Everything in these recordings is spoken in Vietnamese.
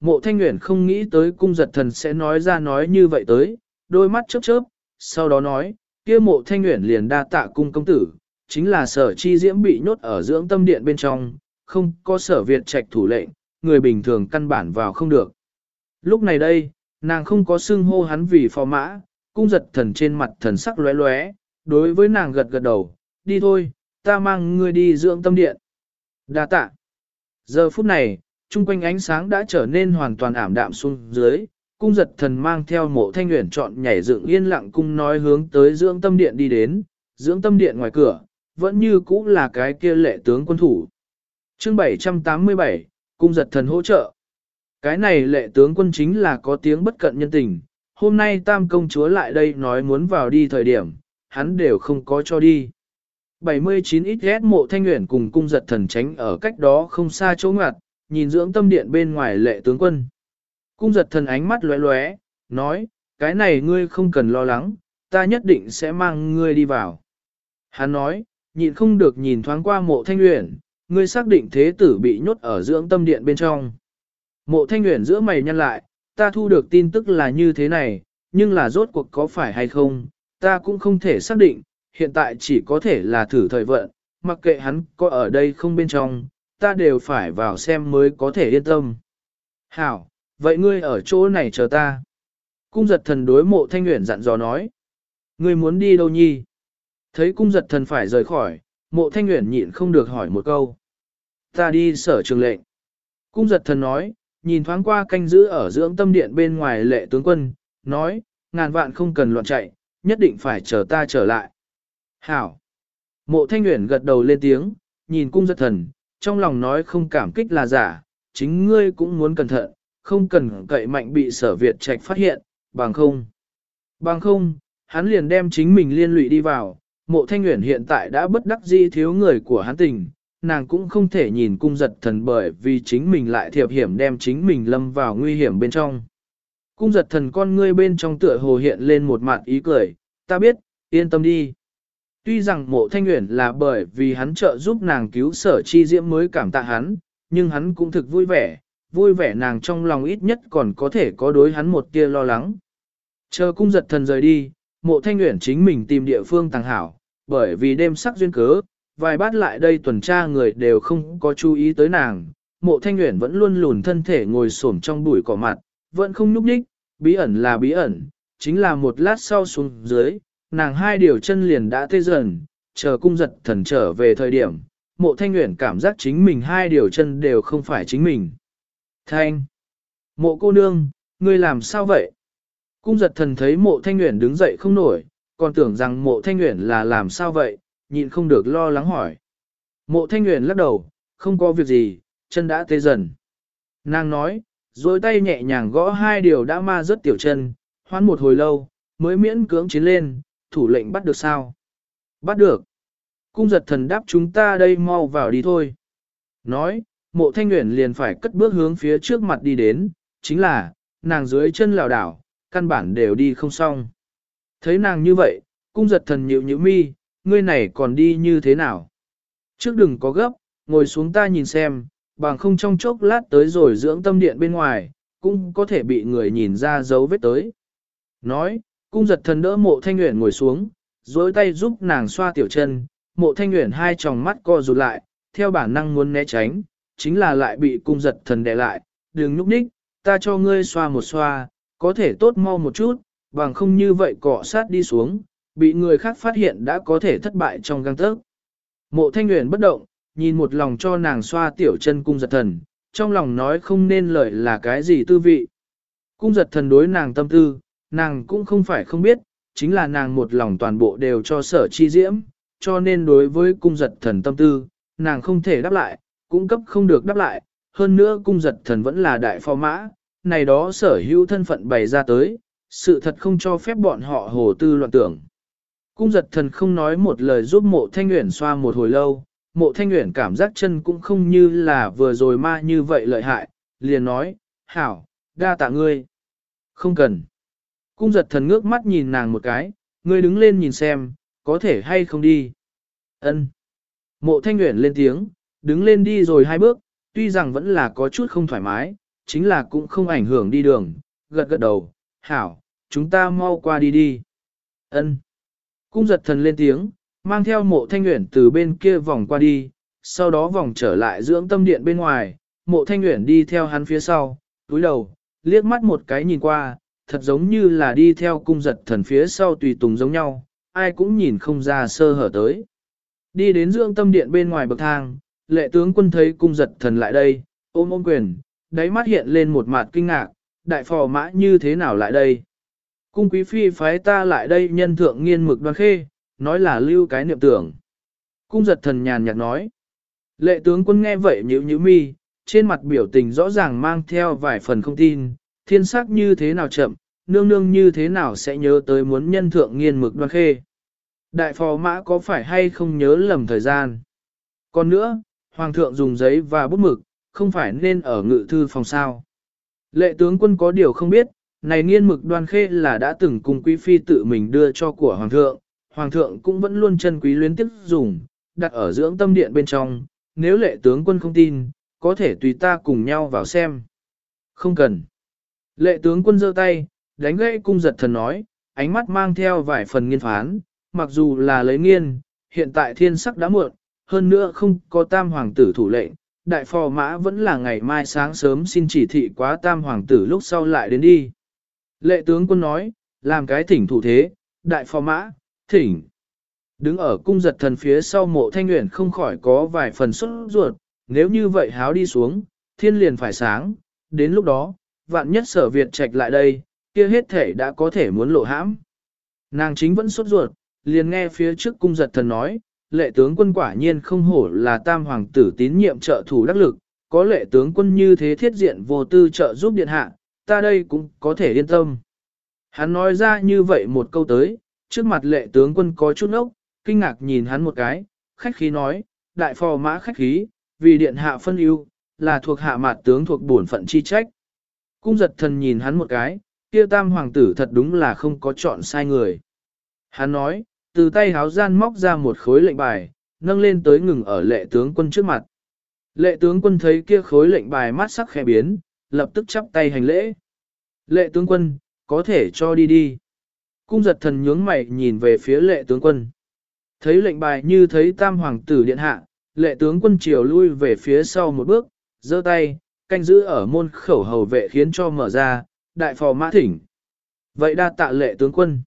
Mộ thanh nguyện không nghĩ tới cung giật thần sẽ nói ra nói như vậy tới, đôi mắt chớp chớp, sau đó nói, kia mộ thanh nguyện liền đa tạ cung công tử, chính là sở chi diễm bị nhốt ở dưỡng tâm điện bên trong, không có sở Việt trạch thủ lệnh, người bình thường căn bản vào không được. Lúc này đây, nàng không có xưng hô hắn vì phò mã, cung giật thần trên mặt thần sắc lóe lóe, đối với nàng gật gật đầu, đi thôi, ta mang ngươi đi dưỡng tâm điện. Đa tạ. Giờ phút này, chung quanh ánh sáng đã trở nên hoàn toàn ảm đạm xuống dưới, cung giật thần mang theo mộ thanh nguyện chọn nhảy dựng yên lặng cung nói hướng tới dưỡng tâm điện đi đến, dưỡng tâm điện ngoài cửa, vẫn như cũ là cái kia lệ tướng quân thủ. chương 787, cung giật thần hỗ trợ. Cái này lệ tướng quân chính là có tiếng bất cận nhân tình, hôm nay tam công chúa lại đây nói muốn vào đi thời điểm, hắn đều không có cho đi. 79 ít ghét mộ thanh nguyện cùng cung giật thần tránh ở cách đó không xa chỗ ngoặt, nhìn dưỡng tâm điện bên ngoài lệ tướng quân. Cung giật thần ánh mắt lóe lóe, nói, cái này ngươi không cần lo lắng, ta nhất định sẽ mang ngươi đi vào. Hắn nói, nhịn không được nhìn thoáng qua mộ thanh nguyện, ngươi xác định thế tử bị nhốt ở dưỡng tâm điện bên trong. Mộ thanh nguyện giữa mày nhăn lại, ta thu được tin tức là như thế này, nhưng là rốt cuộc có phải hay không, ta cũng không thể xác định, hiện tại chỉ có thể là thử thời vận, mặc kệ hắn có ở đây không bên trong, ta đều phải vào xem mới có thể yên tâm. Hảo, vậy ngươi ở chỗ này chờ ta. Cung giật thần đối mộ thanh nguyện dặn dò nói. Ngươi muốn đi đâu nhi? Thấy cung giật thần phải rời khỏi, mộ thanh nguyện nhịn không được hỏi một câu. Ta đi sở trường lệnh. Cung giật thần nói, nhìn thoáng qua canh giữ ở dưỡng tâm điện bên ngoài lệ tướng quân, nói, ngàn vạn không cần loạn chạy, nhất định phải chờ ta trở lại. Hảo! Mộ thanh nguyện gật đầu lên tiếng, nhìn cung giật thần, trong lòng nói không cảm kích là giả, chính ngươi cũng muốn cẩn thận, không cần cậy mạnh bị sở Việt trạch phát hiện, bằng không. Bằng không, hắn liền đem chính mình liên lụy đi vào, mộ thanh nguyện hiện tại đã bất đắc dĩ thiếu người của hắn tình, nàng cũng không thể nhìn cung giật thần bởi vì chính mình lại thiệp hiểm đem chính mình lâm vào nguy hiểm bên trong. Cung giật thần con ngươi bên trong tựa hồ hiện lên một mặt ý cười, ta biết, yên tâm đi. Tuy rằng mộ thanh nguyện là bởi vì hắn trợ giúp nàng cứu sở chi diễm mới cảm tạ hắn, nhưng hắn cũng thực vui vẻ, vui vẻ nàng trong lòng ít nhất còn có thể có đối hắn một tia lo lắng. Chờ cung giật thần rời đi, mộ thanh nguyện chính mình tìm địa phương tàng hảo, bởi vì đêm sắc duyên cớ, vài bát lại đây tuần tra người đều không có chú ý tới nàng. Mộ thanh nguyện vẫn luôn lùn thân thể ngồi xổm trong bụi cỏ mặt, vẫn không nhúc nhích, bí ẩn là bí ẩn, chính là một lát sau xuống dưới, nàng hai điều chân liền đã tê dần, chờ cung giật thần trở về thời điểm, mộ thanh nguyện cảm giác chính mình hai điều chân đều không phải chính mình. Thanh! Mộ cô nương, ngươi làm sao vậy? Cung giật thần thấy mộ thanh nguyện đứng dậy không nổi, còn tưởng rằng mộ thanh nguyện là làm sao vậy, nhịn không được lo lắng hỏi. Mộ thanh nguyện lắc đầu, không có việc gì, chân đã tê dần. Nàng nói, rồi tay nhẹ nhàng gõ hai điều đã ma rất tiểu chân, hoán một hồi lâu, mới miễn cưỡng chiến lên, thủ lệnh bắt được sao? Bắt được. Cung giật thần đáp chúng ta đây mau vào đi thôi. Nói, mộ thanh nguyện liền phải cất bước hướng phía trước mặt đi đến, chính là, nàng dưới chân lào đảo, căn bản đều đi không xong. Thấy nàng như vậy, cung giật thần nhịu nhịu mi, ngươi này còn đi như thế nào? Trước đừng có gấp, ngồi xuống ta nhìn xem, bằng không trong chốc lát tới rồi dưỡng tâm điện bên ngoài, cũng có thể bị người nhìn ra dấu vết tới. Nói, cung giật thần đỡ mộ thanh nguyện ngồi xuống, dối tay giúp nàng xoa tiểu chân, mộ thanh nguyện hai tròng mắt co rụt lại, theo bản năng muốn né tránh, chính là lại bị cung giật thần đè lại, đừng núp ních, ta cho ngươi xoa một xoa, có thể tốt mau một chút, bằng không như vậy cọ sát đi xuống, bị người khác phát hiện đã có thể thất bại trong găng tớc. Mộ thanh nguyện bất động, nhìn một lòng cho nàng xoa tiểu chân cung giật thần, trong lòng nói không nên lời là cái gì tư vị. Cung giật thần đối nàng tâm tư, nàng cũng không phải không biết, chính là nàng một lòng toàn bộ đều cho sở chi diễm, cho nên đối với cung giật thần tâm tư, nàng không thể đáp lại, cung cấp không được đáp lại, hơn nữa cung giật thần vẫn là đại phò mã, này đó sở hữu thân phận bày ra tới, sự thật không cho phép bọn họ hồ tư loạn tưởng. Cung giật thần không nói một lời giúp mộ thanh nguyện xoa một hồi lâu, mộ thanh nguyện cảm giác chân cũng không như là vừa rồi ma như vậy lợi hại, liền nói, hảo, đa tạ ngươi. Không cần. Cung giật thần ngước mắt nhìn nàng một cái, ngươi đứng lên nhìn xem, có thể hay không đi. Ân. Mộ thanh nguyện lên tiếng, đứng lên đi rồi hai bước, tuy rằng vẫn là có chút không thoải mái, chính là cũng không ảnh hưởng đi đường, gật gật đầu, hảo, chúng ta mau qua đi đi. Ân. Cung giật thần lên tiếng, mang theo mộ thanh nguyện từ bên kia vòng qua đi, sau đó vòng trở lại dưỡng tâm điện bên ngoài, mộ thanh nguyện đi theo hắn phía sau, túi đầu, liếc mắt một cái nhìn qua, thật giống như là đi theo cung giật thần phía sau tùy tùng giống nhau, ai cũng nhìn không ra sơ hở tới. Đi đến dưỡng tâm điện bên ngoài bậc thang, lệ tướng quân thấy cung giật thần lại đây, ôm ôm quyền, đáy mắt hiện lên một mặt kinh ngạc, đại phò mã như thế nào lại đây? Cung quý phi phái ta lại đây nhân thượng nghiên mực đoan khê, nói là lưu cái niệm tưởng. Cung giật thần nhàn nhạt nói. Lệ tướng quân nghe vậy nhíu nhíu mi, trên mặt biểu tình rõ ràng mang theo vài phần không tin, thiên sắc như thế nào chậm, nương nương như thế nào sẽ nhớ tới muốn nhân thượng nghiên mực đoan khê. Đại phò mã có phải hay không nhớ lầm thời gian? Còn nữa, hoàng thượng dùng giấy và bút mực, không phải nên ở ngự thư phòng sao. Lệ tướng quân có điều không biết, này nghiên mực đoan khê là đã từng cùng quý phi tự mình đưa cho của hoàng thượng, hoàng thượng cũng vẫn luôn chân quý luyến tiếp dùng, đặt ở dưỡng tâm điện bên trong, nếu lệ tướng quân không tin, có thể tùy ta cùng nhau vào xem. Không cần. Lệ tướng quân giơ tay, đánh gãy cung giật thần nói, ánh mắt mang theo vài phần nghiên phán, mặc dù là lấy nghiên, hiện tại thiên sắc đã muộn, hơn nữa không có tam hoàng tử thủ lệnh, đại phò mã vẫn là ngày mai sáng sớm xin chỉ thị quá tam hoàng tử lúc sau lại đến đi. Lệ tướng quân nói, làm cái thỉnh thủ thế, đại phò mã, thỉnh. Đứng ở cung giật thần phía sau mộ thanh nguyện không khỏi có vài phần xuất ruột, nếu như vậy háo đi xuống, thiên liền phải sáng, đến lúc đó, vạn nhất sở Việt trạch lại đây, kia hết thể đã có thể muốn lộ hãm. Nàng chính vẫn sốt ruột, liền nghe phía trước cung giật thần nói, lệ tướng quân quả nhiên không hổ là tam hoàng tử tín nhiệm trợ thủ đắc lực, có lệ tướng quân như thế thiết diện vô tư trợ giúp điện hạ, ta đây cũng có thể yên tâm. Hắn nói ra như vậy một câu tới, trước mặt lệ tướng quân có chút ốc, kinh ngạc nhìn hắn một cái, khách khí nói, đại phò mã khách khí, vì điện hạ phân ưu, là thuộc hạ mạt tướng thuộc bổn phận chi trách. Cung giật thần nhìn hắn một cái, kia tam hoàng tử thật đúng là không có chọn sai người. Hắn nói, từ tay háo gian móc ra một khối lệnh bài, nâng lên tới ngừng ở lệ tướng quân trước mặt. Lệ tướng quân thấy kia khối lệnh bài mắt sắc khẽ biến, lập tức chắp tay hành lễ. Lệ tướng quân, có thể cho đi đi. Cung giật thần nhướng mày nhìn về phía lệ tướng quân. Thấy lệnh bài như thấy tam hoàng tử điện hạ, lệ tướng quân chiều lui về phía sau một bước, giơ tay, canh giữ ở môn khẩu hầu vệ khiến cho mở ra, đại phò mã thỉnh. Vậy đa tạ lệ tướng quân.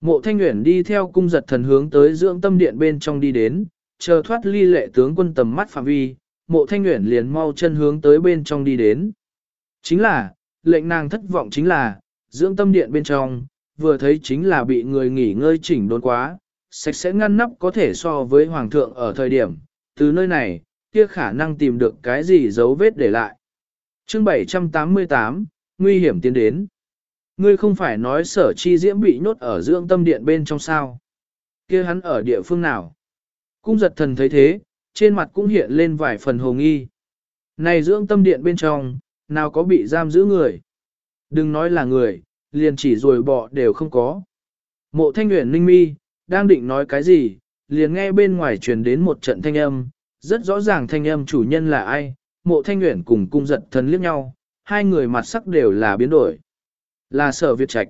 Mộ thanh nguyện đi theo cung giật thần hướng tới dưỡng tâm điện bên trong đi đến, chờ thoát ly lệ tướng quân tầm mắt phạm vi, mộ thanh nguyện liền mau chân hướng tới bên trong đi đến. Chính là, lệnh nàng thất vọng chính là, dưỡng tâm điện bên trong, vừa thấy chính là bị người nghỉ ngơi chỉnh đốn quá, sạch sẽ ngăn nắp có thể so với hoàng thượng ở thời điểm, từ nơi này, kia khả năng tìm được cái gì dấu vết để lại. Chương 788, nguy hiểm tiến đến. Ngươi không phải nói sở chi diễm bị nhốt ở dưỡng tâm điện bên trong sao. kia hắn ở địa phương nào? Cung giật thần thấy thế, trên mặt cũng hiện lên vài phần hồ nghi. Này dưỡng tâm điện bên trong, nào có bị giam giữ người? Đừng nói là người, liền chỉ rồi bỏ đều không có. Mộ thanh nguyện ninh mi, đang định nói cái gì, liền nghe bên ngoài truyền đến một trận thanh âm, rất rõ ràng thanh âm chủ nhân là ai, mộ thanh nguyện cùng cung giật thần liếc nhau, hai người mặt sắc đều là biến đổi. Là sở Việt Trạch.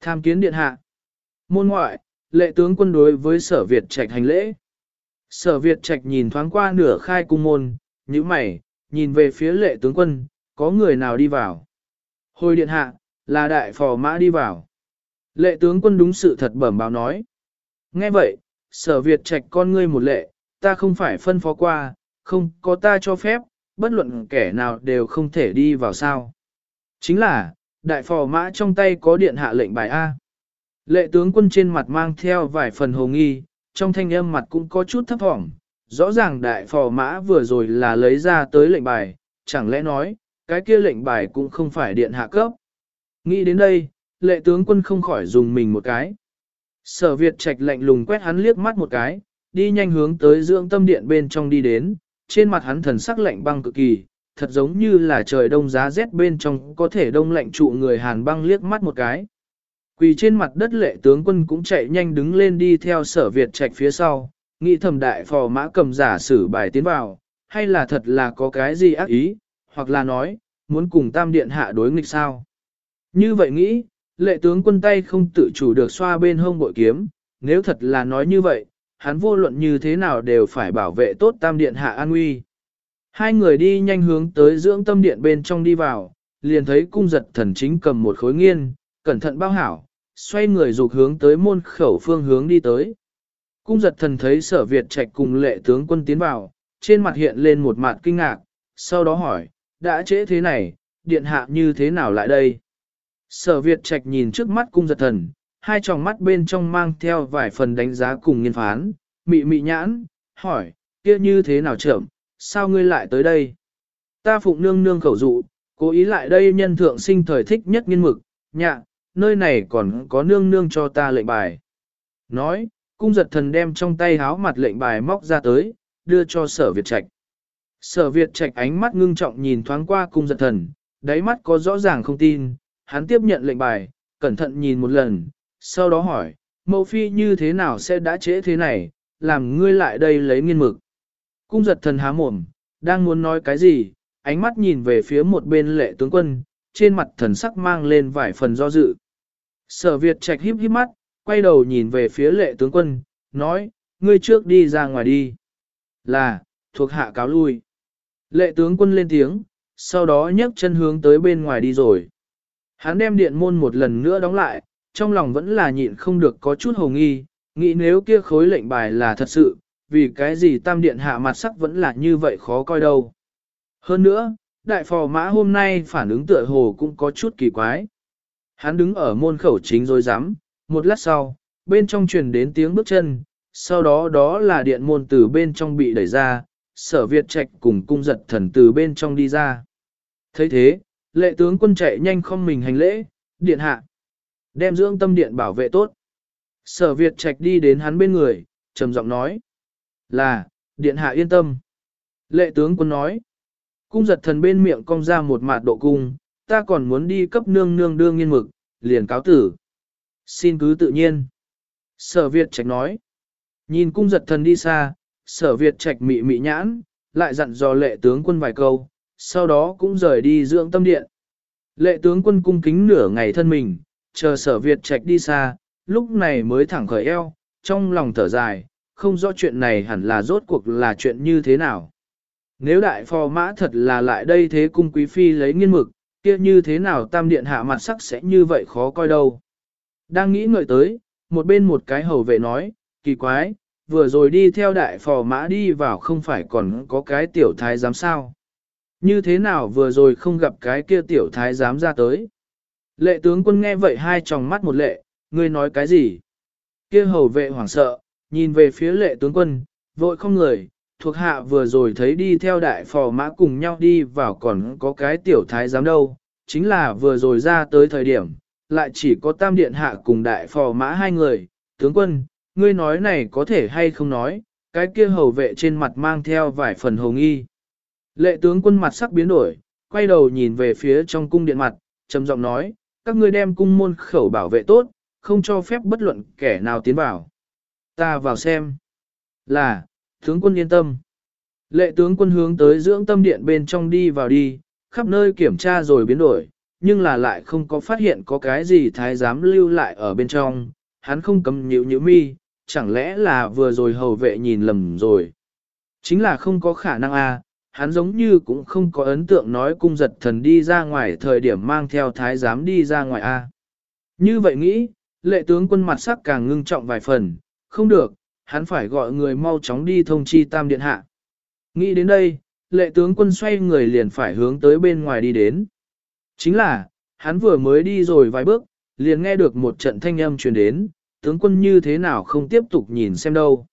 Tham kiến điện hạ. Môn ngoại, lệ tướng quân đối với sở Việt Trạch hành lễ. Sở Việt Trạch nhìn thoáng qua nửa khai cung môn, như mày, nhìn về phía lệ tướng quân, có người nào đi vào. Hồi điện hạ, là đại phò mã đi vào. Lệ tướng quân đúng sự thật bẩm báo nói. Nghe vậy, sở Việt Trạch con ngươi một lệ, ta không phải phân phó qua, không có ta cho phép, bất luận kẻ nào đều không thể đi vào sao. Chính là, đại phò mã trong tay có điện hạ lệnh bài A. Lệ tướng quân trên mặt mang theo vài phần hồ nghi, trong thanh âm mặt cũng có chút thấp thỏm. Rõ ràng đại phò mã vừa rồi là lấy ra tới lệnh bài, chẳng lẽ nói, cái kia lệnh bài cũng không phải điện hạ cấp. Nghĩ đến đây, lệ tướng quân không khỏi dùng mình một cái. Sở Việt trạch lạnh lùng quét hắn liếc mắt một cái, đi nhanh hướng tới dưỡng tâm điện bên trong đi đến, trên mặt hắn thần sắc lạnh băng cực kỳ, thật giống như là trời đông giá rét bên trong có thể đông lạnh trụ người hàn băng liếc mắt một cái. Quỳ trên mặt đất lệ tướng quân cũng chạy nhanh đứng lên đi theo sở Việt trạch phía sau, nghĩ thầm đại phò mã cầm giả sử bài tiến vào, hay là thật là có cái gì ác ý, hoặc là nói, muốn cùng tam điện hạ đối nghịch sao. Như vậy nghĩ, lệ tướng quân tay không tự chủ được xoa bên hông bội kiếm, nếu thật là nói như vậy, hắn vô luận như thế nào đều phải bảo vệ tốt tam điện hạ an nguy. Hai người đi nhanh hướng tới dưỡng tâm điện bên trong đi vào, liền thấy cung giật thần chính cầm một khối nghiên, cẩn thận bao hảo, xoay người dục hướng tới môn khẩu phương hướng đi tới. Cung giật thần thấy sở Việt trạch cùng lệ tướng quân tiến vào, trên mặt hiện lên một mặt kinh ngạc, sau đó hỏi, đã trễ thế này, điện hạ như thế nào lại đây? Sở Việt trạch nhìn trước mắt cung giật thần, hai tròng mắt bên trong mang theo vài phần đánh giá cùng nghiên phán, mị mị nhãn, hỏi, kia như thế nào trưởng sao ngươi lại tới đây? Ta phụng nương nương khẩu dụ, cố ý lại đây nhân thượng sinh thời thích nhất nghiên mực, nhạ, nơi này còn có nương nương cho ta lệnh bài. Nói, cung giật thần đem trong tay háo mặt lệnh bài móc ra tới, đưa cho sở Việt Trạch. Sở Việt Trạch ánh mắt ngưng trọng nhìn thoáng qua cung giật thần, đáy mắt có rõ ràng không tin, hắn tiếp nhận lệnh bài, cẩn thận nhìn một lần, sau đó hỏi, mẫu phi như thế nào sẽ đã trễ thế này, làm ngươi lại đây lấy nghiên mực. Cung giật thần há mồm, đang muốn nói cái gì, ánh mắt nhìn về phía một bên lệ tướng quân, trên mặt thần sắc mang lên vài phần do dự. Sở Việt Trạch híp híp mắt, quay đầu nhìn về phía lệ tướng quân, nói, ngươi trước đi ra ngoài đi. Là, thuộc hạ cáo lui. Lệ tướng quân lên tiếng, sau đó nhấc chân hướng tới bên ngoài đi rồi. Hắn đem điện môn một lần nữa đóng lại, trong lòng vẫn là nhịn không được có chút hồ nghi, nghĩ nếu kia khối lệnh bài là thật sự, vì cái gì tam điện hạ mặt sắc vẫn là như vậy khó coi đâu. Hơn nữa, đại phò mã hôm nay phản ứng tựa hồ cũng có chút kỳ quái. Hắn đứng ở môn khẩu chính rồi dám, một lát sau, bên trong truyền đến tiếng bước chân, sau đó đó là điện môn từ bên trong bị đẩy ra, sở Việt Trạch cùng cung giật thần từ bên trong đi ra. thấy thế, lệ tướng quân chạy nhanh không mình hành lễ, điện hạ. Đem dưỡng tâm điện bảo vệ tốt. Sở Việt Trạch đi đến hắn bên người, trầm giọng nói. Là, điện hạ yên tâm. Lệ tướng quân nói. Cung giật thần bên miệng cong ra một mạt độ cung, ta còn muốn đi cấp nương nương đương nghiên mực, liền cáo tử. Xin cứ tự nhiên. Sở Việt Trạch nói. Nhìn cung giật thần đi xa, sở Việt Trạch mị mị nhãn, lại dặn dò lệ tướng quân vài câu, sau đó cũng rời đi dưỡng tâm điện. Lệ tướng quân cung kính nửa ngày thân mình, chờ sở Việt Trạch đi xa, lúc này mới thẳng khởi eo, trong lòng thở dài, không rõ chuyện này hẳn là rốt cuộc là chuyện như thế nào. Nếu đại phò mã thật là lại đây thế cung quý phi lấy nghiên mực, kia như thế nào tam điện hạ mặt sắc sẽ như vậy khó coi đâu. Đang nghĩ ngợi tới, một bên một cái hầu vệ nói, kỳ quái, vừa rồi đi theo đại phò mã đi vào không phải còn có cái tiểu thái giám sao. Như thế nào vừa rồi không gặp cái kia tiểu thái giám ra tới. Lệ tướng quân nghe vậy hai tròng mắt một lệ, ngươi nói cái gì? Kia hầu vệ hoảng sợ, nhìn về phía lệ tướng quân, vội không người, thuộc hạ vừa rồi thấy đi theo đại phò mã cùng nhau đi vào còn có cái tiểu thái giám đâu, chính là vừa rồi ra tới thời điểm, lại chỉ có tam điện hạ cùng đại phò mã hai người, tướng quân, ngươi nói này có thể hay không nói, cái kia hầu vệ trên mặt mang theo vài phần hồng nghi. Lệ tướng quân mặt sắc biến đổi, quay đầu nhìn về phía trong cung điện mặt, trầm giọng nói, các ngươi đem cung môn khẩu bảo vệ tốt, không cho phép bất luận kẻ nào tiến vào. Ta vào xem. Là, tướng quân yên tâm. Lệ tướng quân hướng tới dưỡng tâm điện bên trong đi vào đi, khắp nơi kiểm tra rồi biến đổi, nhưng là lại không có phát hiện có cái gì thái giám lưu lại ở bên trong, hắn không cầm nhịu nhịu mi, chẳng lẽ là vừa rồi hầu vệ nhìn lầm rồi. Chính là không có khả năng a, hắn giống như cũng không có ấn tượng nói cung giật thần đi ra ngoài thời điểm mang theo thái giám đi ra ngoài a. Như vậy nghĩ, lệ tướng quân mặt sắc càng ngưng trọng vài phần, không được, hắn phải gọi người mau chóng đi thông chi tam điện hạ. Nghĩ đến đây, lệ tướng quân xoay người liền phải hướng tới bên ngoài đi đến. Chính là, hắn vừa mới đi rồi vài bước, liền nghe được một trận thanh âm truyền đến, tướng quân như thế nào không tiếp tục nhìn xem đâu.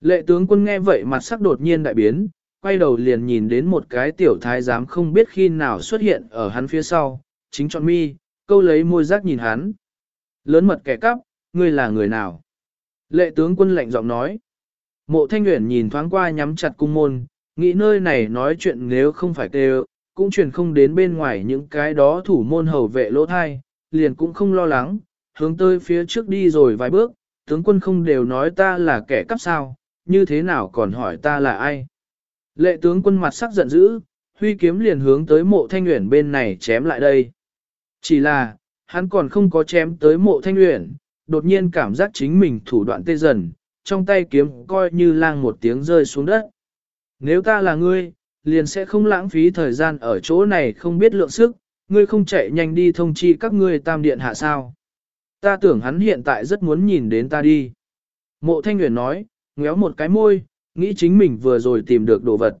Lệ tướng quân nghe vậy mặt sắc đột nhiên đại biến, quay đầu liền nhìn đến một cái tiểu thái giám không biết khi nào xuất hiện ở hắn phía sau, chính chọn mi, câu lấy môi giác nhìn hắn. Lớn mật kẻ cắp, ngươi là người nào? Lệ tướng quân lạnh giọng nói. Mộ thanh nguyện nhìn thoáng qua nhắm chặt cung môn, nghĩ nơi này nói chuyện nếu không phải kêu, cũng truyền không đến bên ngoài những cái đó thủ môn hầu vệ lỗ thai, liền cũng không lo lắng, hướng tới phía trước đi rồi vài bước, tướng quân không đều nói ta là kẻ cắp sao, như thế nào còn hỏi ta là ai. Lệ tướng quân mặt sắc giận dữ, Huy kiếm liền hướng tới mộ thanh nguyện bên này chém lại đây. Chỉ là, hắn còn không có chém tới mộ thanh nguyện, đột nhiên cảm giác chính mình thủ đoạn tê dần, trong tay kiếm coi như lang một tiếng rơi xuống đất. Nếu ta là ngươi, liền sẽ không lãng phí thời gian ở chỗ này không biết lượng sức, ngươi không chạy nhanh đi thông chi các ngươi tam điện hạ sao. Ta tưởng hắn hiện tại rất muốn nhìn đến ta đi. Mộ thanh nguyện nói, ngéo một cái môi, nghĩ chính mình vừa rồi tìm được đồ vật.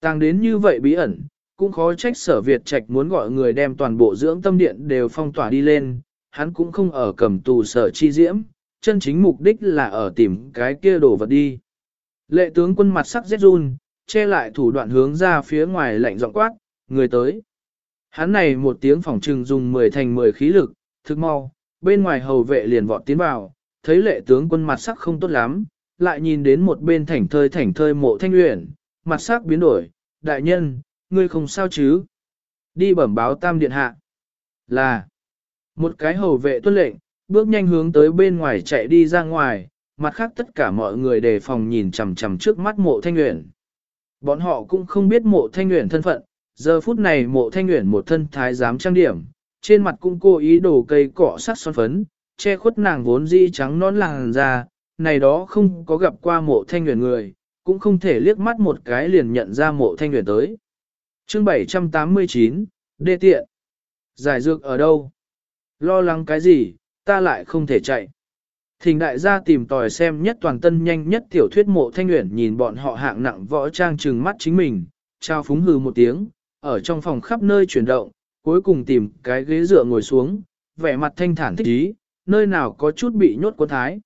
Tàng đến như vậy bí ẩn, cũng khó trách sở Việt Trạch muốn gọi người đem toàn bộ dưỡng tâm điện đều phong tỏa đi lên, hắn cũng không ở cầm tù sở chi diễm, chân chính mục đích là ở tìm cái kia đồ vật đi. Lệ tướng quân mặt sắc rét run, che lại thủ đoạn hướng ra phía ngoài lạnh giọng quát, người tới. Hắn này một tiếng phỏng trừng dùng 10 thành 10 khí lực, thức mau, bên ngoài hầu vệ liền vọt tiến vào, thấy lệ tướng quân mặt sắc không tốt lắm, lại nhìn đến một bên thảnh thơi thảnh thơi mộ thanh luyện, mặt sắc biến đổi, đại nhân, ngươi không sao chứ? Đi bẩm báo tam điện hạ. Là, một cái hầu vệ tuân lệnh, bước nhanh hướng tới bên ngoài chạy đi ra ngoài, mặt khác tất cả mọi người đề phòng nhìn chằm chằm trước mắt mộ thanh luyện. Bọn họ cũng không biết mộ thanh luyện thân phận, giờ phút này mộ thanh luyện một thân thái giám trang điểm, trên mặt cũng cố ý đổ cây cỏ sắt son phấn, che khuất nàng vốn dĩ trắng nón làng ra, này đó không có gặp qua mộ thanh nguyện người, cũng không thể liếc mắt một cái liền nhận ra mộ thanh nguyện tới. chương 789, Đê tiện. Giải dược ở đâu? Lo lắng cái gì, ta lại không thể chạy. Thình đại gia tìm tòi xem nhất toàn tân nhanh nhất tiểu thuyết mộ thanh nguyện nhìn bọn họ hạng nặng võ trang trừng mắt chính mình, trao phúng hừ một tiếng, ở trong phòng khắp nơi chuyển động, cuối cùng tìm cái ghế dựa ngồi xuống, vẻ mặt thanh thản thích ý, nơi nào có chút bị nhốt quân thái.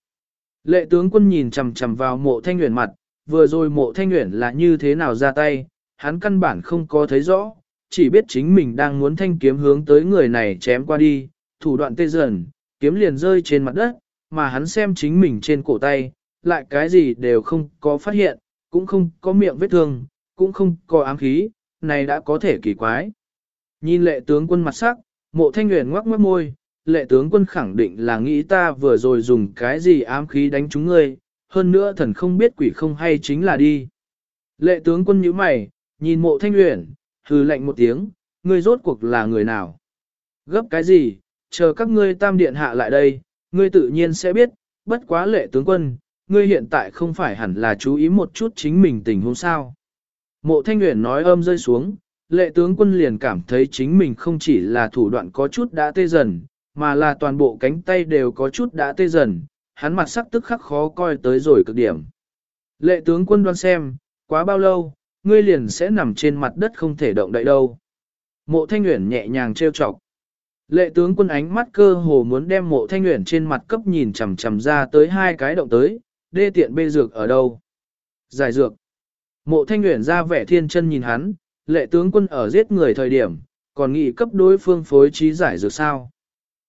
Lệ tướng quân nhìn chằm chằm vào mộ thanh nguyện mặt, vừa rồi mộ thanh nguyện là như thế nào ra tay, hắn căn bản không có thấy rõ, chỉ biết chính mình đang muốn thanh kiếm hướng tới người này chém qua đi, thủ đoạn tê dần, kiếm liền rơi trên mặt đất, mà hắn xem chính mình trên cổ tay, lại cái gì đều không có phát hiện, cũng không có miệng vết thương, cũng không có ám khí, này đã có thể kỳ quái. Nhìn lệ tướng quân mặt sắc, mộ thanh nguyện ngoắc mất môi, lệ tướng quân khẳng định là nghĩ ta vừa rồi dùng cái gì ám khí đánh chúng ngươi, hơn nữa thần không biết quỷ không hay chính là đi. Lệ tướng quân nhíu mày, nhìn mộ thanh luyện, hừ lạnh một tiếng, ngươi rốt cuộc là người nào? Gấp cái gì, chờ các ngươi tam điện hạ lại đây, ngươi tự nhiên sẽ biết, bất quá lệ tướng quân, ngươi hiện tại không phải hẳn là chú ý một chút chính mình tình huống sao. Mộ thanh luyện nói âm rơi xuống, lệ tướng quân liền cảm thấy chính mình không chỉ là thủ đoạn có chút đã tê dần, mà là toàn bộ cánh tay đều có chút đã tê dần, hắn mặt sắc tức khắc khó coi tới rồi cực điểm. Lệ tướng quân đoan xem, quá bao lâu, ngươi liền sẽ nằm trên mặt đất không thể động đậy đâu. Mộ thanh nguyện nhẹ nhàng trêu chọc. Lệ tướng quân ánh mắt cơ hồ muốn đem mộ thanh nguyện trên mặt cấp nhìn chằm chằm ra tới hai cái động tới, đê tiện bê dược ở đâu. Giải dược. Mộ thanh nguyện ra vẻ thiên chân nhìn hắn, lệ tướng quân ở giết người thời điểm, còn nghĩ cấp đối phương phối trí giải dược sao.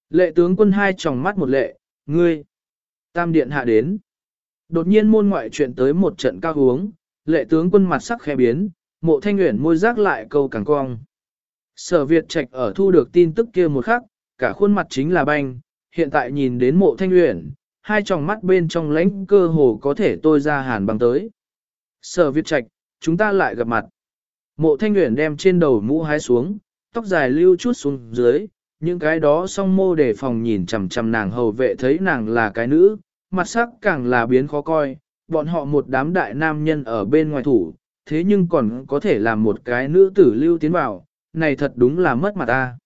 Lệ tướng quân hai tròng mắt một lệ, ngươi. Tam điện hạ đến. Đột nhiên môn ngoại chuyện tới một trận cao uống, lệ tướng quân mặt sắc khẽ biến, mộ thanh nguyện môi rác lại câu càng cong. Sở Việt Trạch ở thu được tin tức kia một khắc, cả khuôn mặt chính là banh, hiện tại nhìn đến mộ thanh nguyện, hai tròng mắt bên trong lãnh cơ hồ có thể tôi ra hàn bằng tới. Sở Việt Trạch, chúng ta lại gặp mặt. Mộ thanh nguyện đem trên đầu mũ hái xuống, tóc dài lưu chút xuống dưới, những cái đó song mô để phòng nhìn chằm chằm nàng hầu vệ thấy nàng là cái nữ, mặt sắc càng là biến khó coi, bọn họ một đám đại nam nhân ở bên ngoài thủ, thế nhưng còn có thể làm một cái nữ tử lưu tiến vào, này thật đúng là mất mặt ta.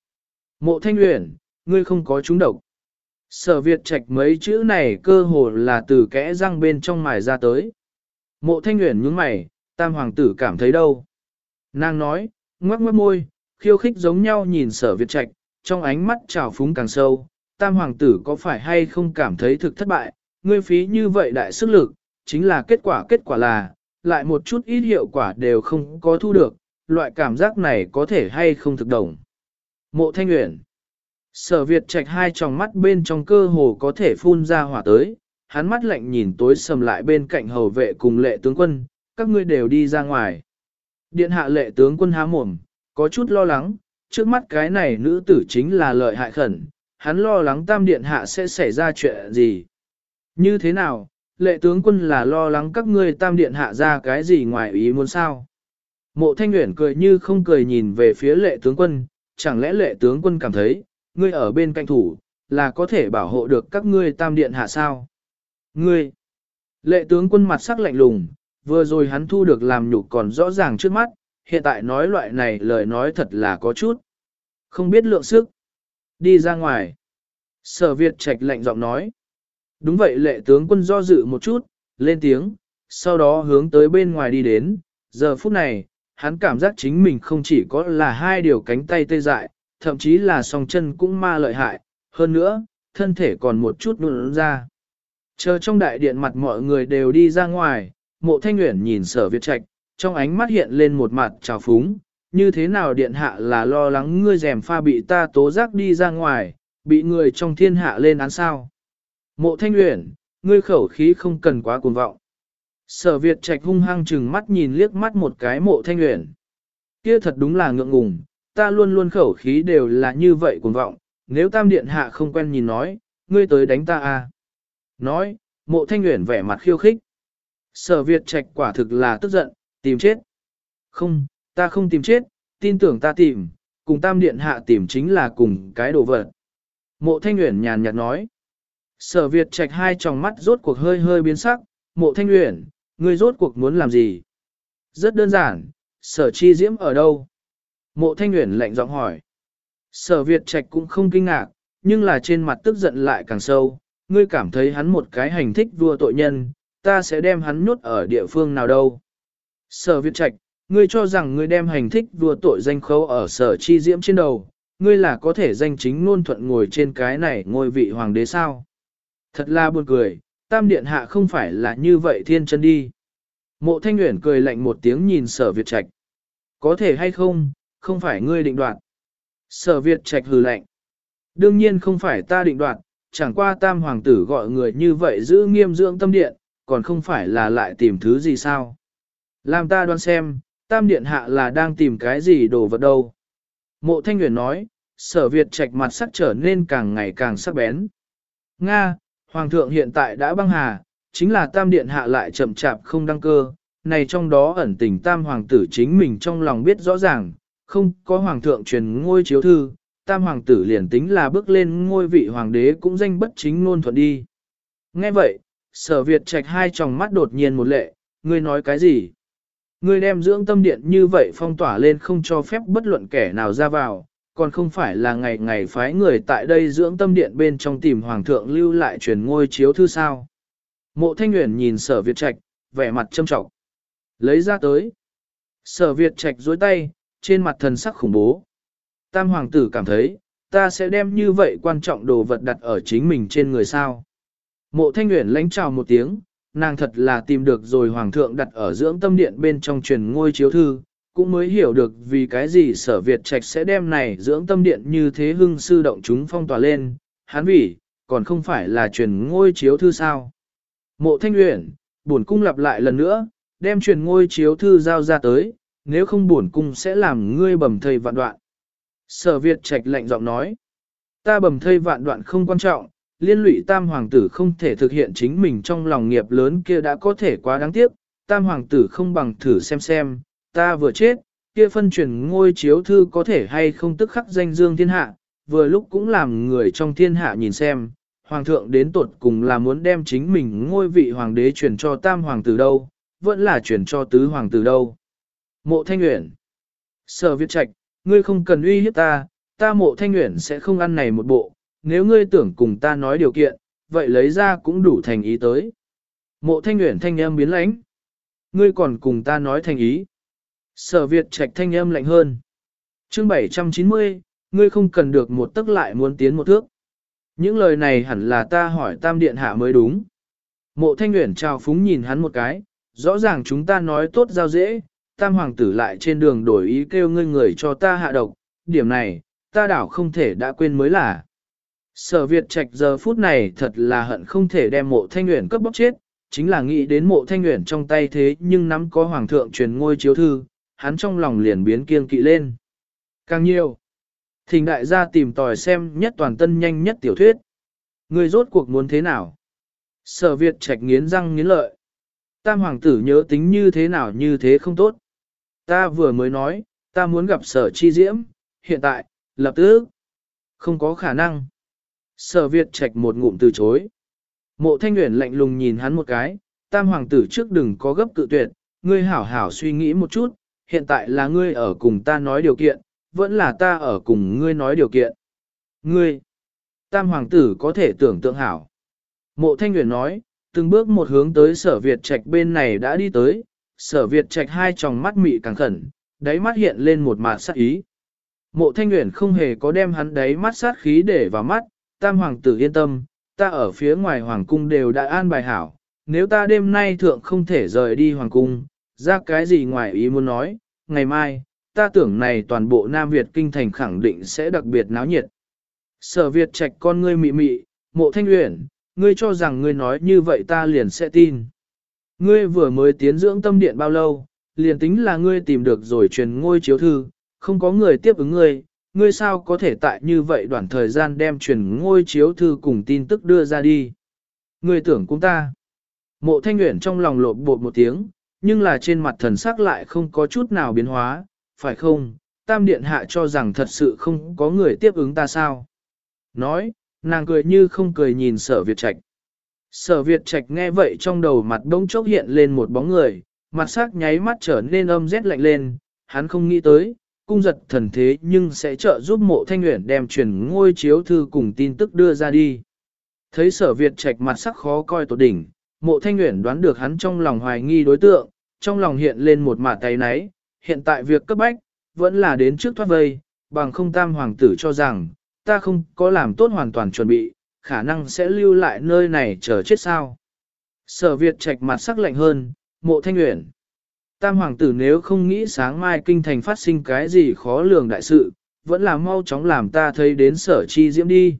Mộ thanh uyển ngươi không có trúng độc. Sở Việt trạch mấy chữ này cơ hồ là từ kẽ răng bên trong mài ra tới. Mộ thanh uyển nhướng mày, tam hoàng tử cảm thấy đâu. Nàng nói, ngoắc mất môi, khiêu khích giống nhau nhìn sở Việt trạch, trong ánh mắt trào phúng càng sâu, tam hoàng tử có phải hay không cảm thấy thực thất bại, ngươi phí như vậy đại sức lực, chính là kết quả kết quả là, lại một chút ít hiệu quả đều không có thu được, loại cảm giác này có thể hay không thực đồng. Mộ Thanh Uyển Sở Việt trạch hai tròng mắt bên trong cơ hồ có thể phun ra hỏa tới, hắn mắt lạnh nhìn tối sầm lại bên cạnh hầu vệ cùng lệ tướng quân, các ngươi đều đi ra ngoài. Điện hạ lệ tướng quân há mồm, có chút lo lắng, trước mắt cái này nữ tử chính là lợi hại khẩn, hắn lo lắng tam điện hạ sẽ xảy ra chuyện gì. Như thế nào, lệ tướng quân là lo lắng các ngươi tam điện hạ ra cái gì ngoài ý muốn sao? Mộ thanh nguyện cười như không cười nhìn về phía lệ tướng quân, chẳng lẽ lệ tướng quân cảm thấy, ngươi ở bên cạnh thủ, là có thể bảo hộ được các ngươi tam điện hạ sao? Ngươi! Lệ tướng quân mặt sắc lạnh lùng, vừa rồi hắn thu được làm nhục còn rõ ràng trước mắt, hiện tại nói loại này lời nói thật là có chút. Không biết lượng sức. Đi ra ngoài. Sở Việt trạch lạnh giọng nói. Đúng vậy lệ tướng quân do dự một chút, lên tiếng, sau đó hướng tới bên ngoài đi đến. Giờ phút này, hắn cảm giác chính mình không chỉ có là hai điều cánh tay tê dại, thậm chí là song chân cũng ma lợi hại, hơn nữa, thân thể còn một chút nụn ra. Chờ trong đại điện mặt mọi người đều đi ra ngoài, mộ thanh nguyện nhìn sở Việt Trạch, trong ánh mắt hiện lên một mặt trào phúng, như thế nào điện hạ là lo lắng ngươi rèm pha bị ta tố giác đi ra ngoài, bị người trong thiên hạ lên án sao. Mộ thanh uyển ngươi khẩu khí không cần quá cuồng vọng. Sở Việt Trạch hung hăng chừng mắt nhìn liếc mắt một cái mộ thanh uyển Kia thật đúng là ngượng ngùng, ta luôn luôn khẩu khí đều là như vậy cuồng vọng, nếu tam điện hạ không quen nhìn nói, ngươi tới đánh ta à. Nói, mộ thanh uyển vẻ mặt khiêu khích. Sở Việt Trạch quả thực là tức giận, tìm chết. Không, ta không tìm chết, tin tưởng ta tìm, cùng tam điện hạ tìm chính là cùng cái đồ vật. Mộ thanh nguyện nhàn nhạt nói. Sở Việt Trạch hai tròng mắt rốt cuộc hơi hơi biến sắc, mộ thanh nguyện, ngươi rốt cuộc muốn làm gì? Rất đơn giản, sở chi diễm ở đâu? Mộ thanh nguyện lạnh giọng hỏi. Sở Việt Trạch cũng không kinh ngạc, nhưng là trên mặt tức giận lại càng sâu, ngươi cảm thấy hắn một cái hành thích vua tội nhân, ta sẽ đem hắn nhốt ở địa phương nào đâu. Sở Việt Trạch, ngươi cho rằng ngươi đem hành thích vua tội danh khấu ở sở chi diễm trên đầu, ngươi là có thể danh chính ngôn thuận ngồi trên cái này ngôi vị hoàng đế sao. Thật là buồn cười, tam điện hạ không phải là như vậy thiên chân đi. Mộ thanh nguyện cười lạnh một tiếng nhìn sở Việt Trạch. Có thể hay không, không phải ngươi định đoạt. Sở Việt Trạch hừ lạnh. Đương nhiên không phải ta định đoạt, chẳng qua tam hoàng tử gọi người như vậy giữ nghiêm dưỡng tâm điện, còn không phải là lại tìm thứ gì sao. Làm ta đoán xem, tam điện hạ là đang tìm cái gì đồ vật đâu. Mộ thanh nguyện nói, sở Việt trạch mặt sắc trở nên càng ngày càng sắc bén. Nga, Hoàng thượng hiện tại đã băng hà, chính là tam điện hạ lại chậm chạp không đăng cơ, này trong đó ẩn tình tam hoàng tử chính mình trong lòng biết rõ ràng, không có hoàng thượng truyền ngôi chiếu thư, tam hoàng tử liền tính là bước lên ngôi vị hoàng đế cũng danh bất chính ngôn thuận đi. Nghe vậy, sở Việt trạch hai tròng mắt đột nhiên một lệ, ngươi nói cái gì? Ngươi đem dưỡng tâm điện như vậy phong tỏa lên không cho phép bất luận kẻ nào ra vào, còn không phải là ngày ngày phái người tại đây dưỡng tâm điện bên trong tìm hoàng thượng lưu lại truyền ngôi chiếu thư sao. Mộ thanh Nguyễn nhìn sở Việt trạch, vẻ mặt châm trọng. Lấy ra tới. Sở Việt trạch dối tay, trên mặt thần sắc khủng bố. Tam hoàng tử cảm thấy, ta sẽ đem như vậy quan trọng đồ vật đặt ở chính mình trên người sao. Mộ thanh Nguyễn lãnh chào một tiếng, nàng thật là tìm được rồi hoàng thượng đặt ở dưỡng tâm điện bên trong truyền ngôi chiếu thư, cũng mới hiểu được vì cái gì sở Việt Trạch sẽ đem này dưỡng tâm điện như thế hưng sư động chúng phong tỏa lên, hắn vì, còn không phải là truyền ngôi chiếu thư sao. Mộ thanh uyển, bổn cung lặp lại lần nữa, đem truyền ngôi chiếu thư giao ra tới, nếu không bổn cung sẽ làm ngươi bầm thây vạn đoạn. Sở Việt Trạch lạnh giọng nói, ta bầm thây vạn đoạn không quan trọng, liên lụy tam hoàng tử không thể thực hiện chính mình trong lòng nghiệp lớn kia đã có thể quá đáng tiếc, tam hoàng tử không bằng thử xem xem, ta vừa chết, kia phân truyền ngôi chiếu thư có thể hay không tức khắc danh dương thiên hạ, vừa lúc cũng làm người trong thiên hạ nhìn xem, hoàng thượng đến tuột cùng là muốn đem chính mình ngôi vị hoàng đế truyền cho tam hoàng tử đâu, vẫn là truyền cho tứ hoàng tử đâu. Mộ Thanh Uyển Sở Việt Trạch, ngươi không cần uy hiếp ta, ta mộ Thanh Uyển sẽ không ăn này một bộ, nếu ngươi tưởng cùng ta nói điều kiện, vậy lấy ra cũng đủ thành ý tới. Mộ Thanh Uyển thanh âm biến lãnh. Ngươi còn cùng ta nói thành ý. Sở Việt trạch thanh âm lạnh hơn. chương 790, ngươi không cần được một tức lại muốn tiến một thước. Những lời này hẳn là ta hỏi tam điện hạ mới đúng. Mộ thanh nguyện trao phúng nhìn hắn một cái, rõ ràng chúng ta nói tốt giao dễ, tam hoàng tử lại trên đường đổi ý kêu ngươi người cho ta hạ độc, điểm này, ta đảo không thể đã quên mới là. Sở Việt trạch giờ phút này thật là hận không thể đem mộ thanh nguyện cấp bóc chết, chính là nghĩ đến mộ thanh nguyện trong tay thế nhưng nắm có hoàng thượng truyền ngôi chiếu thư, hắn trong lòng liền biến kiêng kỵ lên. Càng nhiều, thỉnh đại gia tìm tòi xem nhất toàn tân nhanh nhất tiểu thuyết. Người rốt cuộc muốn thế nào? Sở Việt trạch nghiến răng nghiến lợi. Tam hoàng tử nhớ tính như thế nào như thế không tốt. Ta vừa mới nói, ta muốn gặp sở chi diễm, hiện tại, lập tức. Không có khả năng. Sở Việt Trạch một ngụm từ chối. Mộ Thanh Uyển lạnh lùng nhìn hắn một cái, tam hoàng tử trước đừng có gấp cự tuyệt, ngươi hảo hảo suy nghĩ một chút, hiện tại là ngươi ở cùng ta nói điều kiện, vẫn là ta ở cùng ngươi nói điều kiện. Ngươi, tam hoàng tử có thể tưởng tượng hảo. Mộ Thanh Uyển nói, từng bước một hướng tới sở Việt Trạch bên này đã đi tới, sở Việt Trạch hai tròng mắt mị càng khẩn, đáy mắt hiện lên một mạt sát ý. Mộ Thanh Uyển không hề có đem hắn đáy mắt sát khí để vào mắt, tam hoàng tử yên tâm, ta ở phía ngoài hoàng cung đều đã an bài hảo, nếu ta đêm nay thượng không thể rời đi hoàng cung, ra cái gì ngoài ý muốn nói, ngày mai, ta tưởng này toàn bộ Nam Việt kinh thành khẳng định sẽ đặc biệt náo nhiệt. Sở Việt trạch con ngươi mị mị, mộ thanh luyện, ngươi cho rằng ngươi nói như vậy ta liền sẽ tin. Ngươi vừa mới tiến dưỡng tâm điện bao lâu, liền tính là ngươi tìm được rồi truyền ngôi chiếu thư, không có người tiếp ứng ngươi, ngươi sao có thể tại như vậy đoạn thời gian đem truyền ngôi chiếu thư cùng tin tức đưa ra đi. Ngươi tưởng cũng ta. Mộ thanh nguyện trong lòng lộp bột một tiếng, nhưng là trên mặt thần sắc lại không có chút nào biến hóa, phải không? Tam điện hạ cho rằng thật sự không có người tiếp ứng ta sao? Nói, nàng cười như không cười nhìn sở Việt Trạch. Sở Việt Trạch nghe vậy trong đầu mặt bỗng chốc hiện lên một bóng người, mặt sắc nháy mắt trở nên âm rét lạnh lên, hắn không nghĩ tới, cung giật thần thế nhưng sẽ trợ giúp mộ thanh nguyện đem truyền ngôi chiếu thư cùng tin tức đưa ra đi. Thấy sở Việt Trạch mặt sắc khó coi tột đỉnh, mộ thanh nguyện đoán được hắn trong lòng hoài nghi đối tượng, trong lòng hiện lên một mả tay náy, hiện tại việc cấp bách, vẫn là đến trước thoát vây, bằng không tam hoàng tử cho rằng, ta không có làm tốt hoàn toàn chuẩn bị, khả năng sẽ lưu lại nơi này chờ chết sao. Sở Việt trạch mặt sắc lạnh hơn, mộ thanh nguyện. Tam hoàng tử nếu không nghĩ sáng mai kinh thành phát sinh cái gì khó lường đại sự, vẫn là mau chóng làm ta thấy đến sở chi diễm đi.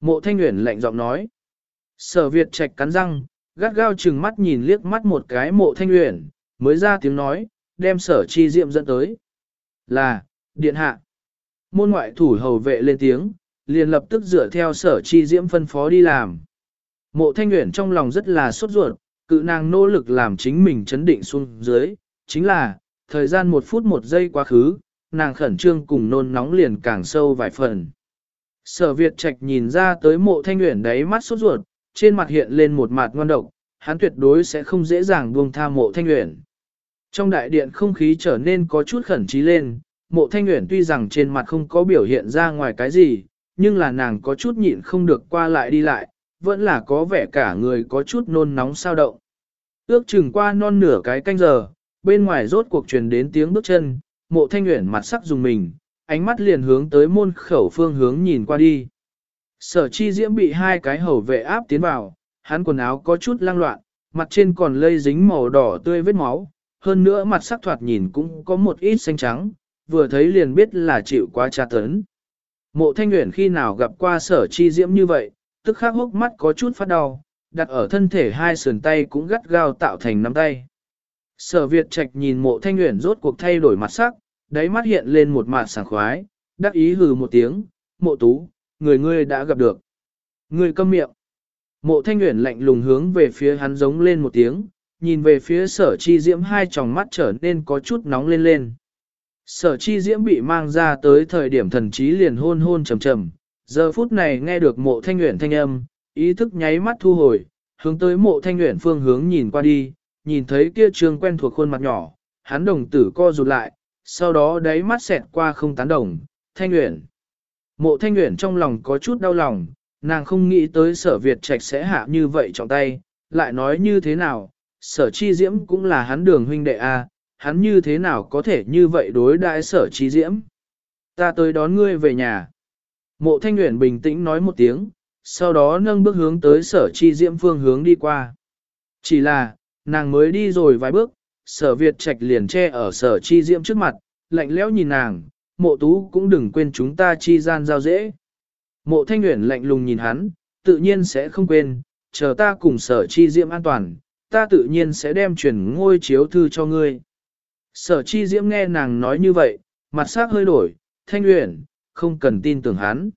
Mộ thanh nguyện lạnh giọng nói. Sở Việt trạch cắn răng, gắt gao chừng mắt nhìn liếc mắt một cái mộ thanh nguyện, mới ra tiếng nói, đem sở chi diệm dẫn tới. Là, điện hạ. Môn ngoại thủ hầu vệ lên tiếng, liền lập tức dựa theo sở chi diễm phân phó đi làm. Mộ thanh nguyện trong lòng rất là sốt ruột, cự nàng nỗ lực làm chính mình chấn định xuống dưới, chính là, thời gian một phút một giây quá khứ, nàng khẩn trương cùng nôn nóng liền càng sâu vài phần. Sở Việt Trạch nhìn ra tới mộ thanh nguyện đáy mắt sốt ruột, trên mặt hiện lên một mặt ngoan độc, hắn tuyệt đối sẽ không dễ dàng buông tha mộ thanh nguyện. Trong đại điện không khí trở nên có chút khẩn trí lên, mộ thanh nguyện tuy rằng trên mặt không có biểu hiện ra ngoài cái gì, nhưng là nàng có chút nhịn không được qua lại đi lại, vẫn là có vẻ cả người có chút nôn nóng sao động. Ước chừng qua non nửa cái canh giờ, bên ngoài rốt cuộc truyền đến tiếng bước chân, mộ thanh nguyện mặt sắc dùng mình, ánh mắt liền hướng tới môn khẩu phương hướng nhìn qua đi. Sở chi diễm bị hai cái hầu vệ áp tiến vào, hắn quần áo có chút lang loạn, mặt trên còn lây dính màu đỏ tươi vết máu, hơn nữa mặt sắc thoạt nhìn cũng có một ít xanh trắng, vừa thấy liền biết là chịu quá tra tấn. Mộ thanh nguyện khi nào gặp qua sở chi diễm như vậy, tức khắc hốc mắt có chút phát đau, đặt ở thân thể hai sườn tay cũng gắt gao tạo thành nắm tay. Sở Việt Trạch nhìn mộ thanh nguyện rốt cuộc thay đổi mặt sắc, đáy mắt hiện lên một mặt sảng khoái, đắc ý hừ một tiếng, mộ tú, người ngươi đã gặp được. Ngươi câm miệng. Mộ thanh nguyện lạnh lùng hướng về phía hắn giống lên một tiếng, nhìn về phía sở chi diễm hai tròng mắt trở nên có chút nóng lên lên. Sở chi diễm bị mang ra tới thời điểm thần trí liền hôn hôn trầm trầm, giờ phút này nghe được mộ thanh nguyện thanh âm, ý thức nháy mắt thu hồi, hướng tới mộ thanh nguyện phương hướng nhìn qua đi, nhìn thấy kia trường quen thuộc khuôn mặt nhỏ, hắn đồng tử co rụt lại, sau đó đáy mắt xẹt qua không tán đồng, thanh nguyện. Mộ thanh nguyện trong lòng có chút đau lòng, nàng không nghĩ tới sở Việt trạch sẽ hạ như vậy trọng tay, lại nói như thế nào, sở chi diễm cũng là hắn đường huynh đệ A, hắn như thế nào có thể như vậy đối đãi sở chi diễm. Ta tới đón ngươi về nhà. Mộ thanh nguyện bình tĩnh nói một tiếng, sau đó nâng bước hướng tới sở chi diễm phương hướng đi qua. Chỉ là, nàng mới đi rồi vài bước, sở Việt trạch liền che ở sở chi diễm trước mặt, lạnh lẽo nhìn nàng, mộ tú cũng đừng quên chúng ta chi gian giao dễ. Mộ thanh nguyện lạnh lùng nhìn hắn, tự nhiên sẽ không quên, chờ ta cùng sở chi diễm an toàn, ta tự nhiên sẽ đem chuyển ngôi chiếu thư cho ngươi. Sở chi diễm nghe nàng nói như vậy, mặt sắc hơi đổi, thanh nguyện, không cần tin tưởng hắn.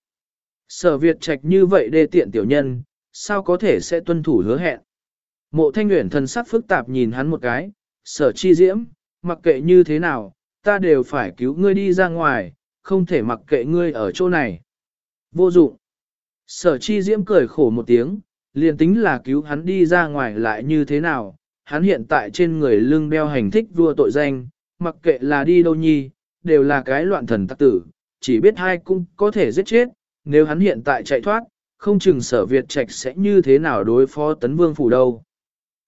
Sở Việt trạch như vậy đê tiện tiểu nhân, sao có thể sẽ tuân thủ hứa hẹn. Mộ thanh luyện thần sắc phức tạp nhìn hắn một cái, sở chi diễm, mặc kệ như thế nào, ta đều phải cứu ngươi đi ra ngoài, không thể mặc kệ ngươi ở chỗ này. Vô dụng. Sở chi diễm cười khổ một tiếng, liền tính là cứu hắn đi ra ngoài lại như thế nào, hắn hiện tại trên người lưng đeo hành thích vua tội danh, mặc kệ là đi đâu nhi, đều là cái loạn thần tắc tử, chỉ biết hai cung có thể giết chết, nếu hắn hiện tại chạy thoát, không chừng sở Việt Trạch sẽ như thế nào đối phó tấn vương phủ đâu.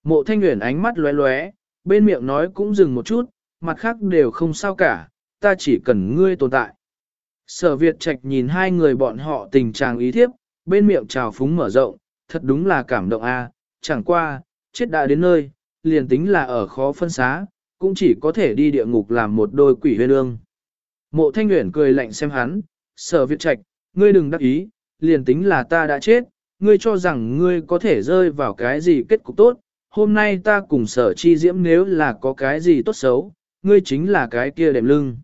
Mộ thanh nguyện ánh mắt lóe lóe, bên miệng nói cũng dừng một chút, mặt khác đều không sao cả, ta chỉ cần ngươi tồn tại. Sở Việt Trạch nhìn hai người bọn họ tình trạng ý thiếp, bên miệng trào phúng mở rộng, thật đúng là cảm động a. chẳng qua, chết đã đến nơi, liền tính là ở khó phân xá, cũng chỉ có thể đi địa ngục làm một đôi quỷ huyên ương. Mộ Thanh Uyển cười lạnh xem hắn, sở Việt Trạch, ngươi đừng đắc ý, liền tính là ta đã chết, ngươi cho rằng ngươi có thể rơi vào cái gì kết cục tốt, hôm nay ta cùng sở chi diễm nếu là có cái gì tốt xấu, ngươi chính là cái kia đệm lưng.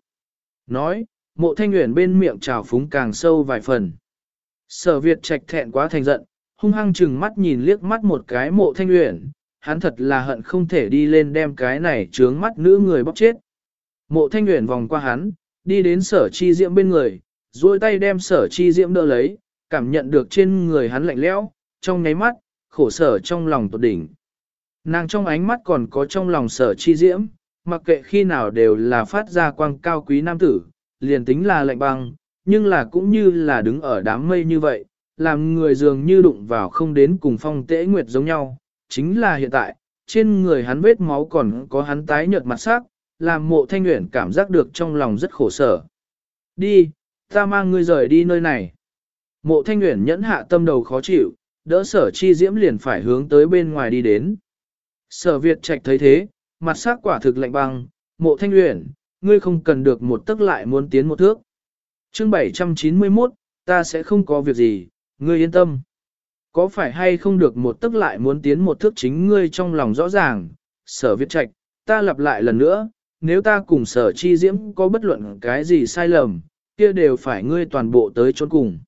Nói, mộ thanh nguyện bên miệng trào phúng càng sâu vài phần. Sở Việt trạch thẹn quá thành giận, hung hăng chừng mắt nhìn liếc mắt một cái mộ thanh nguyện, hắn thật là hận không thể đi lên đem cái này trướng mắt nữ người bóc chết. Mộ thanh nguyện vòng qua hắn, đi đến sở chi diễm bên người, duỗi tay đem sở chi diễm đỡ lấy, cảm nhận được trên người hắn lạnh lẽo, trong nháy mắt, khổ sở trong lòng tột đỉnh. Nàng trong ánh mắt còn có trong lòng sở chi diễm, mặc kệ khi nào đều là phát ra quang cao quý nam tử, liền tính là lạnh băng, nhưng là cũng như là đứng ở đám mây như vậy, làm người dường như đụng vào không đến cùng phong tễ nguyệt giống nhau. Chính là hiện tại, trên người hắn vết máu còn có hắn tái nhợt mặt sắc, làm mộ thanh nguyện cảm giác được trong lòng rất khổ sở. Đi, ta mang ngươi rời đi nơi này. Mộ thanh nguyện nhẫn hạ tâm đầu khó chịu, đỡ sở chi diễm liền phải hướng tới bên ngoài đi đến. Sở Việt Trạch thấy thế, mặt sắc quả thực lạnh băng, mộ thanh luyện, ngươi không cần được một tức lại muốn tiến một thước. chương 791, ta sẽ không có việc gì, ngươi yên tâm. Có phải hay không được một tức lại muốn tiến một thước chính ngươi trong lòng rõ ràng, sở Việt Trạch, ta lặp lại lần nữa, nếu ta cùng sở chi diễm có bất luận cái gì sai lầm, kia đều phải ngươi toàn bộ tới chốn cùng.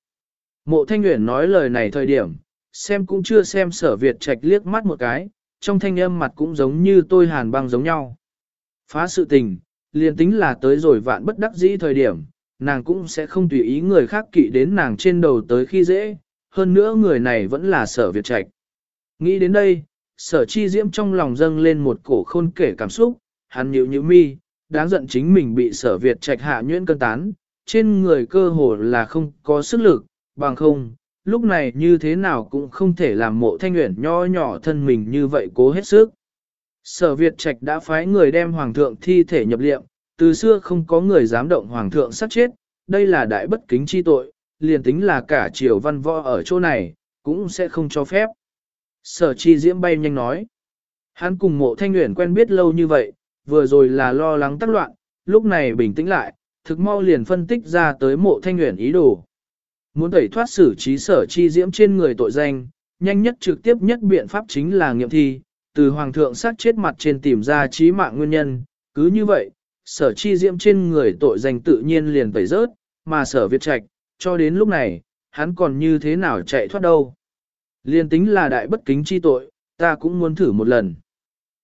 Mộ Thanh Uyển nói lời này thời điểm, xem cũng chưa xem sở Việt Trạch liếc mắt một cái, trong thanh âm mặt cũng giống như tôi hàn băng giống nhau. Phá sự tình, liền tính là tới rồi vạn bất đắc dĩ thời điểm, nàng cũng sẽ không tùy ý người khác kỵ đến nàng trên đầu tới khi dễ, hơn nữa người này vẫn là sở Việt Trạch. Nghĩ đến đây, sở chi diễm trong lòng dâng lên một cổ khôn kể cảm xúc, hắn nhịu nhịu mi, đáng giận chính mình bị sở Việt Trạch hạ nhuyễn cân tán, trên người cơ hồ là không có sức lực, bằng không, lúc này như thế nào cũng không thể làm mộ thanh nguyện nho nhỏ thân mình như vậy cố hết sức. Sở Việt Trạch đã phái người đem hoàng thượng thi thể nhập liệm, từ xưa không có người dám động hoàng thượng sát chết, đây là đại bất kính chi tội, liền tính là cả triều văn võ ở chỗ này, cũng sẽ không cho phép. Sở chi diễm bay nhanh nói. Hắn cùng mộ thanh nguyện quen biết lâu như vậy, vừa rồi là lo lắng tắc loạn, lúc này bình tĩnh lại, thực mau liền phân tích ra tới mộ thanh nguyện ý đồ. Muốn tẩy thoát xử trí sở chi diễm trên người tội danh, nhanh nhất trực tiếp nhất biện pháp chính là nghiệm thi, từ hoàng thượng sát chết mặt trên tìm ra trí mạng nguyên nhân, cứ như vậy, sở chi diễm trên người tội danh tự nhiên liền tẩy rớt, mà sở việt trạch, cho đến lúc này, hắn còn như thế nào chạy thoát đâu. Liên tính là đại bất kính chi tội, ta cũng muốn thử một lần.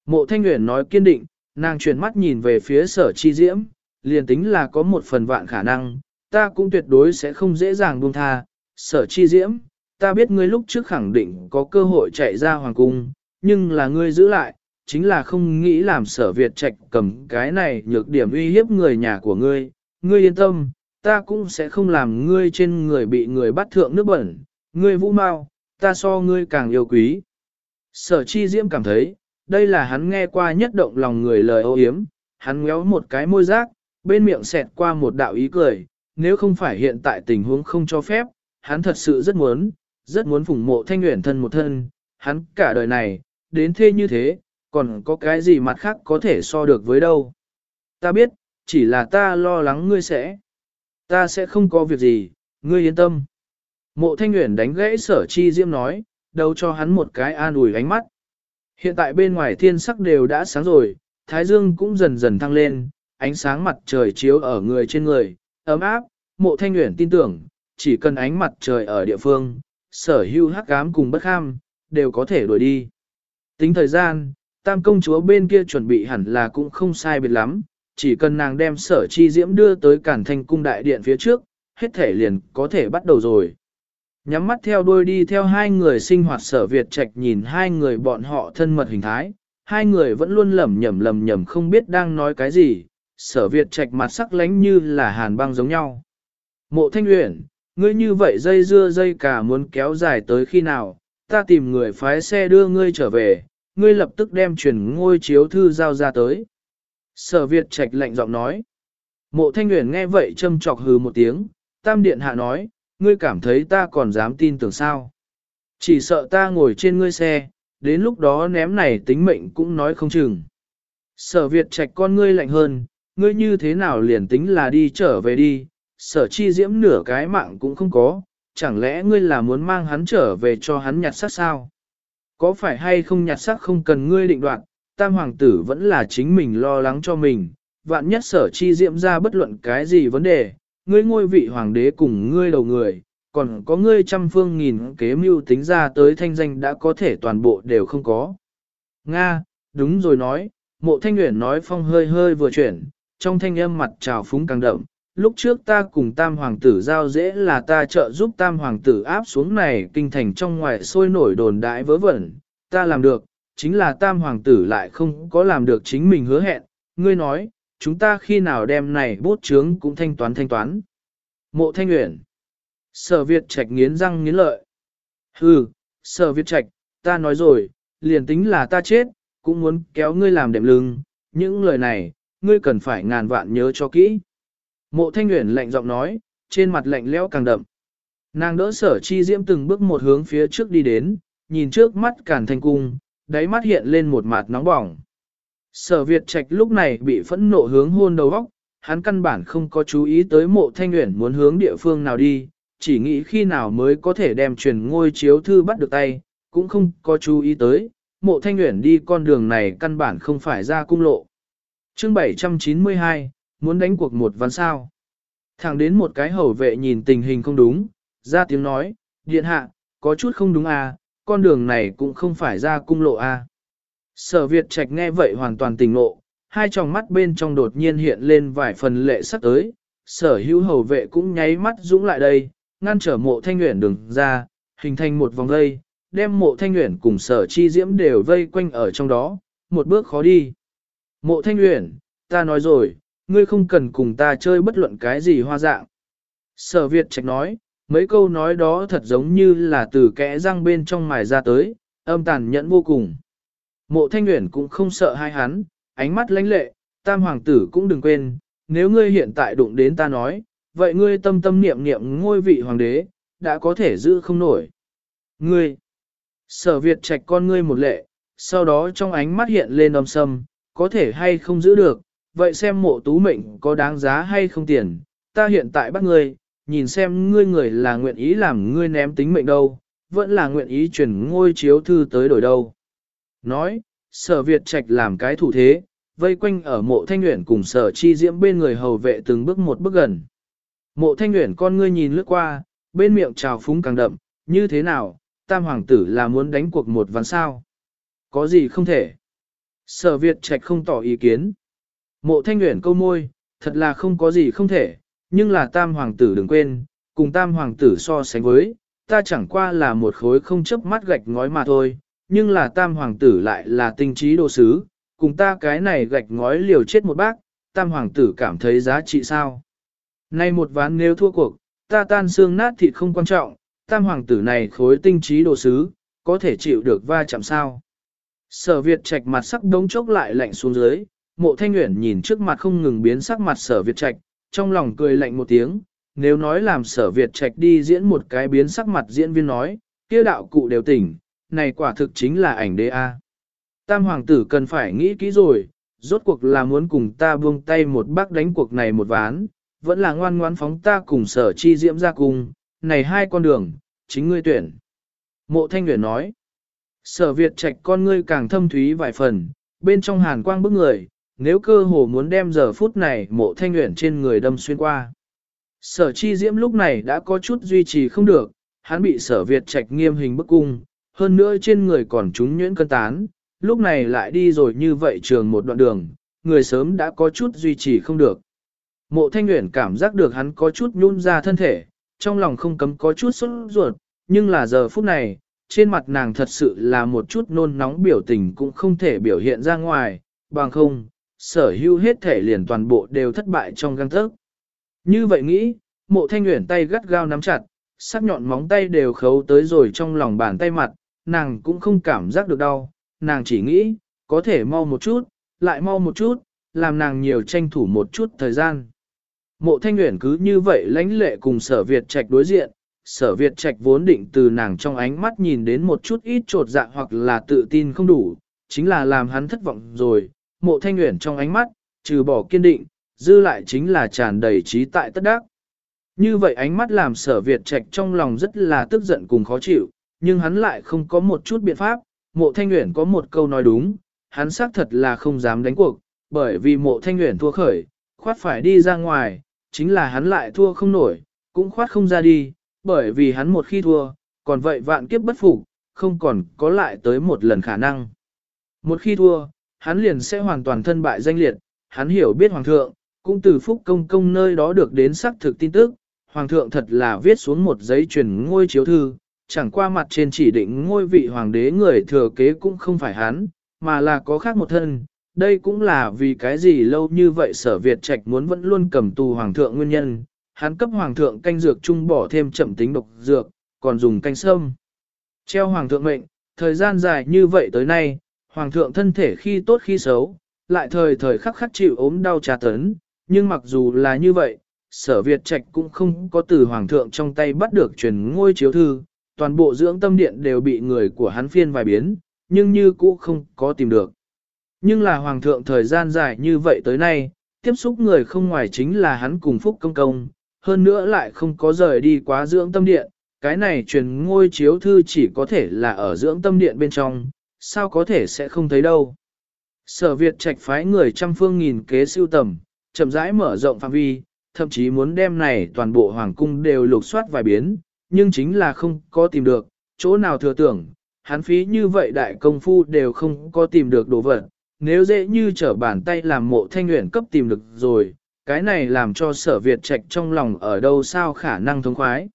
Mộ thanh Nguyễn nói kiên định, nàng chuyển mắt nhìn về phía sở chi diễm, liền tính là có một phần vạn khả năng, ta cũng tuyệt đối sẽ không dễ dàng buông tha. Sở chi diễm, ta biết ngươi lúc trước khẳng định có cơ hội chạy ra hoàng cung, nhưng là ngươi giữ lại, chính là không nghĩ làm sở Việt trạch cầm cái này nhược điểm uy hiếp người nhà của ngươi. Ngươi yên tâm, ta cũng sẽ không làm ngươi trên người bị người bắt thượng nước bẩn, ngươi vũ mau, ta so ngươi càng yêu quý. Sở chi diễm cảm thấy, đây là hắn nghe qua nhất động lòng người lời ô hiếm, hắn ngéo một cái môi rác, bên miệng xẹt qua một đạo ý cười, nếu không phải hiện tại tình huống không cho phép, hắn thật sự rất muốn, rất muốn phủng mộ thanh nguyện thân một thân, hắn cả đời này, đến thế như thế, còn có cái gì mặt khác có thể so được với đâu. Ta biết, chỉ là ta lo lắng ngươi sẽ. Ta sẽ không có việc gì, ngươi yên tâm. Mộ thanh nguyện đánh gãy sở chi diêm nói, đâu cho hắn một cái an ủi ánh mắt. Hiện tại bên ngoài thiên sắc đều đã sáng rồi, thái dương cũng dần dần thăng lên, ánh sáng mặt trời chiếu ở người trên người, ấm áp, mộ thanh nguyện tin tưởng, chỉ cần ánh mặt trời ở địa phương, sở hưu hắc cám cùng bất kham, đều có thể đuổi đi. Tính thời gian, tam công chúa bên kia chuẩn bị hẳn là cũng không sai biệt lắm, chỉ cần nàng đem sở chi diễm đưa tới cản thành cung đại điện phía trước, hết thể liền có thể bắt đầu rồi. Nhắm mắt theo đuôi đi theo hai người sinh hoạt sở Việt Trạch nhìn hai người bọn họ thân mật hình thái, hai người vẫn luôn lẩm nhẩm lẩm nhẩm không biết đang nói cái gì, sở Việt Trạch mặt sắc lánh như là hàn băng giống nhau. Mộ Thanh Uyển, ngươi như vậy dây dưa dây cả muốn kéo dài tới khi nào, ta tìm người phái xe đưa ngươi trở về, ngươi lập tức đem chuyển ngôi chiếu thư giao ra tới. Sở Việt Trạch lạnh giọng nói. Mộ Thanh Uyển nghe vậy châm chọc hừ một tiếng, Tam Điện Hạ nói, ngươi cảm thấy ta còn dám tin tưởng sao. Chỉ sợ ta ngồi trên ngươi xe, đến lúc đó ném này tính mệnh cũng nói không chừng. Sở Việt Trạch con ngươi lạnh hơn, ngươi như thế nào liền tính là đi trở về đi, sở chi diễm nửa cái mạng cũng không có, chẳng lẽ ngươi là muốn mang hắn trở về cho hắn nhặt xác sao? Có phải hay không nhặt xác không cần ngươi định đoạt, tam hoàng tử vẫn là chính mình lo lắng cho mình, vạn nhất sở chi diễm ra bất luận cái gì vấn đề, ngươi ngôi vị hoàng đế cùng ngươi đầu người, còn có ngươi trăm phương nghìn kế mưu tính ra tới thanh danh đã có thể toàn bộ đều không có. Nga, đúng rồi nói, mộ thanh nguyện nói phong hơi hơi vừa chuyển, trong thanh âm mặt trào phúng càng đậm, lúc trước ta cùng tam hoàng tử giao dễ là ta trợ giúp tam hoàng tử áp xuống này kinh thành trong ngoài sôi nổi đồn đại vớ vẩn, ta làm được, chính là tam hoàng tử lại không có làm được chính mình hứa hẹn, ngươi nói, chúng ta khi nào đem này bút chướng cũng thanh toán thanh toán. Mộ thanh nguyện, sở Việt trạch nghiến răng nghiến lợi. Hừ, sở Việt trạch, ta nói rồi, liền tính là ta chết, cũng muốn kéo ngươi làm đệm lưng, những lời này, ngươi cần phải ngàn vạn nhớ cho kỹ. Mộ thanh nguyện lạnh giọng nói, trên mặt lạnh lẽo càng đậm. Nàng đỡ sở chi diễm từng bước một hướng phía trước đi đến, nhìn trước mắt cản thành cung, đáy mắt hiện lên một mặt nóng bỏng. Sở Việt Trạch lúc này bị phẫn nộ hướng hôn đầu óc, hắn căn bản không có chú ý tới mộ thanh nguyện muốn hướng địa phương nào đi, chỉ nghĩ khi nào mới có thể đem truyền ngôi chiếu thư bắt được tay, cũng không có chú ý tới, mộ thanh nguyện đi con đường này căn bản không phải ra cung lộ chương 792, muốn đánh cuộc một ván sao. Thẳng đến một cái hầu vệ nhìn tình hình không đúng, ra tiếng nói, điện hạ, có chút không đúng à, con đường này cũng không phải ra cung lộ à. Sở Việt Trạch nghe vậy hoàn toàn tình lộ, hai tròng mắt bên trong đột nhiên hiện lên vài phần lệ sắc tới, sở hữu hầu vệ cũng nháy mắt dũng lại đây, ngăn trở mộ thanh nguyện đường ra, hình thành một vòng dây, đem mộ thanh nguyện cùng sở chi diễm đều vây quanh ở trong đó, một bước khó đi. Mộ thanh Uyển, ta nói rồi, ngươi không cần cùng ta chơi bất luận cái gì hoa dạng. Sở Việt Trạch nói, mấy câu nói đó thật giống như là từ kẽ răng bên trong mài ra tới, âm tàn nhẫn vô cùng. Mộ Thanh Uyển cũng không sợ hai hắn, ánh mắt lãnh lệ, tam hoàng tử cũng đừng quên, nếu ngươi hiện tại đụng đến ta nói, vậy ngươi tâm tâm niệm niệm ngôi vị hoàng đế, đã có thể giữ không nổi. Ngươi, sở Việt Trạch con ngươi một lệ, sau đó trong ánh mắt hiện lên âm sâm, có thể hay không giữ được, vậy xem mộ tú mệnh có đáng giá hay không tiền, ta hiện tại bắt ngươi, nhìn xem ngươi người là nguyện ý làm ngươi ném tính mệnh đâu, vẫn là nguyện ý chuyển ngôi chiếu thư tới đổi đâu. Nói, sở Việt Trạch làm cái thủ thế, vây quanh ở mộ thanh nguyện cùng sở chi diễm bên người hầu vệ từng bước một bước gần. Mộ thanh nguyện con ngươi nhìn lướt qua, bên miệng trào phúng càng đậm, như thế nào, tam hoàng tử là muốn đánh cuộc một ván sao. Có gì không thể. Sở Việt Trạch không tỏ ý kiến. Mộ thanh Nguyễn câu môi, thật là không có gì không thể, nhưng là tam hoàng tử đừng quên, cùng tam hoàng tử so sánh với, ta chẳng qua là một khối không chấp mắt gạch ngói mà thôi, nhưng là tam hoàng tử lại là tinh trí đồ sứ, cùng ta cái này gạch ngói liều chết một bác, tam hoàng tử cảm thấy giá trị sao. Nay một ván nếu thua cuộc, ta tan xương nát thịt không quan trọng, tam hoàng tử này khối tinh trí đồ sứ, có thể chịu được va chạm sao. Sở Việt trạch mặt sắc đống chốc lại lạnh xuống dưới, mộ thanh nguyện nhìn trước mặt không ngừng biến sắc mặt sở Việt trạch, trong lòng cười lạnh một tiếng, nếu nói làm sở Việt trạch đi diễn một cái biến sắc mặt diễn viên nói, kia đạo cụ đều tỉnh, này quả thực chính là ảnh đế A. Tam hoàng tử cần phải nghĩ kỹ rồi, rốt cuộc là muốn cùng ta buông tay một bác đánh cuộc này một ván, vẫn là ngoan ngoãn phóng ta cùng sở chi diễm ra cùng, này hai con đường, chính ngươi tuyển. Mộ thanh nguyện nói, sở Việt trạch con ngươi càng thâm thúy vài phần, bên trong hàn quang bức người, nếu cơ hồ muốn đem giờ phút này mộ thanh nguyện trên người đâm xuyên qua. Sở chi diễm lúc này đã có chút duy trì không được, hắn bị sở Việt trạch nghiêm hình bức cung, hơn nữa trên người còn chúng nhuyễn cân tán, lúc này lại đi rồi như vậy trường một đoạn đường, người sớm đã có chút duy trì không được. Mộ thanh nguyện cảm giác được hắn có chút nhún ra thân thể, trong lòng không cấm có chút sốt ruột, nhưng là giờ phút này, trên mặt nàng thật sự là một chút nôn nóng biểu tình cũng không thể biểu hiện ra ngoài, bằng không, sở hữu hết thể liền toàn bộ đều thất bại trong găng thức. Như vậy nghĩ, mộ thanh nguyện tay gắt gao nắm chặt, sắc nhọn móng tay đều khấu tới rồi trong lòng bàn tay mặt, nàng cũng không cảm giác được đau, nàng chỉ nghĩ, có thể mau một chút, lại mau một chút, làm nàng nhiều tranh thủ một chút thời gian. Mộ thanh nguyện cứ như vậy lãnh lệ cùng sở Việt trạch đối diện, sở Việt trạch vốn định từ nàng trong ánh mắt nhìn đến một chút ít trột dạ hoặc là tự tin không đủ, chính là làm hắn thất vọng rồi, mộ thanh nguyện trong ánh mắt, trừ bỏ kiên định, dư lại chính là tràn đầy trí tại tất đắc. Như vậy ánh mắt làm sở Việt trạch trong lòng rất là tức giận cùng khó chịu, nhưng hắn lại không có một chút biện pháp, mộ thanh nguyện có một câu nói đúng, hắn xác thật là không dám đánh cuộc, bởi vì mộ thanh nguyện thua khởi, khoát phải đi ra ngoài, chính là hắn lại thua không nổi, cũng khoát không ra đi, bởi vì hắn một khi thua, còn vậy vạn kiếp bất phục, không còn có lại tới một lần khả năng. Một khi thua, hắn liền sẽ hoàn toàn thân bại danh liệt, hắn hiểu biết hoàng thượng, cũng từ phúc công công nơi đó được đến xác thực tin tức, hoàng thượng thật là viết xuống một giấy truyền ngôi chiếu thư, chẳng qua mặt trên chỉ định ngôi vị hoàng đế người thừa kế cũng không phải hắn, mà là có khác một thân. Đây cũng là vì cái gì lâu như vậy sở Việt Trạch muốn vẫn luôn cầm tù hoàng thượng nguyên nhân, hắn cấp hoàng thượng canh dược chung bỏ thêm chậm tính độc dược, còn dùng canh sâm. Treo hoàng thượng mệnh, thời gian dài như vậy tới nay, hoàng thượng thân thể khi tốt khi xấu, lại thời thời khắc khắc chịu ốm đau trà tấn, nhưng mặc dù là như vậy, sở Việt Trạch cũng không có từ hoàng thượng trong tay bắt được truyền ngôi chiếu thư, toàn bộ dưỡng tâm điện đều bị người của hắn phiên vài biến, nhưng như cũ không có tìm được. Nhưng là hoàng thượng thời gian dài như vậy tới nay, tiếp xúc người không ngoài chính là hắn cùng Phúc Công Công, hơn nữa lại không có rời đi quá dưỡng tâm điện, cái này truyền ngôi chiếu thư chỉ có thể là ở dưỡng tâm điện bên trong, sao có thể sẽ không thấy đâu. Sở Việt trạch phái người trăm phương nghìn kế siêu tầm, chậm rãi mở rộng phạm vi, thậm chí muốn đem này toàn bộ hoàng cung đều lục soát vài biến, nhưng chính là không có tìm được, chỗ nào thừa tưởng, hắn phí như vậy đại công phu đều không có tìm được đồ vật, nếu dễ như trở bàn tay làm mộ thanh nguyện cấp tìm được rồi, cái này làm cho sở Việt trạch trong lòng ở đâu sao khả năng thống khoái.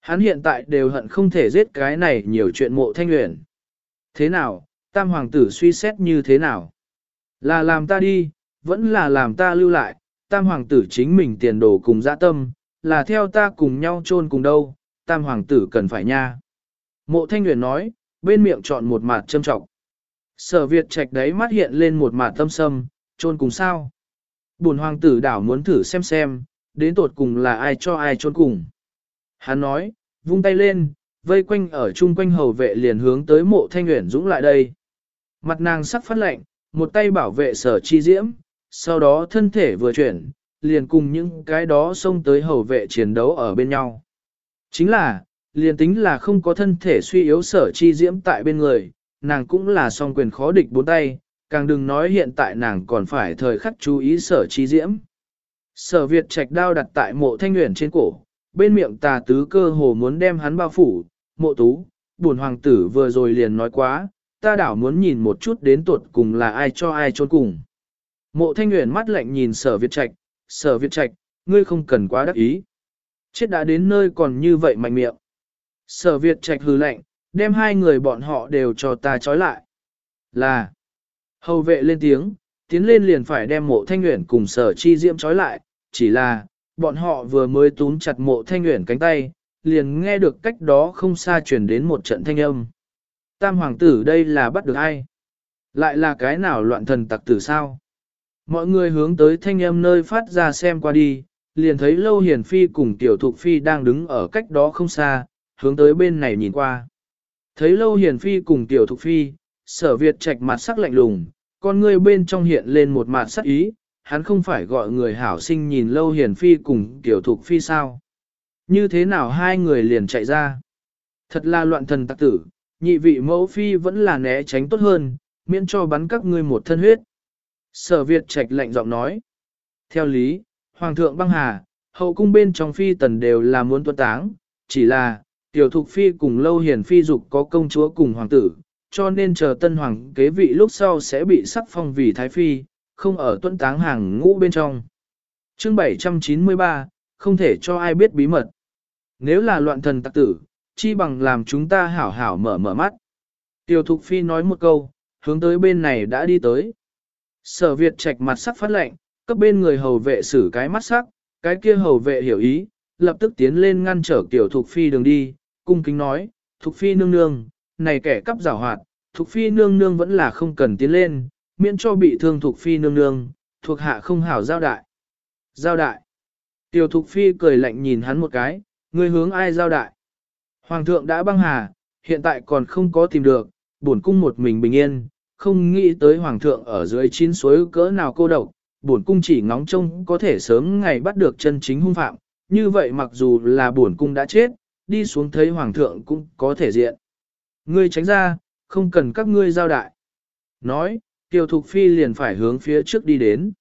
Hắn hiện tại đều hận không thể giết cái này nhiều chuyện mộ thanh nguyện. Thế nào, tam hoàng tử suy xét như thế nào? Là làm ta đi, vẫn là làm ta lưu lại, tam hoàng tử chính mình tiền đồ cùng dạ tâm, là theo ta cùng nhau chôn cùng đâu, tam hoàng tử cần phải nha. Mộ thanh nguyện nói, bên miệng chọn một mặt châm trọng. Sở Việt trạch đấy mắt hiện lên một mặt tâm sâm, chôn cùng sao bổn hoàng tử đảo muốn thử xem xem, đến tột cùng là ai cho ai trốn cùng. Hắn nói, vung tay lên, vây quanh ở chung quanh hầu vệ liền hướng tới mộ thanh nguyện dũng lại đây. Mặt nàng sắc phát lạnh, một tay bảo vệ sở chi diễm, sau đó thân thể vừa chuyển, liền cùng những cái đó xông tới hầu vệ chiến đấu ở bên nhau. Chính là, liền tính là không có thân thể suy yếu sở chi diễm tại bên người, nàng cũng là song quyền khó địch bốn tay, càng đừng nói hiện tại nàng còn phải thời khắc chú ý sở chi diễm. Sở Việt trạch đao đặt tại mộ thanh nguyện trên cổ, bên miệng tà tứ cơ hồ muốn đem hắn bao phủ, mộ tú, buồn hoàng tử vừa rồi liền nói quá, ta đảo muốn nhìn một chút đến tuột cùng là ai cho ai trốn cùng. Mộ thanh nguyện mắt lạnh nhìn sở Việt trạch, sở Việt trạch, ngươi không cần quá đắc ý. Chết đã đến nơi còn như vậy mạnh miệng. Sở Việt trạch hừ lạnh, đem hai người bọn họ đều cho ta trói lại. Là, hầu vệ lên tiếng, tiến lên liền phải đem mộ thanh nguyện cùng sở chi diễm trói lại, chỉ là, bọn họ vừa mới túm chặt mộ thanh nguyện cánh tay, liền nghe được cách đó không xa truyền đến một trận thanh âm. Tam hoàng tử đây là bắt được ai? Lại là cái nào loạn thần tặc tử sao? Mọi người hướng tới thanh âm nơi phát ra xem qua đi, liền thấy Lâu Hiền Phi cùng Tiểu Thục Phi đang đứng ở cách đó không xa, hướng tới bên này nhìn qua. Thấy Lâu Hiền Phi cùng Tiểu Thục Phi, sở Việt trạch mặt sắc lạnh lùng, con ngươi bên trong hiện lên một mặt sắc ý, hắn không phải gọi người hảo sinh nhìn Lâu Hiền Phi cùng Tiểu Thục Phi sao. Như thế nào hai người liền chạy ra? Thật là loạn thần tặc tử, nhị vị mẫu phi vẫn là né tránh tốt hơn, miễn cho bắn các ngươi một thân huyết. Sở Việt trạch lạnh giọng nói. Theo lý, Hoàng thượng băng hà, hậu cung bên trong phi tần đều là muốn tuân táng, chỉ là, tiểu thục phi cùng lâu hiền phi dục có công chúa cùng hoàng tử, cho nên chờ tân hoàng kế vị lúc sau sẽ bị sắc phong vì thái phi, không ở tuân táng hàng ngũ bên trong. Chương 793, không thể cho ai biết bí mật. Nếu là loạn thần tặc tử, chi bằng làm chúng ta hảo hảo mở mở mắt. Tiêu Thục Phi nói một câu, hướng tới bên này đã đi tới. Sở Việt trạch mặt sắc phát lệnh, cấp bên người hầu vệ xử cái mắt sắc, cái kia hầu vệ hiểu ý, lập tức tiến lên ngăn trở Tiểu Thục Phi đường đi, cung kính nói, Thục Phi nương nương, này kẻ cắp giảo hoạt, Thục Phi nương nương vẫn là không cần tiến lên, miễn cho bị thương Thục Phi nương nương, thuộc hạ không hảo giao đại. Giao đại. Tiểu Thục Phi cười lạnh nhìn hắn một cái, người hướng ai giao đại. Hoàng thượng đã băng hà, hiện tại còn không có tìm được, bổn cung một mình bình yên, không nghĩ tới hoàng thượng ở dưới chín suối cỡ nào cô độc, bổn cung chỉ ngóng trông có thể sớm ngày bắt được chân chính hung phạm, như vậy mặc dù là bổn cung đã chết, đi xuống thấy hoàng thượng cũng có thể diện. Ngươi tránh ra, không cần các ngươi giao đại. Nói, Tiêu Thục Phi liền phải hướng phía trước đi đến.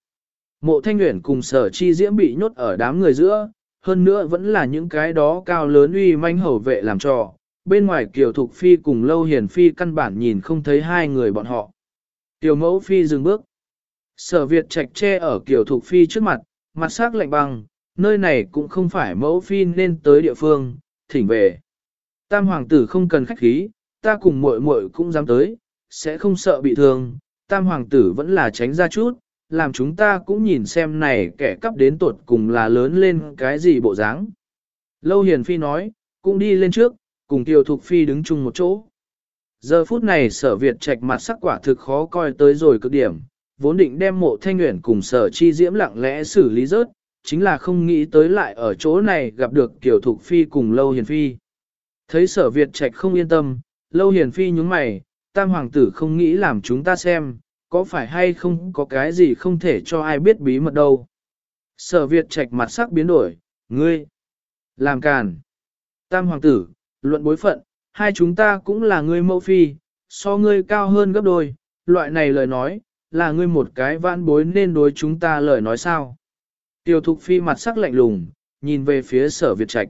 Mộ Thanh Nguyễn cùng sở chi diễm bị nhốt ở đám người giữa, hơn nữa vẫn là những cái đó cao lớn uy manh hầu vệ làm trò. Bên ngoài Kiều Thục Phi cùng Lâu Hiền Phi căn bản nhìn không thấy hai người bọn họ. Tiểu mẫu Phi dừng bước. Sở Việt trạch che ở Kiều Thục Phi trước mặt, mặt sắc lạnh băng, nơi này cũng không phải mẫu Phi nên tới địa phương, thỉnh về. Tam hoàng tử không cần khách khí, ta cùng muội muội cũng dám tới, sẽ không sợ bị thương. Tam hoàng tử vẫn là tránh ra chút, làm chúng ta cũng nhìn xem này kẻ cắp đến tuột cùng là lớn lên cái gì bộ dáng. Lâu Hiền Phi nói, cũng đi lên trước, cùng Tiêu Thục Phi đứng chung một chỗ. Giờ phút này sở Việt trạch mặt sắc quả thực khó coi tới rồi cực điểm, vốn định đem mộ thanh nguyện cùng sở chi diễm lặng lẽ xử lý rớt, chính là không nghĩ tới lại ở chỗ này gặp được Kiều Thục Phi cùng Lâu Hiền Phi. Thấy sở Việt trạch không yên tâm, Lâu Hiền Phi nhúng mày, tam hoàng tử không nghĩ làm chúng ta xem, có phải hay không có cái gì không thể cho ai biết bí mật đâu. Sở Việt trạch mặt sắc biến đổi, ngươi, làm càn. Tam hoàng tử, luận bối phận, hai chúng ta cũng là ngươi mẫu phi, so ngươi cao hơn gấp đôi, loại này lời nói, là ngươi một cái vãn bối nên đối chúng ta lời nói sao. Tiêu thục phi mặt sắc lạnh lùng, nhìn về phía sở Việt trạch.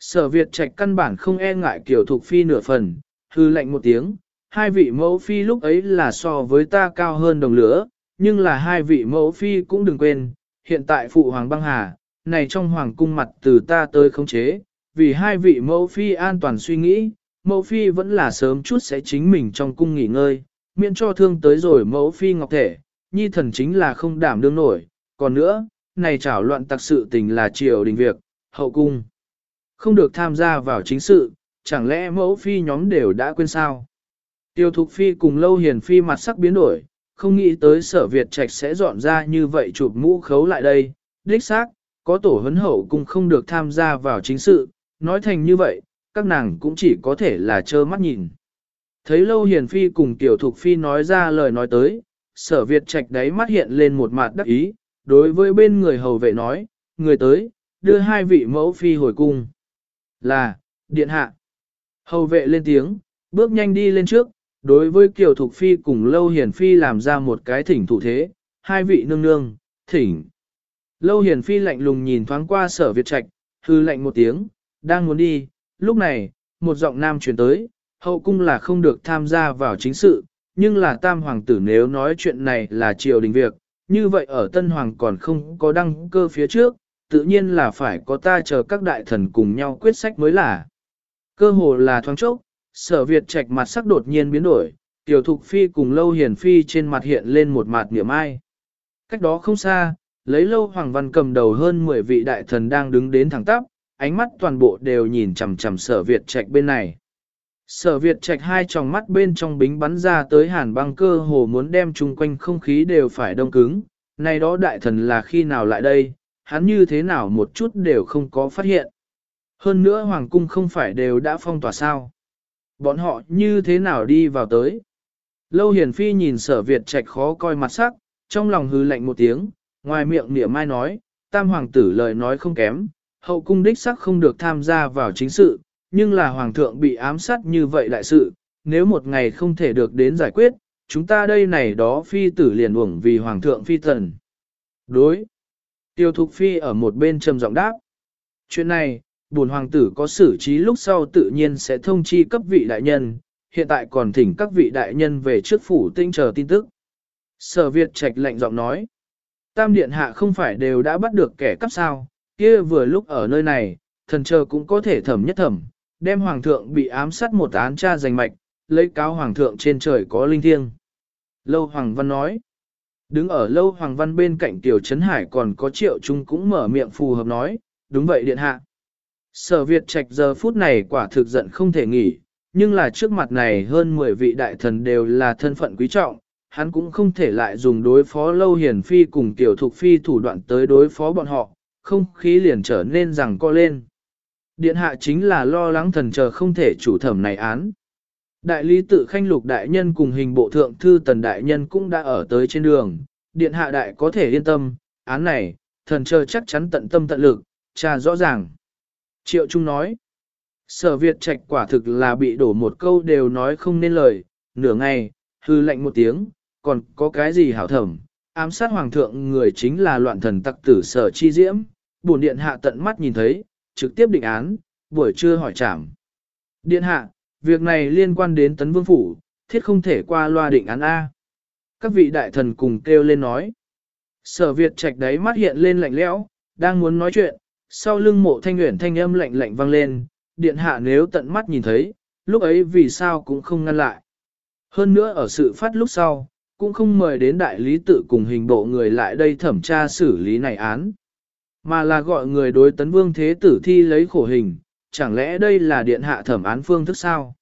Sở Việt trạch căn bản không e ngại kiểu thục phi nửa phần, hư lệnh một tiếng, hai vị mẫu phi lúc ấy là so với ta cao hơn đồng lửa, nhưng là hai vị mẫu phi cũng đừng quên, hiện tại phụ hoàng băng hà, này trong hoàng cung mặt từ ta tới khống chế, vì hai vị mẫu phi an toàn suy nghĩ, mẫu phi vẫn là sớm chút sẽ chính mình trong cung nghỉ ngơi, miễn cho thương tới rồi mẫu phi ngọc thể, nhi thần chính là không đảm đương nổi, còn nữa, này trảo loạn tặc sự tình là triều đình việc, hậu cung. Không được tham gia vào chính sự, chẳng lẽ mẫu phi nhóm đều đã quên sao? Tiêu Thục Phi cùng Lâu Hiền Phi mặt sắc biến đổi, không nghĩ tới sở Việt Trạch sẽ dọn ra như vậy chụp mũ khấu lại đây, đích xác, có tổ huấn hậu cũng không được tham gia vào chính sự, nói thành như vậy, các nàng cũng chỉ có thể là trơ mắt nhìn. Thấy Lâu Hiền Phi cùng Tiểu Thục Phi nói ra lời nói tới, sở Việt Trạch đáy mắt hiện lên một mặt đắc ý, đối với bên người hầu vệ nói, người tới, đưa hai vị mẫu phi hồi cung. Là, điện hạ. Hầu vệ lên tiếng, bước nhanh đi lên trước, đối với Kiều Thục Phi cùng Lâu Hiền Phi làm ra một cái thỉnh thủ thế, hai vị nương nương, thỉnh. Lâu Hiền Phi lạnh lùng nhìn thoáng qua sở Việt Trạch, hư lạnh một tiếng, đang muốn đi, lúc này, một giọng nam truyền tới, hậu cung là không được tham gia vào chính sự, nhưng là tam hoàng tử nếu nói chuyện này là triều đình việc, như vậy ở tân hoàng còn không có đăng cơ phía trước, tự nhiên là phải có ta chờ các đại thần cùng nhau quyết sách mới là. Cơ hồ là thoáng chốc, sở Việt trạch mặt sắc đột nhiên biến đổi, tiểu thục phi cùng lâu hiền phi trên mặt hiện lên một mặt niệm ai. Cách đó không xa, lấy lâu hoàng văn cầm đầu hơn 10 vị đại thần đang đứng đến thẳng tắp, ánh mắt toàn bộ đều nhìn chằm chằm sở Việt trạch bên này. Sở Việt trạch hai tròng mắt bên trong bính bắn ra tới hàn băng cơ hồ muốn đem chung quanh không khí đều phải đông cứng, này đó đại thần là khi nào lại đây, hắn như thế nào một chút đều không có phát hiện. Hơn nữa hoàng cung không phải đều đã phong tỏa sao. Bọn họ như thế nào đi vào tới. Lâu hiền phi nhìn sở Việt trạch khó coi mặt sắc, trong lòng hư lạnh một tiếng, ngoài miệng nịa mai nói, tam hoàng tử lời nói không kém, hậu cung đích sắc không được tham gia vào chính sự, nhưng là hoàng thượng bị ám sát như vậy đại sự, nếu một ngày không thể được đến giải quyết, chúng ta đây này đó phi tử liền uổng vì hoàng thượng phi tần. Đối. Tiêu thục phi ở một bên trầm giọng đáp. Chuyện này, buồn hoàng tử có xử trí lúc sau tự nhiên sẽ thông chi cấp vị đại nhân, hiện tại còn thỉnh các vị đại nhân về trước phủ tinh chờ tin tức. Sở Việt Trạch lạnh giọng nói, Tam Điện Hạ không phải đều đã bắt được kẻ cắp sao, kia vừa lúc ở nơi này, thần chờ cũng có thể thẩm nhất thẩm, đem Hoàng thượng bị ám sát một án tra giành mạch, lấy cáo Hoàng thượng trên trời có linh thiêng. Lâu Hoàng Văn nói, đứng ở Lâu Hoàng Văn bên cạnh Tiểu Trấn Hải còn có triệu trung cũng mở miệng phù hợp nói, đúng vậy Điện Hạ. Sở Việt Trạch giờ phút này quả thực giận không thể nghỉ, nhưng là trước mặt này hơn 10 vị đại thần đều là thân phận quý trọng, hắn cũng không thể lại dùng đối phó lâu hiền phi cùng tiểu thục phi thủ đoạn tới đối phó bọn họ, không khí liền trở nên rằng co lên. Điện hạ chính là lo lắng thần chờ không thể chủ thẩm này án. Đại lý tự khanh lục đại nhân cùng hình bộ thượng thư tần đại nhân cũng đã ở tới trên đường, điện hạ đại có thể yên tâm, án này, thần chờ chắc chắn tận tâm tận lực, tra rõ ràng. Triệu Trung nói, sở Việt trạch quả thực là bị đổ một câu đều nói không nên lời, nửa ngày, hư lệnh một tiếng, còn có cái gì hảo thẩm, ám sát hoàng thượng người chính là loạn thần tặc tử sở chi diễm, bổn điện hạ tận mắt nhìn thấy, trực tiếp định án, buổi trưa hỏi trảm. Điện hạ, việc này liên quan đến tấn vương phủ, thiết không thể qua loa định án A. Các vị đại thần cùng kêu lên nói. Sở Việt trạch đấy mắt hiện lên lạnh lẽo, đang muốn nói chuyện, sau lưng mộ thanh nguyện thanh âm lạnh lạnh vang lên, điện hạ nếu tận mắt nhìn thấy, lúc ấy vì sao cũng không ngăn lại. Hơn nữa ở sự phát lúc sau, cũng không mời đến đại lý tự cùng hình bộ người lại đây thẩm tra xử lý này án. Mà là gọi người đối tấn vương thế tử thi lấy khổ hình, chẳng lẽ đây là điện hạ thẩm án phương thức sao?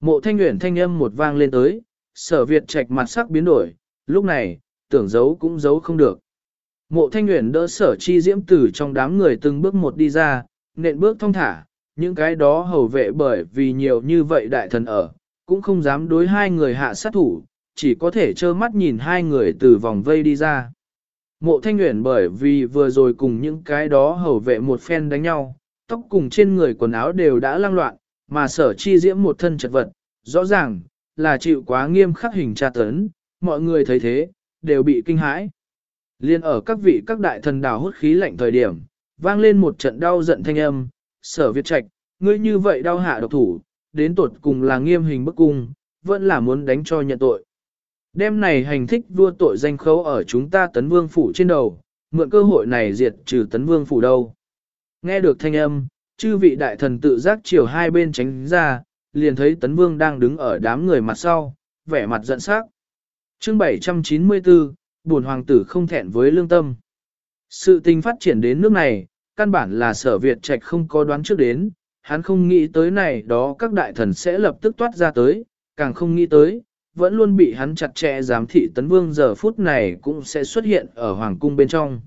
Mộ thanh nguyện thanh âm một vang lên tới, sở Việt trạch mặt sắc biến đổi, lúc này, tưởng giấu cũng giấu không được. Mộ thanh nguyện đỡ sở chi diễm tử trong đám người từng bước một đi ra, nện bước thong thả, những cái đó hầu vệ bởi vì nhiều như vậy đại thần ở, cũng không dám đối hai người hạ sát thủ, chỉ có thể trơ mắt nhìn hai người từ vòng vây đi ra. Mộ thanh nguyện bởi vì vừa rồi cùng những cái đó hầu vệ một phen đánh nhau, tóc cùng trên người quần áo đều đã lang loạn, mà sở chi diễm một thân chật vật, rõ ràng, là chịu quá nghiêm khắc hình tra tấn, mọi người thấy thế, đều bị kinh hãi. Liên ở các vị các đại thần đào hút khí lạnh thời điểm, vang lên một trận đau giận thanh âm, sở việt trạch, ngươi như vậy đau hạ độc thủ, đến tột cùng là nghiêm hình bức cung, vẫn là muốn đánh cho nhận tội. Đêm này hành thích vua tội danh khấu ở chúng ta tấn vương phủ trên đầu, mượn cơ hội này diệt trừ tấn vương phủ đâu. Nghe được thanh âm, chư vị đại thần tự giác chiều hai bên tránh ra, liền thấy tấn vương đang đứng ở đám người mặt sau, vẻ mặt giận sắc. Chương 794, buồn hoàng tử không thẹn với lương tâm. Sự tình phát triển đến nước này, căn bản là sở Việt trạch không có đoán trước đến, hắn không nghĩ tới này đó các đại thần sẽ lập tức toát ra tới, càng không nghĩ tới, vẫn luôn bị hắn chặt chẽ giám thị tấn vương giờ phút này cũng sẽ xuất hiện ở hoàng cung bên trong.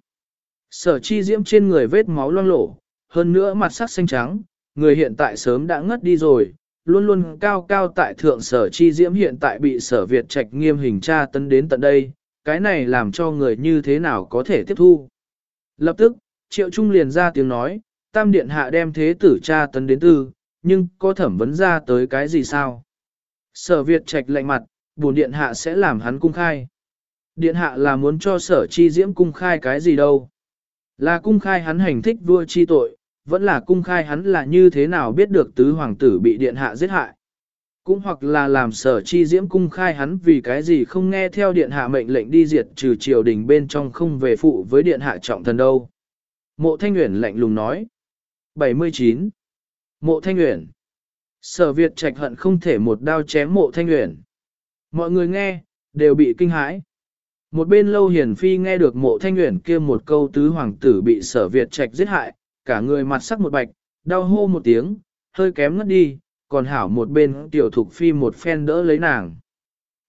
Sở chi diễm trên người vết máu loang lổ, hơn nữa mặt sắc xanh trắng, người hiện tại sớm đã ngất đi rồi, luôn luôn cao cao tại thượng sở chi diễm hiện tại bị sở Việt trạch nghiêm hình tra tấn đến tận đây, cái này làm cho người như thế nào có thể tiếp thu. Lập tức, triệu trung liền ra tiếng nói, tam điện hạ đem thế tử cha tấn đến tư, nhưng có thẩm vấn ra tới cái gì sao? Sở Việt trạch lạnh mặt, buồn điện hạ sẽ làm hắn cung khai. Điện hạ là muốn cho sở chi diễm cung khai cái gì đâu. Là cung khai hắn hành thích vua chi tội, vẫn là cung khai hắn là như thế nào biết được tứ hoàng tử bị điện hạ giết hại. Cũng hoặc là làm sở chi diễm cung khai hắn vì cái gì không nghe theo điện hạ mệnh lệnh đi diệt trừ triều đình bên trong không về phụ với điện hạ trọng thần đâu. Mộ Thanh Uyển lạnh lùng nói. 79. Mộ Thanh Uyển. Sở Việt trạch hận không thể một đao chém mộ Thanh Uyển. Mọi người nghe, đều bị kinh hãi. Một bên lâu hiền phi nghe được mộ thanh uyển kia một câu tứ hoàng tử bị sở Việt trạch giết hại, cả người mặt sắc một bạch, đau hô một tiếng, hơi kém ngất đi, còn hảo một bên tiểu thục phi một phen đỡ lấy nàng.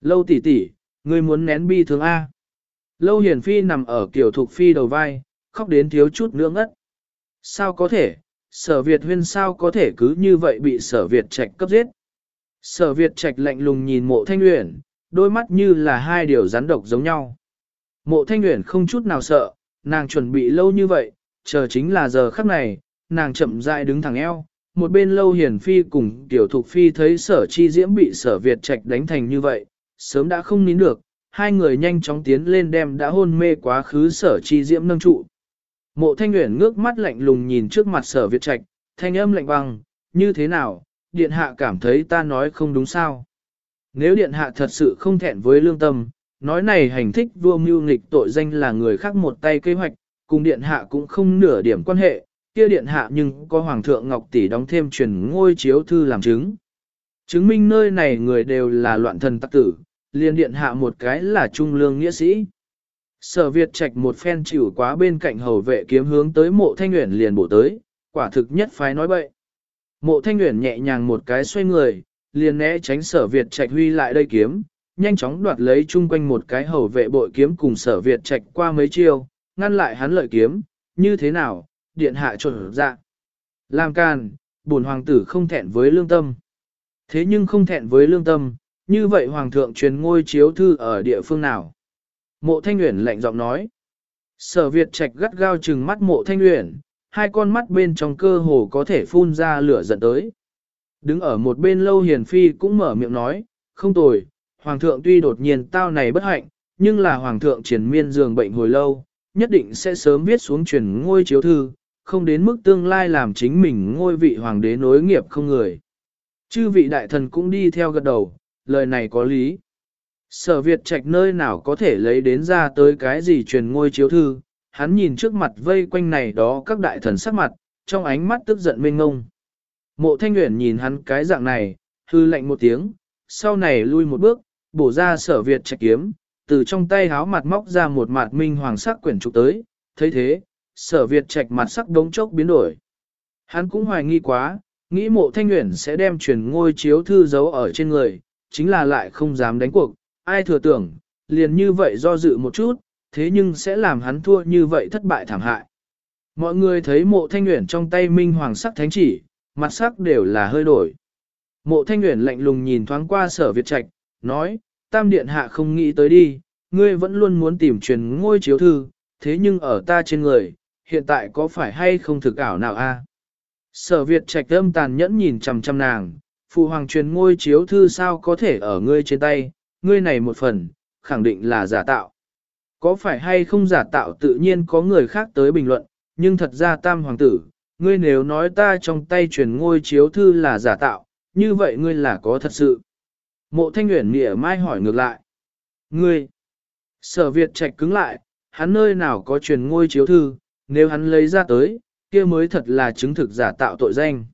Lâu tỷ tỷ, ngươi muốn nén bi thương A. Lâu hiền phi nằm ở tiểu thục phi đầu vai, khóc đến thiếu chút nữa ngất. Sao có thể, sở Việt huyên sao có thể cứ như vậy bị sở Việt trạch cấp giết. Sở Việt trạch lạnh lùng nhìn mộ thanh uyển, đôi mắt như là hai điều rắn độc giống nhau. Mộ thanh uyển không chút nào sợ, nàng chuẩn bị lâu như vậy, chờ chính là giờ khắc này, nàng chậm rãi đứng thẳng eo. Một bên lâu hiển phi cùng tiểu thục phi thấy sở chi diễm bị sở Việt trạch đánh thành như vậy, sớm đã không nín được, hai người nhanh chóng tiến lên đem đã hôn mê quá khứ sở chi diễm nâng trụ. Mộ thanh nguyện ngước mắt lạnh lùng nhìn trước mặt sở Việt trạch, thanh âm lạnh băng, như thế nào, điện hạ cảm thấy ta nói không đúng sao. Nếu điện hạ thật sự không thẹn với lương tâm, nói này hành thích vua mưu nghịch tội danh là người khác một tay kế hoạch, cùng điện hạ cũng không nửa điểm quan hệ, kia điện hạ nhưng có hoàng thượng ngọc tỷ đóng thêm truyền ngôi chiếu thư làm chứng. Chứng minh nơi này người đều là loạn thần tắc tử, liền điện hạ một cái là trung lương nghĩa sĩ. Sở Việt Trạch một phen chịu quá bên cạnh hầu vệ kiếm hướng tới mộ thanh nguyện liền bổ tới, quả thực nhất phái nói bậy. Mộ thanh nguyện nhẹ nhàng một cái xoay người, liền né tránh sở Việt Trạch huy lại đây kiếm, nhanh chóng đoạt lấy chung quanh một cái hầu vệ bội kiếm cùng sở Việt Trạch qua mấy chiêu, ngăn lại hắn lợi kiếm, như thế nào, điện hạ trộn dạ. Làm can, bổn hoàng tử không thẹn với lương tâm. Thế nhưng không thẹn với lương tâm, như vậy hoàng thượng truyền ngôi chiếu thư ở địa phương nào? Mộ thanh uyển lạnh giọng nói. Sở Việt Trạch gắt gao trừng mắt mộ thanh uyển, hai con mắt bên trong cơ hồ có thể phun ra lửa giận tới. Đứng ở một bên lâu hiền phi cũng mở miệng nói, không tồi, hoàng thượng tuy đột nhiên tao này bất hạnh, nhưng là hoàng thượng triển miên giường bệnh hồi lâu, nhất định sẽ sớm viết xuống truyền ngôi chiếu thư, không đến mức tương lai làm chính mình ngôi vị hoàng đế nối nghiệp không người. Chư vị đại thần cũng đi theo gật đầu, lời này có lý. Sở Việt trạch nơi nào có thể lấy đến ra tới cái gì truyền ngôi chiếu thư, hắn nhìn trước mặt vây quanh này đó các đại thần sắc mặt, trong ánh mắt tức giận mênh ngông. Mộ thanh nguyện nhìn hắn cái dạng này, hư lạnh một tiếng, sau này lui một bước, bổ ra sở Việt trạch kiếm, từ trong tay háo mặt móc ra một mặt minh hoàng sắc quyển trục tới, thấy thế, sở Việt trạch mặt sắc đống chốc biến đổi. Hắn cũng hoài nghi quá, nghĩ mộ thanh nguyện sẽ đem truyền ngôi chiếu thư giấu ở trên người, chính là lại không dám đánh cuộc, ai thừa tưởng, liền như vậy do dự một chút, thế nhưng sẽ làm hắn thua như vậy thất bại thảm hại. Mọi người thấy mộ thanh nguyện trong tay minh hoàng sắc thánh chỉ, mặt sắc đều là hơi đổi. Mộ thanh nguyện lạnh lùng nhìn thoáng qua sở Việt Trạch, nói, tam điện hạ không nghĩ tới đi, ngươi vẫn luôn muốn tìm truyền ngôi chiếu thư, thế nhưng ở ta trên người, hiện tại có phải hay không thực ảo nào a? Sở Việt Trạch âm tàn nhẫn nhìn chằm chằm nàng, phụ hoàng truyền ngôi chiếu thư sao có thể ở ngươi trên tay, ngươi này một phần, khẳng định là giả tạo. Có phải hay không giả tạo tự nhiên có người khác tới bình luận, nhưng thật ra tam hoàng tử, ngươi nếu nói ta trong tay truyền ngôi chiếu thư là giả tạo, như vậy ngươi là có thật sự. Mộ thanh nguyện nghĩa mai hỏi ngược lại. Ngươi, sở Việt trạch cứng lại, hắn nơi nào có truyền ngôi chiếu thư, nếu hắn lấy ra tới, kia mới thật là chứng thực giả tạo tội danh.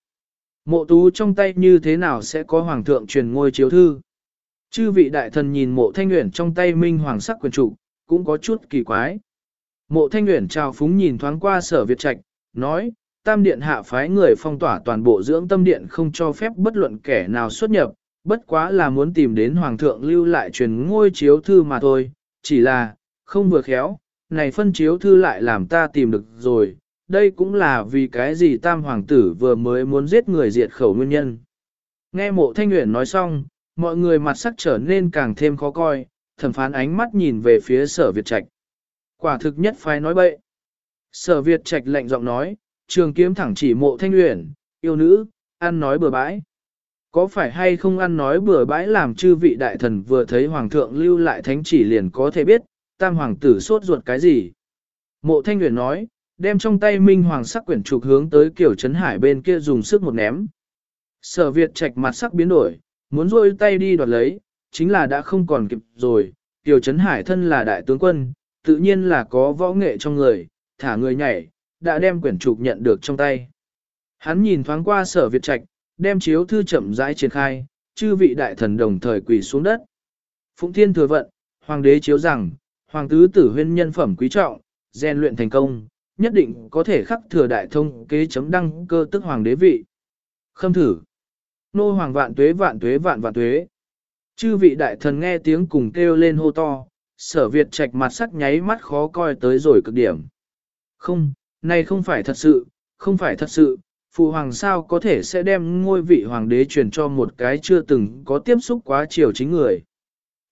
Mộ tú trong tay như thế nào sẽ có hoàng thượng truyền ngôi chiếu thư? Chư vị đại thần nhìn mộ thanh nguyện trong tay minh hoàng sắc quyền trụ, cũng có chút kỳ quái. Mộ thanh nguyện trao phúng nhìn thoáng qua sở Việt Trạch, nói, tam điện hạ phái người phong tỏa toàn bộ dưỡng tâm điện không cho phép bất luận kẻ nào xuất nhập, bất quá là muốn tìm đến hoàng thượng lưu lại truyền ngôi chiếu thư mà thôi, chỉ là, không vừa khéo, này phân chiếu thư lại làm ta tìm được rồi, đây cũng là vì cái gì tam hoàng tử vừa mới muốn giết người diệt khẩu nguyên nhân. Nghe mộ thanh nguyện nói xong, mọi người mặt sắc trở nên càng thêm khó coi, thẩm phán ánh mắt nhìn về phía sở Việt Trạch. Quả thực nhất phải nói bậy. Sở Việt Trạch lạnh giọng nói, trường kiếm thẳng chỉ mộ thanh nguyện, yêu nữ, ăn nói bừa bãi. Có phải hay không ăn nói bừa bãi làm chư vị đại thần vừa thấy hoàng thượng lưu lại thánh chỉ liền có thể biết, tam hoàng tử sốt ruột cái gì? Mộ thanh nguyện nói, đem trong tay minh hoàng sắc quyển trục hướng tới kiểu trấn hải bên kia dùng sức một ném. Sở Việt trạch mặt sắc biến đổi, muốn rôi tay đi đoạt lấy, chính là đã không còn kịp rồi, Tiểu Trấn Hải thân là đại tướng quân, tự nhiên là có võ nghệ trong người, thả người nhảy, đã đem quyển trục nhận được trong tay. Hắn nhìn thoáng qua sở Việt Trạch, đem chiếu thư chậm rãi triển khai, chư vị đại thần đồng thời quỳ xuống đất. Phụng Thiên thừa vận, hoàng đế chiếu rằng, hoàng tứ tử huyên nhân phẩm quý trọng, rèn luyện thành công, nhất định có thể khắc thừa đại thông kế chấm đăng cơ tức hoàng đế vị. Khâm thử. Nô hoàng vạn tuế vạn tuế vạn vạn tuế. Chư vị đại thần nghe tiếng cùng kêu lên hô to, sở Việt trạch mặt sắc nháy mắt khó coi tới rồi cực điểm. Không, này không phải thật sự, không phải thật sự, phụ hoàng sao có thể sẽ đem ngôi vị hoàng đế truyền cho một cái chưa từng có tiếp xúc quá chiều chính người.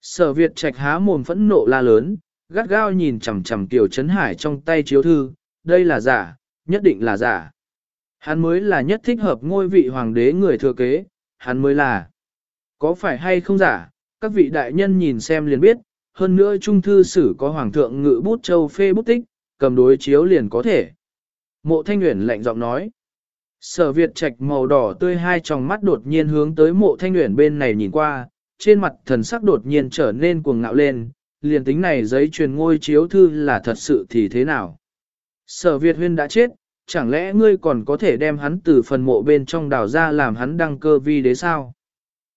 Sở Việt trạch há mồm phẫn nộ la lớn, gắt gao nhìn chằm chằm tiểu Trấn hải trong tay chiếu thư, đây là giả, nhất định là giả. Hắn mới là nhất thích hợp ngôi vị hoàng đế người thừa kế, hắn mới là. Có phải hay không giả, các vị đại nhân nhìn xem liền biết, hơn nữa trung thư sử có hoàng thượng ngự bút châu phê bút tích, cầm đối chiếu liền có thể. Mộ thanh Uyển lạnh giọng nói. Sở Việt trạch màu đỏ tươi hai tròng mắt đột nhiên hướng tới mộ thanh Uyển bên này nhìn qua, trên mặt thần sắc đột nhiên trở nên cuồng ngạo lên, liền tính này giấy truyền ngôi chiếu thư là thật sự thì thế nào. Sở Việt huyên đã chết, chẳng lẽ ngươi còn có thể đem hắn từ phần mộ bên trong đào ra làm hắn đăng cơ vi đế sao?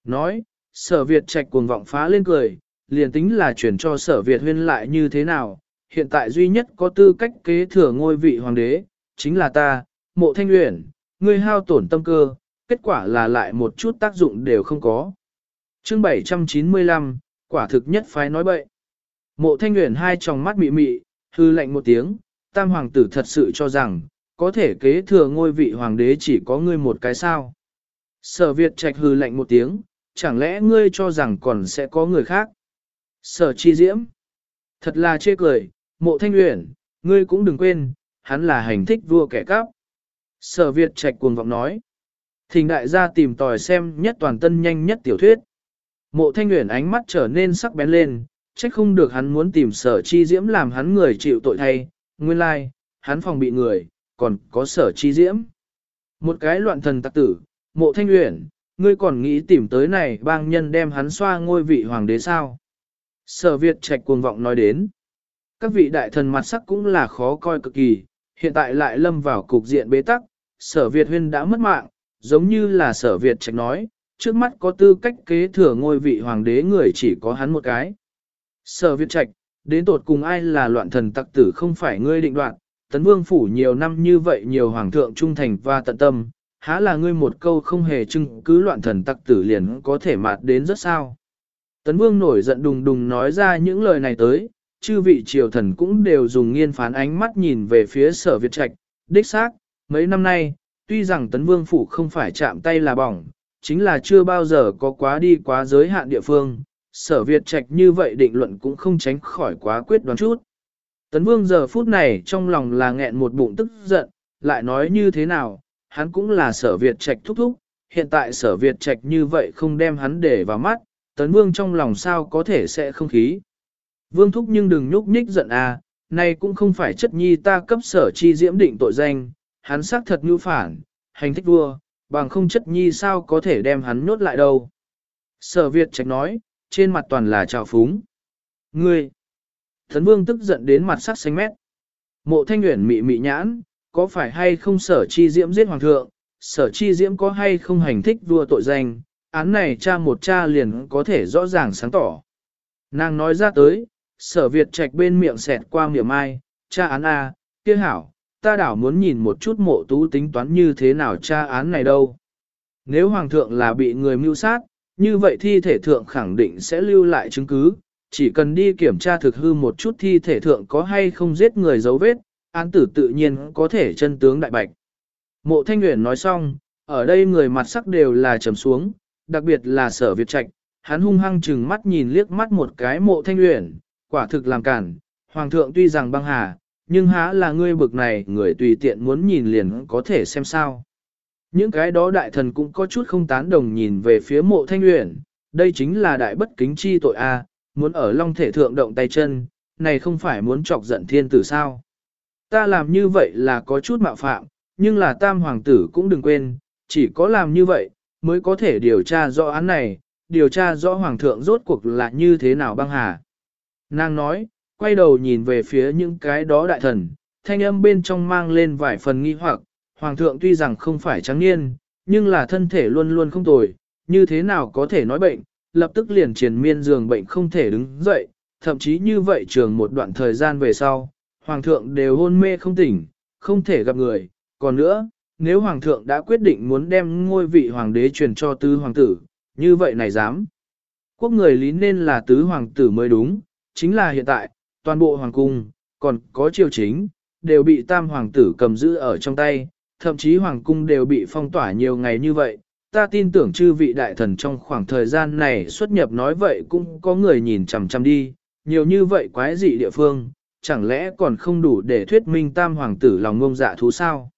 Nói, sở Việt trạch cuồng vọng phá lên cười, liền tính là chuyển cho sở Việt huyên lại như thế nào, hiện tại duy nhất có tư cách kế thừa ngôi vị hoàng đế, chính là ta, mộ thanh luyện, ngươi hao tổn tâm cơ, kết quả là lại một chút tác dụng đều không có. chương 795, quả thực nhất phái nói bậy. Mộ thanh Uyển hai tròng mắt mị mị, hư lạnh một tiếng, tam hoàng tử thật sự cho rằng, có thể kế thừa ngôi vị hoàng đế chỉ có ngươi một cái sao. Sở Việt trạch hư lạnh một tiếng, chẳng lẽ ngươi cho rằng còn sẽ có người khác? Sở chi diễm. Thật là chê cười, mộ thanh Uyển, ngươi cũng đừng quên, hắn là hành thích vua kẻ cắp. Sở Việt trạch cuồng vọng nói. Thình đại gia tìm tòi xem nhất toàn tân nhanh nhất tiểu thuyết. Mộ thanh Uyển ánh mắt trở nên sắc bén lên, trách không được hắn muốn tìm sở chi diễm làm hắn người chịu tội thay, nguyên lai, hắn phòng bị người, còn có sở chi diễm. Một cái loạn thần tặc tử, mộ thanh uyển ngươi còn nghĩ tìm tới này bang nhân đem hắn xoa ngôi vị hoàng đế sao? Sở Việt trạch cuồng vọng nói đến. Các vị đại thần mặt sắc cũng là khó coi cực kỳ, hiện tại lại lâm vào cục diện bế tắc, sở Việt huyên đã mất mạng, giống như là sở Việt trạch nói, trước mắt có tư cách kế thừa ngôi vị hoàng đế người chỉ có hắn một cái. Sở Việt trạch, đến tột cùng ai là loạn thần tặc tử không phải ngươi định đoạn, tấn vương phủ nhiều năm như vậy nhiều hoàng thượng trung thành và tận tâm, há là ngươi một câu không hề chứng cứ loạn thần tặc tử liền có thể mạt đến rất sao. Tấn vương nổi giận đùng đùng nói ra những lời này tới, chư vị triều thần cũng đều dùng nghiên phán ánh mắt nhìn về phía sở Việt Trạch, đích xác, mấy năm nay, tuy rằng tấn vương phủ không phải chạm tay là bỏng, chính là chưa bao giờ có quá đi quá giới hạn địa phương, sở Việt Trạch như vậy định luận cũng không tránh khỏi quá quyết đoán chút. Tấn vương giờ phút này trong lòng là nghẹn một bụng tức giận, lại nói như thế nào, hắn cũng là sở Việt Trạch thúc thúc, hiện tại sở Việt Trạch như vậy không đem hắn để vào mắt, tấn vương trong lòng sao có thể sẽ không khí. Vương thúc nhưng đừng nhúc nhích giận à, này cũng không phải chất nhi ta cấp sở chi diễm định tội danh, hắn xác thật như phản, hành thích vua, bằng không chất nhi sao có thể đem hắn nhốt lại đâu. Sở Việt Trạch nói, trên mặt toàn là trào phúng. Ngươi! Thần vương tức giận đến mặt sắc xanh mét. Mộ thanh nguyện mị mị nhãn, có phải hay không sở chi diễm giết hoàng thượng, sở chi diễm có hay không hành thích vua tội danh, án này cha một cha liền có thể rõ ràng sáng tỏ. Nàng nói ra tới, sở Việt trạch bên miệng xẹt qua miệng ai, cha án A, kia hảo, ta đảo muốn nhìn một chút mộ tú tính toán như thế nào cha án này đâu. Nếu hoàng thượng là bị người mưu sát, như vậy thi thể thượng khẳng định sẽ lưu lại chứng cứ, chỉ cần đi kiểm tra thực hư một chút thi thể thượng có hay không giết người dấu vết, án tử tự nhiên có thể chân tướng đại bạch. Mộ Thanh Nguyễn nói xong, ở đây người mặt sắc đều là trầm xuống, đặc biệt là sở Việt Trạch, hắn hung hăng chừng mắt nhìn liếc mắt một cái mộ Thanh Nguyễn, quả thực làm cản, Hoàng thượng tuy rằng băng hà, nhưng há là ngươi bực này người tùy tiện muốn nhìn liền có thể xem sao. Những cái đó đại thần cũng có chút không tán đồng nhìn về phía mộ Thanh uyển, đây chính là đại bất kính chi tội A, muốn ở long thể thượng động tay chân, này không phải muốn chọc giận thiên tử sao. Ta làm như vậy là có chút mạo phạm, nhưng là tam hoàng tử cũng đừng quên, chỉ có làm như vậy, mới có thể điều tra rõ án này, điều tra rõ hoàng thượng rốt cuộc là như thế nào băng hà. Nàng nói, quay đầu nhìn về phía những cái đó đại thần, thanh âm bên trong mang lên vài phần nghi hoặc, hoàng thượng tuy rằng không phải trắng niên, nhưng là thân thể luôn luôn không tồi, như thế nào có thể nói bệnh, lập tức liền triền miên giường bệnh không thể đứng dậy, thậm chí như vậy trường một đoạn thời gian về sau, hoàng thượng đều hôn mê không tỉnh, không thể gặp người, còn nữa, nếu hoàng thượng đã quyết định muốn đem ngôi vị hoàng đế truyền cho tứ hoàng tử, như vậy này dám. Quốc người lý nên là tứ hoàng tử mới đúng, chính là hiện tại, toàn bộ hoàng cung, còn có triều chính, đều bị tam hoàng tử cầm giữ ở trong tay, thậm chí hoàng cung đều bị phong tỏa nhiều ngày như vậy. Ta tin tưởng chư vị đại thần trong khoảng thời gian này xuất nhập nói vậy cũng có người nhìn chằm chằm đi, nhiều như vậy quái dị địa phương, chẳng lẽ còn không đủ để thuyết minh tam hoàng tử lòng ngông dạ thú sao?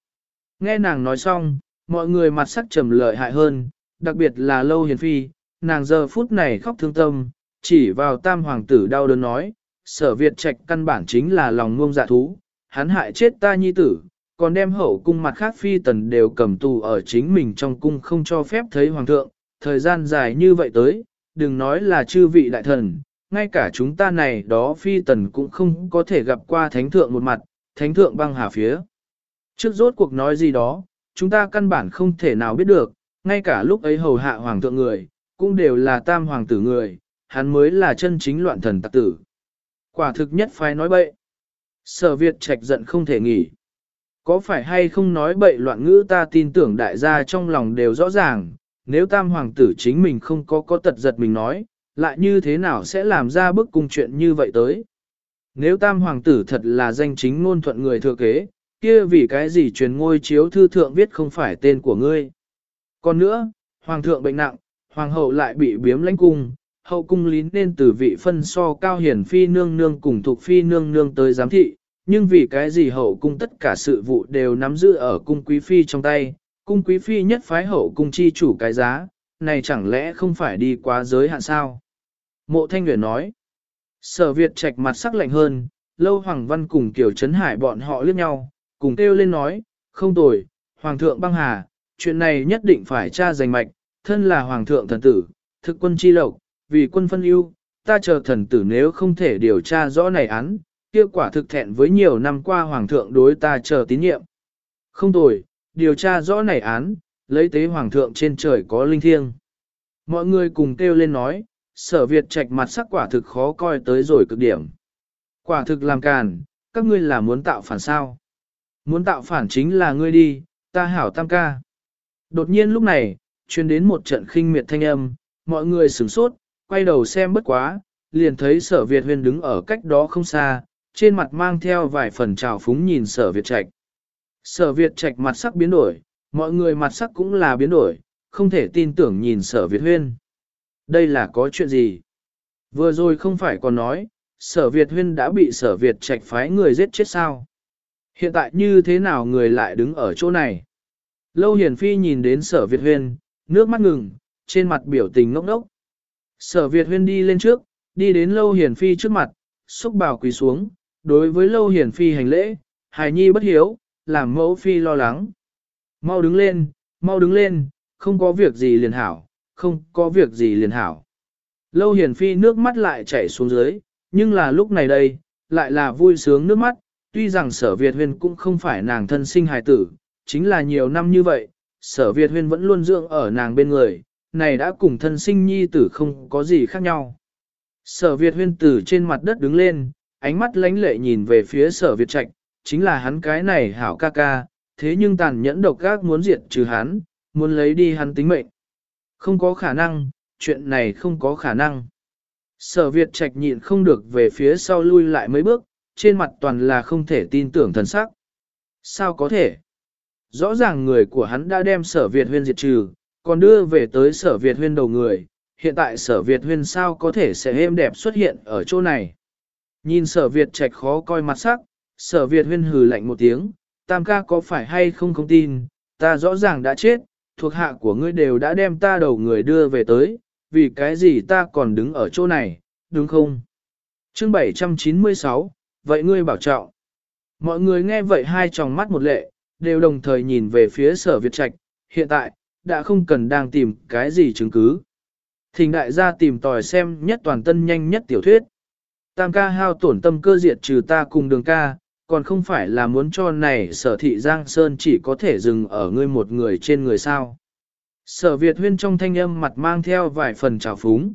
Nghe nàng nói xong, mọi người mặt sắc trầm lợi hại hơn, đặc biệt là lâu hiền phi, nàng giờ phút này khóc thương tâm, chỉ vào tam hoàng tử đau đớn nói, sở Việt trạch căn bản chính là lòng ngông dạ thú, hắn hại chết ta nhi tử, còn đem hậu cung mặt khác phi tần đều cầm tù ở chính mình trong cung không cho phép thấy hoàng thượng, thời gian dài như vậy tới, đừng nói là chư vị đại thần, ngay cả chúng ta này đó phi tần cũng không có thể gặp qua thánh thượng một mặt, thánh thượng băng hà phía. Trước rốt cuộc nói gì đó, chúng ta căn bản không thể nào biết được, ngay cả lúc ấy hầu hạ hoàng thượng người, cũng đều là tam hoàng tử người, hắn mới là chân chính loạn thần tặc tử. Quả thực nhất phải nói bậy. Sở Việt trạch giận không thể nghỉ. Có phải hay không nói bậy loạn ngữ ta tin tưởng đại gia trong lòng đều rõ ràng, nếu tam hoàng tử chính mình không có có tật giật mình nói, lại như thế nào sẽ làm ra bức cung chuyện như vậy tới. Nếu tam hoàng tử thật là danh chính ngôn thuận người thừa kế, kia vì cái gì truyền ngôi chiếu thư thượng viết không phải tên của ngươi. Còn nữa, hoàng thượng bệnh nặng, hoàng hậu lại bị biếm lãnh cung, hậu cung lín nên từ vị phân so cao hiển phi nương nương cùng thuộc phi nương nương tới giám thị, nhưng vì cái gì hậu cung tất cả sự vụ đều nắm giữ ở cung quý phi trong tay, cung quý phi nhất phái hậu cung chi chủ cái giá, này chẳng lẽ không phải đi quá giới hạn sao? Mộ Thanh Nguyễn nói, sở Việt trạch mặt sắc lạnh hơn, lâu Hoàng Văn cùng Kiều Trấn Hải bọn họ liếc nhau, cùng kêu lên nói, không tồi, Hoàng thượng băng hà, chuyện này nhất định phải tra giành mạch, thân là Hoàng thượng thần tử, thực quân chi lộc, vì quân phân ưu, ta chờ thần tử nếu không thể điều tra rõ này án, kia quả thực thẹn với nhiều năm qua Hoàng thượng đối ta chờ tín nhiệm. Không tồi, điều tra rõ này án, lấy tế Hoàng thượng trên trời có linh thiêng. Mọi người cùng kêu lên nói, sở Việt trạch mặt sắc quả thực khó coi tới rồi cực điểm. Quả thực làm càn, các ngươi là muốn tạo phản sao. Muốn tạo phản chính là ngươi đi, ta hảo tam ca. Đột nhiên lúc này, truyền đến một trận khinh miệt thanh âm, mọi người sửng sốt, quay đầu xem bất quá, liền thấy sở Việt huyền đứng ở cách đó không xa, trên mặt mang theo vài phần trào phúng nhìn sở Việt trạch. Sở Việt trạch mặt sắc biến đổi, mọi người mặt sắc cũng là biến đổi, không thể tin tưởng nhìn sở Việt huyên. Đây là có chuyện gì? Vừa rồi không phải còn nói, sở Việt huyên đã bị sở Việt trạch phái người giết chết sao? Hiện tại như thế nào người lại đứng ở chỗ này? Lâu Hiển Phi nhìn đến sở Việt huyên, nước mắt ngừng, trên mặt biểu tình ngốc ngốc. Sở Việt huyên đi lên trước, đi đến Lâu Hiển Phi trước mặt, xúc bào quỳ xuống, đối với Lâu Hiển Phi hành lễ, hài nhi bất hiếu, làm mẫu Phi lo lắng. Mau đứng lên, mau đứng lên, không có việc gì liền hảo, không có việc gì liền hảo. Lâu Hiển Phi nước mắt lại chảy xuống dưới, nhưng là lúc này đây, lại là vui sướng nước mắt, tuy rằng sở Việt huyên cũng không phải nàng thân sinh hài tử, chính là nhiều năm như vậy, sở Việt huyên vẫn luôn dưỡng ở nàng bên người, này đã cùng thân sinh nhi tử không có gì khác nhau. Sở Việt huyên tử trên mặt đất đứng lên, ánh mắt lánh lệ nhìn về phía sở Việt trạch, chính là hắn cái này hảo ca ca, thế nhưng tàn nhẫn độc gác muốn diệt trừ hắn, muốn lấy đi hắn tính mệnh. Không có khả năng, chuyện này không có khả năng. Sở Việt trạch nhịn không được về phía sau lui lại mấy bước, trên mặt toàn là không thể tin tưởng thần sắc. Sao có thể? Rõ ràng người của hắn đã đem sở Việt huyên diệt trừ, còn đưa về tới sở Việt huyên đầu người, hiện tại sở Việt huyên sao có thể sẽ êm đẹp xuất hiện ở chỗ này. Nhìn sở Việt trạch khó coi mặt sắc, sở Việt huyên hừ lạnh một tiếng, tam ca có phải hay không không tin, ta rõ ràng đã chết, thuộc hạ của ngươi đều đã đem ta đầu người đưa về tới, vì cái gì ta còn đứng ở chỗ này, đúng không? Chương 796, vậy ngươi bảo trọng. Mọi người nghe vậy hai tròng mắt một lệ, đều đồng thời nhìn về phía sở Việt Trạch, hiện tại, đã không cần đang tìm cái gì chứng cứ. Thình đại gia tìm tòi xem nhất toàn tân nhanh nhất tiểu thuyết. Tam ca hao tổn tâm cơ diệt trừ ta cùng đường ca, còn không phải là muốn cho này sở thị Giang Sơn chỉ có thể dừng ở ngươi một người trên người sao. Sở Việt huyên trong thanh âm mặt mang theo vài phần trào phúng.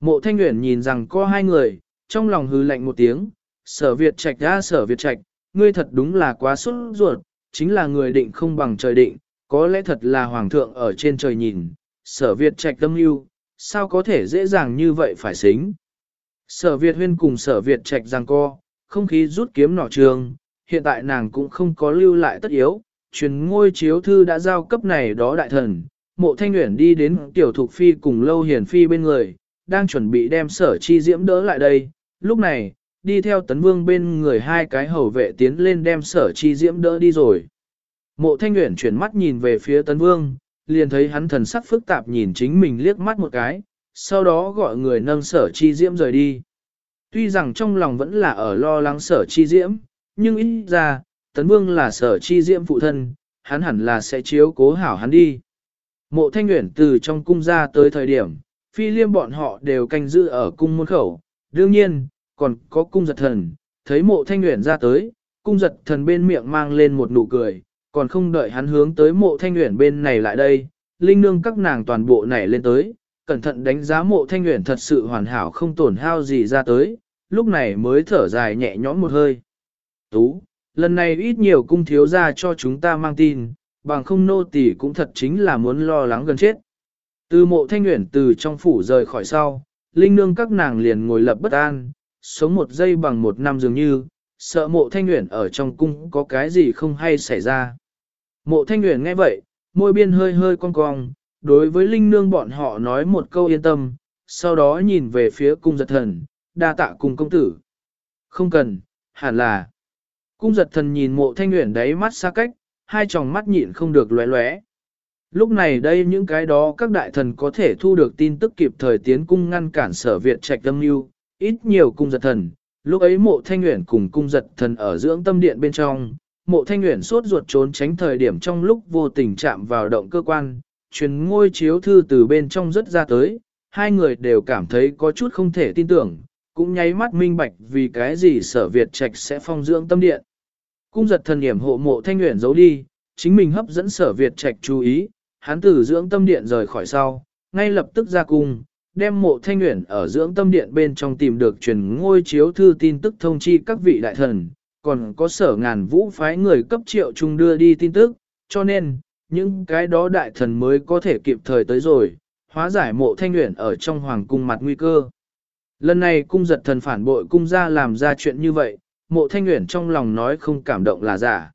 Mộ thanh nguyện nhìn rằng có hai người, trong lòng hư lạnh một tiếng, sở Việt trạch ra sở Việt trạch, ngươi thật đúng là quá xuất ruột, chính là người định không bằng trời định, có lẽ thật là hoàng thượng ở trên trời nhìn, sở Việt trạch tâm lưu, sao có thể dễ dàng như vậy phải xính. Sở Việt huyên cùng sở Việt trạch giang co, không khí rút kiếm nỏ trường, hiện tại nàng cũng không có lưu lại tất yếu, truyền ngôi chiếu thư đã giao cấp này đó đại thần, mộ thanh nguyện đi đến tiểu thục phi cùng lâu Hiển phi bên người, đang chuẩn bị đem sở chi diễm đỡ lại đây, lúc này, đi theo tấn vương bên người hai cái hầu vệ tiến lên đem sở chi diễm đỡ đi rồi. Mộ thanh nguyện chuyển mắt nhìn về phía tấn vương, liền thấy hắn thần sắc phức tạp nhìn chính mình liếc mắt một cái, sau đó gọi người nâng sở chi diễm rời đi. Tuy rằng trong lòng vẫn là ở lo lắng sở chi diễm, nhưng ít ra, tấn vương là sở chi diễm phụ thân, hắn hẳn là sẽ chiếu cố hảo hắn đi. Mộ thanh nguyện từ trong cung ra tới thời điểm, phi liêm bọn họ đều canh giữ ở cung môn khẩu, đương nhiên, còn có cung giật thần, thấy mộ thanh nguyện ra tới, cung giật thần bên miệng mang lên một nụ cười, còn không đợi hắn hướng tới mộ thanh nguyện bên này lại đây, linh nương các nàng toàn bộ nảy lên tới, cẩn thận đánh giá mộ thanh nguyện thật sự hoàn hảo không tổn hao gì ra tới, lúc này mới thở dài nhẹ nhõm một hơi. Tú, lần này ít nhiều cung thiếu ra cho chúng ta mang tin, bằng không nô tỳ cũng thật chính là muốn lo lắng gần chết. Từ mộ thanh nguyện từ trong phủ rời khỏi sau, linh nương các nàng liền ngồi lập bất an, sống một giây bằng một năm dường như, sợ mộ thanh nguyện ở trong cung có cái gì không hay xảy ra. Mộ thanh nguyện nghe vậy, môi biên hơi hơi cong cong, đối với linh nương bọn họ nói một câu yên tâm, sau đó nhìn về phía cung giật thần, đa tạ cùng công tử. Không cần, hẳn là. Cung giật thần nhìn mộ thanh nguyện đáy mắt xa cách, hai tròng mắt nhịn không được lóe lóe. Lúc này đây những cái đó các đại thần có thể thu được tin tức kịp thời tiến cung ngăn cản sở Việt trạch tâm lưu, ít nhiều cung giật thần. Lúc ấy mộ thanh nguyện cùng cung giật thần ở dưỡng tâm điện bên trong, mộ thanh nguyện suốt ruột trốn tránh thời điểm trong lúc vô tình chạm vào động cơ quan, truyền ngôi chiếu thư từ bên trong rất ra tới, hai người đều cảm thấy có chút không thể tin tưởng, cũng nháy mắt minh bạch vì cái gì sở Việt trạch sẽ phong dưỡng tâm điện. Cung giật thần hiểm hộ mộ thanh nguyện giấu đi, chính mình hấp dẫn sở Việt trạch chú ý, hắn từ dưỡng tâm điện rời khỏi sau, ngay lập tức ra cung, đem mộ thanh nguyện ở dưỡng tâm điện bên trong tìm được truyền ngôi chiếu thư tin tức thông chi các vị đại thần, còn có sở ngàn vũ phái người cấp triệu trung đưa đi tin tức, cho nên, những cái đó đại thần mới có thể kịp thời tới rồi, hóa giải mộ thanh nguyện ở trong hoàng cung mặt nguy cơ. Lần này cung giật thần phản bội cung ra làm ra chuyện như vậy, mộ thanh nguyện trong lòng nói không cảm động là giả.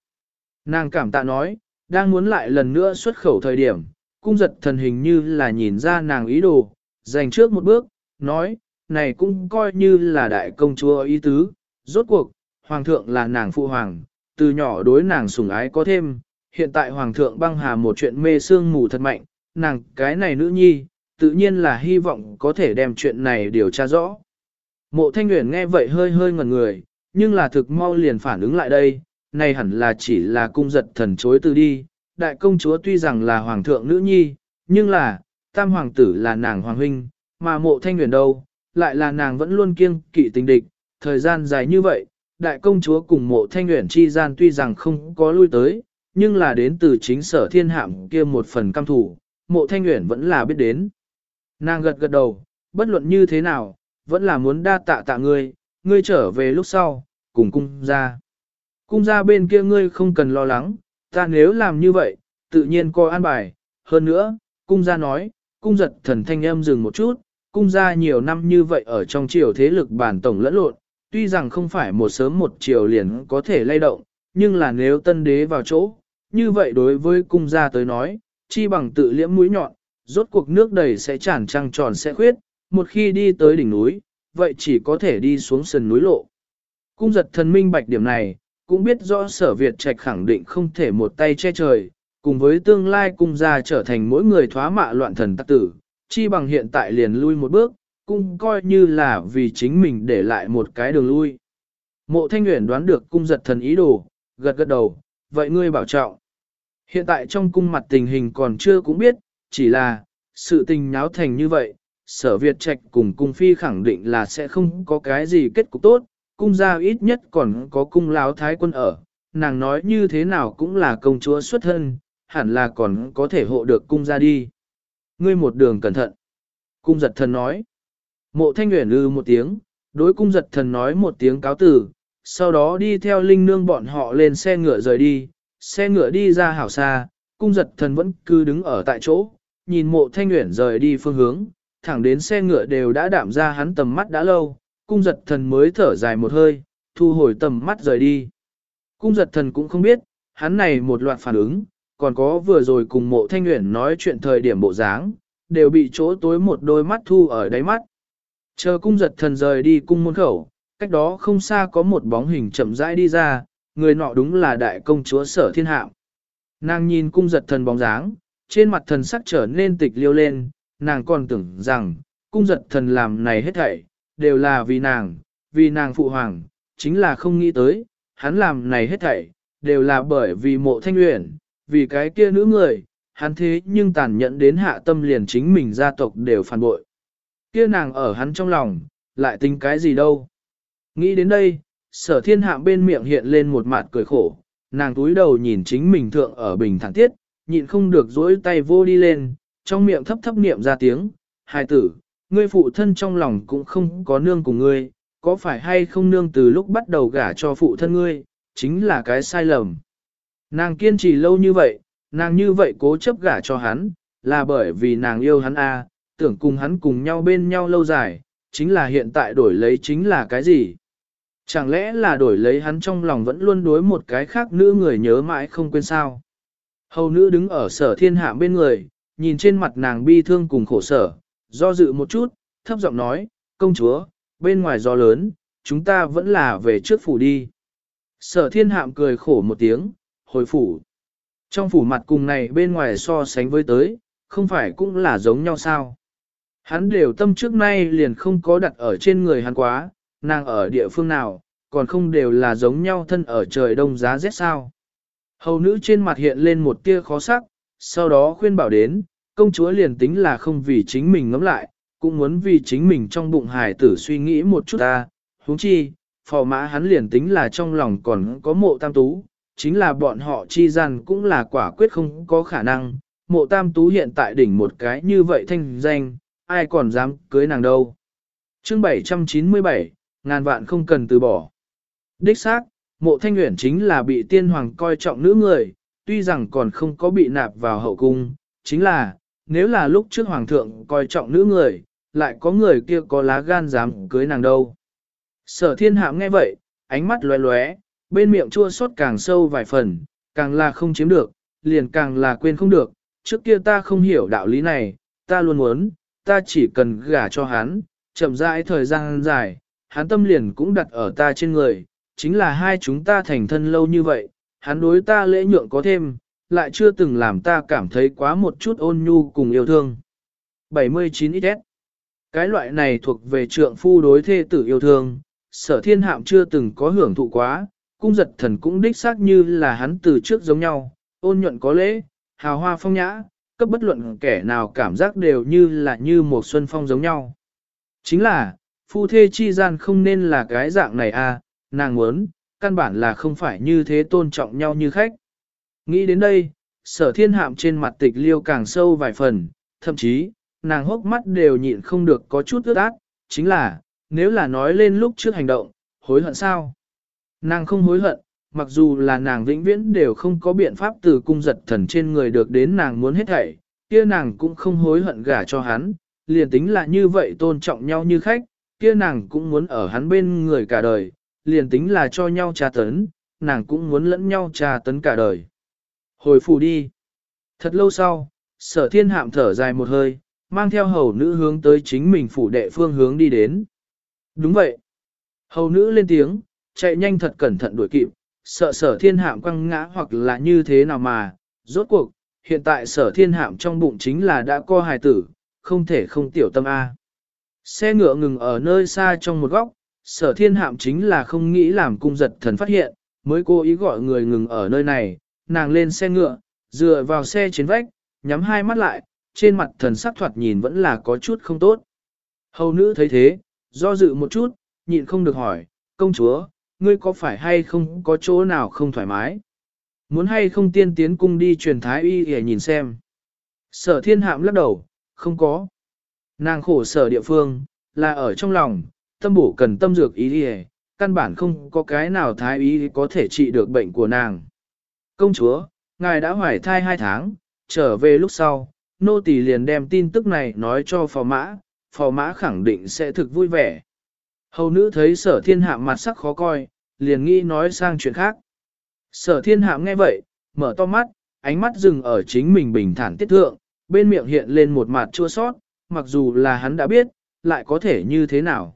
Nàng cảm tạ nói, đang muốn lại lần nữa xuất khẩu thời điểm, cung giật thần hình như là nhìn ra nàng ý đồ, dành trước một bước, nói, này cũng coi như là đại công chúa ý tứ, rốt cuộc, hoàng thượng là nàng phụ hoàng, từ nhỏ đối nàng sủng ái có thêm, hiện tại hoàng thượng băng hà một chuyện mê sương mù thật mạnh, nàng cái này nữ nhi, tự nhiên là hy vọng có thể đem chuyện này điều tra rõ. Mộ thanh nguyện nghe vậy hơi hơi ngẩn người, nhưng là thực mau liền phản ứng lại đây, này hẳn là chỉ là cung giật thần chối từ đi, đại công chúa tuy rằng là hoàng thượng nữ nhi, nhưng là, tam hoàng tử là nàng hoàng huynh, mà mộ thanh nguyện đâu, lại là nàng vẫn luôn kiêng kỵ tình địch, thời gian dài như vậy, đại công chúa cùng mộ thanh nguyện chi gian tuy rằng không có lui tới, nhưng là đến từ chính sở thiên hạm kia một phần cam thủ, mộ thanh nguyện vẫn là biết đến. Nàng gật gật đầu, bất luận như thế nào, vẫn là muốn đa tạ tạ ngươi, ngươi trở về lúc sau, cùng cung ra. Cung ra bên kia ngươi không cần lo lắng, ta nếu làm như vậy, tự nhiên coi an bài. Hơn nữa, cung ra nói, cung giật thần thanh âm dừng một chút, cung ra nhiều năm như vậy ở trong triều thế lực bản tổng lẫn lộn, tuy rằng không phải một sớm một chiều liền có thể lay động, nhưng là nếu tân đế vào chỗ, như vậy đối với cung gia tới nói, chi bằng tự liễm mũi nhọn, rốt cuộc nước đầy sẽ tràn trăng tròn sẽ khuyết, một khi đi tới đỉnh núi, vậy chỉ có thể đi xuống sườn núi lộ. Cung giật thần minh bạch điểm này, cũng biết rõ sở Việt trạch khẳng định không thể một tay che trời, cùng với tương lai cung gia trở thành mỗi người thoá mạ loạn thần tắc tử, chi bằng hiện tại liền lui một bước, cung coi như là vì chính mình để lại một cái đường lui. Mộ thanh nguyện đoán được cung giật thần ý đồ, gật gật đầu, vậy ngươi bảo trọng. Hiện tại trong cung mặt tình hình còn chưa cũng biết, chỉ là, sự tình nháo thành như vậy, sở Việt Trạch cùng cung phi khẳng định là sẽ không có cái gì kết cục tốt, cung gia ít nhất còn có cung láo thái quân ở, nàng nói như thế nào cũng là công chúa xuất thân, hẳn là còn có thể hộ được cung gia đi. Ngươi một đường cẩn thận. Cung giật thần nói. Mộ thanh nguyện ư một tiếng, đối cung giật thần nói một tiếng cáo tử, sau đó đi theo linh nương bọn họ lên xe ngựa rời đi, xe ngựa đi ra hảo xa, cung giật thần vẫn cứ đứng ở tại chỗ, nhìn mộ thanh nguyện rời đi phương hướng, thẳng đến xe ngựa đều đã đạm ra hắn tầm mắt đã lâu, cung giật thần mới thở dài một hơi, thu hồi tầm mắt rời đi. Cung giật thần cũng không biết, hắn này một loạt phản ứng, còn có vừa rồi cùng mộ thanh nguyện nói chuyện thời điểm bộ dáng, đều bị chỗ tối một đôi mắt thu ở đáy mắt. Chờ cung giật thần rời đi cung môn khẩu, cách đó không xa có một bóng hình chậm rãi đi ra, người nọ đúng là đại công chúa sở thiên hạm. Nàng nhìn cung giật thần bóng dáng, trên mặt thần sắc trở nên tịch liêu lên, nàng còn tưởng rằng, cung giật thần làm này hết thảy, đều là vì nàng, vì nàng phụ hoàng, chính là không nghĩ tới, hắn làm này hết thảy, đều là bởi vì mộ thanh luyện vì cái kia nữ người, hắn thế nhưng tàn nhẫn đến hạ tâm liền chính mình gia tộc đều phản bội. Kia nàng ở hắn trong lòng, lại tính cái gì đâu. Nghĩ đến đây, sở thiên hạm bên miệng hiện lên một mặt cười khổ, nàng túi đầu nhìn chính mình thượng ở bình thẳng tiết, nhịn không được dỗi tay vô đi lên, trong miệng thấp thấp niệm ra tiếng, hài tử, ngươi phụ thân trong lòng cũng không có nương cùng ngươi, có phải hay không nương từ lúc bắt đầu gả cho phụ thân ngươi, chính là cái sai lầm. Nàng kiên trì lâu như vậy, nàng như vậy cố chấp gả cho hắn, là bởi vì nàng yêu hắn a, à, tưởng cùng hắn cùng nhau bên nhau lâu dài, chính là hiện tại đổi lấy chính là cái gì? Chẳng lẽ là đổi lấy hắn trong lòng vẫn luôn đối một cái khác nữ người nhớ mãi không quên sao? Hầu nữ đứng ở sở thiên hạ bên người, nhìn trên mặt nàng bi thương cùng khổ sở, do dự một chút, thấp giọng nói, công chúa, bên ngoài gió lớn, chúng ta vẫn là về trước phủ đi. Sở thiên hạm cười khổ một tiếng, hồi phủ. Trong phủ mặt cùng này bên ngoài so sánh với tới, không phải cũng là giống nhau sao. Hắn đều tâm trước nay liền không có đặt ở trên người hắn quá, nàng ở địa phương nào, còn không đều là giống nhau thân ở trời đông giá rét sao. Hầu nữ trên mặt hiện lên một tia khó sắc, sau đó khuyên bảo đến, công chúa liền tính là không vì chính mình ngẫm lại, cũng muốn vì chính mình trong bụng hài tử suy nghĩ một chút ta, huống chi, phò mã hắn liền tính là trong lòng còn có mộ tam tú, chính là bọn họ chi gian cũng là quả quyết không có khả năng, mộ tam tú hiện tại đỉnh một cái như vậy thanh danh, ai còn dám cưới nàng đâu. chương 797, ngàn vạn không cần từ bỏ. Đích xác, mộ thanh nguyện chính là bị tiên hoàng coi trọng nữ người, tuy rằng còn không có bị nạp vào hậu cung, chính là, nếu là lúc trước hoàng thượng coi trọng nữ người, lại có người kia có lá gan dám cưới nàng đâu. Sở thiên hạm nghe vậy, ánh mắt lóe lóe, bên miệng chua xót càng sâu vài phần, càng là không chiếm được, liền càng là quên không được, trước kia ta không hiểu đạo lý này, ta luôn muốn, ta chỉ cần gả cho hắn, chậm rãi thời gian dài, hắn tâm liền cũng đặt ở ta trên người, chính là hai chúng ta thành thân lâu như vậy, hắn đối ta lễ nhượng có thêm, lại chưa từng làm ta cảm thấy quá một chút ôn nhu cùng yêu thương. 79 XS Cái loại này thuộc về trượng phu đối thê tử yêu thương, sở thiên hạm chưa từng có hưởng thụ quá, cung giật thần cũng đích xác như là hắn từ trước giống nhau, ôn nhuận có lễ, hào hoa phong nhã, cấp bất luận kẻ nào cảm giác đều như là như một xuân phong giống nhau. Chính là, phu thê chi gian không nên là cái dạng này à, nàng muốn, căn bản là không phải như thế tôn trọng nhau như khách. Nghĩ đến đây, sở thiên hạm trên mặt tịch liêu càng sâu vài phần, thậm chí, nàng hốc mắt đều nhịn không được có chút ướt át, chính là, nếu là nói lên lúc trước hành động, hối hận sao? Nàng không hối hận, mặc dù là nàng vĩnh viễn đều không có biện pháp từ cung giật thần trên người được đến nàng muốn hết thảy, kia nàng cũng không hối hận gả cho hắn, liền tính là như vậy tôn trọng nhau như khách, kia nàng cũng muốn ở hắn bên người cả đời, liền tính là cho nhau trà tấn, nàng cũng muốn lẫn nhau trà tấn cả đời. Hồi phủ đi. Thật lâu sau, sở thiên hạm thở dài một hơi, mang theo hầu nữ hướng tới chính mình phủ đệ phương hướng đi đến. Đúng vậy. Hầu nữ lên tiếng, chạy nhanh thật cẩn thận đuổi kịp, sợ sở thiên hạm quăng ngã hoặc là như thế nào mà, rốt cuộc, hiện tại sở thiên hạm trong bụng chính là đã co hài tử, không thể không tiểu tâm A. Xe ngựa ngừng ở nơi xa trong một góc, sở thiên hạm chính là không nghĩ làm cung giật thần phát hiện, mới cố ý gọi người ngừng ở nơi này, nàng lên xe ngựa, dựa vào xe trên vách, nhắm hai mắt lại, trên mặt thần sắc thoạt nhìn vẫn là có chút không tốt. Hầu nữ thấy thế, do dự một chút, nhịn không được hỏi, công chúa, ngươi có phải hay không có chỗ nào không thoải mái? Muốn hay không tiên tiến cung đi truyền thái y để nhìn xem. Sở thiên hạm lắc đầu, không có. Nàng khổ sở địa phương, là ở trong lòng, tâm bổ cần tâm dược ý đi căn bản không có cái nào thái y có thể trị được bệnh của nàng. Công chúa, ngài đã hoài thai hai tháng, trở về lúc sau, nô tỳ liền đem tin tức này nói cho phò mã, phò mã khẳng định sẽ thực vui vẻ. Hầu nữ thấy sở thiên hạm mặt sắc khó coi, liền nghĩ nói sang chuyện khác. Sở thiên hạm nghe vậy, mở to mắt, ánh mắt dừng ở chính mình bình thản tiết thượng, bên miệng hiện lên một mặt chua sót, mặc dù là hắn đã biết, lại có thể như thế nào.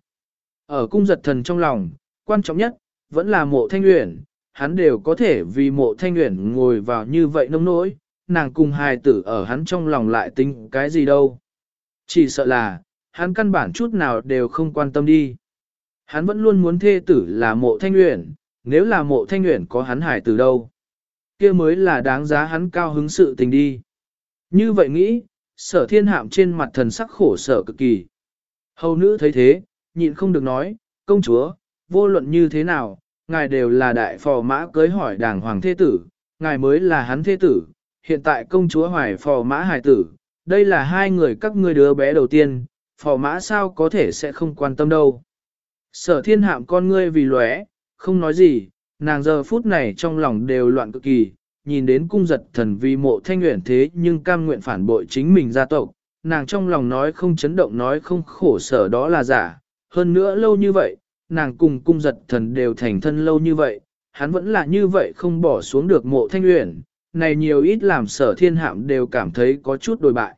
Ở cung giật thần trong lòng, quan trọng nhất, vẫn là mộ thanh uyển, hắn đều có thể vì mộ thanh uyển ngồi vào như vậy nông nỗi, nàng cùng hài tử ở hắn trong lòng lại tính cái gì đâu. Chỉ sợ là, hắn căn bản chút nào đều không quan tâm đi. Hắn vẫn luôn muốn thê tử là mộ thanh uyển, nếu là mộ thanh uyển có hắn hài tử đâu. kia mới là đáng giá hắn cao hứng sự tình đi. Như vậy nghĩ, sở thiên hạm trên mặt thần sắc khổ sở cực kỳ. Hầu nữ thấy thế, nhịn không được nói, công chúa, vô luận như thế nào, ngài đều là đại phò mã cưới hỏi đàng hoàng thế tử, ngài mới là hắn thế tử, hiện tại công chúa hoài phò mã hài tử, đây là hai người các ngươi đứa bé đầu tiên, phò mã sao có thể sẽ không quan tâm đâu. Sở thiên hạm con ngươi vì lóe, không nói gì, nàng giờ phút này trong lòng đều loạn cực kỳ, nhìn đến cung giật thần vì mộ thanh nguyện thế nhưng cam nguyện phản bội chính mình gia tộc, nàng trong lòng nói không chấn động nói không khổ sở đó là giả, hơn nữa lâu như vậy, nàng cùng cung giật thần đều thành thân lâu như vậy, hắn vẫn là như vậy không bỏ xuống được mộ thanh nguyện, này nhiều ít làm sở thiên hạm đều cảm thấy có chút đồi bại.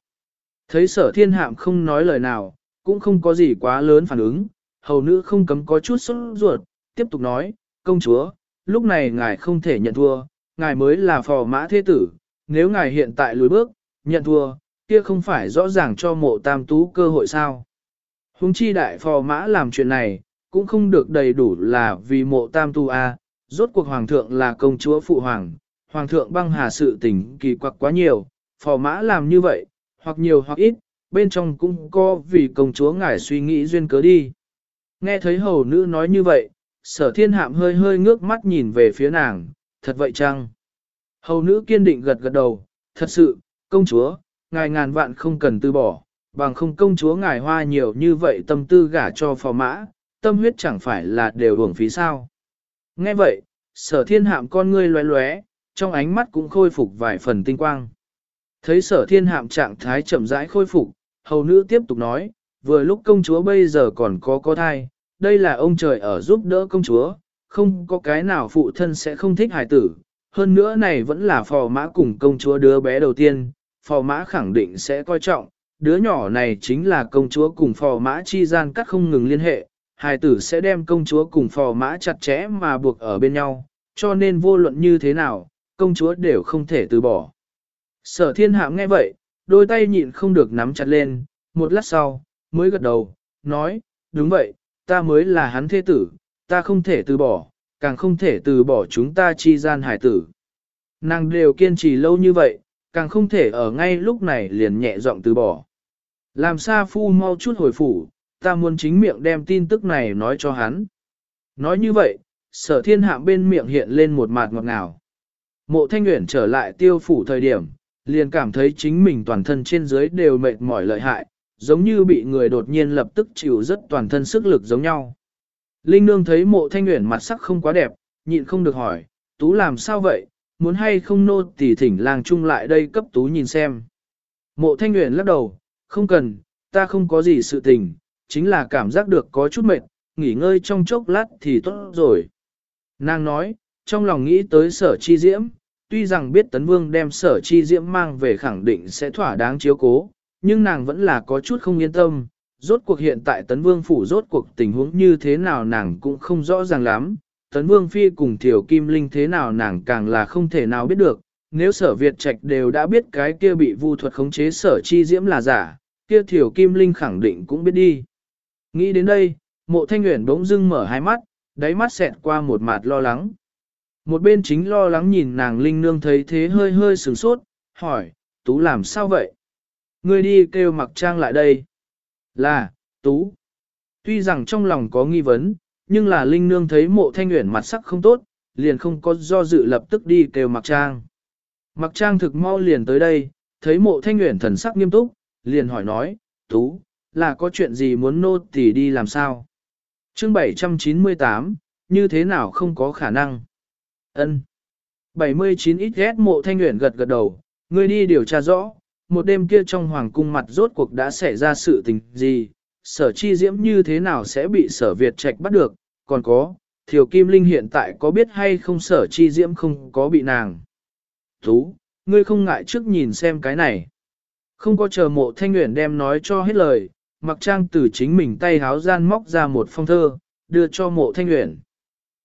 Thấy sở thiên hạm không nói lời nào, cũng không có gì quá lớn phản ứng, hầu nữ không cấm có chút sốt ruột, tiếp tục nói, công chúa, lúc này ngài không thể nhận thua, ngài mới là phò mã thế tử, nếu ngài hiện tại lùi bước, nhận thua, kia không phải rõ ràng cho mộ tam tú cơ hội sao. Hùng chi đại phò mã làm chuyện này, cũng không được đầy đủ là vì mộ tam tu a à, rốt cuộc hoàng thượng là công chúa phụ hoàng, hoàng thượng băng hà sự tình kỳ quặc quá nhiều, phò mã làm như vậy, hoặc nhiều hoặc ít, bên trong cũng có vì công chúa ngài suy nghĩ duyên cớ đi. Nghe thấy hầu nữ nói như vậy, sở thiên hạm hơi hơi ngước mắt nhìn về phía nàng, thật vậy chăng? Hầu nữ kiên định gật gật đầu, thật sự, công chúa, ngài ngàn vạn không cần từ bỏ, bằng không công chúa ngài hoa nhiều như vậy tâm tư gả cho phò mã, tâm huyết chẳng phải là đều uổng phí sao. Nghe vậy, sở thiên hạm con ngươi loé loé, trong ánh mắt cũng khôi phục vài phần tinh quang. Thấy sở thiên hạm trạng thái chậm rãi khôi phục, hầu nữ tiếp tục nói, vừa lúc công chúa bây giờ còn có có thai, đây là ông trời ở giúp đỡ công chúa, không có cái nào phụ thân sẽ không thích hài tử. Hơn nữa này vẫn là phò mã cùng công chúa đứa bé đầu tiên, phò mã khẳng định sẽ coi trọng, đứa nhỏ này chính là công chúa cùng phò mã chi gian cắt không ngừng liên hệ, hài tử sẽ đem công chúa cùng phò mã chặt chẽ mà buộc ở bên nhau, cho nên vô luận như thế nào, công chúa đều không thể từ bỏ. Sở thiên hạm nghe vậy, đôi tay nhịn không được nắm chặt lên, một lát sau, mới gật đầu, nói, đúng vậy, ta mới là hắn thế tử, ta không thể từ bỏ, càng không thể từ bỏ chúng ta chi gian hải tử. Nàng đều kiên trì lâu như vậy, càng không thể ở ngay lúc này liền nhẹ giọng từ bỏ. Làm sa phu mau chút hồi phủ, ta muốn chính miệng đem tin tức này nói cho hắn. Nói như vậy, sở thiên hạm bên miệng hiện lên một mặt ngọt ngào. Mộ thanh nguyện trở lại tiêu phủ thời điểm, liền cảm thấy chính mình toàn thân trên dưới đều mệt mỏi lợi hại, giống như bị người đột nhiên lập tức chịu rất toàn thân sức lực giống nhau. Linh nương thấy mộ thanh nguyện mặt sắc không quá đẹp, nhịn không được hỏi, tú làm sao vậy, muốn hay không nô tỉ thỉnh làng chung lại đây cấp tú nhìn xem. Mộ thanh nguyện lắc đầu, không cần, ta không có gì sự tình, chính là cảm giác được có chút mệt, nghỉ ngơi trong chốc lát thì tốt rồi. Nàng nói, trong lòng nghĩ tới sở chi diễm, tuy rằng biết tấn vương đem sở chi diễm mang về khẳng định sẽ thỏa đáng chiếu cố, nhưng nàng vẫn là có chút không yên tâm. Rốt cuộc hiện tại tấn vương phủ rốt cuộc tình huống như thế nào nàng cũng không rõ ràng lắm. Tấn vương phi cùng thiểu kim linh thế nào nàng càng là không thể nào biết được. Nếu sở Việt trạch đều đã biết cái kia bị vu thuật khống chế sở chi diễm là giả, kia thiểu kim linh khẳng định cũng biết đi. Nghĩ đến đây, mộ thanh nguyện bỗng dưng mở hai mắt, đáy mắt xẹt qua một mặt lo lắng. Một bên chính lo lắng nhìn nàng linh nương thấy thế hơi hơi sửng sốt, hỏi, Tú làm sao vậy? Ngươi đi kêu mặc trang lại đây. Là, Tú. Tuy rằng trong lòng có nghi vấn, nhưng là linh nương thấy mộ thanh nguyện mặt sắc không tốt, liền không có do dự lập tức đi kêu mặc trang. Mặc trang thực mau liền tới đây, thấy mộ thanh nguyện thần sắc nghiêm túc, liền hỏi nói, Tú, là có chuyện gì muốn nô tỳ đi làm sao? chương 798, như thế nào không có khả năng? ân 79 ít ghét mộ thanh nguyện gật gật đầu, ngươi đi điều tra rõ, một đêm kia trong hoàng cung mặt rốt cuộc đã xảy ra sự tình gì, sở chi diễm như thế nào sẽ bị sở Việt trạch bắt được, còn có, thiểu Kim Linh hiện tại có biết hay không sở chi diễm không có bị nàng. Tú, ngươi không ngại trước nhìn xem cái này. Không có chờ mộ thanh nguyện đem nói cho hết lời, mặc trang từ chính mình tay háo gian móc ra một phong thơ, đưa cho mộ thanh nguyện.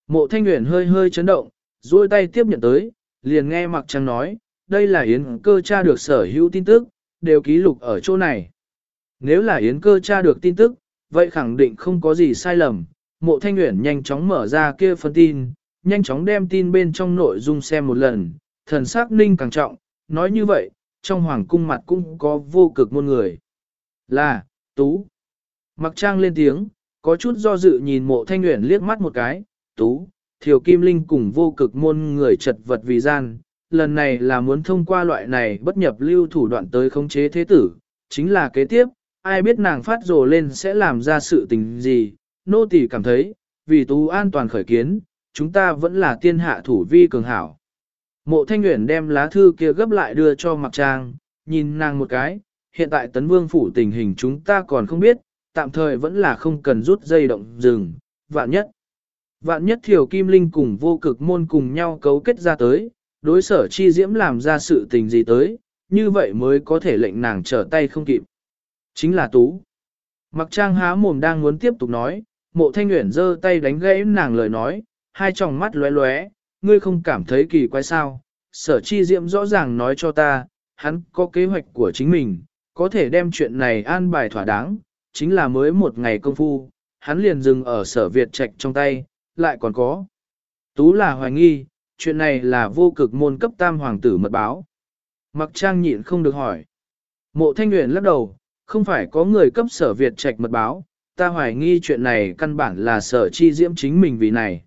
Mộ thanh nguyện hơi hơi chấn động, duỗi tay tiếp nhận tới, liền nghe mặc trang nói, đây là yến cơ tra được sở hữu tin tức, đều ký lục ở chỗ này. Nếu là yến cơ tra được tin tức, vậy khẳng định không có gì sai lầm. Mộ thanh Uyển nhanh chóng mở ra kia phần tin, nhanh chóng đem tin bên trong nội dung xem một lần, thần sắc ninh càng trọng, nói như vậy, trong hoàng cung mặt cũng có vô cực môn người. Là, Tú. Mặc trang lên tiếng, có chút do dự nhìn mộ thanh Uyển liếc mắt một cái, Tú, Thiều Kim Linh cùng vô cực môn người chật vật vì gian, lần này là muốn thông qua loại này bất nhập lưu thủ đoạn tới khống chế thế tử, chính là kế tiếp, ai biết nàng phát rồ lên sẽ làm ra sự tình gì, nô tỳ cảm thấy, vì Tú an toàn khởi kiến, chúng ta vẫn là tiên hạ thủ vi cường hảo. Mộ Thanh Nguyễn đem lá thư kia gấp lại đưa cho Mặc Trang, nhìn nàng một cái, hiện tại tấn vương phủ tình hình chúng ta còn không biết, tạm thời vẫn là không cần rút dây động rừng, vạn nhất. Vạn nhất Thiều Kim Linh cùng vô cực môn cùng nhau cấu kết ra tới, đối sở chi diễm làm ra sự tình gì tới, như vậy mới có thể lệnh nàng trở tay không kịp. Chính là Tú. Mặc trang há mồm đang muốn tiếp tục nói, mộ thanh nguyện giơ tay đánh gãy nàng lời nói, hai tròng mắt lóe lóe, ngươi không cảm thấy kỳ quái sao, sở chi diễm rõ ràng nói cho ta, hắn có kế hoạch của chính mình, có thể đem chuyện này an bài thỏa đáng, chính là mới một ngày công phu, hắn liền dừng ở sở Việt Trạch trong tay, lại còn có. Tú là hoài nghi, chuyện này là vô cực môn cấp tam hoàng tử mật báo. Mặc trang nhịn không được hỏi. Mộ thanh nguyện lắc đầu, không phải có người cấp sở Việt Trạch mật báo, ta hoài nghi chuyện này căn bản là sở chi diễm chính mình vì này.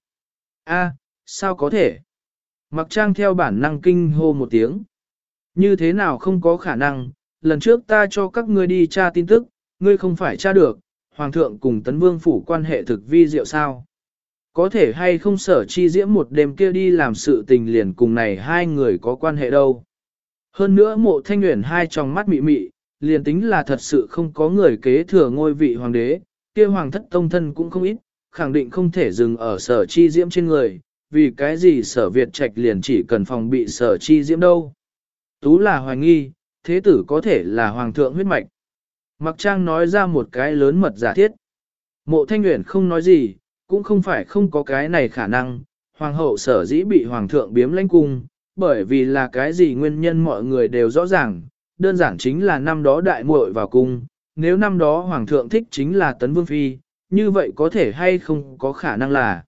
A, sao có thể? Mặc trang theo bản năng kinh hô một tiếng. Như thế nào không có khả năng, lần trước ta cho các ngươi đi tra tin tức, ngươi không phải tra được, Hoàng thượng cùng Tấn Vương phủ quan hệ thực vi diệu sao. Có thể hay không sở chi diễm một đêm kia đi làm sự tình liền cùng này hai người có quan hệ đâu. Hơn nữa mộ thanh nguyện hai tròng mắt mị mị, liền tính là thật sự không có người kế thừa ngôi vị hoàng đế, kia hoàng thất tông thân cũng không ít, khẳng định không thể dừng ở sở chi diễm trên người, vì cái gì sở Việt trạch liền chỉ cần phòng bị sở chi diễm đâu. Tú là hoài nghi, thế tử có thể là hoàng thượng huyết mạch. Mặc trang nói ra một cái lớn mật giả thiết. Mộ thanh nguyện không nói gì, cũng không phải không có cái này khả năng, hoàng hậu sở dĩ bị hoàng thượng biếm lãnh cung, bởi vì là cái gì nguyên nhân mọi người đều rõ ràng, đơn giản chính là năm đó đại muội vào cung, nếu năm đó hoàng thượng thích chính là tấn vương phi, như vậy có thể hay không có khả năng là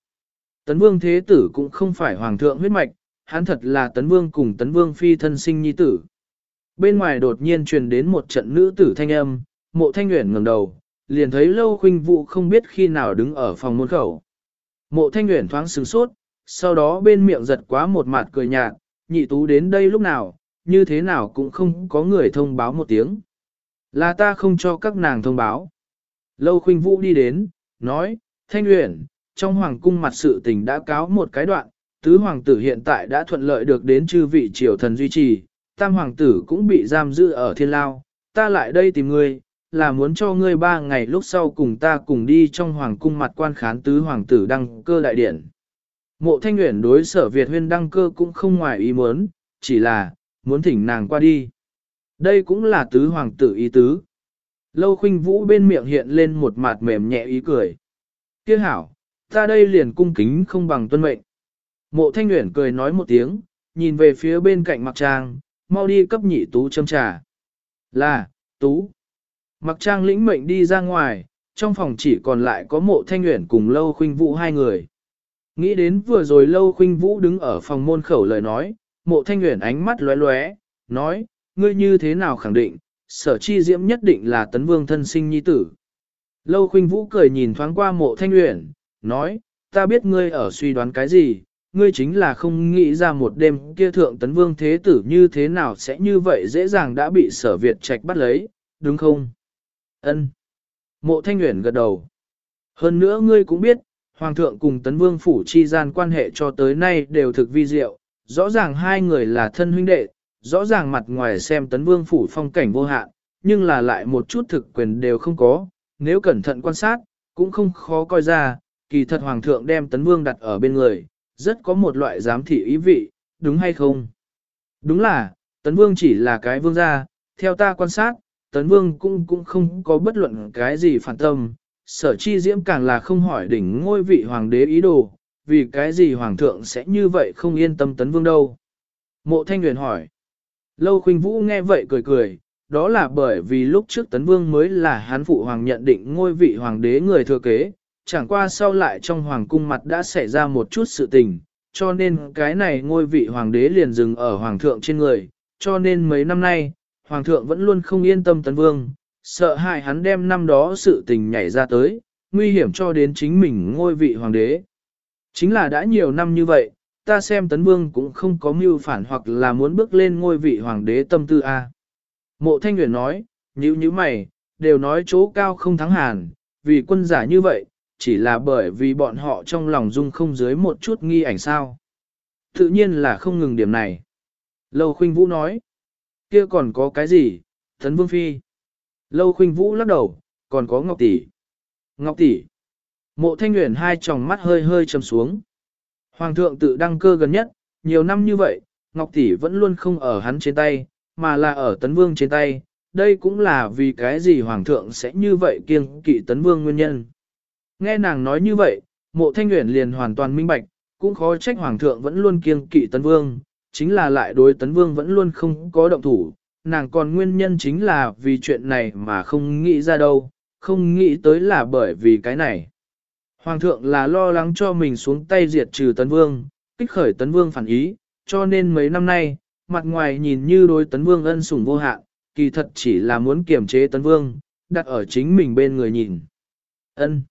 tấn vương thế tử cũng không phải hoàng thượng huyết mạch, hắn thật là tấn vương cùng tấn vương phi thân sinh nhi tử. Bên ngoài đột nhiên truyền đến một trận nữ tử thanh âm, mộ thanh nguyện ngẩng đầu, liền thấy lâu khuynh vụ không biết khi nào đứng ở phòng môn khẩu. Mộ thanh nguyện thoáng sừng sốt, sau đó bên miệng giật quá một mặt cười nhạt, nhị tú đến đây lúc nào, như thế nào cũng không có người thông báo một tiếng. Là ta không cho các nàng thông báo. Lâu khuynh vũ đi đến, nói, thanh nguyện, trong hoàng cung mặt sự tình đã cáo một cái đoạn, tứ hoàng tử hiện tại đã thuận lợi được đến chư vị triều thần duy trì, tam hoàng tử cũng bị giam giữ ở thiên lao, ta lại đây tìm ngươi, là muốn cho ngươi ba ngày lúc sau cùng ta cùng đi trong hoàng cung mặt quan khán tứ hoàng tử đăng cơ đại điển. Mộ thanh nguyện đối sở Việt huyên đăng cơ cũng không ngoài ý muốn, chỉ là, muốn thỉnh nàng qua đi. Đây cũng là tứ hoàng tử ý tứ. Lâu khinh vũ bên miệng hiện lên một mặt mềm nhẹ ý cười. Tiếc hảo, ta đây liền cung kính không bằng tuân mệnh. Mộ thanh nguyện cười nói một tiếng, nhìn về phía bên cạnh mặc trang, mau đi cấp nhị tú châm trà. Là, tú. Mặc trang lĩnh mệnh đi ra ngoài, trong phòng chỉ còn lại có mộ thanh nguyện cùng lâu khuynh vũ hai người. Nghĩ đến vừa rồi lâu khuynh vũ đứng ở phòng môn khẩu lời nói, mộ thanh nguyện ánh mắt lóe lóe, nói, ngươi như thế nào khẳng định, sở chi diễm nhất định là tấn vương thân sinh nhi tử. Lâu khuynh vũ cười nhìn thoáng qua mộ thanh nguyện, nói, ta biết ngươi ở suy đoán cái gì, ngươi chính là không nghĩ ra một đêm kia thượng tấn vương thế tử như thế nào sẽ như vậy dễ dàng đã bị sở Việt trạch bắt lấy, đúng không? Ân. Mộ thanh Uyển gật đầu. Hơn nữa ngươi cũng biết, Hoàng thượng cùng tấn vương phủ chi gian quan hệ cho tới nay đều thực vi diệu, rõ ràng hai người là thân huynh đệ, rõ ràng mặt ngoài xem tấn vương phủ phong cảnh vô hạn, nhưng là lại một chút thực quyền đều không có, nếu cẩn thận quan sát, cũng không khó coi ra, kỳ thật hoàng thượng đem tấn vương đặt ở bên người, rất có một loại giám thị ý vị, đúng hay không? Đúng là, tấn vương chỉ là cái vương gia, theo ta quan sát, tấn vương cũng cũng không có bất luận cái gì phản tâm, sở chi diễm càng là không hỏi đỉnh ngôi vị hoàng đế ý đồ, vì cái gì hoàng thượng sẽ như vậy không yên tâm tấn vương đâu. Mộ thanh huyền hỏi. Lâu khuynh vũ nghe vậy cười cười, đó là bởi vì lúc trước tấn vương mới là hán phụ hoàng nhận định ngôi vị hoàng đế người thừa kế, chẳng qua sau lại trong hoàng cung mặt đã xảy ra một chút sự tình, cho nên cái này ngôi vị hoàng đế liền dừng ở hoàng thượng trên người, cho nên mấy năm nay, hoàng thượng vẫn luôn không yên tâm tấn vương, sợ hại hắn đem năm đó sự tình nhảy ra tới, nguy hiểm cho đến chính mình ngôi vị hoàng đế. Chính là đã nhiều năm như vậy, ta xem tấn vương cũng không có mưu phản hoặc là muốn bước lên ngôi vị hoàng đế tâm tư A. Mộ thanh nguyện nói, như như mày, đều nói chỗ cao không thắng hàn, vì quân giả như vậy, chỉ là bởi vì bọn họ trong lòng dung không dưới một chút nghi ảnh sao. Tự nhiên là không ngừng điểm này. Lâu khuynh vũ nói, kia còn có cái gì, tấn vương phi. Lâu khuynh vũ lắc đầu, còn có ngọc tỷ. Ngọc tỷ. Mộ thanh nguyện hai tròng mắt hơi hơi trầm xuống. Hoàng thượng tự đăng cơ gần nhất, nhiều năm như vậy, Ngọc tỷ vẫn luôn không ở hắn trên tay, mà là ở tấn vương trên tay. Đây cũng là vì cái gì hoàng thượng sẽ như vậy kiêng kỵ tấn vương nguyên nhân. Nghe nàng nói như vậy, mộ thanh nguyện liền hoàn toàn minh bạch, cũng khó trách hoàng thượng vẫn luôn kiêng kỵ tấn vương, chính là lại đối tấn vương vẫn luôn không có động thủ, nàng còn nguyên nhân chính là vì chuyện này mà không nghĩ ra đâu, không nghĩ tới là bởi vì cái này. Hoàng thượng là lo lắng cho mình xuống tay diệt trừ tấn vương, kích khởi tấn vương phản ý, cho nên mấy năm nay, mặt ngoài nhìn như đối tấn vương ân sủng vô hạn, kỳ thật chỉ là muốn kiềm chế tấn vương, đặt ở chính mình bên người nhìn. Ân.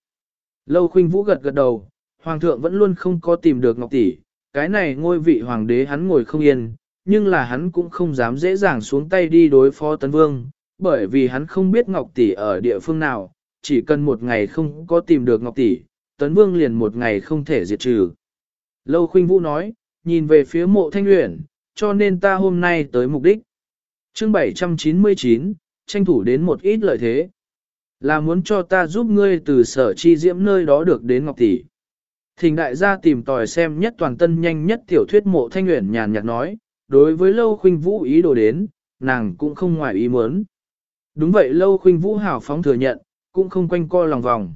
Lâu khuynh vũ gật gật đầu, hoàng thượng vẫn luôn không có tìm được ngọc tỷ, cái này ngôi vị hoàng đế hắn ngồi không yên, nhưng là hắn cũng không dám dễ dàng xuống tay đi đối phó tấn vương, bởi vì hắn không biết ngọc tỷ ở địa phương nào, chỉ cần một ngày không có tìm được ngọc tỷ, tấn vương liền một ngày không thể diệt trừ. Lâu khuynh vũ nói, nhìn về phía mộ thanh luyện, cho nên ta hôm nay tới mục đích. chương 799, tranh thủ đến một ít lợi thế. Là muốn cho ta giúp ngươi từ sở chi diễm nơi đó được đến Ngọc Tỷ. Thình đại gia tìm tòi xem nhất toàn tân nhanh nhất tiểu thuyết mộ thanh nguyện nhàn nhạt nói, đối với lâu khuynh vũ ý đồ đến, nàng cũng không ngoài ý muốn. Đúng vậy lâu khuynh vũ hào phóng thừa nhận, cũng không quanh co lòng vòng.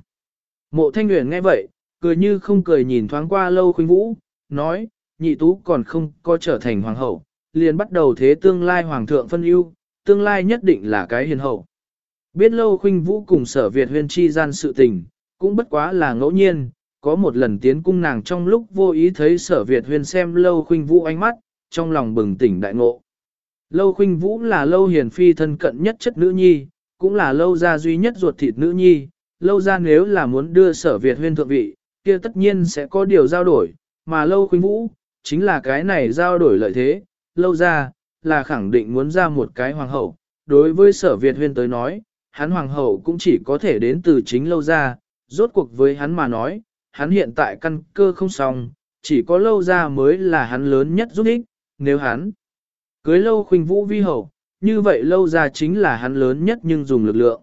Mộ thanh nguyện nghe vậy, cười như không cười nhìn thoáng qua lâu khuynh vũ, nói, nhị tú còn không có trở thành hoàng hậu, liền bắt đầu thế tương lai hoàng thượng phân ưu, tương lai nhất định là cái hiền hậu. Biết lâu khuynh vũ cùng sở Việt huyên chi gian sự tình, cũng bất quá là ngẫu nhiên, có một lần tiến cung nàng trong lúc vô ý thấy sở Việt huyền xem lâu khuynh vũ ánh mắt, trong lòng bừng tỉnh đại ngộ. Lâu khuynh vũ là lâu hiền phi thân cận nhất chất nữ nhi, cũng là lâu gia duy nhất ruột thịt nữ nhi, lâu gia nếu là muốn đưa sở Việt huyên thượng vị, kia tất nhiên sẽ có điều giao đổi, mà lâu khuynh vũ, chính là cái này giao đổi lợi thế, lâu gia là khẳng định muốn ra một cái hoàng hậu. Đối với sở Việt huyên tới nói, hắn hoàng hậu cũng chỉ có thể đến từ chính lâu gia, rốt cuộc với hắn mà nói, hắn hiện tại căn cơ không xong, chỉ có lâu gia mới là hắn lớn nhất giúp ích, nếu hắn cưới lâu khuynh vũ vi hậu, như vậy lâu gia chính là hắn lớn nhất nhưng dùng lực lượng.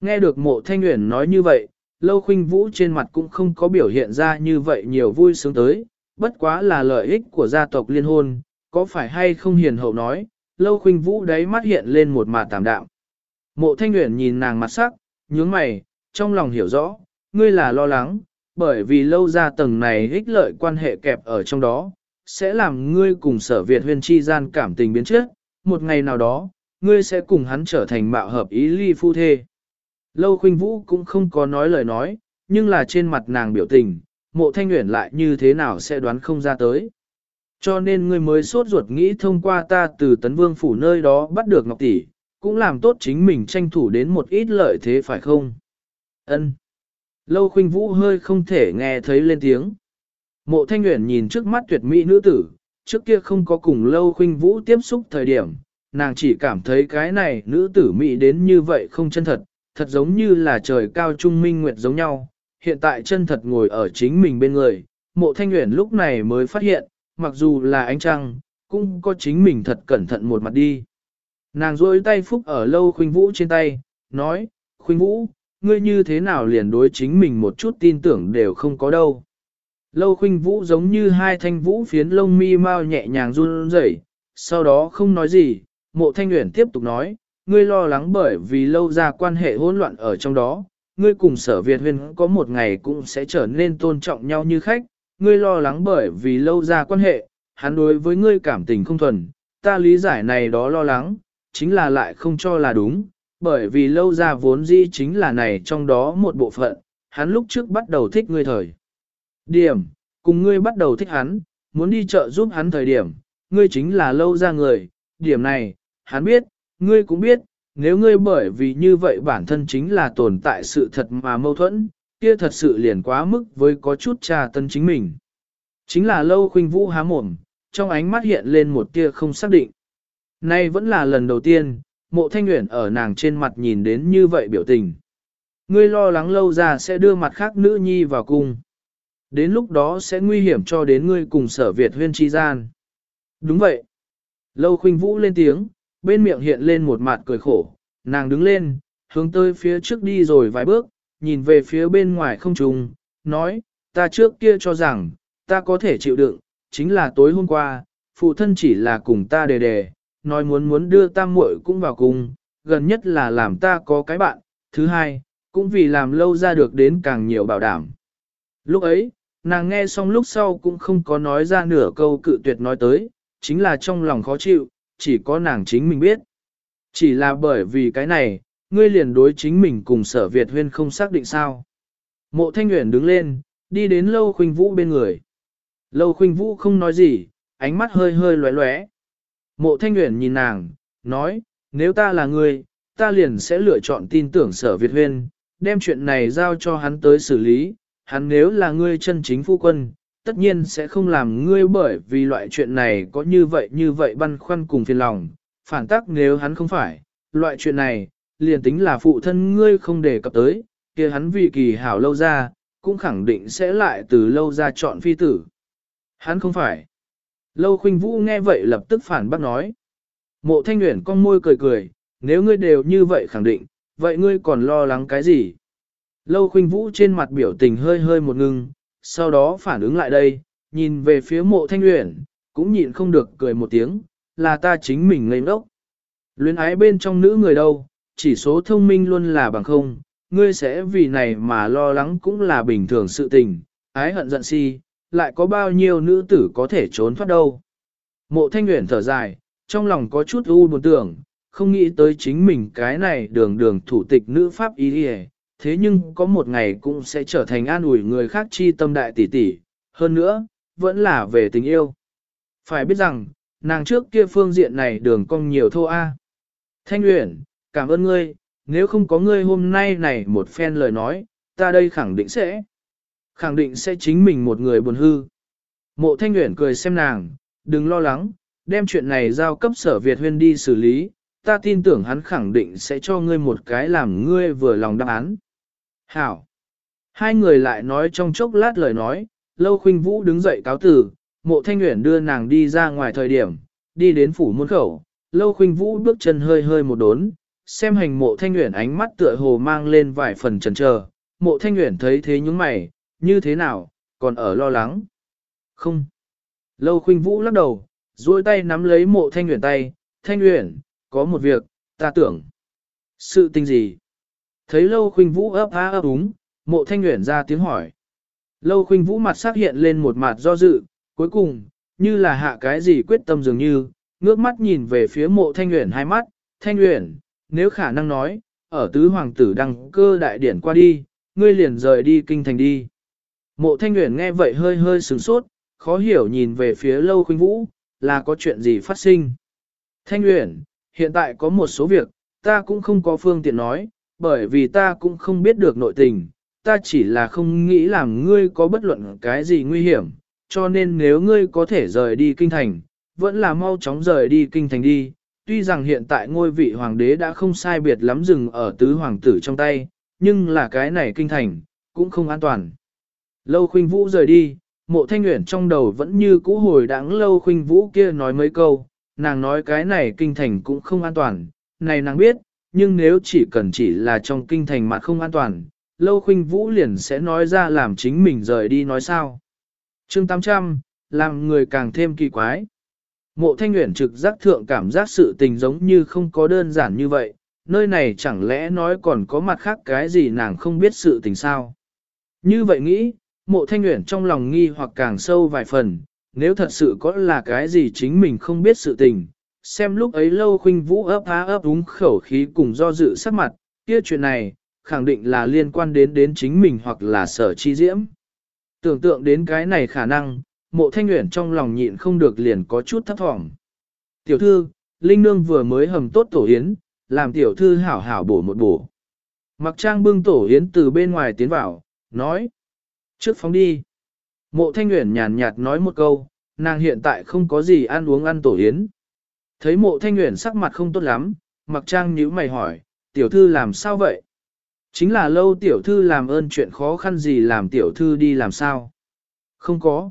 Nghe được mộ thanh nguyện nói như vậy, lâu khuynh vũ trên mặt cũng không có biểu hiện ra như vậy nhiều vui sướng tới, bất quá là lợi ích của gia tộc liên hôn, có phải hay không hiền hậu nói, lâu khuynh vũ đấy mắt hiện lên một mặt tạm đạm. Mộ thanh nguyện nhìn nàng mặt sắc, nhướng mày, trong lòng hiểu rõ, ngươi là lo lắng, bởi vì lâu ra tầng này ích lợi quan hệ kẹp ở trong đó, sẽ làm ngươi cùng sở Việt huyên chi gian cảm tình biến trước, một ngày nào đó, ngươi sẽ cùng hắn trở thành mạo hợp ý ly phu thê. Lâu khuynh vũ cũng không có nói lời nói, nhưng là trên mặt nàng biểu tình, mộ thanh nguyện lại như thế nào sẽ đoán không ra tới. Cho nên ngươi mới sốt ruột nghĩ thông qua ta từ tấn vương phủ nơi đó bắt được ngọc tỷ, cũng làm tốt chính mình tranh thủ đến một ít lợi thế phải không? Ân. Lâu khuynh vũ hơi không thể nghe thấy lên tiếng. Mộ thanh nguyện nhìn trước mắt tuyệt mỹ nữ tử, trước kia không có cùng lâu khuynh vũ tiếp xúc thời điểm, nàng chỉ cảm thấy cái này nữ tử mỹ đến như vậy không chân thật, thật giống như là trời cao trung minh nguyệt giống nhau, hiện tại chân thật ngồi ở chính mình bên người, mộ thanh nguyện lúc này mới phát hiện, mặc dù là ánh trăng, cũng có chính mình thật cẩn thận một mặt đi. Nàng rôi tay phúc ở lâu khuynh vũ trên tay, nói, khuynh vũ, ngươi như thế nào liền đối chính mình một chút tin tưởng đều không có đâu. Lâu Khinh vũ giống như hai thanh vũ phiến lông mi mau nhẹ nhàng run rẩy, sau đó không nói gì, mộ thanh nguyện tiếp tục nói, ngươi lo lắng bởi vì lâu ra quan hệ hỗn loạn ở trong đó, ngươi cùng sở Việt huyền có một ngày cũng sẽ trở nên tôn trọng nhau như khách, ngươi lo lắng bởi vì lâu ra quan hệ, hắn đối với ngươi cảm tình không thuần, ta lý giải này đó lo lắng, chính là lại không cho là đúng, bởi vì lâu ra vốn dĩ chính là này trong đó một bộ phận, hắn lúc trước bắt đầu thích ngươi thời. Điểm, cùng ngươi bắt đầu thích hắn, muốn đi chợ giúp hắn thời điểm, ngươi chính là lâu ra người, điểm này, hắn biết, ngươi cũng biết, nếu ngươi bởi vì như vậy bản thân chính là tồn tại sự thật mà mâu thuẫn, kia thật sự liền quá mức với có chút trà tân chính mình. Chính là lâu khuynh vũ há mồm, trong ánh mắt hiện lên một tia không xác định. Nay vẫn là lần đầu tiên, mộ thanh nguyện ở nàng trên mặt nhìn đến như vậy biểu tình. Ngươi lo lắng lâu ra sẽ đưa mặt khác nữ nhi vào cung. Đến lúc đó sẽ nguy hiểm cho đến ngươi cùng sở Việt huyên chi gian. Đúng vậy. Lâu khuynh vũ lên tiếng, bên miệng hiện lên một mặt cười khổ, nàng đứng lên, hướng tới phía trước đi rồi vài bước, nhìn về phía bên ngoài không trùng, nói, ta trước kia cho rằng, ta có thể chịu đựng, chính là tối hôm qua, phụ thân chỉ là cùng ta đề đề, nói muốn muốn đưa tam muội cũng vào cùng, gần nhất là làm ta có cái bạn, thứ hai, cũng vì làm lâu ra được đến càng nhiều bảo đảm. Lúc ấy, nàng nghe xong lúc sau cũng không có nói ra nửa câu cự tuyệt nói tới, chính là trong lòng khó chịu, chỉ có nàng chính mình biết. Chỉ là bởi vì cái này, ngươi liền đối chính mình cùng sở Việt huyên không xác định sao. Mộ thanh nguyện đứng lên, đi đến lâu khuynh vũ bên người. Lâu khuynh vũ không nói gì, ánh mắt hơi hơi lóe lóe. Mộ thanh nguyện nhìn nàng, nói, nếu ta là người, ta liền sẽ lựa chọn tin tưởng sở Việt huyên, đem chuyện này giao cho hắn tới xử lý, hắn nếu là ngươi chân chính phu quân, tất nhiên sẽ không làm ngươi bởi vì loại chuyện này có như vậy như vậy băn khoăn cùng phiền lòng, phản tác nếu hắn không phải, loại chuyện này, liền tính là phụ thân ngươi không đề cập tới, kia hắn vì kỳ hảo lâu ra, cũng khẳng định sẽ lại từ lâu ra chọn phi tử. Hắn không phải. Lâu khuynh vũ nghe vậy lập tức phản bác nói. Mộ thanh nguyện con môi cười cười, nếu ngươi đều như vậy khẳng định, vậy ngươi còn lo lắng cái gì? Lâu khuynh vũ trên mặt biểu tình hơi hơi một ngưng, sau đó phản ứng lại đây, nhìn về phía mộ thanh nguyện, cũng nhịn không được cười một tiếng, là ta chính mình ngây ngốc. Luyến ái bên trong nữ người đâu, chỉ số thông minh luôn là bằng không, ngươi sẽ vì này mà lo lắng cũng là bình thường sự tình, ái hận giận si, lại có bao nhiêu nữ tử có thể trốn thoát đâu. Mộ thanh nguyện thở dài, trong lòng có chút u buồn tưởng, không nghĩ tới chính mình cái này đường đường thủ tịch nữ pháp ý đi thế nhưng có một ngày cũng sẽ trở thành an ủi người khác chi tâm đại tỷ tỷ, hơn nữa, vẫn là về tình yêu. Phải biết rằng, nàng trước kia phương diện này đường cong nhiều thô a. Thanh Uyển, cảm ơn ngươi, nếu không có ngươi hôm nay này một phen lời nói, ta đây khẳng định sẽ, khẳng định sẽ chính mình một người buồn hư. Mộ Thanh Uyển cười xem nàng, đừng lo lắng, đem chuyện này giao cấp sở Việt huyên đi xử lý, ta tin tưởng hắn khẳng định sẽ cho ngươi một cái làm ngươi vừa lòng đáp án. Hảo! Hai người lại nói trong chốc lát lời nói, lâu khuynh vũ đứng dậy cáo tử, mộ thanh nguyện đưa nàng đi ra ngoài thời điểm, đi đến phủ môn khẩu, lâu khuynh vũ bước chân hơi hơi một đốn, xem hành mộ thanh nguyện ánh mắt tựa hồ mang lên vài phần chần chờ mộ thanh nguyện thấy thế những mày, như thế nào, còn ở lo lắng. Không. Lâu khuynh vũ lắc đầu, duỗi tay nắm lấy mộ thanh nguyện tay, thanh nguyện, có một việc, ta tưởng. Sự tình gì? Thấy lâu khuynh vũ ấp há ấp úng, mộ thanh nguyện ra tiếng hỏi. Lâu khuynh vũ mặt sắc hiện lên một mặt do dự, cuối cùng, như là hạ cái gì quyết tâm dường như, ngước mắt nhìn về phía mộ thanh nguyện hai mắt, thanh nguyện, nếu khả năng nói, ở tứ hoàng tử đăng cơ đại điển qua đi, ngươi liền rời đi kinh thành đi. Mộ thanh Uyển nghe vậy hơi hơi sửng sốt, khó hiểu nhìn về phía lâu khuynh vũ, là có chuyện gì phát sinh. Thanh Uyển, hiện tại có một số việc, ta cũng không có phương tiện nói, bởi vì ta cũng không biết được nội tình, ta chỉ là không nghĩ làm ngươi có bất luận cái gì nguy hiểm, cho nên nếu ngươi có thể rời đi kinh thành, vẫn là mau chóng rời đi kinh thành đi. Tuy rằng hiện tại ngôi vị hoàng đế đã không sai biệt lắm dừng ở tứ hoàng tử trong tay, nhưng là cái này kinh thành, cũng không an toàn. Lâu khuynh vũ rời đi, mộ thanh nguyện trong đầu vẫn như cũ hồi đáng lâu khuynh vũ kia nói mấy câu, nàng nói cái này kinh thành cũng không an toàn, này nàng biết, nhưng nếu chỉ cần chỉ là trong kinh thành mà không an toàn, lâu khuynh vũ liền sẽ nói ra làm chính mình rời đi nói sao. chương 800, làm người càng thêm kỳ quái. Mộ thanh nguyện trực giác thượng cảm giác sự tình giống như không có đơn giản như vậy, nơi này chẳng lẽ nói còn có mặt khác cái gì nàng không biết sự tình sao. Như vậy nghĩ, mộ thanh nguyện trong lòng nghi hoặc càng sâu vài phần, nếu thật sự có là cái gì chính mình không biết sự tình, xem lúc ấy lâu khuynh vũ ấp há ấp đúng khẩu khí cùng do dự sắc mặt, kia chuyện này, khẳng định là liên quan đến đến chính mình hoặc là sở chi diễm. Tưởng tượng đến cái này khả năng, mộ thanh nguyện trong lòng nhịn không được liền có chút thấp thỏm. Tiểu thư, Linh Nương vừa mới hầm tốt tổ yến, làm tiểu thư hảo hảo bổ một bổ. Mặc trang bưng tổ yến từ bên ngoài tiến vào, nói. Trước phóng đi. Mộ thanh nguyện nhàn nhạt nói một câu, nàng hiện tại không có gì ăn uống ăn tổ yến. Thấy mộ thanh nguyện sắc mặt không tốt lắm, mặc trang nhíu mày hỏi, tiểu thư làm sao vậy? Chính là lâu tiểu thư làm ơn chuyện khó khăn gì làm tiểu thư đi làm sao? Không có.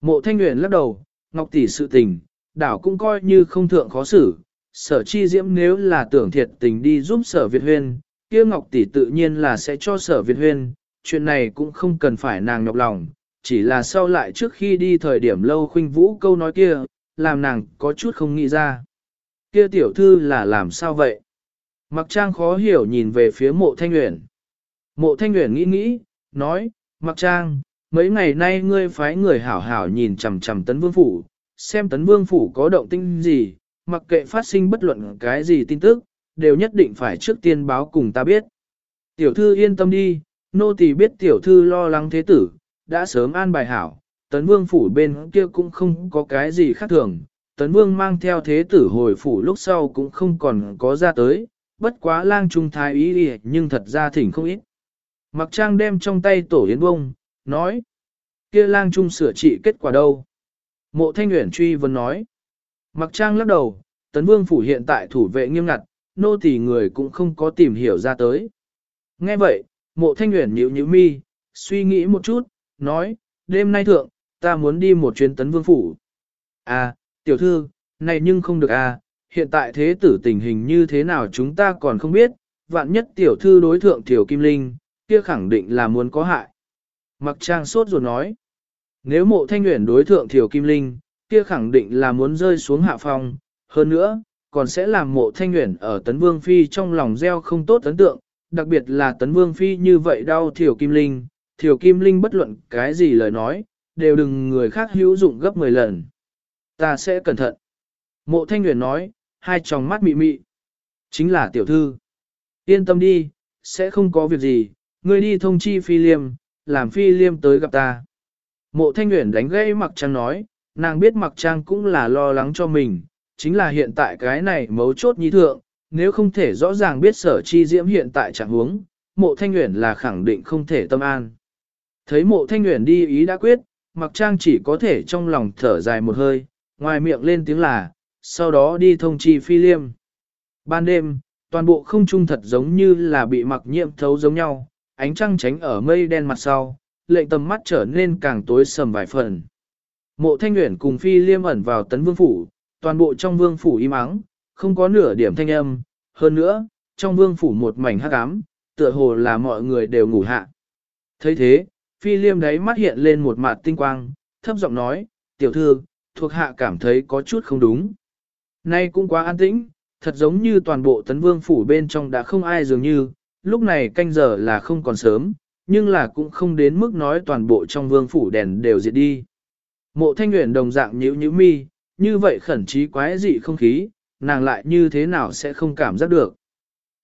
Mộ thanh nguyện lắc đầu, ngọc tỷ sự tình, đảo cũng coi như không thượng khó xử. Sở chi diễm nếu là tưởng thiệt tình đi giúp sở Việt huyên, kia ngọc tỷ tự nhiên là sẽ cho sở Việt huyên, chuyện này cũng không cần phải nàng nhọc lòng, chỉ là sau lại trước khi đi thời điểm lâu khuynh vũ câu nói kia, làm nàng có chút không nghĩ ra. Kia tiểu thư là làm sao vậy? Mặc trang khó hiểu nhìn về phía mộ thanh nguyện. Mộ thanh nguyện nghĩ nghĩ, nói, Mặc trang, mấy ngày nay ngươi phái người hảo hảo nhìn chằm chằm tấn vương phủ, xem tấn vương phủ có động tinh gì, mặc kệ phát sinh bất luận cái gì tin tức, đều nhất định phải trước tiên báo cùng ta biết. Tiểu thư yên tâm đi, nô tỳ biết tiểu thư lo lắng thế tử, đã sớm an bài hảo, tấn vương phủ bên kia cũng không có cái gì khác thường, tấn vương mang theo thế tử hồi phủ lúc sau cũng không còn có ra tới, bất quá lang trung thái ý đi nhưng thật ra thỉnh không ít. Mặc trang đem trong tay tổ yến bông, nói, kia lang trung sửa trị kết quả đâu? Mộ thanh uyển truy vấn nói, mặc trang lắc đầu, tấn vương phủ hiện tại thủ vệ nghiêm ngặt, nô tỳ người cũng không có tìm hiểu ra tới. Nghe vậy, mộ thanh nguyện nhíu nhíu mi, suy nghĩ một chút, nói, đêm nay thượng, ta muốn đi một chuyến tấn vương phủ. À, tiểu thư, này nhưng không được à, hiện tại thế tử tình hình như thế nào chúng ta còn không biết, vạn nhất tiểu thư đối thượng tiểu kim linh, kia khẳng định là muốn có hại. Mặc trang sốt rồi nói, nếu mộ thanh nguyện đối thượng tiểu kim linh, kia khẳng định là muốn rơi xuống hạ phong, hơn nữa, còn sẽ làm mộ thanh nguyện ở tấn vương phi trong lòng gieo không tốt ấn tượng, đặc biệt là tấn vương phi như vậy đau thiểu kim linh, thiểu Kim Linh bất luận cái gì lời nói, đều đừng người khác hữu dụng gấp 10 lần. Ta sẽ cẩn thận. Mộ Thanh nguyện nói, hai tròng mắt mị mị. Chính là tiểu thư. Yên tâm đi, sẽ không có việc gì, ngươi đi thông chi phi liêm, làm phi liêm tới gặp ta. Mộ Thanh nguyện đánh gây mặc trang nói, nàng biết mặc trang cũng là lo lắng cho mình, chính là hiện tại cái này mấu chốt nhi thượng, nếu không thể rõ ràng biết sở chi diễm hiện tại trạng huống, mộ Thanh Nguyễn là khẳng định không thể tâm an. Thấy mộ thanh nguyện đi ý đã quyết, mặc trang chỉ có thể trong lòng thở dài một hơi, ngoài miệng lên tiếng là, sau đó đi thông chi phi liêm. Ban đêm, toàn bộ không trung thật giống như là bị mặc nhiễm thấu giống nhau, ánh trăng tránh ở mây đen mặt sau, lệnh tầm mắt trở nên càng tối sầm vài phần. Mộ thanh nguyện cùng phi liêm ẩn vào tấn vương phủ, toàn bộ trong vương phủ im ắng, không có nửa điểm thanh âm, hơn nữa, trong vương phủ một mảnh hắc ám, tựa hồ là mọi người đều ngủ hạ. thấy thế, Phi liêm đấy mắt hiện lên một mặt tinh quang, thấp giọng nói, tiểu thư, thuộc hạ cảm thấy có chút không đúng. Nay cũng quá an tĩnh, thật giống như toàn bộ tấn vương phủ bên trong đã không ai dường như, lúc này canh giờ là không còn sớm, nhưng là cũng không đến mức nói toàn bộ trong vương phủ đèn đều diệt đi. Mộ thanh nguyện đồng dạng nhíu nhíu mi, như vậy khẩn trí quái dị không khí, nàng lại như thế nào sẽ không cảm giác được.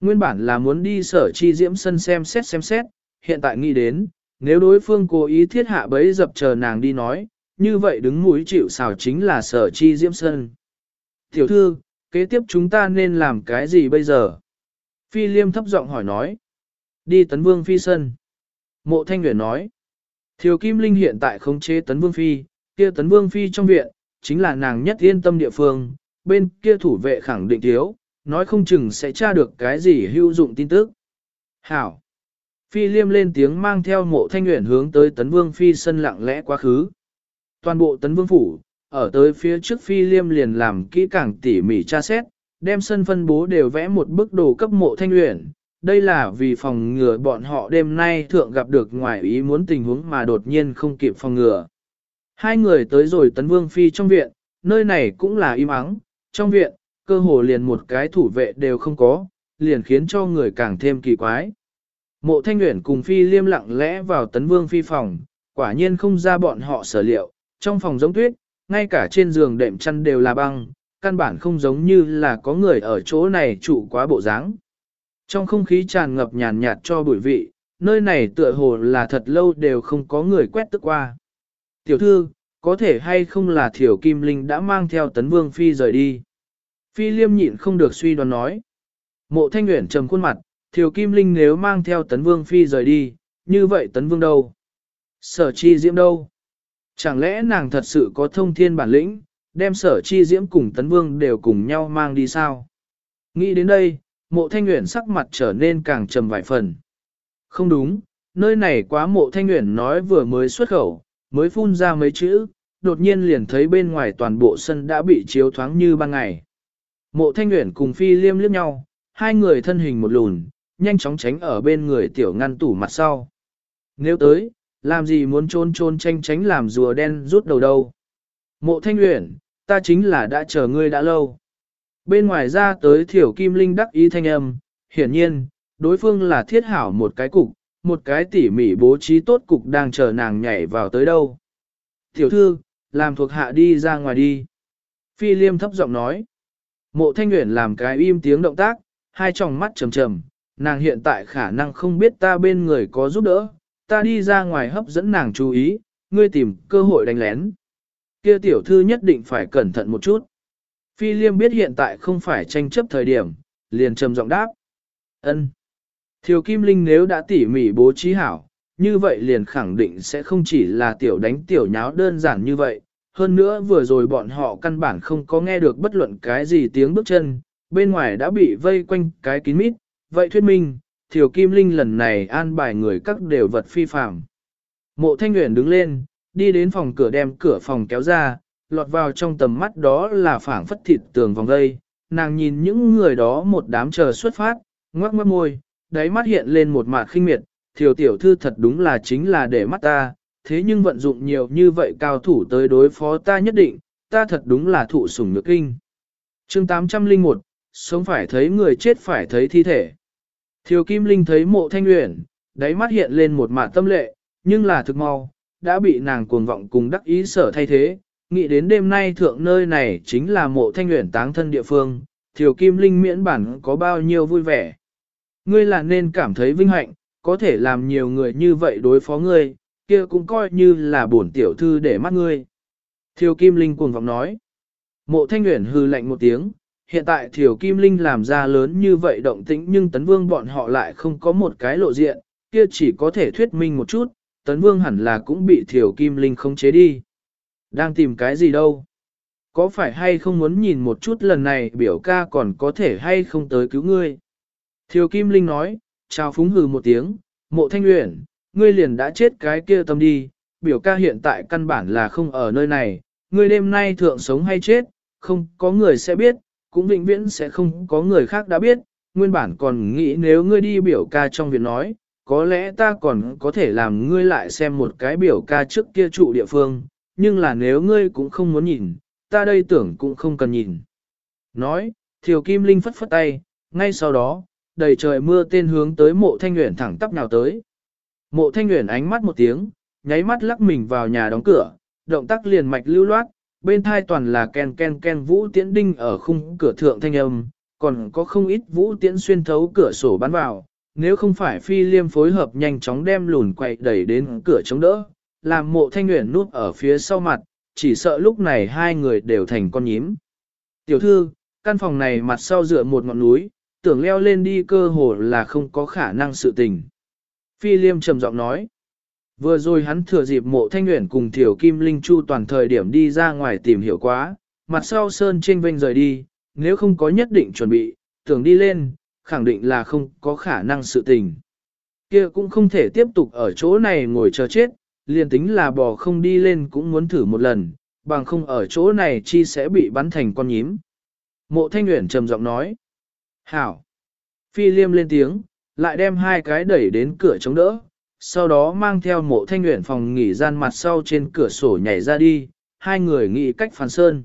Nguyên bản là muốn đi sở chi diễm sân xem xét xem xét, hiện tại nghĩ đến, nếu đối phương cố ý thiết hạ bấy dập chờ nàng đi nói, như vậy đứng mũi chịu xào chính là sở chi diễm sơn. Tiểu thư, kế tiếp chúng ta nên làm cái gì bây giờ? Phi liêm thấp giọng hỏi nói. Đi tấn vương phi sân. Mộ thanh nguyện nói. Thiều Kim Linh hiện tại khống chế tấn vương phi, kia tấn vương phi trong viện, chính là nàng nhất yên tâm địa phương, bên kia thủ vệ khẳng định thiếu, nói không chừng sẽ tra được cái gì hữu dụng tin tức. Hảo. Phi liêm lên tiếng mang theo mộ thanh nguyện hướng tới tấn vương phi sân lặng lẽ quá khứ. Toàn bộ tấn vương phủ, ở tới phía trước phi liêm liền làm kỹ càng tỉ mỉ tra xét, đem sân phân bố đều vẽ một bức đồ cấp mộ thanh nguyện. Đây là vì phòng ngừa bọn họ đêm nay thượng gặp được ngoài ý muốn tình huống mà đột nhiên không kịp phòng ngừa. Hai người tới rồi tấn vương phi trong viện, nơi này cũng là im ắng, trong viện, cơ hồ liền một cái thủ vệ đều không có, liền khiến cho người càng thêm kỳ quái. Mộ thanh nguyễn cùng phi liêm lặng lẽ vào tấn vương phi phòng, quả nhiên không ra bọn họ sở liệu, trong phòng giống tuyết, ngay cả trên giường đệm chăn đều là băng, căn bản không giống như là có người ở chỗ này trụ quá bộ dáng. Trong không khí tràn ngập nhàn nhạt cho bụi vị, nơi này tựa hồ là thật lâu đều không có người quét tức qua. Tiểu thư, có thể hay không là Thiểu Kim Linh đã mang theo Tấn Vương Phi rời đi. Phi liêm nhịn không được suy đoán nói. Mộ Thanh Nguyễn trầm khuôn mặt, Thiểu Kim Linh nếu mang theo Tấn Vương Phi rời đi, như vậy Tấn Vương đâu? Sở chi diễm đâu? Chẳng lẽ nàng thật sự có thông thiên bản lĩnh, đem sở chi diễm cùng Tấn Vương đều cùng nhau mang đi sao? Nghĩ đến đây, mộ thanh nguyện sắc mặt trở nên càng trầm vài phần. Không đúng, nơi này quá mộ thanh nguyện nói vừa mới xuất khẩu, mới phun ra mấy chữ, đột nhiên liền thấy bên ngoài toàn bộ sân đã bị chiếu thoáng như ban ngày. Mộ thanh Uyển cùng phi liêm liếc nhau, hai người thân hình một lùn, nhanh chóng tránh ở bên người tiểu ngăn tủ mặt sau. Nếu tới, làm gì muốn trôn trôn tranh tránh làm rùa đen rút đầu đâu. Mộ thanh Uyển, ta chính là đã chờ ngươi đã lâu. Bên ngoài ra tới thiểu kim linh đắc ý thanh âm, hiển nhiên, đối phương là thiết hảo một cái cục, một cái tỉ mỉ bố trí tốt cục đang chờ nàng nhảy vào tới đâu. Tiểu thư, làm thuộc hạ đi ra ngoài đi. Phi liêm thấp giọng nói. Mộ thanh nguyện làm cái im tiếng động tác, hai tròng mắt trầm trầm, nàng hiện tại khả năng không biết ta bên người có giúp đỡ, ta đi ra ngoài hấp dẫn nàng chú ý, ngươi tìm cơ hội đánh lén. Kia tiểu thư nhất định phải cẩn thận một chút. Phi Liêm biết hiện tại không phải tranh chấp thời điểm, liền trầm giọng đáp. Ân. Thiều Kim Linh nếu đã tỉ mỉ bố trí hảo, như vậy liền khẳng định sẽ không chỉ là tiểu đánh tiểu nháo đơn giản như vậy. Hơn nữa vừa rồi bọn họ căn bản không có nghe được bất luận cái gì tiếng bước chân, bên ngoài đã bị vây quanh cái kín mít. Vậy thuyết minh, Thiều Kim Linh lần này an bài người các đều vật phi phạm. Mộ Thanh Nguyễn đứng lên, đi đến phòng cửa đem cửa phòng kéo ra, lọt vào trong tầm mắt đó là phảng phất thịt tường vòng gây. Nàng nhìn những người đó một đám chờ xuất phát, ngoắc ngoắc môi, đáy mắt hiện lên một mạt khinh miệt, thiểu tiểu thư thật đúng là chính là để mắt ta, thế nhưng vận dụng nhiều như vậy cao thủ tới đối phó ta nhất định, ta thật đúng là thụ sủng nhược kinh. chương 801, sống phải thấy người chết phải thấy thi thể. Thiều Kim Linh thấy mộ thanh luyện, đáy mắt hiện lên một mạt tâm lệ, nhưng là thực mau, đã bị nàng cuồng vọng cùng đắc ý sở thay thế, nghĩ đến đêm nay thượng nơi này chính là mộ thanh nguyện táng thân địa phương, thiều kim linh miễn bản có bao nhiêu vui vẻ. Ngươi là nên cảm thấy vinh hạnh, có thể làm nhiều người như vậy đối phó ngươi, kia cũng coi như là bổn tiểu thư để mắt ngươi. Thiều kim linh cuồng vọng nói. Mộ thanh Nguyễn hư lạnh một tiếng, hiện tại thiều kim linh làm ra lớn như vậy động tĩnh nhưng tấn vương bọn họ lại không có một cái lộ diện, kia chỉ có thể thuyết minh một chút, tấn vương hẳn là cũng bị thiều kim linh khống chế đi. Đang tìm cái gì đâu? Có phải hay không muốn nhìn một chút lần này biểu ca còn có thể hay không tới cứu ngươi? Thiều Kim Linh nói, chào phúng hừ một tiếng, mộ thanh luyện, ngươi liền đã chết cái kia tâm đi, biểu ca hiện tại căn bản là không ở nơi này, ngươi đêm nay thượng sống hay chết, không có người sẽ biết, cũng vĩnh viễn sẽ không có người khác đã biết, nguyên bản còn nghĩ nếu ngươi đi biểu ca trong việc nói, có lẽ ta còn có thể làm ngươi lại xem một cái biểu ca trước kia trụ địa phương, nhưng là nếu ngươi cũng không muốn nhìn, ta đây tưởng cũng không cần nhìn. Nói, Thiều Kim Linh phất phất tay, ngay sau đó, đầy trời mưa tên hướng tới mộ thanh nguyện thẳng tắp nào tới. Mộ thanh nguyện ánh mắt một tiếng, nháy mắt lắc mình vào nhà đóng cửa, động tác liền mạch lưu loát, bên thai toàn là ken ken ken vũ tiễn đinh ở khung cửa thượng thanh âm, còn có không ít vũ tiễn xuyên thấu cửa sổ bắn vào, nếu không phải phi liêm phối hợp nhanh chóng đem lùn quậy đẩy đến cửa chống đỡ, làm mộ thanh nguyện núp ở phía sau mặt, chỉ sợ lúc này hai người đều thành con nhím. Tiểu thư, căn phòng này mặt sau dựa một ngọn núi, tưởng leo lên đi cơ hồ là không có khả năng sự tình. Phi Liêm trầm giọng nói. Vừa rồi hắn thừa dịp mộ thanh nguyện cùng Thiểu Kim Linh Chu toàn thời điểm đi ra ngoài tìm hiểu quá, mặt sau Sơn trên vênh rời đi, nếu không có nhất định chuẩn bị, tưởng đi lên, khẳng định là không có khả năng sự tình. kia cũng không thể tiếp tục ở chỗ này ngồi chờ chết, liền tính là bò không đi lên cũng muốn thử một lần, bằng không ở chỗ này chi sẽ bị bắn thành con nhím. Mộ thanh nguyện trầm giọng nói. Hảo. Phi liêm lên tiếng, lại đem hai cái đẩy đến cửa chống đỡ, sau đó mang theo mộ thanh nguyện phòng nghỉ gian mặt sau trên cửa sổ nhảy ra đi, hai người nghĩ cách phản sơn.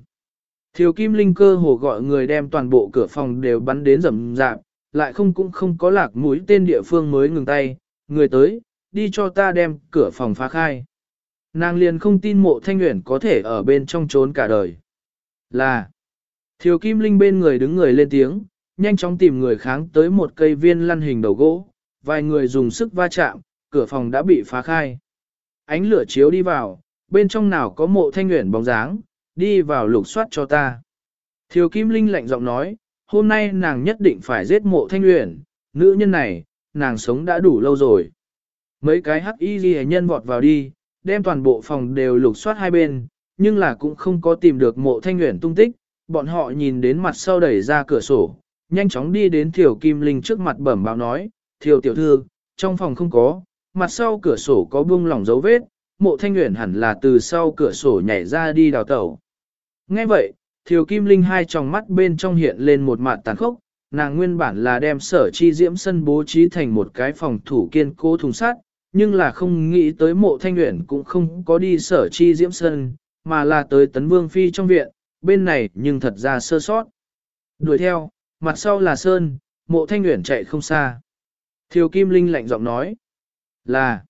Thiều Kim Linh cơ hồ gọi người đem toàn bộ cửa phòng đều bắn đến rầm rạp, lại không cũng không có lạc mũi tên địa phương mới ngừng tay, người tới, đi cho ta đem cửa phòng phá khai. Nàng liền không tin mộ thanh nguyện có thể ở bên trong trốn cả đời. Là, Thiều Kim Linh bên người đứng người lên tiếng, nhanh chóng tìm người kháng tới một cây viên lăn hình đầu gỗ, vài người dùng sức va chạm, cửa phòng đã bị phá khai. Ánh lửa chiếu đi vào, bên trong nào có mộ thanh nguyện bóng dáng, đi vào lục soát cho ta. Thiều Kim Linh lạnh giọng nói, hôm nay nàng nhất định phải giết mộ thanh nguyện, nữ nhân này, nàng sống đã đủ lâu rồi. Mấy cái hắc y ghi nhân vọt vào đi, đem toàn bộ phòng đều lục soát hai bên, nhưng là cũng không có tìm được mộ thanh nguyện tung tích, bọn họ nhìn đến mặt sau đẩy ra cửa sổ, nhanh chóng đi đến Thiều Kim Linh trước mặt bẩm báo nói, Thiều tiểu thư, trong phòng không có, mặt sau cửa sổ có buông lỏng dấu vết, mộ thanh nguyện hẳn là từ sau cửa sổ nhảy ra đi đào tẩu. Nghe vậy, Thiều Kim Linh hai tròng mắt bên trong hiện lên một mặt tàn khốc, nàng nguyên bản là đem sở chi diễm sân bố trí thành một cái phòng thủ kiên cố thùng sắt, nhưng là không nghĩ tới mộ thanh nguyện cũng không có đi sở chi diễm sân, mà là tới tấn vương phi trong viện, bên này nhưng thật ra sơ sót. Đuổi theo, mặt sau là sơn, mộ thanh nguyện chạy không xa. Thiều Kim Linh lạnh giọng nói là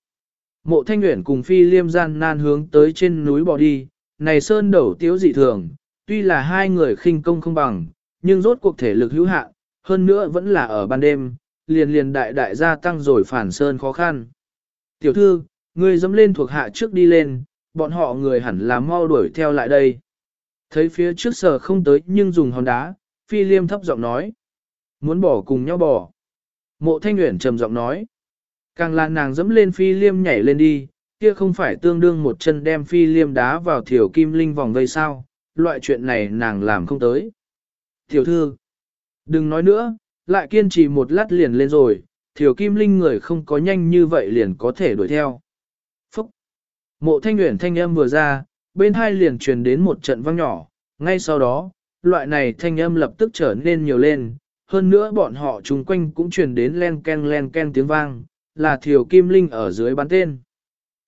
mộ thanh nguyện cùng phi liêm gian nan hướng tới trên núi bò đi, này sơn đầu tiếu dị thường, tuy là hai người khinh công không bằng, nhưng rốt cuộc thể lực hữu hạn, hơn nữa vẫn là ở ban đêm, liền liền đại đại gia tăng rồi phản sơn khó khăn. Tiểu thư, người dẫm lên thuộc hạ trước đi lên, bọn họ người hẳn là mau đuổi theo lại đây. Thấy phía trước sờ không tới nhưng dùng hòn đá, phi liêm thấp giọng nói. Muốn bỏ cùng nhau bỏ. Mộ thanh Uyển trầm giọng nói. Càng là nàng dẫm lên phi liêm nhảy lên đi, kia không phải tương đương một chân đem phi liêm đá vào thiểu kim linh vòng vây sao, loại chuyện này nàng làm không tới. Tiểu thư, đừng nói nữa, lại kiên trì một lát liền lên rồi, thiểu kim linh người không có nhanh như vậy liền có thể đuổi theo. Phúc! Mộ thanh nguyện thanh âm vừa ra, bên hai liền truyền đến một trận vang nhỏ, ngay sau đó, loại này thanh âm lập tức trở nên nhiều lên, hơn nữa bọn họ chung quanh cũng truyền đến len ken len ken tiếng vang, là Thiều Kim Linh ở dưới bắn tên.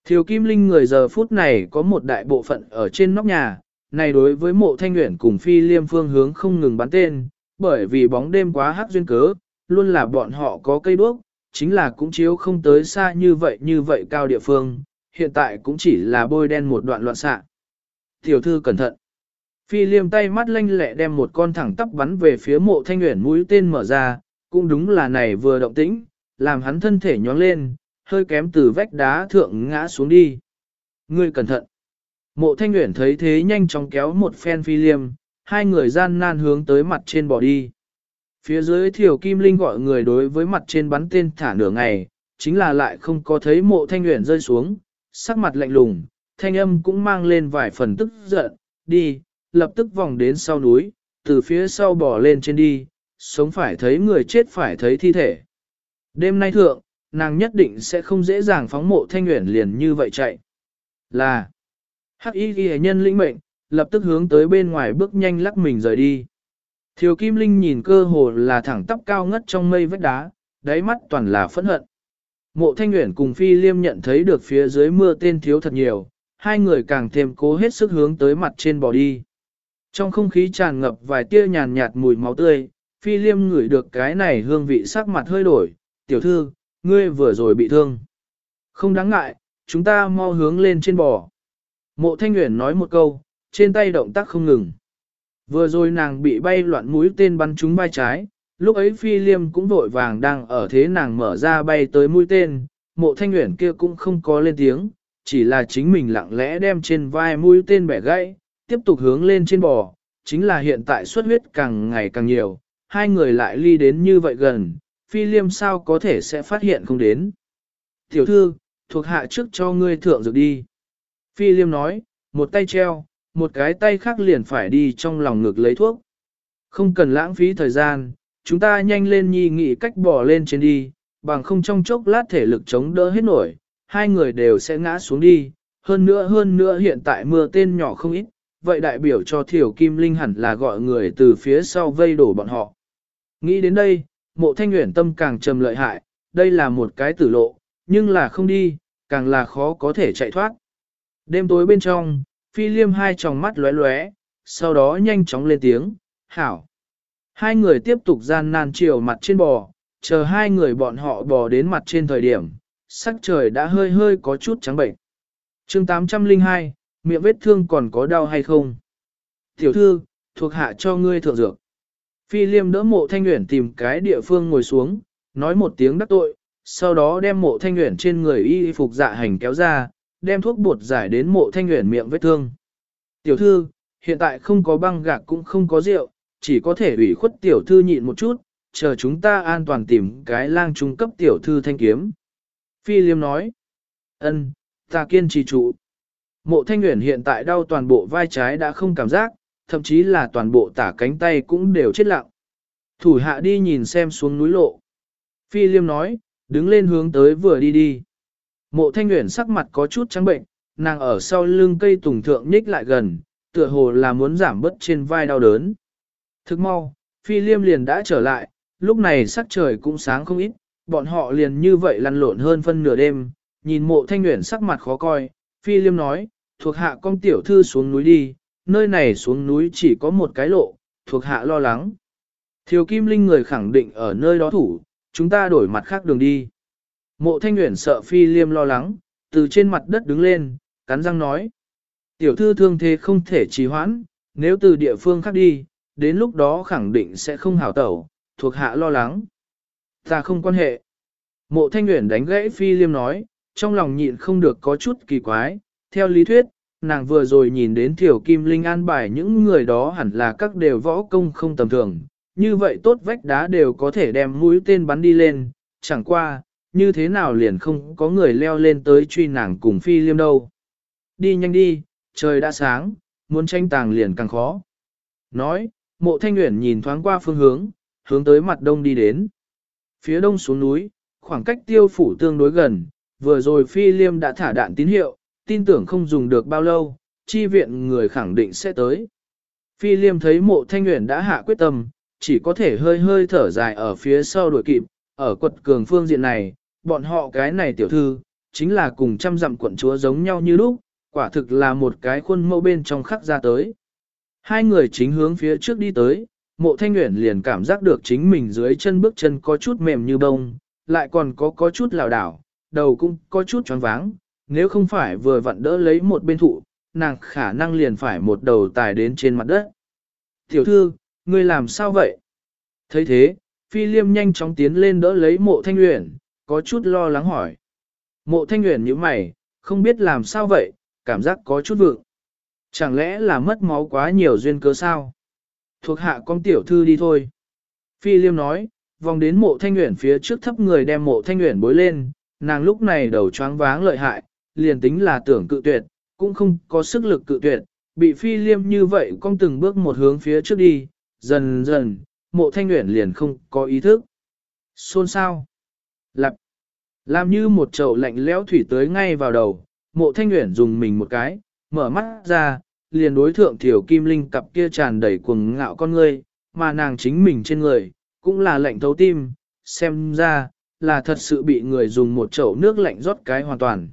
Thiều Kim Linh người giờ phút này có một đại bộ phận ở trên nóc nhà, này đối với mộ thanh nguyện cùng phi liêm phương hướng không ngừng bắn tên, bởi vì bóng đêm quá hắc duyên cớ, luôn là bọn họ có cây đuốc, chính là cũng chiếu không tới xa như vậy như vậy cao địa phương, hiện tại cũng chỉ là bôi đen một đoạn loạn xạ. Tiểu thư cẩn thận. Phi liêm tay mắt lanh lẹ đem một con thẳng tắp bắn về phía mộ thanh nguyện mũi tên mở ra, cũng đúng là này vừa động tĩnh, làm hắn thân thể nhóng lên, hơi kém từ vách đá thượng ngã xuống đi. Ngươi cẩn thận. Mộ thanh nguyện thấy thế nhanh chóng kéo một phen phi liêm, hai người gian nan hướng tới mặt trên bỏ đi. Phía dưới thiểu kim linh gọi người đối với mặt trên bắn tên thả nửa ngày, chính là lại không có thấy mộ thanh nguyện rơi xuống, sắc mặt lạnh lùng, thanh âm cũng mang lên vài phần tức giận, đi, lập tức vòng đến sau núi, từ phía sau bỏ lên trên đi, sống phải thấy người chết phải thấy thi thể. Đêm nay thượng, nàng nhất định sẽ không dễ dàng phóng mộ thanh nguyện liền như vậy chạy. Là, hắc y ghi nhân lĩnh mệnh, lập tức hướng tới bên ngoài bước nhanh lắc mình rời đi. Thiều Kim Linh nhìn cơ hồ là thẳng tắp cao ngất trong mây vách đá, đáy mắt toàn là phẫn hận. Mộ Thanh Nguyễn cùng Phi Liêm nhận thấy được phía dưới mưa tên thiếu thật nhiều, hai người càng thêm cố hết sức hướng tới mặt trên bò đi. Trong không khí tràn ngập vài tia nhàn nhạt mùi máu tươi, Phi Liêm ngửi được cái này hương vị sắc mặt hơi đổi, tiểu thư, ngươi vừa rồi bị thương. Không đáng ngại, chúng ta mau hướng lên trên bò. Mộ Thanh Nguyễn nói một câu, trên tay động tác không ngừng. Vừa rồi nàng bị bay loạn mũi tên bắn trúng vai trái, lúc ấy phi liêm cũng vội vàng đang ở thế nàng mở ra bay tới mũi tên, mộ thanh nguyện kia cũng không có lên tiếng, chỉ là chính mình lặng lẽ đem trên vai mũi tên bẻ gãy, tiếp tục hướng lên trên bò, chính là hiện tại xuất huyết càng ngày càng nhiều, hai người lại ly đến như vậy gần, phi liêm sao có thể sẽ phát hiện không đến. Tiểu thư, thuộc hạ trước cho ngươi thượng dược đi. Phi liêm nói, một tay treo, một cái tay khác liền phải đi trong lòng ngực lấy thuốc. Không cần lãng phí thời gian, chúng ta nhanh lên nhi nghị cách bỏ lên trên đi, bằng không trong chốc lát thể lực chống đỡ hết nổi, hai người đều sẽ ngã xuống đi. Hơn nữa hơn nữa hiện tại mưa tên nhỏ không ít, vậy đại biểu cho thiểu kim linh hẳn là gọi người từ phía sau vây đổ bọn họ. Nghĩ đến đây, mộ thanh nguyện tâm càng trầm lợi hại, đây là một cái tử lộ, nhưng là không đi, càng là khó có thể chạy thoát. Đêm tối bên trong, phi liêm hai tròng mắt lóe lóe, sau đó nhanh chóng lên tiếng, hảo. Hai người tiếp tục gian nan chiều mặt trên bò, chờ hai người bọn họ bò đến mặt trên thời điểm, sắc trời đã hơi hơi có chút trắng bệnh. chương 802, miệng vết thương còn có đau hay không? Tiểu thư, thuộc hạ cho ngươi thượng dược. Phi liêm đỡ mộ thanh nguyện tìm cái địa phương ngồi xuống, nói một tiếng đắc tội, sau đó đem mộ thanh nguyện trên người y phục dạ hành kéo ra, đem thuốc bột giải đến mộ thanh nguyện miệng vết thương. Tiểu thư, hiện tại không có băng gạc cũng không có rượu, chỉ có thể ủy khuất tiểu thư nhịn một chút, chờ chúng ta an toàn tìm cái lang trung cấp tiểu thư thanh kiếm. Phi Liêm nói, ân, ta kiên trì trụ. Mộ thanh nguyện hiện tại đau toàn bộ vai trái đã không cảm giác, thậm chí là toàn bộ tả cánh tay cũng đều chết lặng. Thủ hạ đi nhìn xem xuống núi lộ. Phi Liêm nói, đứng lên hướng tới vừa đi đi. Mộ thanh nguyện sắc mặt có chút trắng bệnh, nàng ở sau lưng cây tùng thượng nhích lại gần, tựa hồ là muốn giảm bớt trên vai đau đớn. Thức mau, Phi Liêm liền đã trở lại, lúc này sắc trời cũng sáng không ít, bọn họ liền như vậy lăn lộn hơn phân nửa đêm, nhìn mộ thanh nguyện sắc mặt khó coi, Phi Liêm nói, thuộc hạ con tiểu thư xuống núi đi, nơi này xuống núi chỉ có một cái lộ, thuộc hạ lo lắng. Thiều Kim Linh người khẳng định ở nơi đó thủ, chúng ta đổi mặt khác đường đi. Mộ thanh Nguyễn sợ Phi Liêm lo lắng, từ trên mặt đất đứng lên, cắn răng nói. Tiểu thư thương thế không thể trì hoãn, nếu từ địa phương khác đi, đến lúc đó khẳng định sẽ không hảo tẩu, thuộc hạ lo lắng. Ta không quan hệ. Mộ thanh Nguyễn đánh gãy Phi Liêm nói, trong lòng nhịn không được có chút kỳ quái. Theo lý thuyết, nàng vừa rồi nhìn đến Tiểu Kim Linh an bài những người đó hẳn là các đều võ công không tầm thường. Như vậy tốt vách đá đều có thể đem mũi tên bắn đi lên, chẳng qua, như thế nào liền không có người leo lên tới truy nàng cùng Phi Liêm đâu. Đi nhanh đi, trời đã sáng, muốn tranh tàng liền càng khó. Nói, mộ thanh nguyện nhìn thoáng qua phương hướng, hướng tới mặt đông đi đến. Phía đông xuống núi, khoảng cách tiêu phủ tương đối gần, vừa rồi phi liêm đã thả đạn tín hiệu, tin tưởng không dùng được bao lâu, chi viện người khẳng định sẽ tới. Phi liêm thấy mộ thanh nguyện đã hạ quyết tâm, chỉ có thể hơi hơi thở dài ở phía sau đuổi kịp, ở quật cường phương diện này, bọn họ cái này tiểu thư, chính là cùng trăm dặm quận chúa giống nhau như lúc, quả thực là một cái khuôn mẫu bên trong khắc ra tới. Hai người chính hướng phía trước đi tới, mộ thanh nguyện liền cảm giác được chính mình dưới chân bước chân có chút mềm như bông, lại còn có có chút lảo đảo, đầu cũng có chút choáng váng, nếu không phải vừa vặn đỡ lấy một bên thụ, nàng khả năng liền phải một đầu tài đến trên mặt đất. Tiểu thư, ngươi làm sao vậy? thấy thế, phi liêm nhanh chóng tiến lên đỡ lấy mộ thanh uyển, có chút lo lắng hỏi. Mộ thanh uyển như mày, không biết làm sao vậy, cảm giác có chút vượng. Chẳng lẽ là mất máu quá nhiều duyên cớ sao? Thuộc hạ con tiểu thư đi thôi. Phi Liêm nói, vòng đến mộ thanh uyển phía trước thấp người đem mộ thanh uyển bối lên, nàng lúc này đầu choáng váng lợi hại, liền tính là tưởng cự tuyệt, cũng không có sức lực cự tuyệt, bị Phi Liêm như vậy con từng bước một hướng phía trước đi, dần dần, mộ thanh nguyện liền không có ý thức. Xôn sao? Lặp. Làm như một chậu lạnh lẽo thủy tới ngay vào đầu, mộ thanh nguyện dùng mình một cái, mở mắt ra, liền đối thượng thiểu kim linh cặp kia tràn đầy cuồng ngạo con ngươi, mà nàng chính mình trên người, cũng là lạnh thấu tim, xem ra, là thật sự bị người dùng một chậu nước lạnh rót cái hoàn toàn.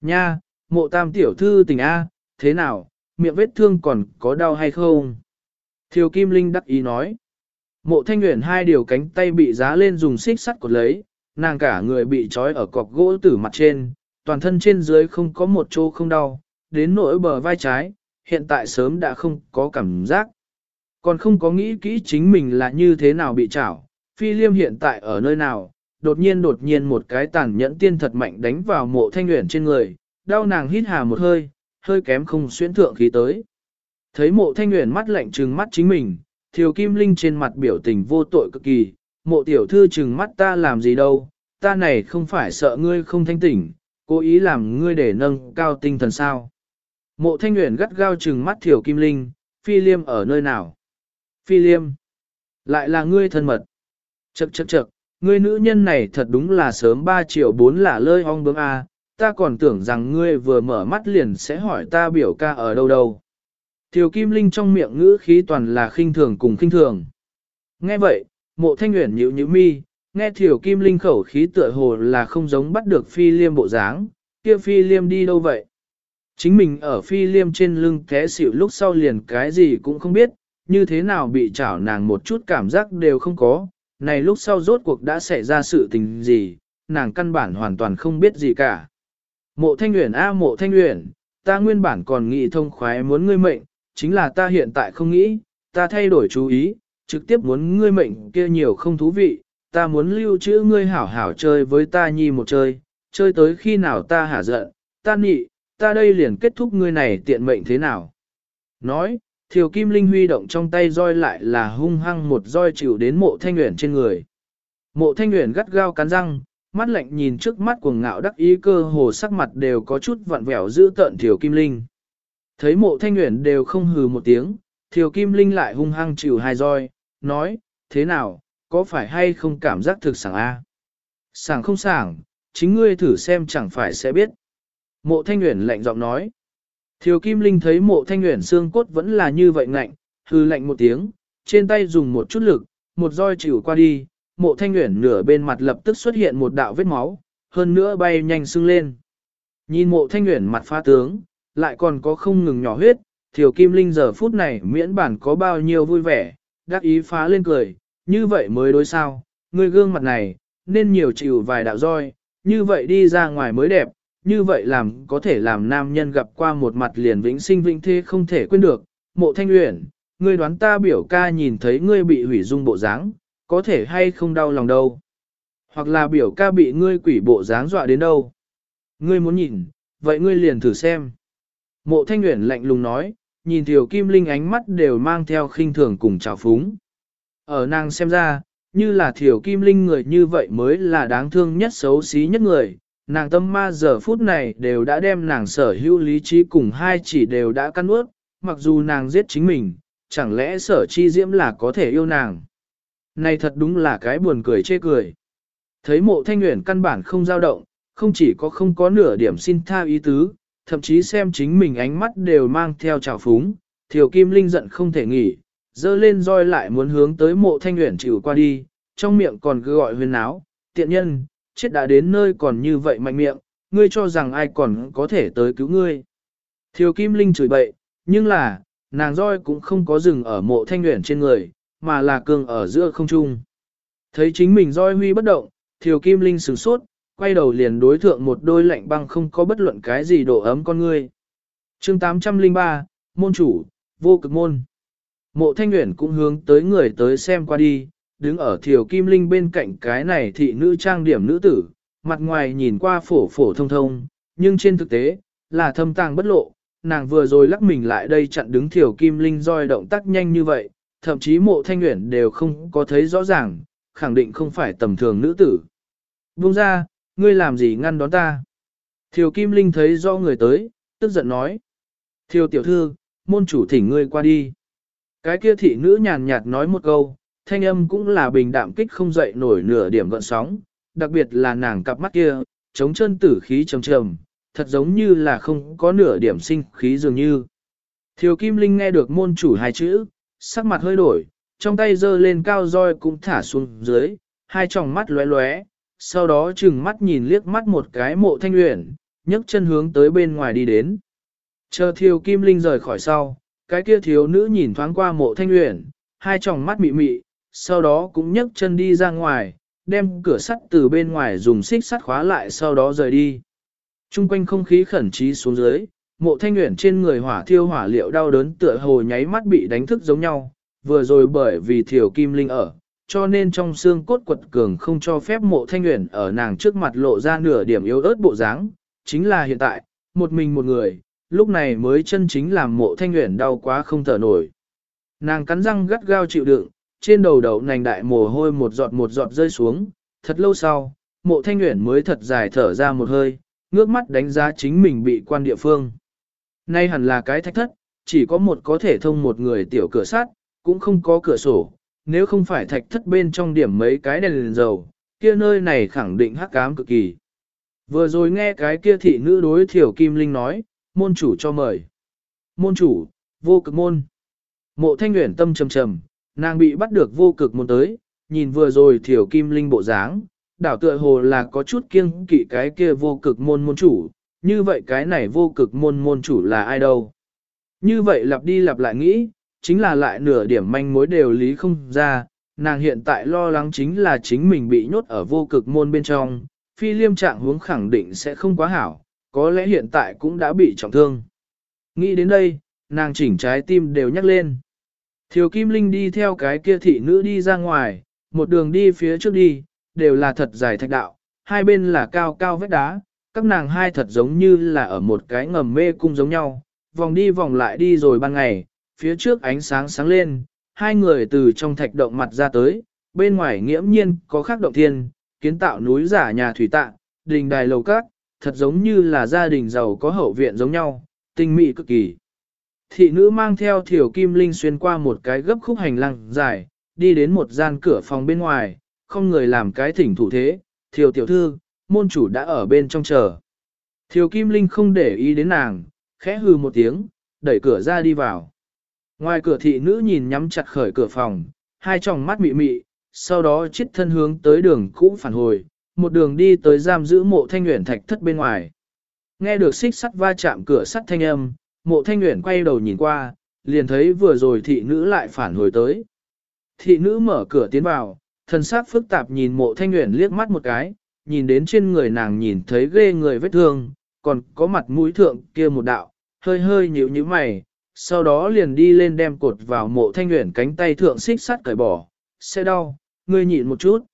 Nha, mộ tam tiểu thư tình A, thế nào, miệng vết thương còn có đau hay không? Thiều Kim Linh đắc ý nói. Mộ thanh nguyện hai điều cánh tay bị giá lên dùng xích sắt cột lấy, nàng cả người bị trói ở cọc gỗ tử mặt trên, toàn thân trên dưới không có một chỗ không đau, đến nỗi bờ vai trái, hiện tại sớm đã không có cảm giác. Còn không có nghĩ kỹ chính mình là như thế nào bị trảo, phi liêm hiện tại ở nơi nào, đột nhiên đột nhiên một cái tàn nhẫn tiên thật mạnh đánh vào mộ thanh nguyện trên người, đau nàng hít hà một hơi, hơi kém không xuyên thượng khí tới. Thấy mộ thanh nguyện mắt lạnh trừng mắt chính mình, thiều kim linh trên mặt biểu tình vô tội cực kỳ, mộ tiểu thư trừng mắt ta làm gì đâu, ta này không phải sợ ngươi không thanh tỉnh, cố ý làm ngươi để nâng cao tinh thần sao. Mộ thanh nguyện gắt gao trừng mắt thiều kim linh, phi liêm ở nơi nào? Phi liêm, lại là ngươi thân mật. Chậc chậc chậc, ngươi nữ nhân này thật đúng là sớm 3 triệu 4 là lơi ong bướm A, ta còn tưởng rằng ngươi vừa mở mắt liền sẽ hỏi ta biểu ca ở đâu đâu. Thiều Kim Linh trong miệng ngữ khí toàn là khinh thường cùng khinh thường. Nghe vậy, mộ thanh nguyện nhíu nhíu mi, nghe Thiều Kim Linh khẩu khí tựa hồ là không giống bắt được phi liêm bộ dáng, kia phi liêm đi đâu vậy? Chính mình ở phi liêm trên lưng té xỉu lúc sau liền cái gì cũng không biết, như thế nào bị chảo nàng một chút cảm giác đều không có, này lúc sau rốt cuộc đã xảy ra sự tình gì, nàng căn bản hoàn toàn không biết gì cả. Mộ thanh nguyện a mộ thanh nguyện, ta nguyên bản còn nghĩ thông khoái muốn ngươi mệnh, chính là ta hiện tại không nghĩ, ta thay đổi chú ý, trực tiếp muốn ngươi mệnh kia nhiều không thú vị, ta muốn lưu trữ ngươi hảo hảo chơi với ta nhi một chơi, chơi tới khi nào ta hả giận, ta nị, ta đây liền kết thúc ngươi này tiện mệnh thế nào. Nói, thiều kim linh huy động trong tay roi lại là hung hăng một roi chịu đến mộ thanh nguyện trên người. Mộ thanh nguyện gắt gao cắn răng, mắt lạnh nhìn trước mắt của ngạo đắc ý cơ hồ sắc mặt đều có chút vặn vẹo giữ tợn thiều kim linh. Thấy mộ thanh nguyện đều không hừ một tiếng, thiều kim linh lại hung hăng chịu hai roi, nói, thế nào, có phải hay không cảm giác thực sảng a? Sảng không sảng, chính ngươi thử xem chẳng phải sẽ biết. Mộ thanh nguyện lạnh giọng nói. Thiều kim linh thấy mộ thanh nguyện xương cốt vẫn là như vậy ngạnh, hư lạnh một tiếng, trên tay dùng một chút lực, một roi chịu qua đi, mộ thanh nguyện nửa bên mặt lập tức xuất hiện một đạo vết máu, hơn nữa bay nhanh sưng lên. Nhìn mộ thanh nguyện mặt pha tướng, lại còn có không ngừng nhỏ huyết, thiều kim linh giờ phút này miễn bản có bao nhiêu vui vẻ, đắc ý phá lên cười, như vậy mới đối sao, người gương mặt này, nên nhiều chịu vài đạo roi, như vậy đi ra ngoài mới đẹp, như vậy làm có thể làm nam nhân gặp qua một mặt liền vĩnh sinh vĩnh thế không thể quên được. Mộ thanh uyển, ngươi đoán ta biểu ca nhìn thấy ngươi bị hủy dung bộ dáng, có thể hay không đau lòng đâu. Hoặc là biểu ca bị ngươi quỷ bộ dáng dọa đến đâu. Ngươi muốn nhìn, vậy ngươi liền thử xem. Mộ thanh uyển lạnh lùng nói, nhìn tiểu kim linh ánh mắt đều mang theo khinh thường cùng trào phúng. Ở nàng xem ra, như là thiểu kim linh người như vậy mới là đáng thương nhất xấu xí nhất người. Nàng tâm ma giờ phút này đều đã đem nàng sở hữu lý trí cùng hai chỉ đều đã căn ướt, mặc dù nàng giết chính mình, chẳng lẽ sở chi diễm là có thể yêu nàng. Này thật đúng là cái buồn cười chê cười. Thấy mộ thanh nguyện căn bản không dao động, không chỉ có không có nửa điểm xin tha ý tứ, thậm chí xem chính mình ánh mắt đều mang theo trào phúng, thiểu kim linh giận không thể nghỉ, dơ lên roi lại muốn hướng tới mộ thanh nguyện chịu qua đi, trong miệng còn cứ gọi huyền áo, tiện nhân, chết đã đến nơi còn như vậy mạnh miệng, ngươi cho rằng ai còn có thể tới cứu ngươi. Thiều Kim Linh chửi bậy, nhưng là, nàng roi cũng không có dừng ở mộ thanh nguyện trên người, mà là cường ở giữa không trung. Thấy chính mình roi huy bất động, Thiều Kim Linh sửng sốt, quay đầu liền đối thượng một đôi lạnh băng không có bất luận cái gì độ ấm con ngươi. chương 803, môn chủ, vô cực môn. Mộ thanh nguyện cũng hướng tới người tới xem qua đi, đứng ở thiều kim linh bên cạnh cái này thị nữ trang điểm nữ tử, mặt ngoài nhìn qua phổ phổ thông thông, nhưng trên thực tế, là thâm tàng bất lộ, nàng vừa rồi lắc mình lại đây chặn đứng thiều kim linh roi động tác nhanh như vậy, thậm chí mộ thanh nguyện đều không có thấy rõ ràng, khẳng định không phải tầm thường nữ tử. Vung ra, ngươi làm gì ngăn đón ta? Thiều kim linh thấy do người tới, tức giận nói. Thiều tiểu thư, môn chủ thỉnh ngươi qua đi. Cái kia thị nữ nhàn nhạt nói một câu, thanh âm cũng là bình đạm kích không dậy nổi nửa điểm gợn sóng, đặc biệt là nàng cặp mắt kia, chống chân tử khí trầm trầm, thật giống như là không có nửa điểm sinh khí dường như. Thiều Kim Linh nghe được môn chủ hai chữ, sắc mặt hơi đổi, trong tay giơ lên cao roi cũng thả xuống dưới, hai tròng mắt lóe lóe, sau đó chừng mắt nhìn liếc mắt một cái mộ thanh luyện, nhấc chân hướng tới bên ngoài đi đến. Chờ Thiều Kim Linh rời khỏi sau, cái kia thiếu nữ nhìn thoáng qua mộ thanh luyện, hai tròng mắt mị mị, sau đó cũng nhấc chân đi ra ngoài, đem cửa sắt từ bên ngoài dùng xích sắt khóa lại sau đó rời đi. Trung quanh không khí khẩn trí xuống dưới, mộ thanh nguyện trên người hỏa thiêu hỏa liệu đau đớn tựa hồ nháy mắt bị đánh thức giống nhau, vừa rồi bởi vì thiểu kim linh ở, cho nên trong xương cốt quật cường không cho phép mộ thanh nguyện ở nàng trước mặt lộ ra nửa điểm yếu ớt bộ dáng, chính là hiện tại, một mình một người, lúc này mới chân chính làm mộ thanh nguyện đau quá không thở nổi. Nàng cắn răng gắt gao chịu đựng, trên đầu đầu nành đại mồ hôi một giọt một giọt rơi xuống, thật lâu sau, mộ thanh nguyện mới thật dài thở ra một hơi, ngước mắt đánh giá chính mình bị quan địa phương. Nay hẳn là cái thách thất, chỉ có một có thể thông một người tiểu cửa sắt, cũng không có cửa sổ, nếu không phải thạch thất bên trong điểm mấy cái đèn, liền dầu, kia nơi này khẳng định hắc ám cực kỳ. Vừa rồi nghe cái kia thị nữ đối thiểu kim linh nói, môn chủ cho mời. Môn chủ, vô cực môn. Mộ thanh nguyện tâm trầm trầm, Nàng bị bắt được vô cực môn tới, nhìn vừa rồi thiểu kim linh bộ dáng, đảo tựa hồ là có chút kiêng kỵ cái kia vô cực môn môn chủ, như vậy cái này vô cực môn môn chủ là ai đâu. Như vậy lặp đi lặp lại nghĩ, chính là lại nửa điểm manh mối đều lý không ra, nàng hiện tại lo lắng chính là chính mình bị nhốt ở vô cực môn bên trong, phi liêm trạng hướng khẳng định sẽ không quá hảo, có lẽ hiện tại cũng đã bị trọng thương. Nghĩ đến đây, nàng chỉnh trái tim đều nhắc lên. Thiều Kim Linh đi theo cái kia thị nữ đi ra ngoài, một đường đi phía trước đi, đều là thật dài thạch đạo, hai bên là cao cao vết đá, các nàng hai thật giống như là ở một cái ngầm mê cung giống nhau, vòng đi vòng lại đi rồi ban ngày, phía trước ánh sáng sáng lên, hai người từ trong thạch động mặt ra tới, bên ngoài nghiễm nhiên có khắc động thiên, kiến tạo núi giả nhà thủy tạ, đình đài lầu cát, thật giống như là gia đình giàu có hậu viện giống nhau, tinh mỹ cực kỳ. Thị nữ mang theo thiểu kim linh xuyên qua một cái gấp khúc hành lang dài, đi đến một gian cửa phòng bên ngoài, không người làm cái thỉnh thủ thế, thiểu tiểu thư, môn chủ đã ở bên trong chờ. Thiểu kim linh không để ý đến nàng, khẽ hừ một tiếng, đẩy cửa ra đi vào. Ngoài cửa thị nữ nhìn nhắm chặt khởi cửa phòng, hai tròng mắt mị mị, sau đó chít thân hướng tới đường cũ phản hồi, một đường đi tới giam giữ mộ thanh nguyện thạch thất bên ngoài. Nghe được xích sắt va chạm cửa sắt thanh âm, mộ thanh nguyện quay đầu nhìn qua, liền thấy vừa rồi thị nữ lại phản hồi tới. Thị nữ mở cửa tiến vào, thân sắc phức tạp nhìn mộ thanh nguyện liếc mắt một cái, nhìn đến trên người nàng nhìn thấy ghê người vết thương, còn có mặt mũi thượng kia một đạo, hơi hơi nhíu như mày, sau đó liền đi lên đem cột vào mộ thanh nguyện cánh tay thượng xích sắt cởi bỏ, sẽ đau, ngươi nhịn một chút.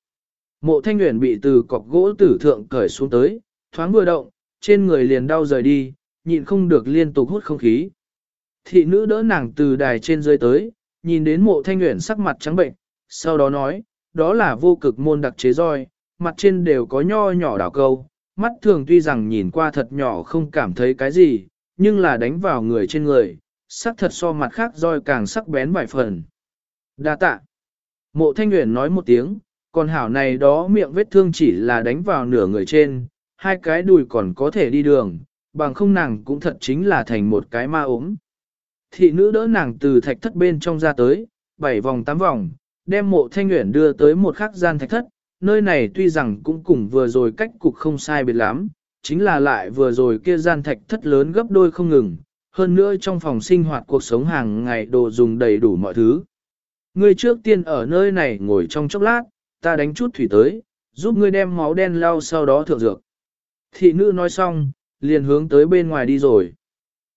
Mộ thanh nguyện bị từ cọc gỗ tử thượng cởi xuống tới, thoáng vừa động, trên người liền đau rời đi, nhịn không được liên tục hút không khí. Thị nữ đỡ nàng từ đài trên dưới tới, nhìn đến mộ thanh nguyện sắc mặt trắng bệnh, sau đó nói, đó là vô cực môn đặc chế roi, mặt trên đều có nho nhỏ đảo câu, mắt thường tuy rằng nhìn qua thật nhỏ không cảm thấy cái gì, nhưng là đánh vào người trên người, sắc thật so mặt khác roi càng sắc bén vài phần. Đa tạ. Mộ thanh nguyện nói một tiếng, còn hảo này đó miệng vết thương chỉ là đánh vào nửa người trên, hai cái đùi còn có thể đi đường, bằng không nàng cũng thật chính là thành một cái ma ốm. Thị nữ đỡ nàng từ thạch thất bên trong ra tới, bảy vòng tám vòng, đem mộ thanh nguyện đưa tới một khắc gian thạch thất, nơi này tuy rằng cũng cùng vừa rồi cách cục không sai biệt lắm, chính là lại vừa rồi kia gian thạch thất lớn gấp đôi không ngừng, hơn nữa trong phòng sinh hoạt cuộc sống hàng ngày đồ dùng đầy đủ mọi thứ. Ngươi trước tiên ở nơi này ngồi trong chốc lát, ta đánh chút thủy tới, giúp ngươi đem máu đen lau sau đó thượng dược. Thị nữ nói xong, liền hướng tới bên ngoài đi rồi.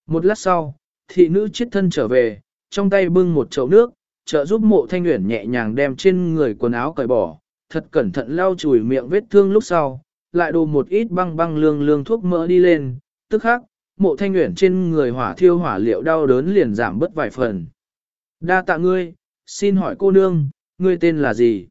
Một lát sau, thị nữ chiết thân trở về, trong tay bưng một chậu nước, trợ giúp mộ thanh nguyện nhẹ nhàng đem trên người quần áo cởi bỏ, thật cẩn thận lau chùi miệng vết thương lúc sau, lại đồ một ít băng băng lương lương thuốc mỡ đi lên, tức khắc, mộ thanh nguyện trên người hỏa thiêu hỏa liệu đau đớn liền giảm bớt vài phần. Đa tạ ngươi, xin hỏi cô nương, ngươi tên là gì?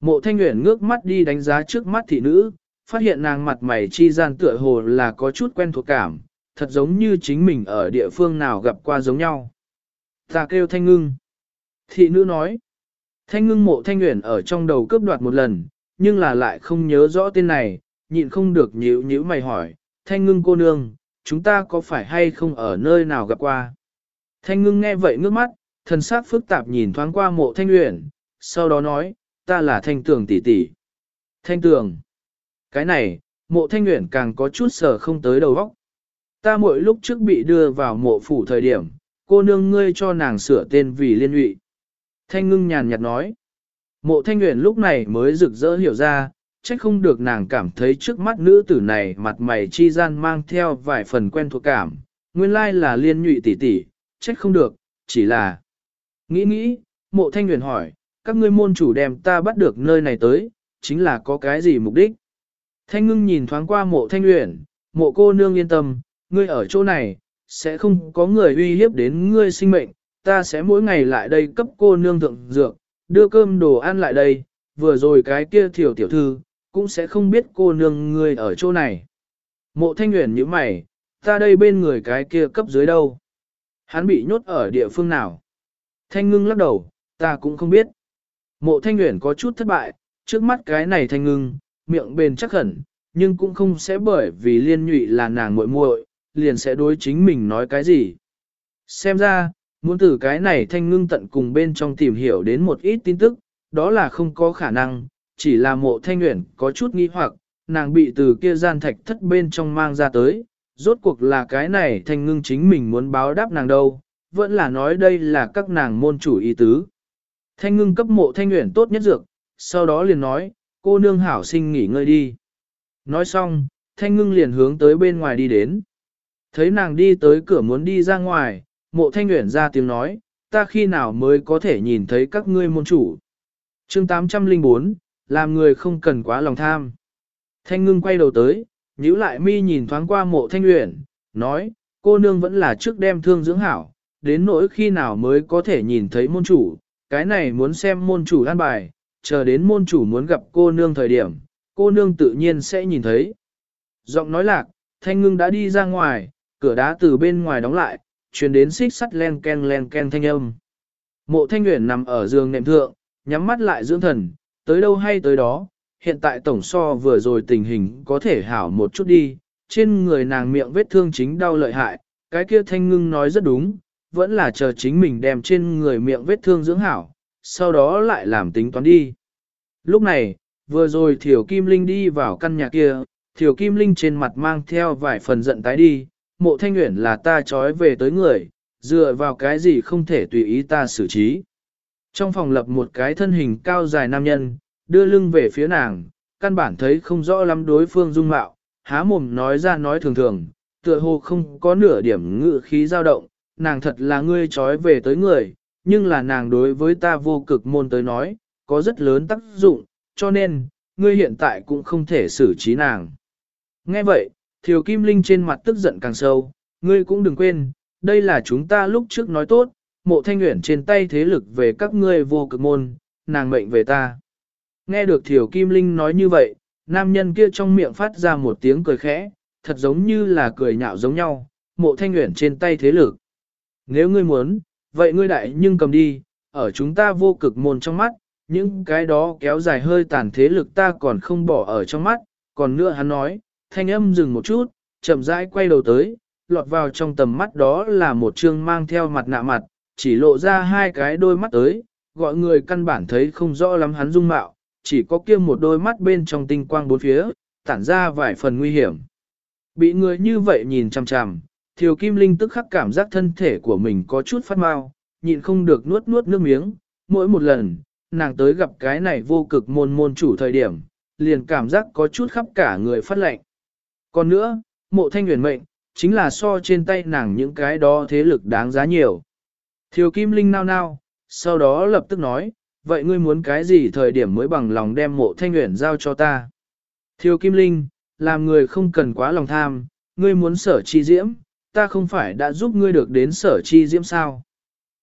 Mộ thanh nguyện ngước mắt đi đánh giá trước mắt thị nữ, phát hiện nàng mặt mày chi gian tựa hồ là có chút quen thuộc cảm, thật giống như chính mình ở địa phương nào gặp qua giống nhau. Ta kêu thanh ngưng. Thị nữ nói, thanh ngưng mộ thanh nguyện ở trong đầu cướp đoạt một lần, nhưng là lại không nhớ rõ tên này, nhịn không được nhíu nhíu mày hỏi, thanh ngưng cô nương, chúng ta có phải hay không ở nơi nào gặp qua? Thanh ngưng nghe vậy ngước mắt, thần sắc phức tạp nhìn thoáng qua mộ thanh nguyện, sau đó nói, ta là thanh tường tỷ tỷ. Thanh tường. Cái này, mộ thanh nguyện càng có chút sở không tới đầu óc. Ta mỗi lúc trước bị đưa vào mộ phủ thời điểm, cô nương ngươi cho nàng sửa tên vì liên lụy. Thanh ngưng nhàn nhạt nói. Mộ thanh nguyện lúc này mới rực rỡ hiểu ra, trách không được nàng cảm thấy trước mắt nữ tử này mặt mày chi gian mang theo vài phần quen thuộc cảm. Nguyên lai là liên nhụy tỷ tỷ, trách không được, chỉ là... Nghĩ nghĩ, mộ thanh nguyện hỏi, các ngươi môn chủ đem ta bắt được nơi này tới, chính là có cái gì mục đích? Thanh ngưng nhìn thoáng qua mộ thanh luyện, mộ cô nương yên tâm, ngươi ở chỗ này, sẽ không có người uy hiếp đến ngươi sinh mệnh, ta sẽ mỗi ngày lại đây cấp cô nương thượng dược, đưa cơm đồ ăn lại đây, vừa rồi cái kia thiểu tiểu thư, cũng sẽ không biết cô nương ngươi ở chỗ này. Mộ thanh luyện như mày, ta đây bên người cái kia cấp dưới đâu? Hắn bị nhốt ở địa phương nào? Thanh ngưng lắc đầu, ta cũng không biết. Mộ thanh nguyện có chút thất bại, trước mắt cái này thanh ngưng, miệng bền chắc khẩn, nhưng cũng không sẽ bởi vì liên nhụy là nàng muội muội, liền sẽ đối chính mình nói cái gì. Xem ra, muốn từ cái này thanh ngưng tận cùng bên trong tìm hiểu đến một ít tin tức, đó là không có khả năng, chỉ là mộ thanh nguyện có chút nghi hoặc, nàng bị từ kia gian thạch thất bên trong mang ra tới, rốt cuộc là cái này thanh ngưng chính mình muốn báo đáp nàng đâu, vẫn là nói đây là các nàng môn chủ ý tứ. Thanh ngưng cấp mộ thanh nguyện tốt nhất dược, sau đó liền nói, cô nương hảo sinh nghỉ ngơi đi. Nói xong, thanh ngưng liền hướng tới bên ngoài đi đến. Thấy nàng đi tới cửa muốn đi ra ngoài, mộ thanh nguyện ra tiếng nói, ta khi nào mới có thể nhìn thấy các ngươi môn chủ. chương 804, làm người không cần quá lòng tham. Thanh ngưng quay đầu tới, Nhíu lại mi nhìn thoáng qua mộ thanh nguyện, nói, cô nương vẫn là trước đem thương dưỡng hảo, đến nỗi khi nào mới có thể nhìn thấy môn chủ, cái này muốn xem môn chủ an bài, chờ đến môn chủ muốn gặp cô nương thời điểm, cô nương tự nhiên sẽ nhìn thấy. Giọng nói lạc, thanh ngưng đã đi ra ngoài, cửa đá từ bên ngoài đóng lại, truyền đến xích sắt len ken len ken thanh âm. Mộ thanh nguyện nằm ở giường nệm thượng, nhắm mắt lại dưỡng thần, tới đâu hay tới đó, hiện tại tổng so vừa rồi tình hình có thể hảo một chút đi, trên người nàng miệng vết thương chính đau lợi hại, cái kia thanh ngưng nói rất đúng, vẫn là chờ chính mình đem trên người miệng vết thương dưỡng hảo, sau đó lại làm tính toán đi. Lúc này, vừa rồi Thiểu Kim Linh đi vào căn nhà kia, Thiểu Kim Linh trên mặt mang theo vài phần giận tái đi, mộ thanh nguyện là ta trói về tới người, dựa vào cái gì không thể tùy ý ta xử trí. Trong phòng lập một cái thân hình cao dài nam nhân, đưa lưng về phía nàng, căn bản thấy không rõ lắm đối phương dung mạo, há mồm nói ra nói thường thường, tựa hồ không có nửa điểm ngự khí dao động, nàng thật là ngươi trói về tới người, nhưng là nàng đối với ta vô cực môn tới nói, có rất lớn tác dụng, cho nên, ngươi hiện tại cũng không thể xử trí nàng. Nghe vậy, Thiều Kim Linh trên mặt tức giận càng sâu, ngươi cũng đừng quên, đây là chúng ta lúc trước nói tốt, mộ thanh nguyện trên tay thế lực về các ngươi vô cực môn, nàng mệnh về ta. Nghe được Thiều Kim Linh nói như vậy, nam nhân kia trong miệng phát ra một tiếng cười khẽ, thật giống như là cười nhạo giống nhau, mộ thanh nguyện trên tay thế lực. Nếu ngươi muốn, vậy ngươi đại nhưng cầm đi, ở chúng ta vô cực môn trong mắt, những cái đó kéo dài hơi tàn thế lực ta còn không bỏ ở trong mắt, còn nữa hắn nói, thanh âm dừng một chút, chậm rãi quay đầu tới, lọt vào trong tầm mắt đó là một trương mang theo mặt nạ mặt, chỉ lộ ra hai cái đôi mắt tới, gọi người căn bản thấy không rõ lắm hắn dung mạo, chỉ có kia một đôi mắt bên trong tinh quang bốn phía, tản ra vài phần nguy hiểm. Bị người như vậy nhìn chằm chằm, Thiều Kim Linh tức khắc cảm giác thân thể của mình có chút phát mau, nhịn không được nuốt nuốt nước miếng, mỗi một lần, nàng tới gặp cái này vô cực môn môn chủ thời điểm, liền cảm giác có chút khắp cả người phát lệnh. Còn nữa, mộ thanh huyền mệnh, chính là so trên tay nàng những cái đó thế lực đáng giá nhiều. Thiều Kim Linh nao nao, sau đó lập tức nói, vậy ngươi muốn cái gì thời điểm mới bằng lòng đem mộ thanh huyền giao cho ta? Thiều Kim Linh, làm người không cần quá lòng tham, ngươi muốn sở chi diễm, ta không phải đã giúp ngươi được đến sở chi diễm sao.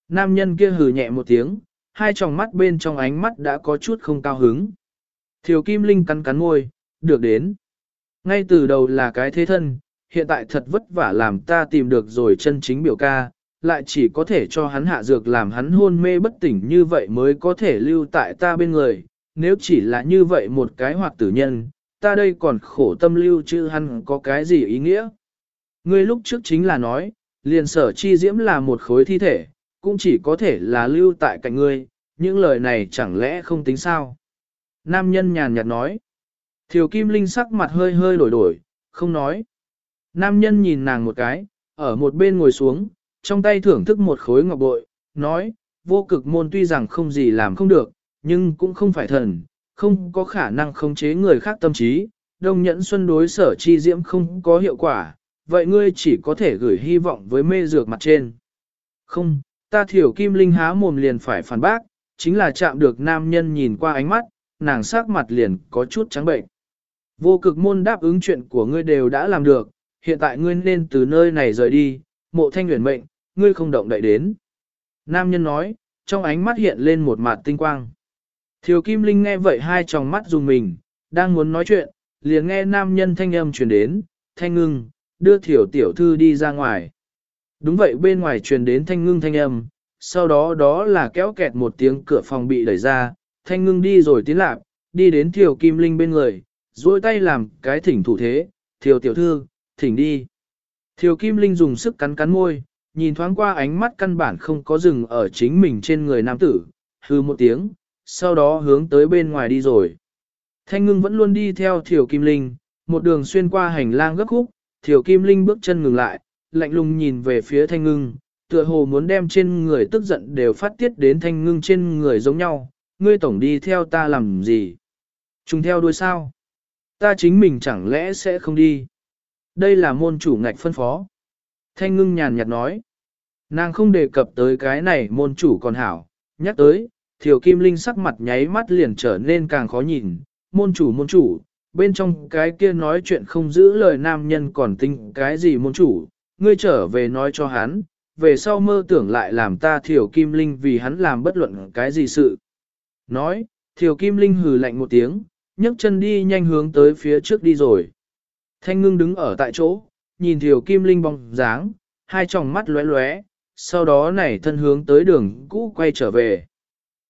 Nam nhân kia hừ nhẹ một tiếng, hai tròng mắt bên trong ánh mắt đã có chút không cao hứng. Thiều Kim Linh cắn cắn môi, được đến. Ngay từ đầu là cái thế thân, hiện tại thật vất vả làm ta tìm được rồi chân chính biểu ca, lại chỉ có thể cho hắn hạ dược làm hắn hôn mê bất tỉnh như vậy mới có thể lưu tại ta bên người. Nếu chỉ là như vậy một cái hoặc tử nhân, ta đây còn khổ tâm lưu chứ hắn có cái gì ý nghĩa. Ngươi lúc trước chính là nói, liền sở chi diễm là một khối thi thể, cũng chỉ có thể là lưu tại cạnh ngươi, những lời này chẳng lẽ không tính sao? Nam nhân nhàn nhạt nói. Thiều Kim Linh sắc mặt hơi hơi đổi đổi, không nói. Nam nhân nhìn nàng một cái, ở một bên ngồi xuống, trong tay thưởng thức một khối ngọc bội, nói, vô cực môn tuy rằng không gì làm không được, nhưng cũng không phải thần, không có khả năng khống chế người khác tâm trí, đông nhẫn xuân đối sở chi diễm không có hiệu quả, vậy ngươi chỉ có thể gửi hy vọng với mê dược mặt trên. Không, ta thiểu kim linh há mồm liền phải phản bác, chính là chạm được nam nhân nhìn qua ánh mắt, nàng sắc mặt liền có chút trắng bệnh. Vô cực môn đáp ứng chuyện của ngươi đều đã làm được, hiện tại ngươi nên từ nơi này rời đi, mộ thanh huyền mệnh, ngươi không động đậy đến. Nam nhân nói, trong ánh mắt hiện lên một mặt tinh quang. Thiều Kim Linh nghe vậy hai tròng mắt dùng mình, đang muốn nói chuyện, liền nghe nam nhân thanh âm truyền đến, thanh ngưng, đưa thiểu tiểu thư đi ra ngoài. Đúng vậy bên ngoài truyền đến thanh ngưng thanh âm, sau đó đó là kéo kẹt một tiếng cửa phòng bị đẩy ra, thanh ngưng đi rồi tiến lạc, đi đến thiểu kim linh bên người, duỗi tay làm cái thỉnh thủ thế, thiểu tiểu thư, thỉnh đi. Thiểu kim linh dùng sức cắn cắn môi, nhìn thoáng qua ánh mắt căn bản không có rừng ở chính mình trên người nam tử, hư một tiếng, sau đó hướng tới bên ngoài đi rồi. Thanh ngưng vẫn luôn đi theo thiểu kim linh, một đường xuyên qua hành lang gấp khúc, Thiểu Kim Linh bước chân ngừng lại, lạnh lùng nhìn về phía Thanh Ngưng, tựa hồ muốn đem trên người tức giận đều phát tiết đến Thanh Ngưng trên người giống nhau, ngươi tổng đi theo ta làm gì? Chúng theo đuôi sao? Ta chính mình chẳng lẽ sẽ không đi? Đây là môn chủ ngạch phân phó. Thanh Ngưng nhàn nhạt nói. Nàng không đề cập tới cái này môn chủ còn hảo, nhắc tới, Thiểu Kim Linh sắc mặt nháy mắt liền trở nên càng khó nhìn, môn chủ môn chủ, bên trong cái kia nói chuyện không giữ lời nam nhân còn tinh cái gì môn chủ, ngươi trở về nói cho hắn, về sau mơ tưởng lại làm ta thiểu kim linh vì hắn làm bất luận cái gì sự. Nói, thiểu kim linh hừ lạnh một tiếng, nhấc chân đi nhanh hướng tới phía trước đi rồi. Thanh ngưng đứng ở tại chỗ, nhìn thiểu kim linh bóng dáng, hai tròng mắt lóe lóe, sau đó nảy thân hướng tới đường cũ quay trở về.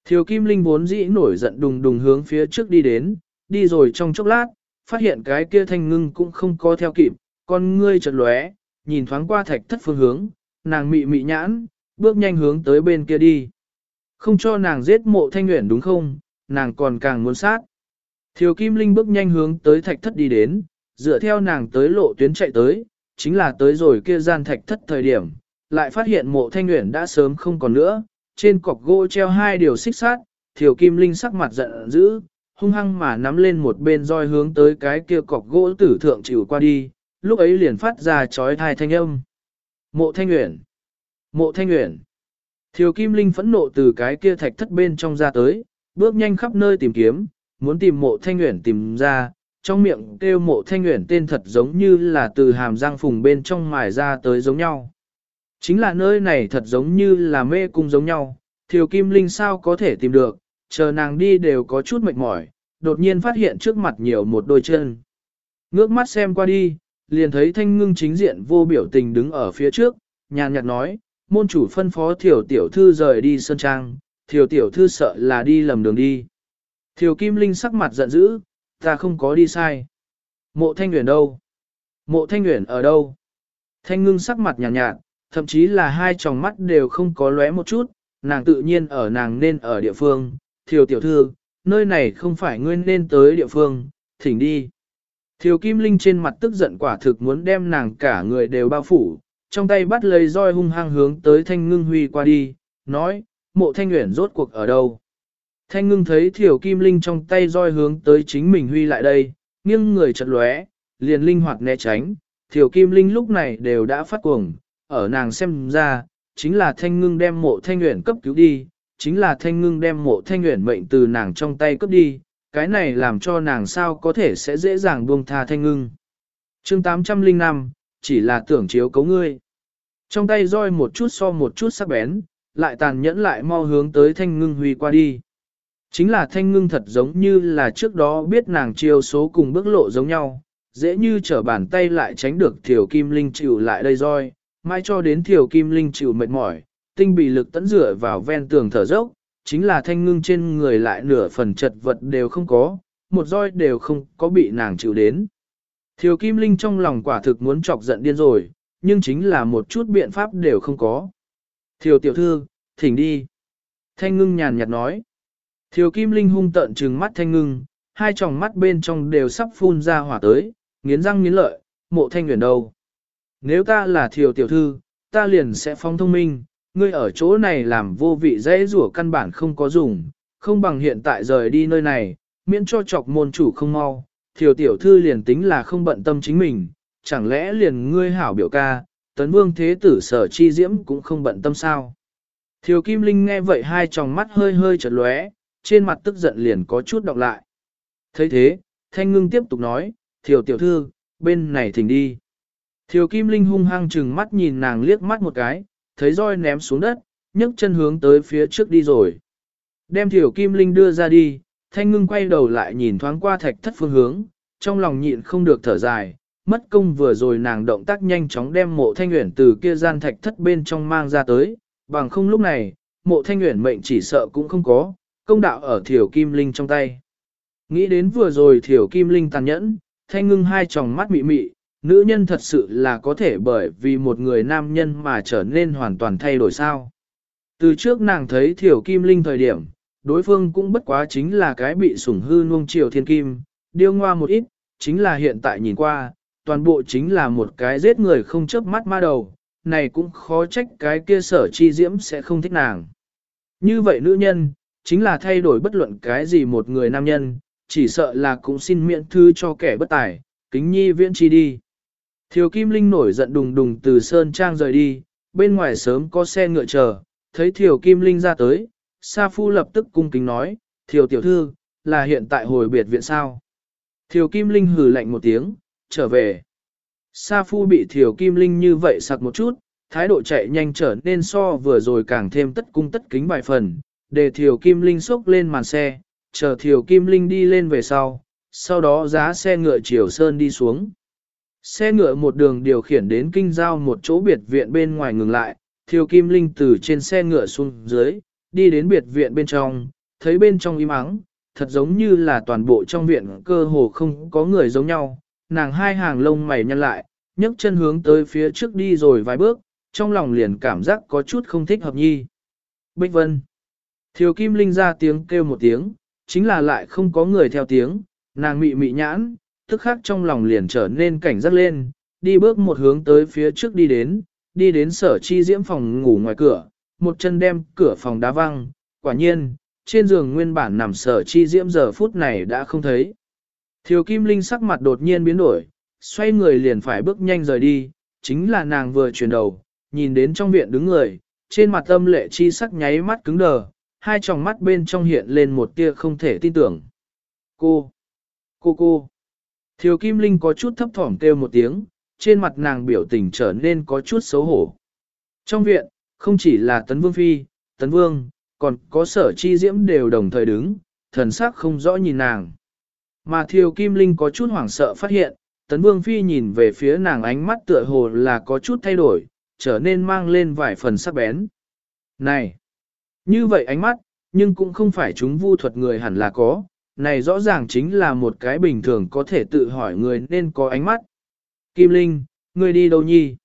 Thiều Kim Linh vốn dĩ nổi giận đùng đùng hướng phía trước đi đến, đi rồi trong chốc lát, phát hiện cái kia thanh ngưng cũng không có theo kịp, con ngươi chợt lóe, nhìn thoáng qua thạch thất phương hướng, nàng mị mị nhãn, bước nhanh hướng tới bên kia đi. Không cho nàng giết mộ thanh nguyện đúng không, nàng còn càng muốn sát. Thiều Kim Linh bước nhanh hướng tới thạch thất đi đến, dựa theo nàng tới lộ tuyến chạy tới, chính là tới rồi kia gian thạch thất thời điểm, lại phát hiện mộ thanh nguyện đã sớm không còn nữa, trên cọc gỗ treo hai điều xích sát, Thiều Kim Linh sắc mặt giận dữ, hung hăng mà nắm lên một bên roi hướng tới cái kia cọc gỗ tử thượng chịu qua đi, lúc ấy liền phát ra chói thai thanh âm. Mộ Thanh Uyển, Mộ Thanh Uyển. Thiều Kim Linh phẫn nộ từ cái kia thạch thất bên trong ra tới, bước nhanh khắp nơi tìm kiếm, muốn tìm Mộ Thanh Uyển tìm ra, trong miệng kêu Mộ Thanh Uyển tên thật giống như là từ hàm răng phùng bên trong mài ra tới giống nhau. Chính là nơi này thật giống như là mê cung giống nhau, Thiều Kim Linh sao có thể tìm được, chờ nàng đi đều có chút mệt mỏi, đột nhiên phát hiện trước mặt nhiều một đôi chân. Ngước mắt xem qua đi, liền thấy thanh ngưng chính diện vô biểu tình đứng ở phía trước, nhàn nhạt nói, môn chủ phân phó thiểu tiểu thư rời đi sơn trang, thiểu tiểu thư sợ là đi lầm đường đi. Thiểu Kim Linh sắc mặt giận dữ, ta không có đi sai. Mộ thanh nguyện đâu? Mộ thanh nguyện ở đâu? Thanh ngưng sắc mặt nhàn nhạt, nhạt, thậm chí là hai tròng mắt đều không có lóe một chút, nàng tự nhiên ở nàng nên ở địa phương, thiều tiểu thư, nơi này không phải ngươi nên tới địa phương, thỉnh đi. Thiều Kim Linh trên mặt tức giận quả thực muốn đem nàng cả người đều bao phủ, trong tay bắt lấy roi hung hăng hướng tới Thanh Ngưng Huy qua đi, nói, mộ Thanh Nguyễn rốt cuộc ở đâu. Thanh Ngưng thấy Thiều Kim Linh trong tay roi hướng tới chính mình Huy lại đây, nghiêng người chật lóe, liền linh hoạt né tránh, Thiều Kim Linh lúc này đều đã phát cuồng, ở nàng xem ra, chính là thanh ngưng đem mộ thanh Nguyễn cấp cứu đi, chính là thanh ngưng đem mộ thanh nguyện mệnh từ nàng trong tay cướp đi, cái này làm cho nàng sao có thể sẽ dễ dàng buông tha thanh ngưng. chương 805, chỉ là tưởng chiếu cấu ngươi. Trong tay roi một chút so một chút sắc bén, lại tàn nhẫn lại mau hướng tới thanh ngưng huy qua đi. Chính là thanh ngưng thật giống như là trước đó biết nàng chiêu số cùng bước lộ giống nhau, dễ như trở bàn tay lại tránh được thiểu kim linh chịu lại đây roi, mai cho đến thiểu kim linh chịu mệt mỏi, tinh bị lực tẫn rửa vào ven tường thở dốc, chính là thanh ngưng trên người lại nửa phần chật vật đều không có, một roi đều không có bị nàng chịu đến. Thiều Kim Linh trong lòng quả thực muốn chọc giận điên rồi, nhưng chính là một chút biện pháp đều không có. Thiều tiểu thư, thỉnh đi. Thanh ngưng nhàn nhạt nói. Thiều Kim Linh hung tợn trừng mắt thanh ngưng, hai tròng mắt bên trong đều sắp phun ra hỏa tới, nghiến răng nghiến lợi, mộ thanh nguyện đâu. Nếu ta là thiều tiểu thư, ta liền sẽ phong thông minh, ngươi ở chỗ này làm vô vị dễ rủa căn bản không có dùng, không bằng hiện tại rời đi nơi này, miễn cho chọc môn chủ không mau. Thiều tiểu thư liền tính là không bận tâm chính mình, chẳng lẽ liền ngươi hảo biểu ca, tấn vương thế tử sở chi diễm cũng không bận tâm sao. Thiều Kim Linh nghe vậy hai tròng mắt hơi hơi chật lóe, trên mặt tức giận liền có chút đọc lại. thấy thế, Thanh Ngưng tiếp tục nói, Thiều tiểu thư, bên này thỉnh đi. Thiều Kim Linh hung hăng chừng mắt nhìn nàng liếc mắt một cái, thấy roi ném xuống đất, nhấc chân hướng tới phía trước đi rồi. Đem Thiều Kim Linh đưa ra đi, Thanh Ngưng quay đầu lại nhìn thoáng qua thạch thất phương hướng, trong lòng nhịn không được thở dài, mất công vừa rồi nàng động tác nhanh chóng đem mộ thanh nguyện từ kia gian thạch thất bên trong mang ra tới, bằng không lúc này, mộ thanh nguyện mệnh chỉ sợ cũng không có, công đạo ở Thiều Kim Linh trong tay. Nghĩ đến vừa rồi Thiều Kim Linh tàn nhẫn, Thanh Ngưng hai tròng mắt mị mị, nữ nhân thật sự là có thể bởi vì một người nam nhân mà trở nên hoàn toàn thay đổi sao. Từ trước nàng thấy thiểu kim linh thời điểm, đối phương cũng bất quá chính là cái bị sủng hư nuông chiều thiên kim, điêu ngoa một ít, chính là hiện tại nhìn qua, toàn bộ chính là một cái giết người không chớp mắt ma đầu, này cũng khó trách cái kia sở chi diễm sẽ không thích nàng. Như vậy nữ nhân, chính là thay đổi bất luận cái gì một người nam nhân, chỉ sợ là cũng xin miễn thư cho kẻ bất tài, kính nhi viễn chi đi. Thiều Kim Linh nổi giận đùng đùng từ Sơn Trang rời đi, bên ngoài sớm có xe ngựa chờ, thấy Thiều Kim Linh ra tới, Sa Phu lập tức cung kính nói, Thiều tiểu thư, là hiện tại hồi biệt viện sao. Thiều Kim Linh hừ lạnh một tiếng, trở về. Sa Phu bị Thiều Kim Linh như vậy sặc một chút, thái độ chạy nhanh trở nên so vừa rồi càng thêm tất cung tất kính vài phần, để Thiều Kim Linh xốc lên màn xe, chờ Thiều Kim Linh đi lên về sau, sau đó giá xe ngựa chiều sơn đi xuống. Xe ngựa một đường điều khiển đến kinh giao một chỗ biệt viện bên ngoài ngừng lại, Thiều Kim Linh từ trên xe ngựa xuống dưới, đi đến biệt viện bên trong, thấy bên trong im ắng, thật giống như là toàn bộ trong viện cơ hồ không có người giống nhau. Nàng hai hàng lông mày nhăn lại, nhấc chân hướng tới phía trước đi rồi vài bước, trong lòng liền cảm giác có chút không thích hợp nhi. Bích Vân Thiều Kim Linh ra tiếng kêu một tiếng, chính là lại không có người theo tiếng, nàng mị mị nhãn, tức khắc trong lòng liền trở nên cảnh giác lên, đi bước một hướng tới phía trước đi đến, đi đến sở chi diễm phòng ngủ ngoài cửa, một chân đem cửa phòng đá văng, quả nhiên, trên giường nguyên bản nằm sở chi diễm giờ phút này đã không thấy. Thiều Kim Linh sắc mặt đột nhiên biến đổi, xoay người liền phải bước nhanh rời đi, chính là nàng vừa chuyển đầu, nhìn đến trong viện đứng người, trên mặt âm lệ chi sắc nháy mắt cứng đờ, hai tròng mắt bên trong hiện lên một tia không thể tin tưởng. Cô! Cô cô! Thiều Kim Linh có chút thấp thỏm kêu một tiếng, trên mặt nàng biểu tình trở nên có chút xấu hổ. Trong viện, không chỉ là Tấn Vương Phi, Tấn Vương, còn có sở chi diễm đều đồng thời đứng, thần sắc không rõ nhìn nàng. Mà Thiều Kim Linh có chút hoảng sợ phát hiện, Tấn Vương Phi nhìn về phía nàng ánh mắt tựa hồ là có chút thay đổi, trở nên mang lên vài phần sắc bén. Này! Như vậy ánh mắt, nhưng cũng không phải chúng vu thuật người hẳn là có, này rõ ràng chính là một cái bình thường có thể tự hỏi người nên có ánh mắt. Kim Linh, ngươi đi đâu nhi?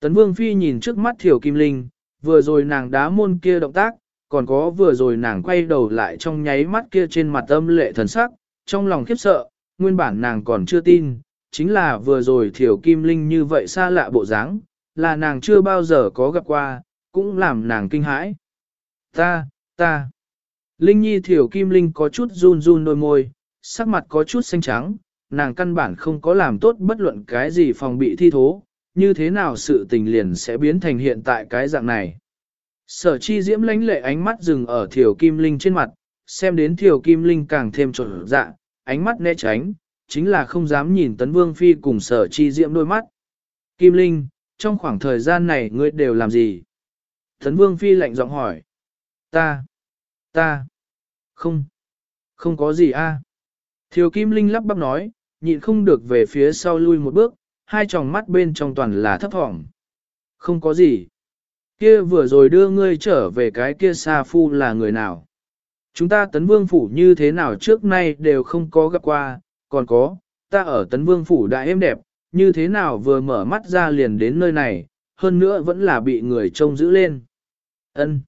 Tấn Vương Phi nhìn trước mắt Thiểu Kim Linh, vừa rồi nàng đá môn kia động tác, còn có vừa rồi nàng quay đầu lại trong nháy mắt kia trên mặt âm lệ thần sắc, trong lòng khiếp sợ, nguyên bản nàng còn chưa tin, chính là vừa rồi Thiểu Kim Linh như vậy xa lạ bộ dáng, là nàng chưa bao giờ có gặp qua, cũng làm nàng kinh hãi. Ta, ta. Linh Nhi thiểu Kim Linh có chút run run đôi môi, sắc mặt có chút xanh trắng, nàng căn bản không có làm tốt bất luận cái gì phòng bị thi thố, như thế nào sự tình liền sẽ biến thành hiện tại cái dạng này. Sở chi diễm lánh lệ ánh mắt dừng ở thiểu Kim Linh trên mặt, xem đến thiểu Kim Linh càng thêm trộn dạ, ánh mắt né tránh, chính là không dám nhìn Tấn Vương Phi cùng sở chi diễm đôi mắt. Kim Linh, trong khoảng thời gian này ngươi đều làm gì? Tấn Vương Phi lạnh giọng hỏi. Ta, ta, không, không có gì a. Thiều Kim Linh lắp bắp nói, nhịn không được về phía sau lui một bước, hai tròng mắt bên trong toàn là thấp thỏm. Không có gì. Kia vừa rồi đưa ngươi trở về cái kia xa phu là người nào? Chúng ta tấn vương phủ như thế nào trước nay đều không có gặp qua, còn có, ta ở tấn vương phủ đã êm đẹp, như thế nào vừa mở mắt ra liền đến nơi này, hơn nữa vẫn là bị người trông giữ lên. Ân.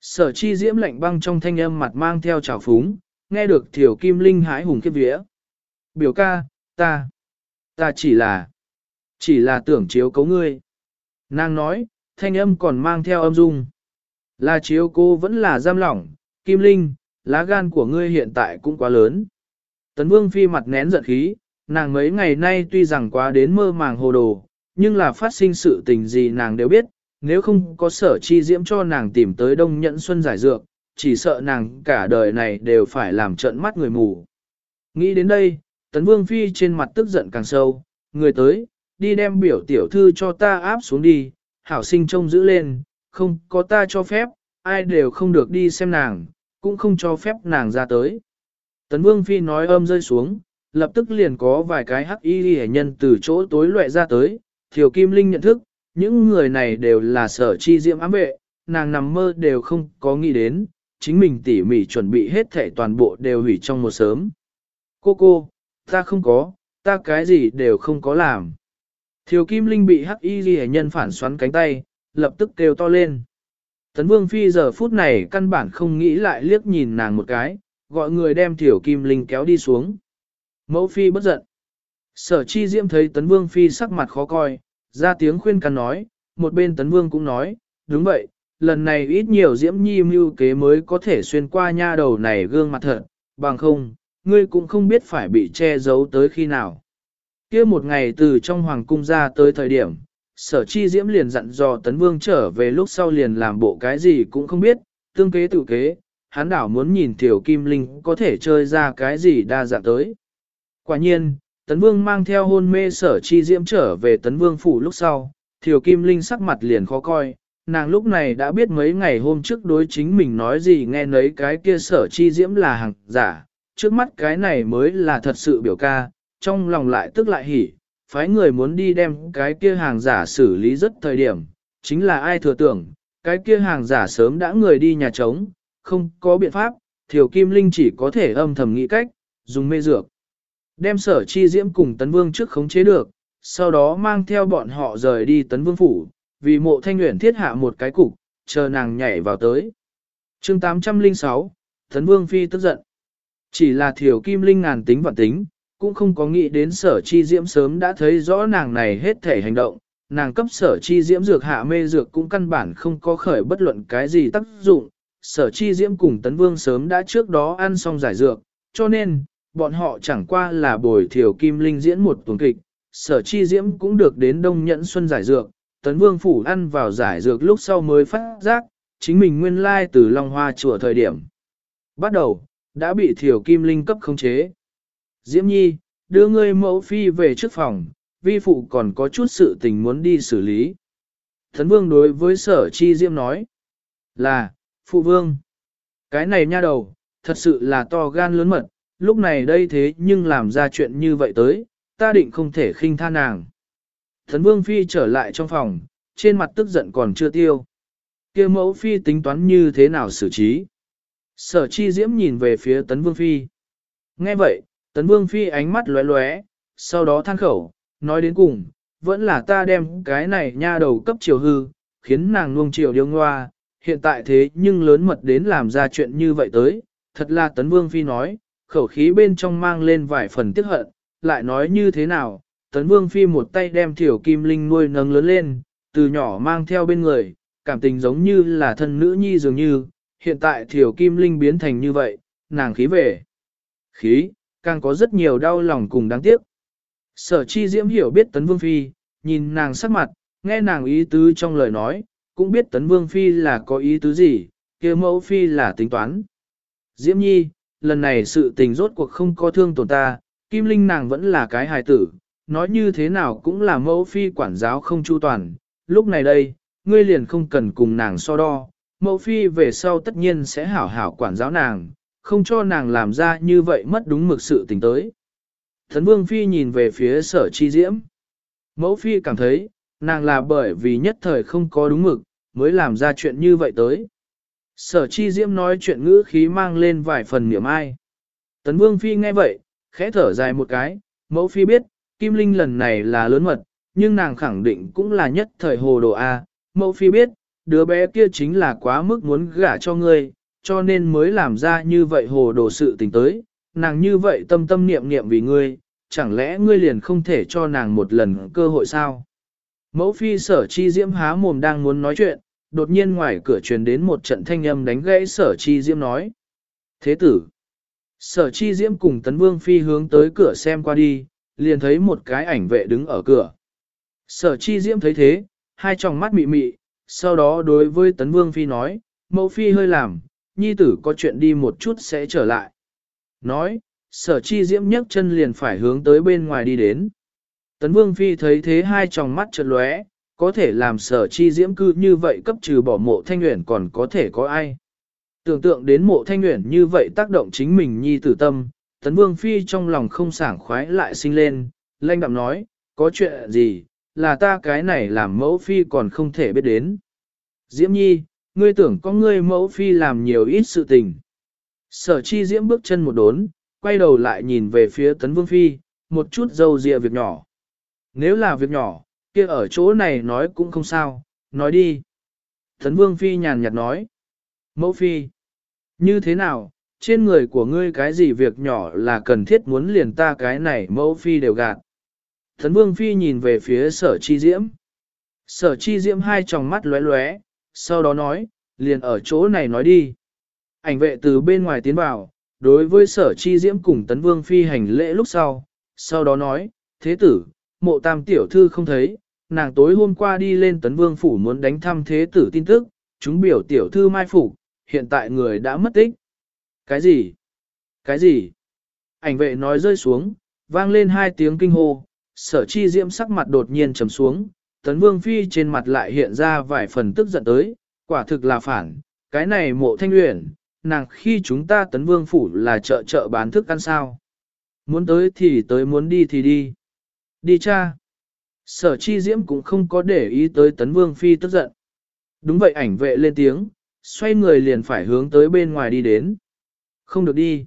Sở chi diễm lạnh băng trong thanh âm mặt mang theo trào phúng, nghe được thiểu kim linh hái hùng kiếp vía. Biểu ca, ta, ta chỉ là, chỉ là tưởng chiếu cấu ngươi. Nàng nói, thanh âm còn mang theo âm dung. Là chiếu cô vẫn là giam lỏng, kim linh, lá gan của ngươi hiện tại cũng quá lớn. Tấn vương phi mặt nén giận khí, nàng mấy ngày nay tuy rằng quá đến mơ màng hồ đồ, nhưng là phát sinh sự tình gì nàng đều biết, nếu không có sở chi diễm cho nàng tìm tới đông nhẫn xuân giải dược, chỉ sợ nàng cả đời này đều phải làm trận mắt người mù. Nghĩ đến đây, tấn vương phi trên mặt tức giận càng sâu, người tới, đi đem biểu tiểu thư cho ta áp xuống đi, hảo sinh trông giữ lên, không có ta cho phép, ai đều không được đi xem nàng, cũng không cho phép nàng ra tới. Tấn vương phi nói âm rơi xuống, lập tức liền có vài cái hắc y hệ nhân từ chỗ tối loại ra tới, thiều kim linh nhận thức, những người này đều là sở chi diễm ám vệ, nàng nằm mơ đều không có nghĩ đến, chính mình tỉ mỉ chuẩn bị hết thể toàn bộ đều hủy trong một sớm. Cô cô, ta không có, ta cái gì đều không có làm. Thiều Kim Linh bị hắc y ghi nhân phản xoắn cánh tay, lập tức kêu to lên. Tấn Vương Phi giờ phút này căn bản không nghĩ lại liếc nhìn nàng một cái, gọi người đem Thiều Kim Linh kéo đi xuống. Mẫu Phi bất giận. Sở chi diễm thấy Tấn Vương Phi sắc mặt khó coi, ra tiếng khuyên can nói, một bên Tấn Vương cũng nói, đúng vậy, lần này ít nhiều diễm nhi mưu kế mới có thể xuyên qua nha đầu này gương mặt thật, bằng không, ngươi cũng không biết phải bị che giấu tới khi nào. kia một ngày từ trong hoàng cung ra tới thời điểm, sở chi diễm liền dặn dò Tấn Vương trở về lúc sau liền làm bộ cái gì cũng không biết, tương kế tự kế, hắn đảo muốn nhìn Tiểu Kim Linh có thể chơi ra cái gì đa dạng tới. Quả nhiên, Tấn Vương mang theo hôn mê sở chi diễm trở về Tấn Vương phủ lúc sau, Thiều Kim Linh sắc mặt liền khó coi, nàng lúc này đã biết mấy ngày hôm trước đối chính mình nói gì nghe nấy cái kia sở chi diễm là hàng giả, trước mắt cái này mới là thật sự biểu ca, trong lòng lại tức lại hỉ, phái người muốn đi đem cái kia hàng giả xử lý rất thời điểm, chính là ai thừa tưởng, cái kia hàng giả sớm đã người đi nhà trống, không có biện pháp, Thiều Kim Linh chỉ có thể âm thầm nghĩ cách, dùng mê dược. Đem sở chi diễm cùng Tấn Vương trước khống chế được, sau đó mang theo bọn họ rời đi Tấn Vương Phủ, vì mộ thanh nguyện thiết hạ một cái cục, chờ nàng nhảy vào tới. chương 806, Tấn Vương Phi tức giận. Chỉ là thiểu kim linh ngàn tính vạn tính, cũng không có nghĩ đến sở chi diễm sớm đã thấy rõ nàng này hết thể hành động, nàng cấp sở chi diễm dược hạ mê dược cũng căn bản không có khởi bất luận cái gì tác dụng, sở chi diễm cùng tấn vương sớm đã trước đó ăn xong giải dược, cho nên, bọn họ chẳng qua là bồi thiểu kim linh diễn một tuần kịch, sở chi diễm cũng được đến đông nhẫn xuân giải dược, tấn vương phủ ăn vào giải dược lúc sau mới phát giác, chính mình nguyên lai từ Long Hoa chùa thời điểm. Bắt đầu, đã bị thiểu kim linh cấp khống chế. Diễm Nhi, đưa ngươi mẫu phi về trước phòng, vi phụ còn có chút sự tình muốn đi xử lý. Thấn vương đối với sở chi Diễm nói là, phụ vương. Cái này nha đầu, thật sự là to gan lớn mật, lúc này đây thế nhưng làm ra chuyện như vậy tới, ta định không thể khinh tha nàng. Thần vương phi trở lại trong phòng, trên mặt tức giận còn chưa tiêu. kia mẫu phi tính toán như thế nào xử trí. Sở chi diễm nhìn về phía tấn vương phi. Nghe vậy, tấn vương phi ánh mắt lóe lóe, sau đó than khẩu, nói đến cùng, vẫn là ta đem cái này nha đầu cấp chiều hư, khiến nàng nuông chiều điêu ngoa, hiện tại thế nhưng lớn mật đến làm ra chuyện như vậy tới, thật là tấn vương phi nói, khẩu khí bên trong mang lên vài phần tiếc hận, lại nói như thế nào, tấn vương phi một tay đem thiểu kim linh nuôi nâng lớn lên, từ nhỏ mang theo bên người, cảm tình giống như là thân nữ nhi dường như, hiện tại thiểu kim linh biến thành như vậy, nàng khí về. Khí, càng có rất nhiều đau lòng cùng đáng tiếc. Sở chi diễm hiểu biết tấn vương phi, nhìn nàng sắc mặt, nghe nàng ý tứ trong lời nói, cũng biết tấn vương phi là có ý tứ gì, kia mẫu phi là tính toán. Diễm nhi, lần này sự tình rốt cuộc không có thương tổn ta, kim linh nàng vẫn là cái hài tử, nói như thế nào cũng là mẫu phi quản giáo không chu toàn, lúc này đây, ngươi liền không cần cùng nàng so đo, mẫu phi về sau tất nhiên sẽ hảo hảo quản giáo nàng, không cho nàng làm ra như vậy mất đúng mực sự tình tới. Thần vương phi nhìn về phía sở chi diễm. Mẫu phi cảm thấy, nàng là bởi vì nhất thời không có đúng mực, mới làm ra chuyện như vậy tới. Sở chi diễm nói chuyện ngữ khí mang lên vài phần niệm ai. Tấn vương phi nghe vậy, khẽ thở dài một cái, mẫu phi biết, Kim Linh lần này là lớn mật, nhưng nàng khẳng định cũng là nhất thời hồ đồ A. Mẫu phi biết, đứa bé kia chính là quá mức muốn gả cho ngươi, cho nên mới làm ra như vậy hồ đồ sự tình tới. Nàng như vậy tâm tâm niệm niệm vì ngươi, chẳng lẽ ngươi liền không thể cho nàng một lần cơ hội sao? Mẫu phi sở chi diễm há mồm đang muốn nói chuyện, đột nhiên ngoài cửa truyền đến một trận thanh âm đánh gãy sở chi diễm nói. Thế tử, sở chi diễm cùng tấn vương phi hướng tới cửa xem qua đi, liền thấy một cái ảnh vệ đứng ở cửa. Sở chi diễm thấy thế, hai tròng mắt mị mị, sau đó đối với tấn vương phi nói, mẫu phi hơi làm, nhi tử có chuyện đi một chút sẽ trở lại. Nói, sở chi diễm nhấc chân liền phải hướng tới bên ngoài đi đến. Tấn vương phi thấy thế hai tròng mắt chợt lóe, có thể làm sở chi diễm cư như vậy cấp trừ bỏ mộ thanh nguyện còn có thể có ai. Tưởng tượng đến mộ thanh nguyện như vậy tác động chính mình nhi tử tâm, tấn vương phi trong lòng không sảng khoái lại sinh lên, lanh đạm nói, có chuyện gì, là ta cái này làm mẫu phi còn không thể biết đến. Diễm nhi, ngươi tưởng có ngươi mẫu phi làm nhiều ít sự tình. Sở chi diễm bước chân một đốn, quay đầu lại nhìn về phía tấn vương phi, một chút dâu dịa việc nhỏ. Nếu là việc nhỏ, kia ở chỗ này nói cũng không sao, nói đi. Thấn vương phi nhàn nhạt nói. Mẫu phi. Như thế nào, trên người của ngươi cái gì việc nhỏ là cần thiết muốn liền ta cái này mẫu phi đều gạt. Thấn vương phi nhìn về phía sở chi diễm. Sở chi diễm hai tròng mắt lóe lóe, sau đó nói, liền ở chỗ này nói đi. Ảnh vệ từ bên ngoài tiến vào, đối với sở chi diễm cùng tấn vương phi hành lễ lúc sau, sau đó nói, thế tử, mộ tam tiểu thư không thấy, nàng tối hôm qua đi lên tấn vương phủ muốn đánh thăm thế tử tin tức, chúng biểu tiểu thư mai phủ, hiện tại người đã mất tích. Cái gì? Cái gì? Ảnh vệ nói rơi xuống, vang lên hai tiếng kinh hô, sở chi diễm sắc mặt đột nhiên trầm xuống, tấn vương phi trên mặt lại hiện ra vài phần tức giận tới, quả thực là phản, cái này mộ thanh luyện, nàng khi chúng ta tấn vương phủ là chợ chợ bán thức ăn sao. Muốn tới thì tới muốn đi thì đi. Đi cha. Sở chi diễm cũng không có để ý tới tấn vương phi tức giận. Đúng vậy ảnh vệ lên tiếng, xoay người liền phải hướng tới bên ngoài đi đến. Không được đi.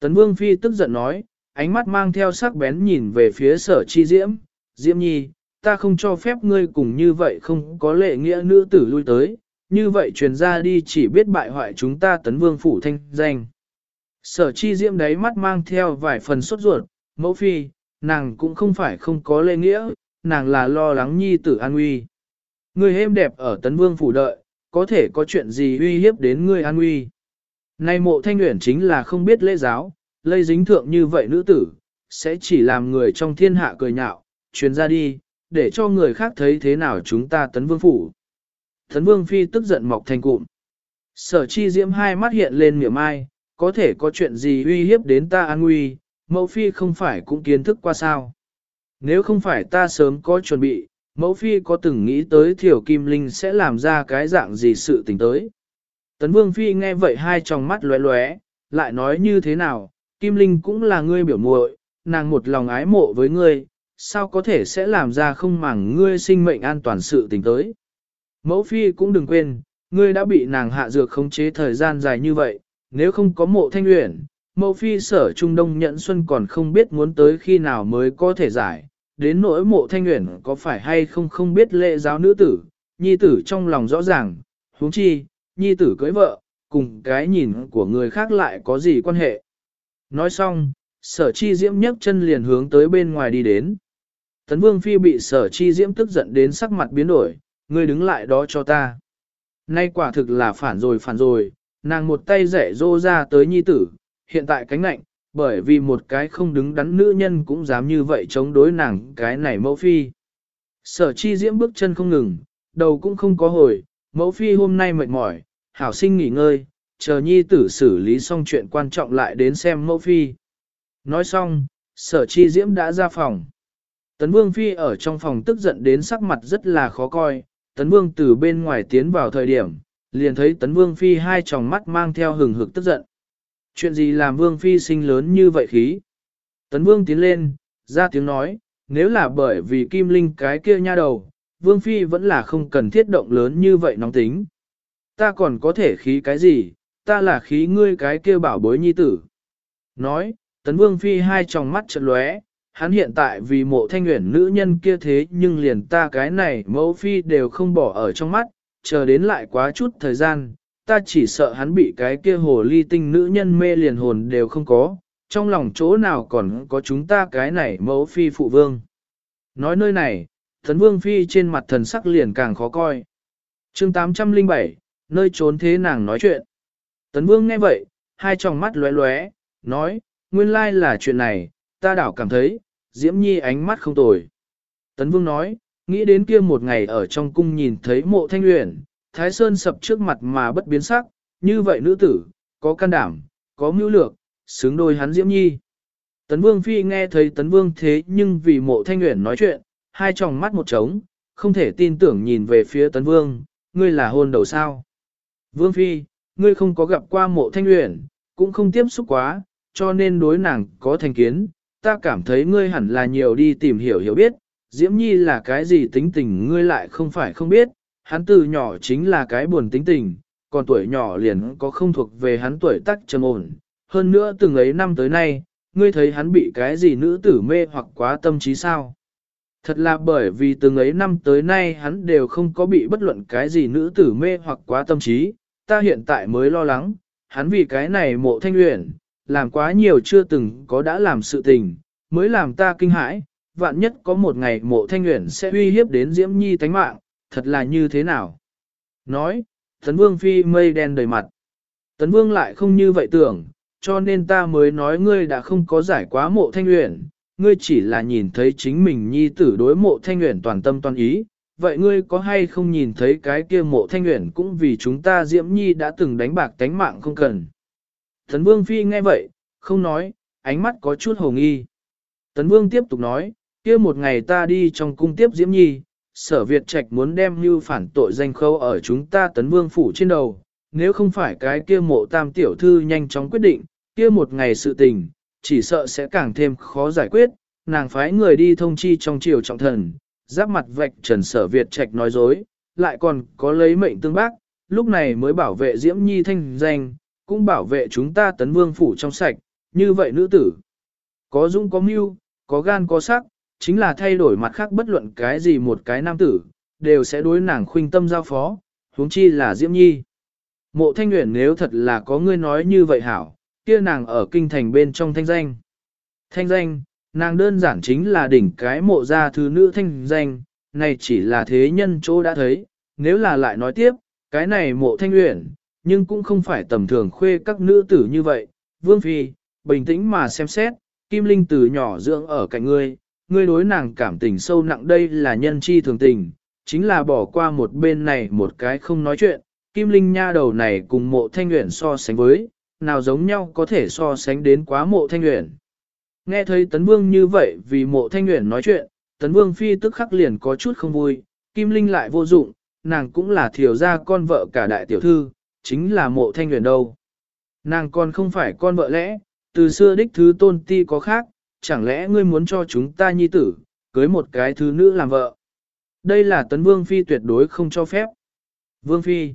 Tấn vương phi tức giận nói, ánh mắt mang theo sắc bén nhìn về phía sở chi diễm. Diễm nhi, ta không cho phép ngươi cùng như vậy không có lệ nghĩa nữ tử lui tới, như vậy truyền ra đi chỉ biết bại hoại chúng ta tấn vương phủ thanh danh. Sở chi diễm đấy mắt mang theo vài phần sốt ruột, mẫu phi, nàng cũng không phải không có lệ nghĩa, nàng là lo lắng nhi tử an nguy. Người êm đẹp ở tấn vương phủ đợi, có thể có chuyện gì uy hiếp đến ngươi an nguy. Nay mộ thanh nguyện chính là không biết lễ giáo, lây dính thượng như vậy nữ tử, sẽ chỉ làm người trong thiên hạ cười nhạo, truyền ra đi, để cho người khác thấy thế nào chúng ta tấn vương phủ. Tấn vương phi tức giận mọc thành cụm. Sở chi diễm hai mắt hiện lên miệng ai, có thể có chuyện gì uy hiếp đến ta an nguy, mẫu phi không phải cũng kiến thức qua sao. Nếu không phải ta sớm có chuẩn bị, mẫu phi có từng nghĩ tới thiểu kim linh sẽ làm ra cái dạng gì sự tình tới. Tấn vương phi nghe vậy hai tròng mắt lóe lóe, lại nói như thế nào, kim linh cũng là ngươi biểu muội, nàng một lòng ái mộ với ngươi, sao có thể sẽ làm ra không màng ngươi sinh mệnh an toàn sự tình tới. Mẫu phi cũng đừng quên, ngươi đã bị nàng hạ dược khống chế thời gian dài như vậy, nếu không có mộ thanh luyện, mẫu phi sở Trung Đông nhận xuân còn không biết muốn tới khi nào mới có thể giải, đến nỗi mộ thanh nguyện có phải hay không không biết lệ giáo nữ tử, nhi tử trong lòng rõ ràng, huống chi, nhi tử cưới vợ, cùng cái nhìn của người khác lại có gì quan hệ. Nói xong, sở chi diễm nhấc chân liền hướng tới bên ngoài đi đến. Tấn vương phi bị sở chi diễm tức giận đến sắc mặt biến đổi, ngươi đứng lại đó cho ta. Nay quả thực là phản rồi phản rồi, nàng một tay rẻ rô ra tới nhi tử, hiện tại cánh lạnh, bởi vì một cái không đứng đắn nữ nhân cũng dám như vậy chống đối nàng cái này mẫu phi. Sở chi diễm bước chân không ngừng, đầu cũng không có hồi, mẫu phi hôm nay mệt mỏi, hảo sinh nghỉ ngơi, chờ nhi tử xử lý xong chuyện quan trọng lại đến xem mẫu phi. Nói xong, sở chi diễm đã ra phòng. Tấn Vương Phi ở trong phòng tức giận đến sắc mặt rất là khó coi, Tấn Vương từ bên ngoài tiến vào thời điểm, liền thấy Tấn Vương Phi hai tròng mắt mang theo hừng hực tức giận. Chuyện gì làm Vương Phi sinh lớn như vậy khí? Tấn Vương tiến lên, ra tiếng nói, nếu là bởi vì Kim Linh cái kia nha đầu, Vương Phi vẫn là không cần thiết động lớn như vậy nóng tính. Ta còn có thể khí cái gì, ta là khí ngươi cái kia bảo bối nhi tử. Nói, Tấn Vương Phi hai tròng mắt chợt lóe, hắn hiện tại vì mộ thanh nguyện nữ nhân kia thế nhưng liền ta cái này mẫu phi đều không bỏ ở trong mắt, chờ đến lại quá chút thời gian, ta chỉ sợ hắn bị cái kia hồ ly tinh nữ nhân mê liền hồn đều không có, trong lòng chỗ nào còn có chúng ta cái này mẫu phi phụ vương. Nói nơi này, thần vương phi trên mặt thần sắc liền càng khó coi. chương 807, nơi trốn thế nàng nói chuyện. Tấn vương nghe vậy, hai tròng mắt lóe lóe, nói, nguyên lai là chuyện này, ta đảo cảm thấy, Diễm Nhi ánh mắt không tồi. Tấn Vương nói, nghĩ đến kia một ngày ở trong cung nhìn thấy mộ thanh luyện, Thái Sơn sập trước mặt mà bất biến sắc, như vậy nữ tử, có can đảm, có mưu lược, xứng đôi hắn Diễm Nhi. Tấn Vương Phi nghe thấy Tấn Vương thế nhưng vì mộ thanh nguyện nói chuyện, hai tròng mắt một trống, không thể tin tưởng nhìn về phía Tấn Vương, ngươi là hôn đầu sao. Vương Phi, ngươi không có gặp qua mộ thanh nguyện, cũng không tiếp xúc quá, cho nên đối nàng có thành kiến, ta cảm thấy ngươi hẳn là nhiều đi tìm hiểu hiểu biết, Diễm Nhi là cái gì tính tình ngươi lại không phải không biết, hắn từ nhỏ chính là cái buồn tính tình, còn tuổi nhỏ liền có không thuộc về hắn tuổi tác trầm ổn. Hơn nữa từng ấy năm tới nay, ngươi thấy hắn bị cái gì nữ tử mê hoặc quá tâm trí sao? Thật là bởi vì từng ấy năm tới nay hắn đều không có bị bất luận cái gì nữ tử mê hoặc quá tâm trí, ta hiện tại mới lo lắng, hắn vì cái này mộ thanh luyện, làm quá nhiều chưa từng có đã làm sự tình, mới làm ta kinh hãi, vạn nhất có một ngày mộ thanh luyện sẽ uy hiếp đến Diễm Nhi tánh mạng, thật là như thế nào? Nói, Tấn Vương phi mây đen đầy mặt. Tấn Vương lại không như vậy tưởng, cho nên ta mới nói ngươi đã không có giải quá mộ thanh nguyện, ngươi chỉ là nhìn thấy chính mình Nhi tử đối mộ thanh nguyện toàn tâm toàn ý. Vậy ngươi có hay không nhìn thấy cái kia mộ thanh nguyện cũng vì chúng ta Diễm Nhi đã từng đánh bạc tánh mạng không cần. tấn Vương Phi nghe vậy, không nói, ánh mắt có chút hồ nghi. Tấn Vương tiếp tục nói, kia một ngày ta đi trong cung tiếp Diễm Nhi, sở Việt Trạch muốn đem mưu phản tội danh khâu ở chúng ta Tấn Vương phủ trên đầu, nếu không phải cái kia mộ tam tiểu thư nhanh chóng quyết định, kia một ngày sự tình, chỉ sợ sẽ càng thêm khó giải quyết, nàng phái người đi thông chi trong triều trọng thần, giáp mặt vạch trần sở Việt Trạch nói dối, lại còn có lấy mệnh tương bác, lúc này mới bảo vệ Diễm Nhi thanh danh, cũng bảo vệ chúng ta tấn vương phủ trong sạch, như vậy nữ tử. Có dũng có mưu, có gan có sắc, chính là thay đổi mặt khác bất luận cái gì một cái nam tử, đều sẽ đối nàng khuynh tâm giao phó, huống chi là Diễm Nhi. Mộ thanh nguyện nếu thật là có ngươi nói như vậy hảo, kia nàng ở kinh thành bên trong thanh danh. Thanh danh, nàng đơn giản chính là đỉnh cái mộ gia thứ nữ thanh danh, này chỉ là thế nhân chỗ đã thấy, nếu là lại nói tiếp, cái này mộ thanh nguyện, nhưng cũng không phải tầm thường khuê các nữ tử như vậy. Vương Phi, bình tĩnh mà xem xét, Kim Linh từ nhỏ dưỡng ở cạnh ngươi, ngươi đối nàng cảm tình sâu nặng đây là nhân chi thường tình, chính là bỏ qua một bên này một cái không nói chuyện, Kim Linh nha đầu này cùng mộ thanh nguyện so sánh với, nào giống nhau có thể so sánh đến quá mộ thanh nguyện. Nghe thấy Tấn Vương như vậy vì mộ thanh nguyện nói chuyện, Tấn Vương Phi tức khắc liền có chút không vui, Kim Linh lại vô dụng, nàng cũng là thiểu gia con vợ cả đại tiểu thư, chính là mộ thanh nguyện đâu. Nàng còn không phải con vợ lẽ, từ xưa đích thứ tôn ti có khác, chẳng lẽ ngươi muốn cho chúng ta nhi tử, cưới một cái thứ nữ làm vợ. Đây là Tấn Vương Phi tuyệt đối không cho phép. Vương Phi.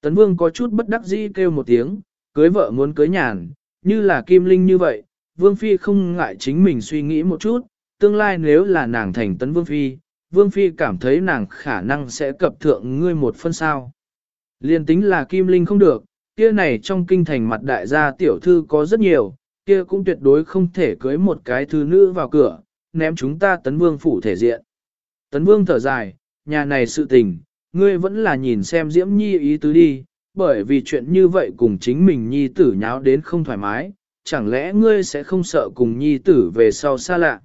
Tấn Vương có chút bất đắc dĩ kêu một tiếng, cưới vợ muốn cưới nhàn, như là Kim Linh như vậy, Vương Phi không ngại chính mình suy nghĩ một chút, tương lai nếu là nàng thành Tấn Vương Phi, Vương Phi cảm thấy nàng khả năng sẽ cập thượng ngươi một phân sao. Liên tính là Kim Linh không được, kia này trong kinh thành mặt đại gia tiểu thư có rất nhiều, kia cũng tuyệt đối không thể cưới một cái thư nữ vào cửa, ném chúng ta tấn vương phủ thể diện. Tấn vương thở dài, nhà này sự tình, ngươi vẫn là nhìn xem diễm nhi ý tứ đi, bởi vì chuyện như vậy cùng chính mình nhi tử nháo đến không thoải mái, chẳng lẽ ngươi sẽ không sợ cùng nhi tử về sau xa lạ.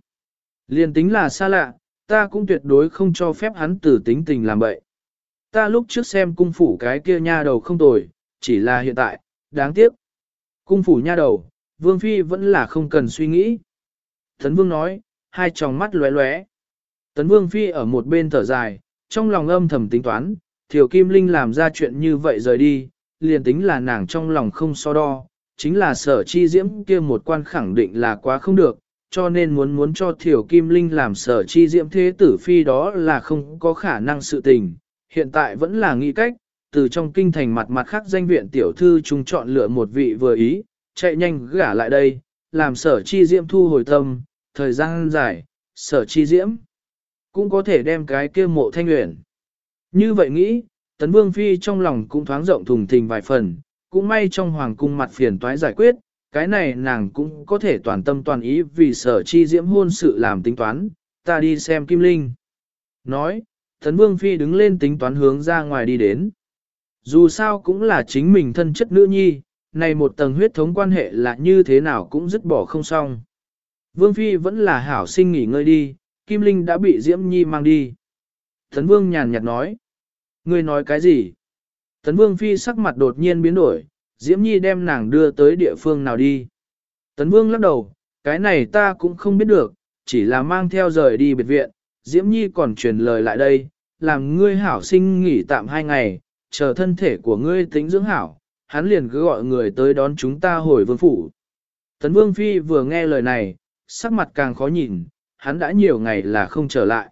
Liên tính là xa lạ, ta cũng tuyệt đối không cho phép hắn tử tính tình làm bậy. Ta lúc trước xem cung phủ cái kia nha đầu không tồi, chỉ là hiện tại, đáng tiếc. Cung phủ nha đầu, Vương Phi vẫn là không cần suy nghĩ. Tấn Vương nói, hai tròng mắt lóe lóe. Tấn Vương Phi ở một bên thở dài, trong lòng âm thầm tính toán, Thiều Kim Linh làm ra chuyện như vậy rời đi, liền tính là nàng trong lòng không so đo, chính là sở chi diễm kia một quan khẳng định là quá không được, cho nên muốn muốn cho Thiều Kim Linh làm sở chi diễm thế tử phi đó là không có khả năng sự tình, hiện tại vẫn là nghĩ cách, từ trong kinh thành mặt mặt khác danh viện tiểu thư chúng chọn lựa một vị vừa ý, chạy nhanh gả lại đây, làm sở chi diễm thu hồi tâm, thời gian dài, sở chi diễm cũng có thể đem cái kia mộ thanh nguyện. Như vậy nghĩ, tấn vương phi trong lòng cũng thoáng rộng thùng thình vài phần, cũng may trong hoàng cung mặt phiền toái giải quyết, cái này nàng cũng có thể toàn tâm toàn ý vì sở chi diễm hôn sự làm tính toán, ta đi xem Kim Linh. Nói, Tấn Vương Phi đứng lên tính toán hướng ra ngoài đi đến. Dù sao cũng là chính mình thân chất nữ nhi, này một tầng huyết thống quan hệ là như thế nào cũng dứt bỏ không xong. Vương Phi vẫn là hảo sinh nghỉ ngơi đi, Kim Linh đã bị Diễm Nhi mang đi. Tấn Vương nhàn nhạt nói. Ngươi nói cái gì? Tấn Vương Phi sắc mặt đột nhiên biến đổi, Diễm Nhi đem nàng đưa tới địa phương nào đi. Tấn Vương lắc đầu, cái này ta cũng không biết được, chỉ là mang theo rời đi biệt viện, Diễm Nhi còn truyền lời lại đây, làm ngươi hảo sinh nghỉ tạm hai ngày, chờ thân thể của ngươi tính dưỡng hảo, hắn liền cứ gọi người tới đón chúng ta hồi vương phủ. Tấn Vương Phi vừa nghe lời này, sắc mặt càng khó nhìn, hắn đã nhiều ngày là không trở lại.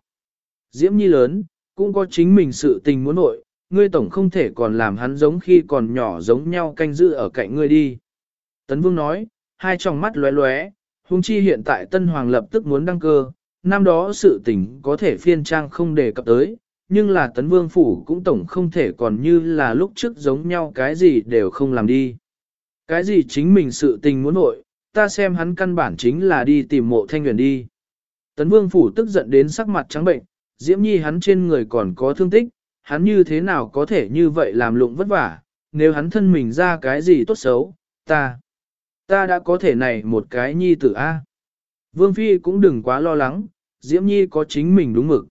Diễm Nhi lớn, cũng có chính mình sự tình muốn nội, ngươi tổng không thể còn làm hắn giống khi còn nhỏ giống nhau canh giữ ở cạnh ngươi đi. Tấn Vương nói, hai tròng mắt lóe lóe, hung chi hiện tại Tân Hoàng lập tức muốn đăng cơ, năm đó sự tình có thể phiên trang không đề cập tới, nhưng là tấn vương phủ cũng tổng không thể còn như là lúc trước giống nhau cái gì đều không làm đi. Cái gì chính mình sự tình muốn nội, ta xem hắn căn bản chính là đi tìm mộ thanh huyền đi. Tấn vương phủ tức giận đến sắc mặt trắng bệnh, diễm nhi hắn trên người còn có thương tích, hắn như thế nào có thể như vậy làm lụng vất vả, nếu hắn thân mình ra cái gì tốt xấu, ta, ta đã có thể này một cái nhi tử A. Vương Phi cũng đừng quá lo lắng, Diễm Nhi có chính mình đúng mực.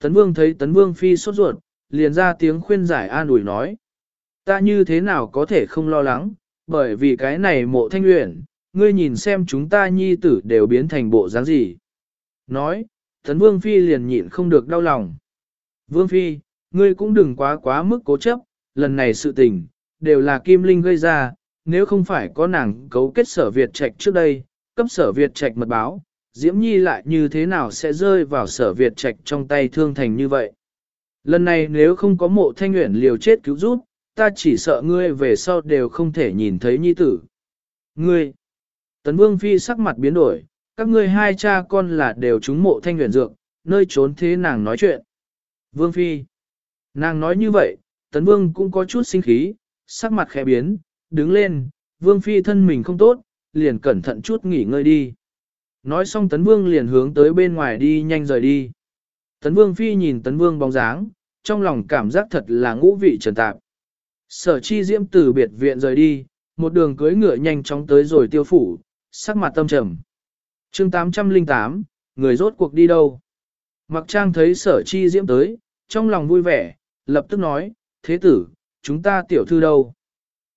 Tấn Vương thấy Tấn Vương Phi sốt ruột, liền ra tiếng khuyên giải an ủi nói. Ta như thế nào có thể không lo lắng, bởi vì cái này mộ thanh luyện, ngươi nhìn xem chúng ta nhi tử đều biến thành bộ dáng gì. Nói, tấn vương phi liền nhịn không được đau lòng. Vương phi, ngươi cũng đừng quá quá mức cố chấp, lần này sự tình, đều là Kim Linh gây ra, nếu không phải có nàng cấu kết sở Việt Trạch trước đây, cấp sở Việt Trạch mật báo, Diễm Nhi lại như thế nào sẽ rơi vào sở Việt Trạch trong tay thương thành như vậy. Lần này nếu không có mộ thanh nguyện liều chết cứu giúp, ta chỉ sợ ngươi về sau đều không thể nhìn thấy nhi tử. Ngươi! Tấn Vương Phi sắc mặt biến đổi, các ngươi hai cha con là đều trúng mộ thanh nguyện dược, nơi trốn thế nàng nói chuyện. Vương Phi! Nàng nói như vậy, Tấn Vương cũng có chút sinh khí, sắc mặt khẽ biến, đứng lên, Vương Phi thân mình không tốt, liền cẩn thận chút nghỉ ngơi đi. Nói xong Tấn Vương liền hướng tới bên ngoài đi nhanh rời đi. Tấn Vương Phi nhìn Tấn Vương bóng dáng, trong lòng cảm giác thật là ngũ vị trần tạp. Sở chi diễm từ biệt viện rời đi, một đường cưới ngựa nhanh chóng tới rồi tiêu phủ, sắc mặt tâm trầm. chương 808, người rốt cuộc đi đâu? Mặc trang thấy sở chi diễm tới, trong lòng vui vẻ, lập tức nói, thế tử, chúng ta tiểu thư đâu?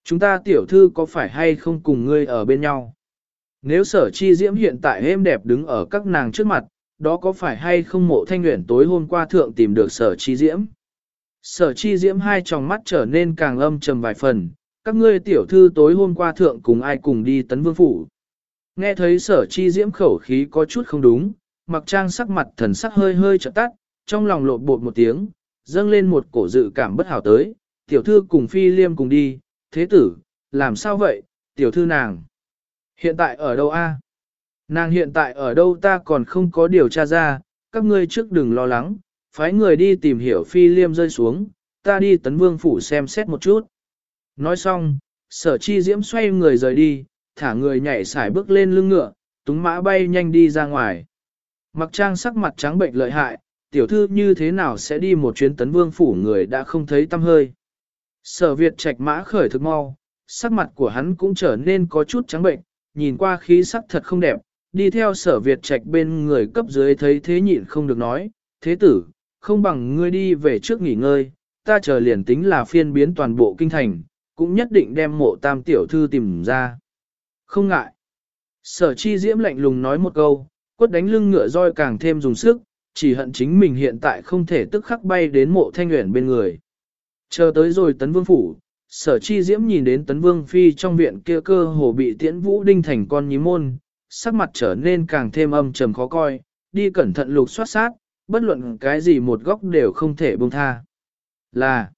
Chúng ta tiểu thư có phải hay không cùng ngươi ở bên nhau? Nếu sở chi diễm hiện tại êm đẹp đứng ở các nàng trước mặt, đó có phải hay không mộ thanh nguyện tối hôm qua thượng tìm được sở chi diễm? Sở chi diễm hai tròng mắt trở nên càng âm trầm vài phần, các ngươi tiểu thư tối hôm qua thượng cùng ai cùng đi tấn vương phủ. Nghe thấy sở chi diễm khẩu khí có chút không đúng, mặc trang sắc mặt thần sắc hơi hơi trợt tắt, trong lòng lộn bột một tiếng, dâng lên một cổ dự cảm bất hảo tới, tiểu thư cùng phi liêm cùng đi, thế tử, làm sao vậy, tiểu thư nàng. Hiện tại ở đâu a? Nàng hiện tại ở đâu ta còn không có điều tra ra, các ngươi trước đừng lo lắng, phái người đi tìm hiểu phi liêm rơi xuống, ta đi tấn vương phủ xem xét một chút. Nói xong, sở chi diễm xoay người rời đi, thả người nhảy xài bước lên lưng ngựa, túng mã bay nhanh đi ra ngoài. Mặc trang sắc mặt trắng bệnh lợi hại, tiểu thư như thế nào sẽ đi một chuyến tấn vương phủ người đã không thấy tâm hơi. Sở Việt trạch mã khởi thực mau, sắc mặt của hắn cũng trở nên có chút trắng bệnh, nhìn qua khí sắc thật không đẹp, đi theo sở Việt trạch bên người cấp dưới thấy thế nhịn không được nói, thế tử, không bằng ngươi đi về trước nghỉ ngơi, ta chờ liền tính là phiên biến toàn bộ kinh thành, cũng nhất định đem mộ tam tiểu thư tìm ra. Không ngại. Sở chi diễm lạnh lùng nói một câu, quất đánh lưng ngựa roi càng thêm dùng sức, chỉ hận chính mình hiện tại không thể tức khắc bay đến mộ thanh nguyện bên người. Chờ tới rồi tấn vương phủ, sở chi diễm nhìn đến tấn vương phi trong viện kia cơ hồ bị tiễn vũ đinh thành con nhí môn, sắc mặt trở nên càng thêm âm trầm khó coi, đi cẩn thận lục soát sát, bất luận cái gì một góc đều không thể buông tha. Là,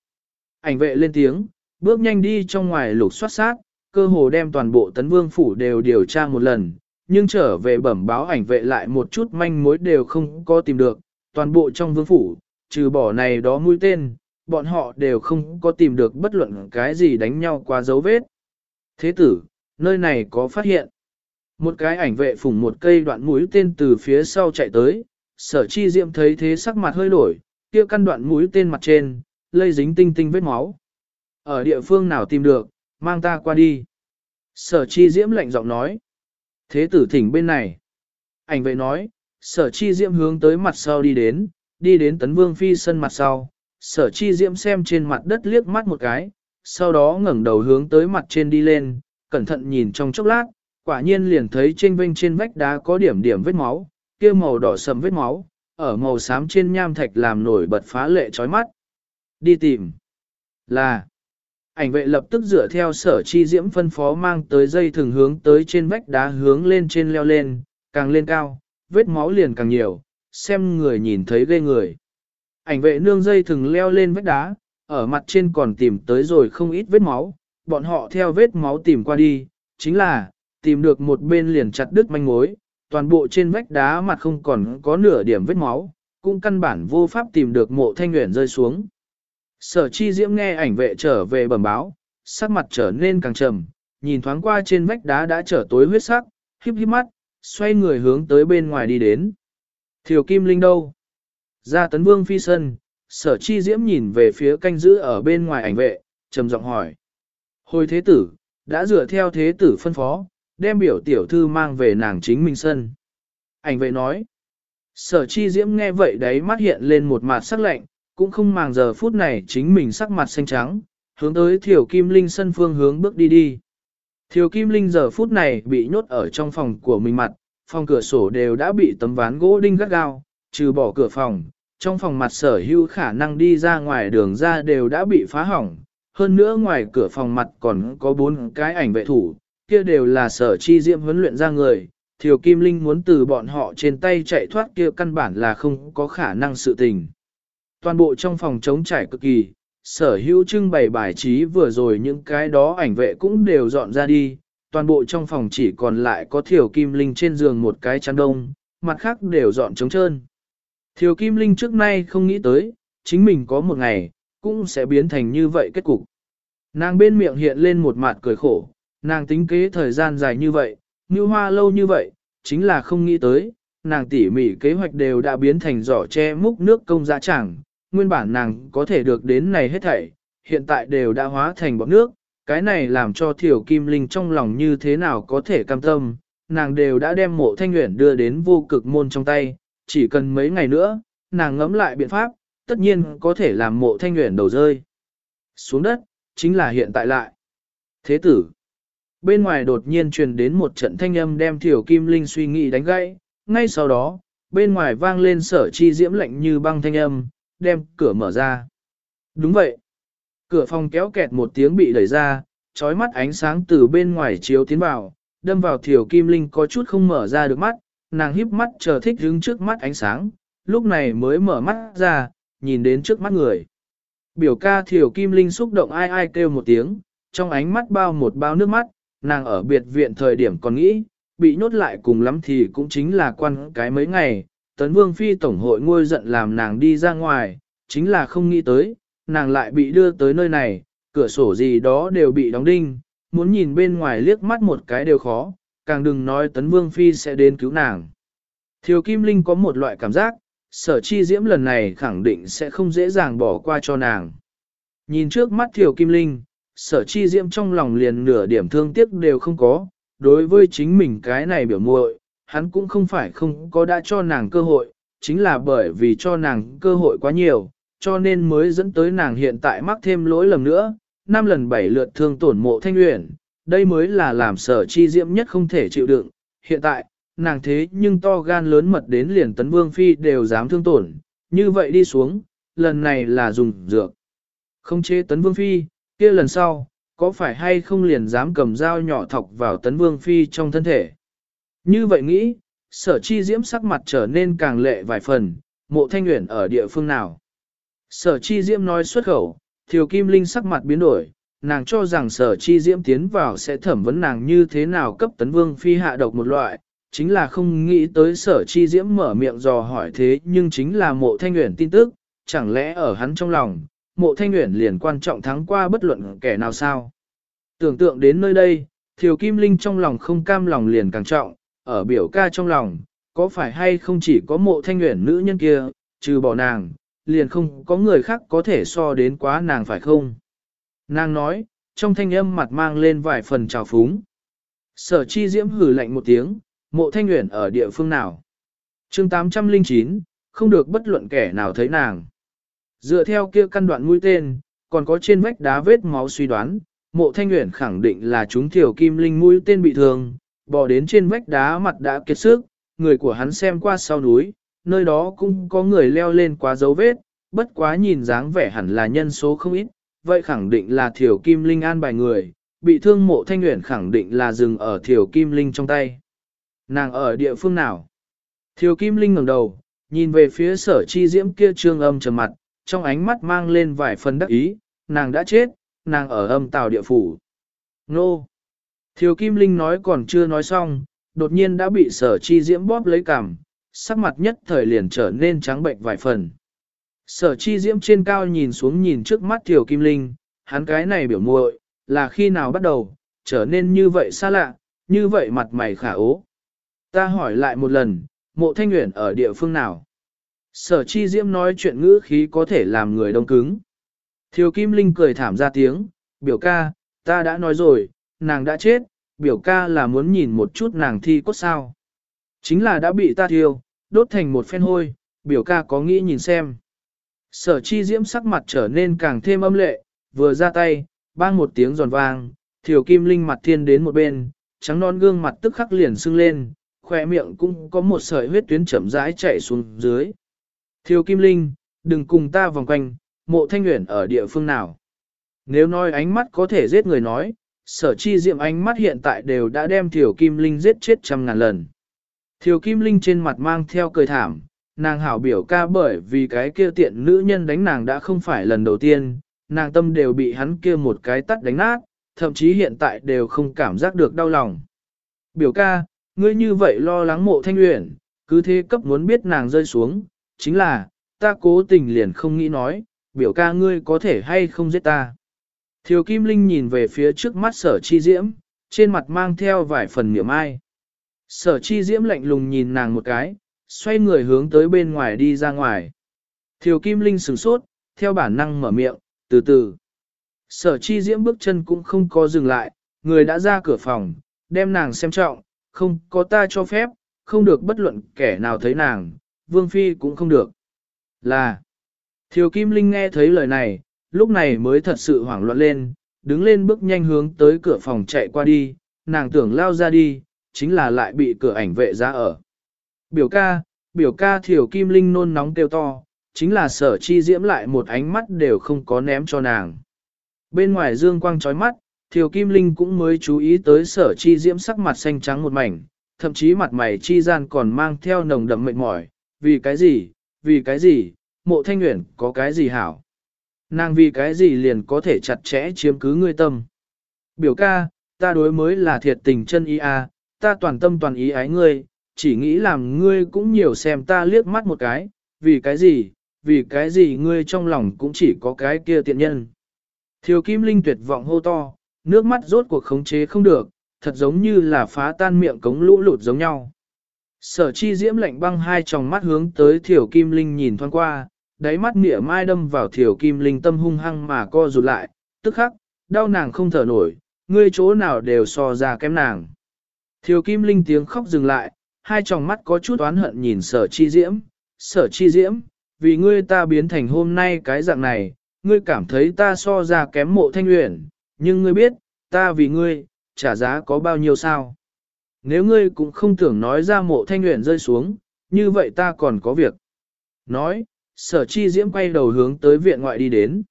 ảnh vệ lên tiếng, bước nhanh đi trong ngoài lục soát sát, cơ hồ đem toàn bộ tấn vương phủ đều điều tra một lần, nhưng trở về bẩm báo ảnh vệ lại một chút manh mối đều không có tìm được, toàn bộ trong vương phủ, trừ bỏ này đó mũi tên, bọn họ đều không có tìm được bất luận cái gì đánh nhau qua dấu vết. Thế tử, nơi này có phát hiện. Một cái ảnh vệ phủng một cây đoạn mũi tên từ phía sau chạy tới, sở chi diệm thấy thế sắc mặt hơi đổi, kia căn đoạn mũi tên mặt trên, lây dính tinh tinh vết máu. Ở địa phương nào tìm được, mang ta qua đi. Sở chi diễm lạnh giọng nói. Thế tử thỉnh bên này. Ảnh vệ nói, sở chi diễm hướng tới mặt sau đi đến, đi đến tấn vương phi sân mặt sau. Sở chi diễm xem trên mặt đất liếc mắt một cái, sau đó ngẩng đầu hướng tới mặt trên đi lên, cẩn thận nhìn trong chốc lát, quả nhiên liền thấy trên vinh trên vách đá có điểm điểm vết máu, kia màu đỏ sầm vết máu, ở màu xám trên nham thạch làm nổi bật phá lệ chói mắt. Đi tìm. Là. Ảnh vệ lập tức dựa theo sở chi diễm phân phó mang tới dây thường hướng tới trên vách đá hướng lên trên leo lên, càng lên cao, vết máu liền càng nhiều, xem người nhìn thấy ghê người. Ảnh vệ nương dây thường leo lên vách đá, ở mặt trên còn tìm tới rồi không ít vết máu, bọn họ theo vết máu tìm qua đi, chính là, tìm được một bên liền chặt đứt manh mối, toàn bộ trên vách đá mặt không còn có nửa điểm vết máu, cũng căn bản vô pháp tìm được mộ thanh nguyện rơi xuống. Sở chi diễm nghe ảnh vệ trở về bẩm báo, sắc mặt trở nên càng trầm, nhìn thoáng qua trên vách đá đã trở tối huyết sắc, híp híp mắt, xoay người hướng tới bên ngoài đi đến. Thiều Kim Linh đâu? Ra tấn vương phi sân, sở chi diễm nhìn về phía canh giữ ở bên ngoài ảnh vệ, trầm giọng hỏi. Hồi thế tử, đã dựa theo thế tử phân phó, đem biểu tiểu thư mang về nàng chính mình sân. Ảnh vệ nói. Sở chi diễm nghe vậy đấy mắt hiện lên một mặt sắc lạnh, cũng không màng giờ phút này chính mình sắc mặt xanh trắng, hướng tới thiểu kim linh sân phương hướng bước đi đi. Thiều Kim Linh giờ phút này bị nhốt ở trong phòng của mình mặt, phòng cửa sổ đều đã bị tấm ván gỗ đinh gắt gao, trừ bỏ cửa phòng, trong phòng mặt sở hữu khả năng đi ra ngoài đường ra đều đã bị phá hỏng. Hơn nữa ngoài cửa phòng mặt còn có bốn cái ảnh vệ thủ, kia đều là sở chi diệm huấn luyện ra người. Thiều Kim Linh muốn từ bọn họ trên tay chạy thoát kia căn bản là không có khả năng sự tình. Toàn bộ trong phòng trống trải cực kỳ, sở hữu trưng bày bài trí vừa rồi những cái đó ảnh vệ cũng đều dọn ra đi, toàn bộ trong phòng chỉ còn lại có Thiều Kim Linh trên giường một cái chăn đông, mặt khác đều dọn trống trơn. Thiều Kim Linh trước nay không nghĩ tới, chính mình có một ngày, cũng sẽ biến thành như vậy kết cục. Nàng bên miệng hiện lên một mặt cười khổ, nàng tính kế thời gian dài như vậy, như hoa lâu như vậy, chính là không nghĩ tới, nàng tỉ mỉ kế hoạch đều đã biến thành giỏ che múc nước công dạ chẳng, nguyên bản nàng có thể được đến này hết thảy, hiện tại đều đã hóa thành bọt nước, cái này làm cho Thiều Kim Linh trong lòng như thế nào có thể cam tâm, nàng đều đã đem mộ thanh nguyện đưa đến vô cực môn trong tay, chỉ cần mấy ngày nữa, nàng ngẫm lại biện pháp, tất nhiên có thể làm mộ thanh nguyện đầu rơi. Xuống đất, chính là hiện tại lại. Thế tử, bên ngoài đột nhiên truyền đến một trận thanh âm đem Thiểu Kim Linh suy nghĩ đánh gãy, ngay sau đó, bên ngoài vang lên sở chi diễm lạnh như băng thanh âm, đem cửa mở ra. Đúng vậy. Cửa phòng kéo kẹt một tiếng bị đẩy ra, trói mắt ánh sáng từ bên ngoài chiếu tiến vào, đâm vào thiểu kim linh có chút không mở ra được mắt, nàng híp mắt chờ thích đứng trước mắt ánh sáng, lúc này mới mở mắt ra, nhìn đến trước mắt người. Biểu ca thiểu kim linh xúc động ai ai kêu một tiếng, trong ánh mắt bao một bao nước mắt, nàng ở biệt viện thời điểm còn nghĩ, bị nhốt lại cùng lắm thì cũng chính là quan cái mấy ngày, tấn vương phi tổng hội ngôi giận làm nàng đi ra ngoài, chính là không nghĩ tới, nàng lại bị đưa tới nơi này, cửa sổ gì đó đều bị đóng đinh, muốn nhìn bên ngoài liếc mắt một cái đều khó, càng đừng nói tấn vương phi sẽ đến cứu nàng. Thiều Kim Linh có một loại cảm giác, sở chi diễm lần này khẳng định sẽ không dễ dàng bỏ qua cho nàng. Nhìn trước mắt Thiều Kim Linh, sở chi diễm trong lòng liền nửa điểm thương tiếc đều không có, đối với chính mình cái này biểu muội, hắn cũng không phải không có đã cho nàng cơ hội, chính là bởi vì cho nàng cơ hội quá nhiều, cho nên mới dẫn tới nàng hiện tại mắc thêm lỗi lầm nữa, năm lần bảy lượt thương tổn mộ thanh uyển đây mới là làm sở chi diễm nhất không thể chịu đựng. Hiện tại, nàng thế nhưng to gan lớn mật đến liền tấn vương phi đều dám thương tổn, như vậy đi xuống, lần này là dùng dược. Không chế tấn vương phi, kia lần sau, có phải hay không liền dám cầm dao nhỏ thọc vào tấn vương phi trong thân thể. Như vậy nghĩ, sở chi diễm sắc mặt trở nên càng lệ vài phần, mộ thanh nguyện ở địa phương nào. Sở chi diễm nói xuất khẩu, thiều kim linh sắc mặt biến đổi, nàng cho rằng sở chi diễm tiến vào sẽ thẩm vấn nàng như thế nào cấp tấn vương phi hạ độc một loại, chính là không nghĩ tới sở chi diễm mở miệng dò hỏi thế nhưng chính là mộ thanh nguyện tin tức, chẳng lẽ ở hắn trong lòng, mộ thanh nguyện liền quan trọng thắng qua bất luận kẻ nào sao. Tưởng tượng đến nơi đây, thiều kim linh trong lòng không cam lòng liền càng trọng, ở biểu ca trong lòng, có phải hay không chỉ có mộ thanh nguyện nữ nhân kia, trừ bỏ nàng, liền không có người khác có thể so đến quá nàng phải không? Nàng nói, trong thanh âm mặt mang lên vài phần trào phúng. Sở chi diễm hử lạnh một tiếng, mộ thanh nguyện ở địa phương nào? chương 809, không được bất luận kẻ nào thấy nàng. Dựa theo kia căn đoạn mũi tên, còn có trên vách đá vết máu suy đoán, mộ thanh nguyện khẳng định là chúng thiểu kim linh mũi tên bị thương, Bỏ đến trên vách đá mặt đã kiệt sức, người của hắn xem qua sau núi, nơi đó cũng có người leo lên quá dấu vết, bất quá nhìn dáng vẻ hẳn là nhân số không ít, vậy khẳng định là thiểu kim linh an bài người, bị thương mộ thanh nguyện khẳng định là dừng ở thiểu kim linh trong tay. Nàng ở địa phương nào? Thiểu kim linh ngẩng đầu, nhìn về phía sở chi diễm kia trương âm trầm mặt, trong ánh mắt mang lên vài phần đắc ý, nàng đã chết, nàng ở âm tàu địa phủ. Nô! Thiều Kim Linh nói còn chưa nói xong, đột nhiên đã bị sở chi diễm bóp lấy cằm, sắc mặt nhất thời liền trở nên trắng bệnh vài phần. Sở chi diễm trên cao nhìn xuống nhìn trước mắt Thiều Kim Linh, hắn cái này biểu muội là khi nào bắt đầu, trở nên như vậy xa lạ, như vậy mặt mày khả ố. Ta hỏi lại một lần, mộ thanh nguyện ở địa phương nào? Sở chi diễm nói chuyện ngữ khí có thể làm người đông cứng. Thiều Kim Linh cười thảm ra tiếng, biểu ca, ta đã nói rồi, nàng đã chết, biểu ca là muốn nhìn một chút nàng thi cốt sao. Chính là đã bị ta thiêu, đốt thành một phen hôi, biểu ca có nghĩ nhìn xem. Sở chi diễm sắc mặt trở nên càng thêm âm lệ, vừa ra tay, bang một tiếng giòn vang, Thiểu Kim Linh mặt thiên đến một bên, trắng non gương mặt tức khắc liền sưng lên, khỏe miệng cũng có một sợi huyết tuyến chậm rãi chạy xuống dưới. Thiều Kim Linh, đừng cùng ta vòng quanh, mộ thanh nguyện ở địa phương nào. Nếu nói ánh mắt có thể giết người nói, sở chi diệm ánh mắt hiện tại đều đã đem Thiều Kim Linh giết chết trăm ngàn lần. Thiều Kim Linh trên mặt mang theo cười thảm, nàng hảo biểu ca bởi vì cái kia tiện nữ nhân đánh nàng đã không phải lần đầu tiên, nàng tâm đều bị hắn kia một cái tắt đánh nát, thậm chí hiện tại đều không cảm giác được đau lòng. Biểu ca, ngươi như vậy lo lắng mộ thanh luyện, cứ thế cấp muốn biết nàng rơi xuống, chính là, ta cố tình liền không nghĩ nói, biểu ca ngươi có thể hay không giết ta. Thiều Kim Linh nhìn về phía trước mắt sở chi diễm, trên mặt mang theo vài phần niệm ai. Sở chi diễm lạnh lùng nhìn nàng một cái, xoay người hướng tới bên ngoài đi ra ngoài. Thiều Kim Linh sửng sốt, theo bản năng mở miệng, từ từ. Sở chi diễm bước chân cũng không có dừng lại, người đã ra cửa phòng, đem nàng xem trọng, không có ta cho phép, không được bất luận kẻ nào thấy nàng, vương phi cũng không được. Là, Thiều Kim Linh nghe thấy lời này, lúc này mới thật sự hoảng loạn lên, đứng lên bước nhanh hướng tới cửa phòng chạy qua đi, nàng tưởng lao ra đi, chính là lại bị cửa ảnh vệ ra ở. Biểu ca, biểu ca Thiều Kim Linh nôn nóng kêu to, chính là sở chi diễm lại một ánh mắt đều không có ném cho nàng. Bên ngoài dương quang trói mắt, Thiều Kim Linh cũng mới chú ý tới sở chi diễm sắc mặt xanh trắng một mảnh, thậm chí mặt mày chi gian còn mang theo nồng đậm mệt mỏi, vì cái gì, vì cái gì, mộ thanh nguyện có cái gì hảo. Nàng vì cái gì liền có thể chặt chẽ chiếm cứ ngươi tâm. Biểu ca, ta đối mới là thiệt tình chân ý a, ta toàn tâm toàn ý ái ngươi, chỉ nghĩ làm ngươi cũng nhiều xem ta liếc mắt một cái, vì cái gì, vì cái gì ngươi trong lòng cũng chỉ có cái kia tiện nhân. Thiều Kim Linh tuyệt vọng hô to, nước mắt rốt cuộc khống chế không được, thật giống như là phá tan miệng cống lũ lụt giống nhau. Sở chi diễm lạnh băng hai tròng mắt hướng tới Thiều kim linh nhìn thoáng qua, đáy mắt nghĩa mai đâm vào Thiều kim linh tâm hung hăng mà co rụt lại, tức khắc, đau nàng không thở nổi, ngươi chỗ nào đều so ra kém nàng. Thiều kim linh tiếng khóc dừng lại, hai tròng mắt có chút oán hận nhìn sở chi diễm, sở chi diễm, vì ngươi ta biến thành hôm nay cái dạng này, ngươi cảm thấy ta so ra kém mộ thanh luyện, nhưng ngươi biết, ta vì ngươi, trả giá có bao nhiêu sao? Nếu ngươi cũng không tưởng nói ra mộ thanh luyện rơi xuống, như vậy ta còn có việc. Nói, sở chi diễm quay đầu hướng tới viện ngoại đi đến.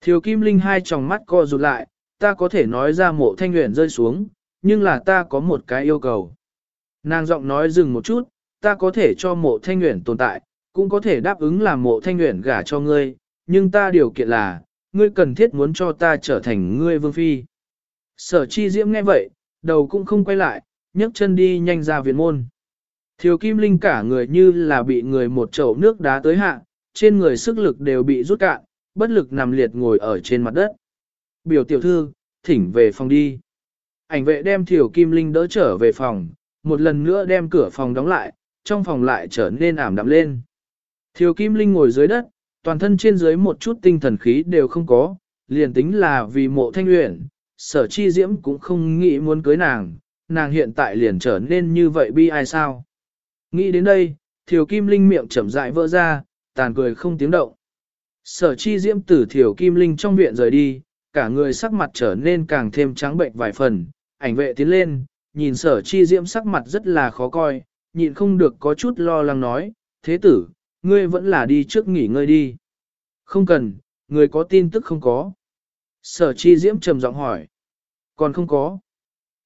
Thiều Kim Linh hai tròng mắt co rụt lại, ta có thể nói ra mộ thanh luyện rơi xuống, nhưng là ta có một cái yêu cầu. Nàng giọng nói dừng một chút, ta có thể cho mộ thanh nguyện tồn tại, cũng có thể đáp ứng làm mộ thanh nguyện gả cho ngươi, nhưng ta điều kiện là, ngươi cần thiết muốn cho ta trở thành ngươi vương phi. Sở chi diễm nghe vậy, đầu cũng không quay lại, nhấc chân đi nhanh ra viện môn. Thiều Kim Linh cả người như là bị người một chậu nước đá tới hạ, trên người sức lực đều bị rút cạn, bất lực nằm liệt ngồi ở trên mặt đất. Biểu tiểu thư, thỉnh về phòng đi. Ảnh vệ đem Thiều Kim Linh đỡ trở về phòng, một lần nữa đem cửa phòng đóng lại, trong phòng lại trở nên ảm đạm lên. Thiều Kim Linh ngồi dưới đất, toàn thân trên dưới một chút tinh thần khí đều không có, liền tính là vì mộ thanh luyện, sở chi diễm cũng không nghĩ muốn cưới nàng, nàng hiện tại liền trở nên như vậy bi ai sao. Nghĩ đến đây, thiều kim linh miệng chậm rãi vỡ ra, tàn cười không tiếng động. Sở chi diễm từ thiều kim linh trong viện rời đi, cả người sắc mặt trở nên càng thêm trắng bệnh vài phần, ảnh vệ tiến lên, nhìn sở chi diễm sắc mặt rất là khó coi, nhịn không được có chút lo lắng nói, thế tử, ngươi vẫn là đi trước nghỉ ngơi đi. Không cần, người có tin tức không có. Sở chi diễm trầm giọng hỏi. Còn không có.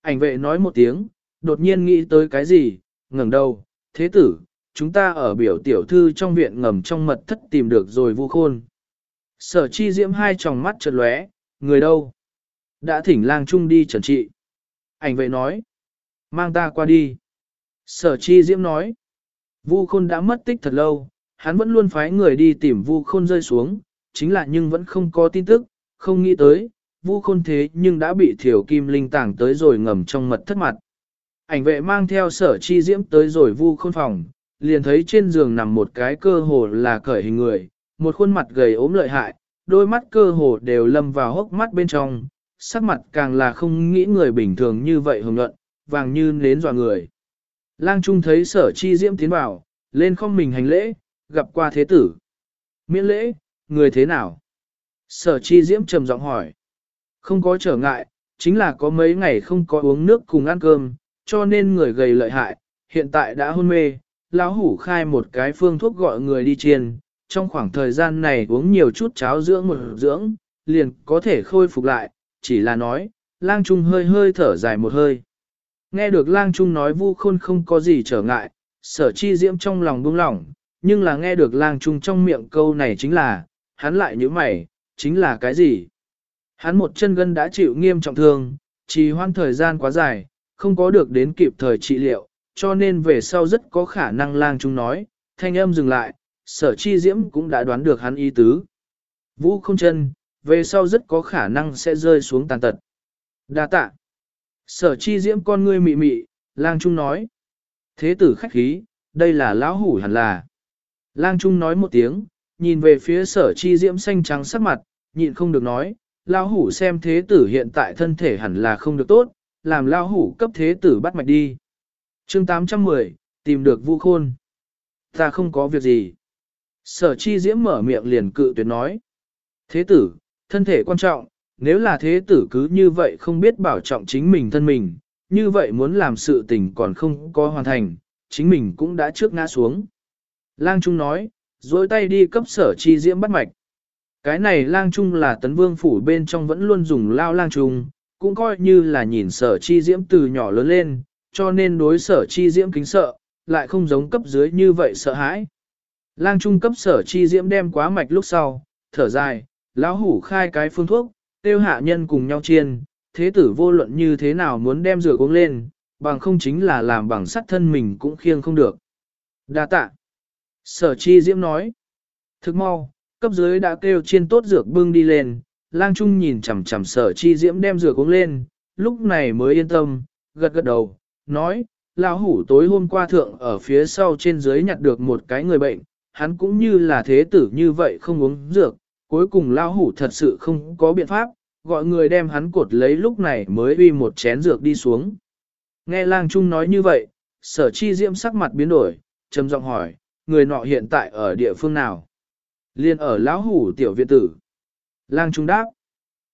Ảnh vệ nói một tiếng, đột nhiên nghĩ tới cái gì, ngẩng đầu, thế tử, chúng ta ở biểu tiểu thư trong viện ngầm trong mật thất tìm được rồi vu khôn. Sở chi diễm hai tròng mắt chợt lóe, người đâu? Đã thỉnh lang trung đi trần trị. Ảnh vệ nói, mang ta qua đi. Sở chi diễm nói, vu khôn đã mất tích thật lâu, hắn vẫn luôn phái người đi tìm vu khôn rơi xuống, chính là nhưng vẫn không có tin tức, không nghĩ tới, vu khôn thế nhưng đã bị thiểu kim linh tảng tới rồi ngầm trong mật thất mặt. Ảnh vệ mang theo sở chi diễm tới rồi vu khôn phòng, liền thấy trên giường nằm một cái cơ hồ là cởi hình người, một khuôn mặt gầy ốm lợi hại, đôi mắt cơ hồ đều lâm vào hốc mắt bên trong, sắc mặt càng là không nghĩ người bình thường như vậy hồng luận vàng như nến dọa người. Lang Trung thấy sở chi diễm tiến vào, lên không mình hành lễ, gặp qua thế tử. Miễn lễ, người thế nào? Sở chi diễm trầm giọng hỏi. Không có trở ngại, chính là có mấy ngày không có uống nước cùng ăn cơm, cho nên người gầy lợi hại, hiện tại đã hôn mê, lão hủ khai một cái phương thuốc gọi người đi chiên, trong khoảng thời gian này uống nhiều chút cháo dưỡng một dưỡng, liền có thể khôi phục lại, chỉ là nói, lang trung hơi hơi thở dài một hơi. Nghe được lang trung nói vu khôn không có gì trở ngại, sở chi diễm trong lòng buông lỏng, nhưng là nghe được lang trung trong miệng câu này chính là, hắn lại như mày, chính là cái gì? Hắn một chân gân đã chịu nghiêm trọng thương, trì hoãn thời gian quá dài, không có được đến kịp thời trị liệu, cho nên về sau rất có khả năng lang trung nói, thanh âm dừng lại, sở chi diễm cũng đã đoán được hắn ý tứ. Vũ không chân, về sau rất có khả năng sẽ rơi xuống tàn tật. Đa tạ. Sở chi diễm con ngươi mị mị, lang trung nói. Thế tử khách khí, đây là lão hủ hẳn là. Lang trung nói một tiếng, nhìn về phía sở chi diễm xanh trắng sắc mặt, nhịn không được nói, lão hủ xem thế tử hiện tại thân thể hẳn là không được tốt, làm lão hủ cấp thế tử bắt mạch đi. chương 810, tìm được vu khôn. Ta không có việc gì. Sở chi diễm mở miệng liền cự tuyệt nói. Thế tử, thân thể quan trọng, nếu là thế tử cứ như vậy không biết bảo trọng chính mình thân mình, như vậy muốn làm sự tình còn không có hoàn thành, chính mình cũng đã trước ngã xuống. Lang Trung nói, dối tay đi cấp sở chi diễm bắt mạch. Cái này lang trung là tấn vương phủ bên trong vẫn luôn dùng lao lang trung, cũng coi như là nhìn sở chi diễm từ nhỏ lớn lên, cho nên đối sở chi diễm kính sợ, lại không giống cấp dưới như vậy sợ hãi. Lang trung cấp sở chi diễm đem quá mạch lúc sau, thở dài, lão hủ khai cái phương thuốc, tiêu hạ nhân cùng nhau chiên, thế tử vô luận như thế nào muốn đem rửa uống lên, bằng không chính là làm bằng sắt thân mình cũng khiêng không được. Đa tạ. Sở chi diễm nói. Thức mau, cấp dưới đã kêu chiên tốt dược bưng đi lên, lang trung nhìn chằm chằm sở chi diễm đem dược uống lên, lúc này mới yên tâm, gật gật đầu, nói, lão hủ tối hôm qua thượng ở phía sau trên dưới nhặt được một cái người bệnh, hắn cũng như là thế tử như vậy không uống dược, cuối cùng lão hủ thật sự không có biện pháp, gọi người đem hắn cột lấy lúc này mới uy một chén dược đi xuống. Nghe lang trung nói như vậy, sở chi diễm sắc mặt biến đổi, trầm giọng hỏi, người nọ hiện tại ở địa phương nào? Liên ở lão hủ tiểu viện tử. Lang trung đáp.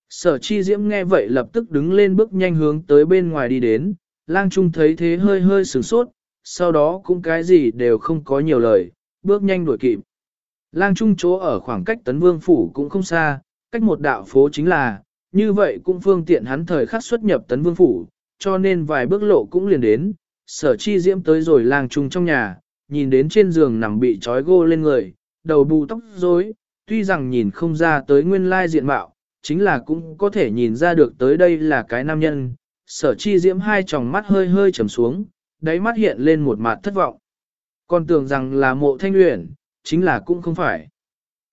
Sở chi diễm nghe vậy lập tức đứng lên bước nhanh hướng tới bên ngoài đi đến, lang trung thấy thế hơi hơi sửng sốt, sau đó cũng cái gì đều không có nhiều lời, bước nhanh đuổi kịp. Lang trung chỗ ở khoảng cách tấn vương phủ cũng không xa, cách một đạo phố chính là, như vậy cũng phương tiện hắn thời khắc xuất nhập tấn vương phủ, cho nên vài bước lộ cũng liền đến, sở chi diễm tới rồi lang trung trong nhà, nhìn đến trên giường nằm bị trói gô lên người, đầu bù tóc rối, tuy rằng nhìn không ra tới nguyên lai diện mạo, chính là cũng có thể nhìn ra được tới đây là cái nam nhân. Sở chi diễm hai tròng mắt hơi hơi trầm xuống, đáy mắt hiện lên một mặt thất vọng. Còn tưởng rằng là mộ thanh luyện, chính là cũng không phải.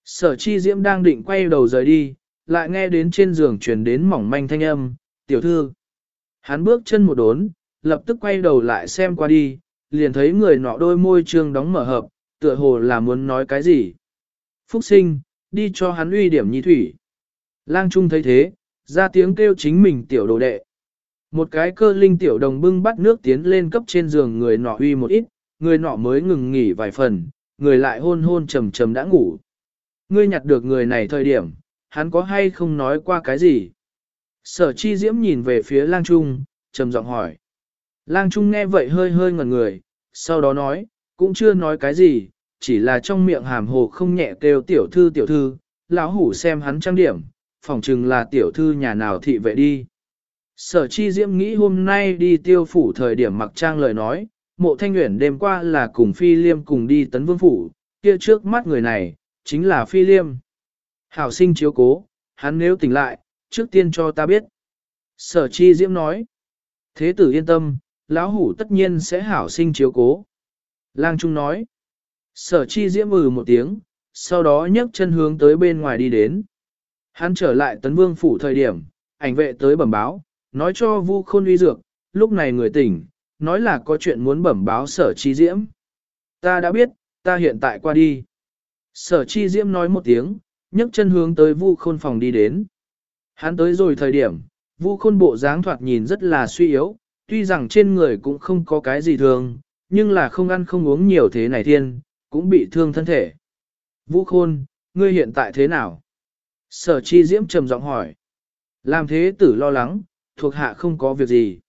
Sở chi diễm đang định quay đầu rời đi, lại nghe đến trên giường truyền đến mỏng manh thanh âm, tiểu thư. Hắn bước chân một đốn, lập tức quay đầu lại xem qua đi, liền thấy người nọ đôi môi trương đóng mở hợp, tựa hồ là muốn nói cái gì. Phúc sinh, đi cho hắn uy điểm nhi thủy. Lang Trung thấy thế, ra tiếng kêu chính mình tiểu đồ đệ. Một cái cơ linh tiểu đồng bưng bắt nước tiến lên cấp trên giường người nọ uy một ít, người nọ mới ngừng nghỉ vài phần, người lại hôn hôn trầm trầm đã ngủ. Ngươi nhặt được người này thời điểm, hắn có hay không nói qua cái gì? Sở chi diễm nhìn về phía lang trung, trầm giọng hỏi. Lang trung nghe vậy hơi hơi ngẩn người, sau đó nói, cũng chưa nói cái gì, chỉ là trong miệng hàm hồ không nhẹ kêu tiểu thư tiểu thư, lão hủ xem hắn trang điểm, phỏng chừng là tiểu thư nhà nào thị vệ đi. Sở chi diễm nghĩ hôm nay đi tiêu phủ thời điểm mặc trang lời nói, mộ thanh nguyện đêm qua là cùng phi liêm cùng đi tấn vương phủ, kia trước mắt người này, chính là phi liêm. Hảo sinh chiếu cố, hắn nếu tỉnh lại, trước tiên cho ta biết. Sở chi diễm nói, thế tử yên tâm, lão hủ tất nhiên sẽ hảo sinh chiếu cố. Lang Trung nói. Sở chi diễm ừ một tiếng, sau đó nhấc chân hướng tới bên ngoài đi đến. Hắn trở lại tấn vương phủ thời điểm, ảnh vệ tới bẩm báo, nói cho vu khôn uy dược, lúc này người tỉnh, nói là có chuyện muốn bẩm báo sở chi diễm. Ta đã biết, ta hiện tại qua đi. Sở chi diễm nói một tiếng, nhấc chân hướng tới vu khôn phòng đi đến. Hắn tới rồi thời điểm, vu khôn bộ dáng thoạt nhìn rất là suy yếu, tuy rằng trên người cũng không có cái gì thường, nhưng là không ăn không uống nhiều thế này thiên, cũng bị thương thân thể. Vũ Khôn, ngươi hiện tại thế nào? Sở chi diễm trầm giọng hỏi. Làm thế tử lo lắng, thuộc hạ không có việc gì.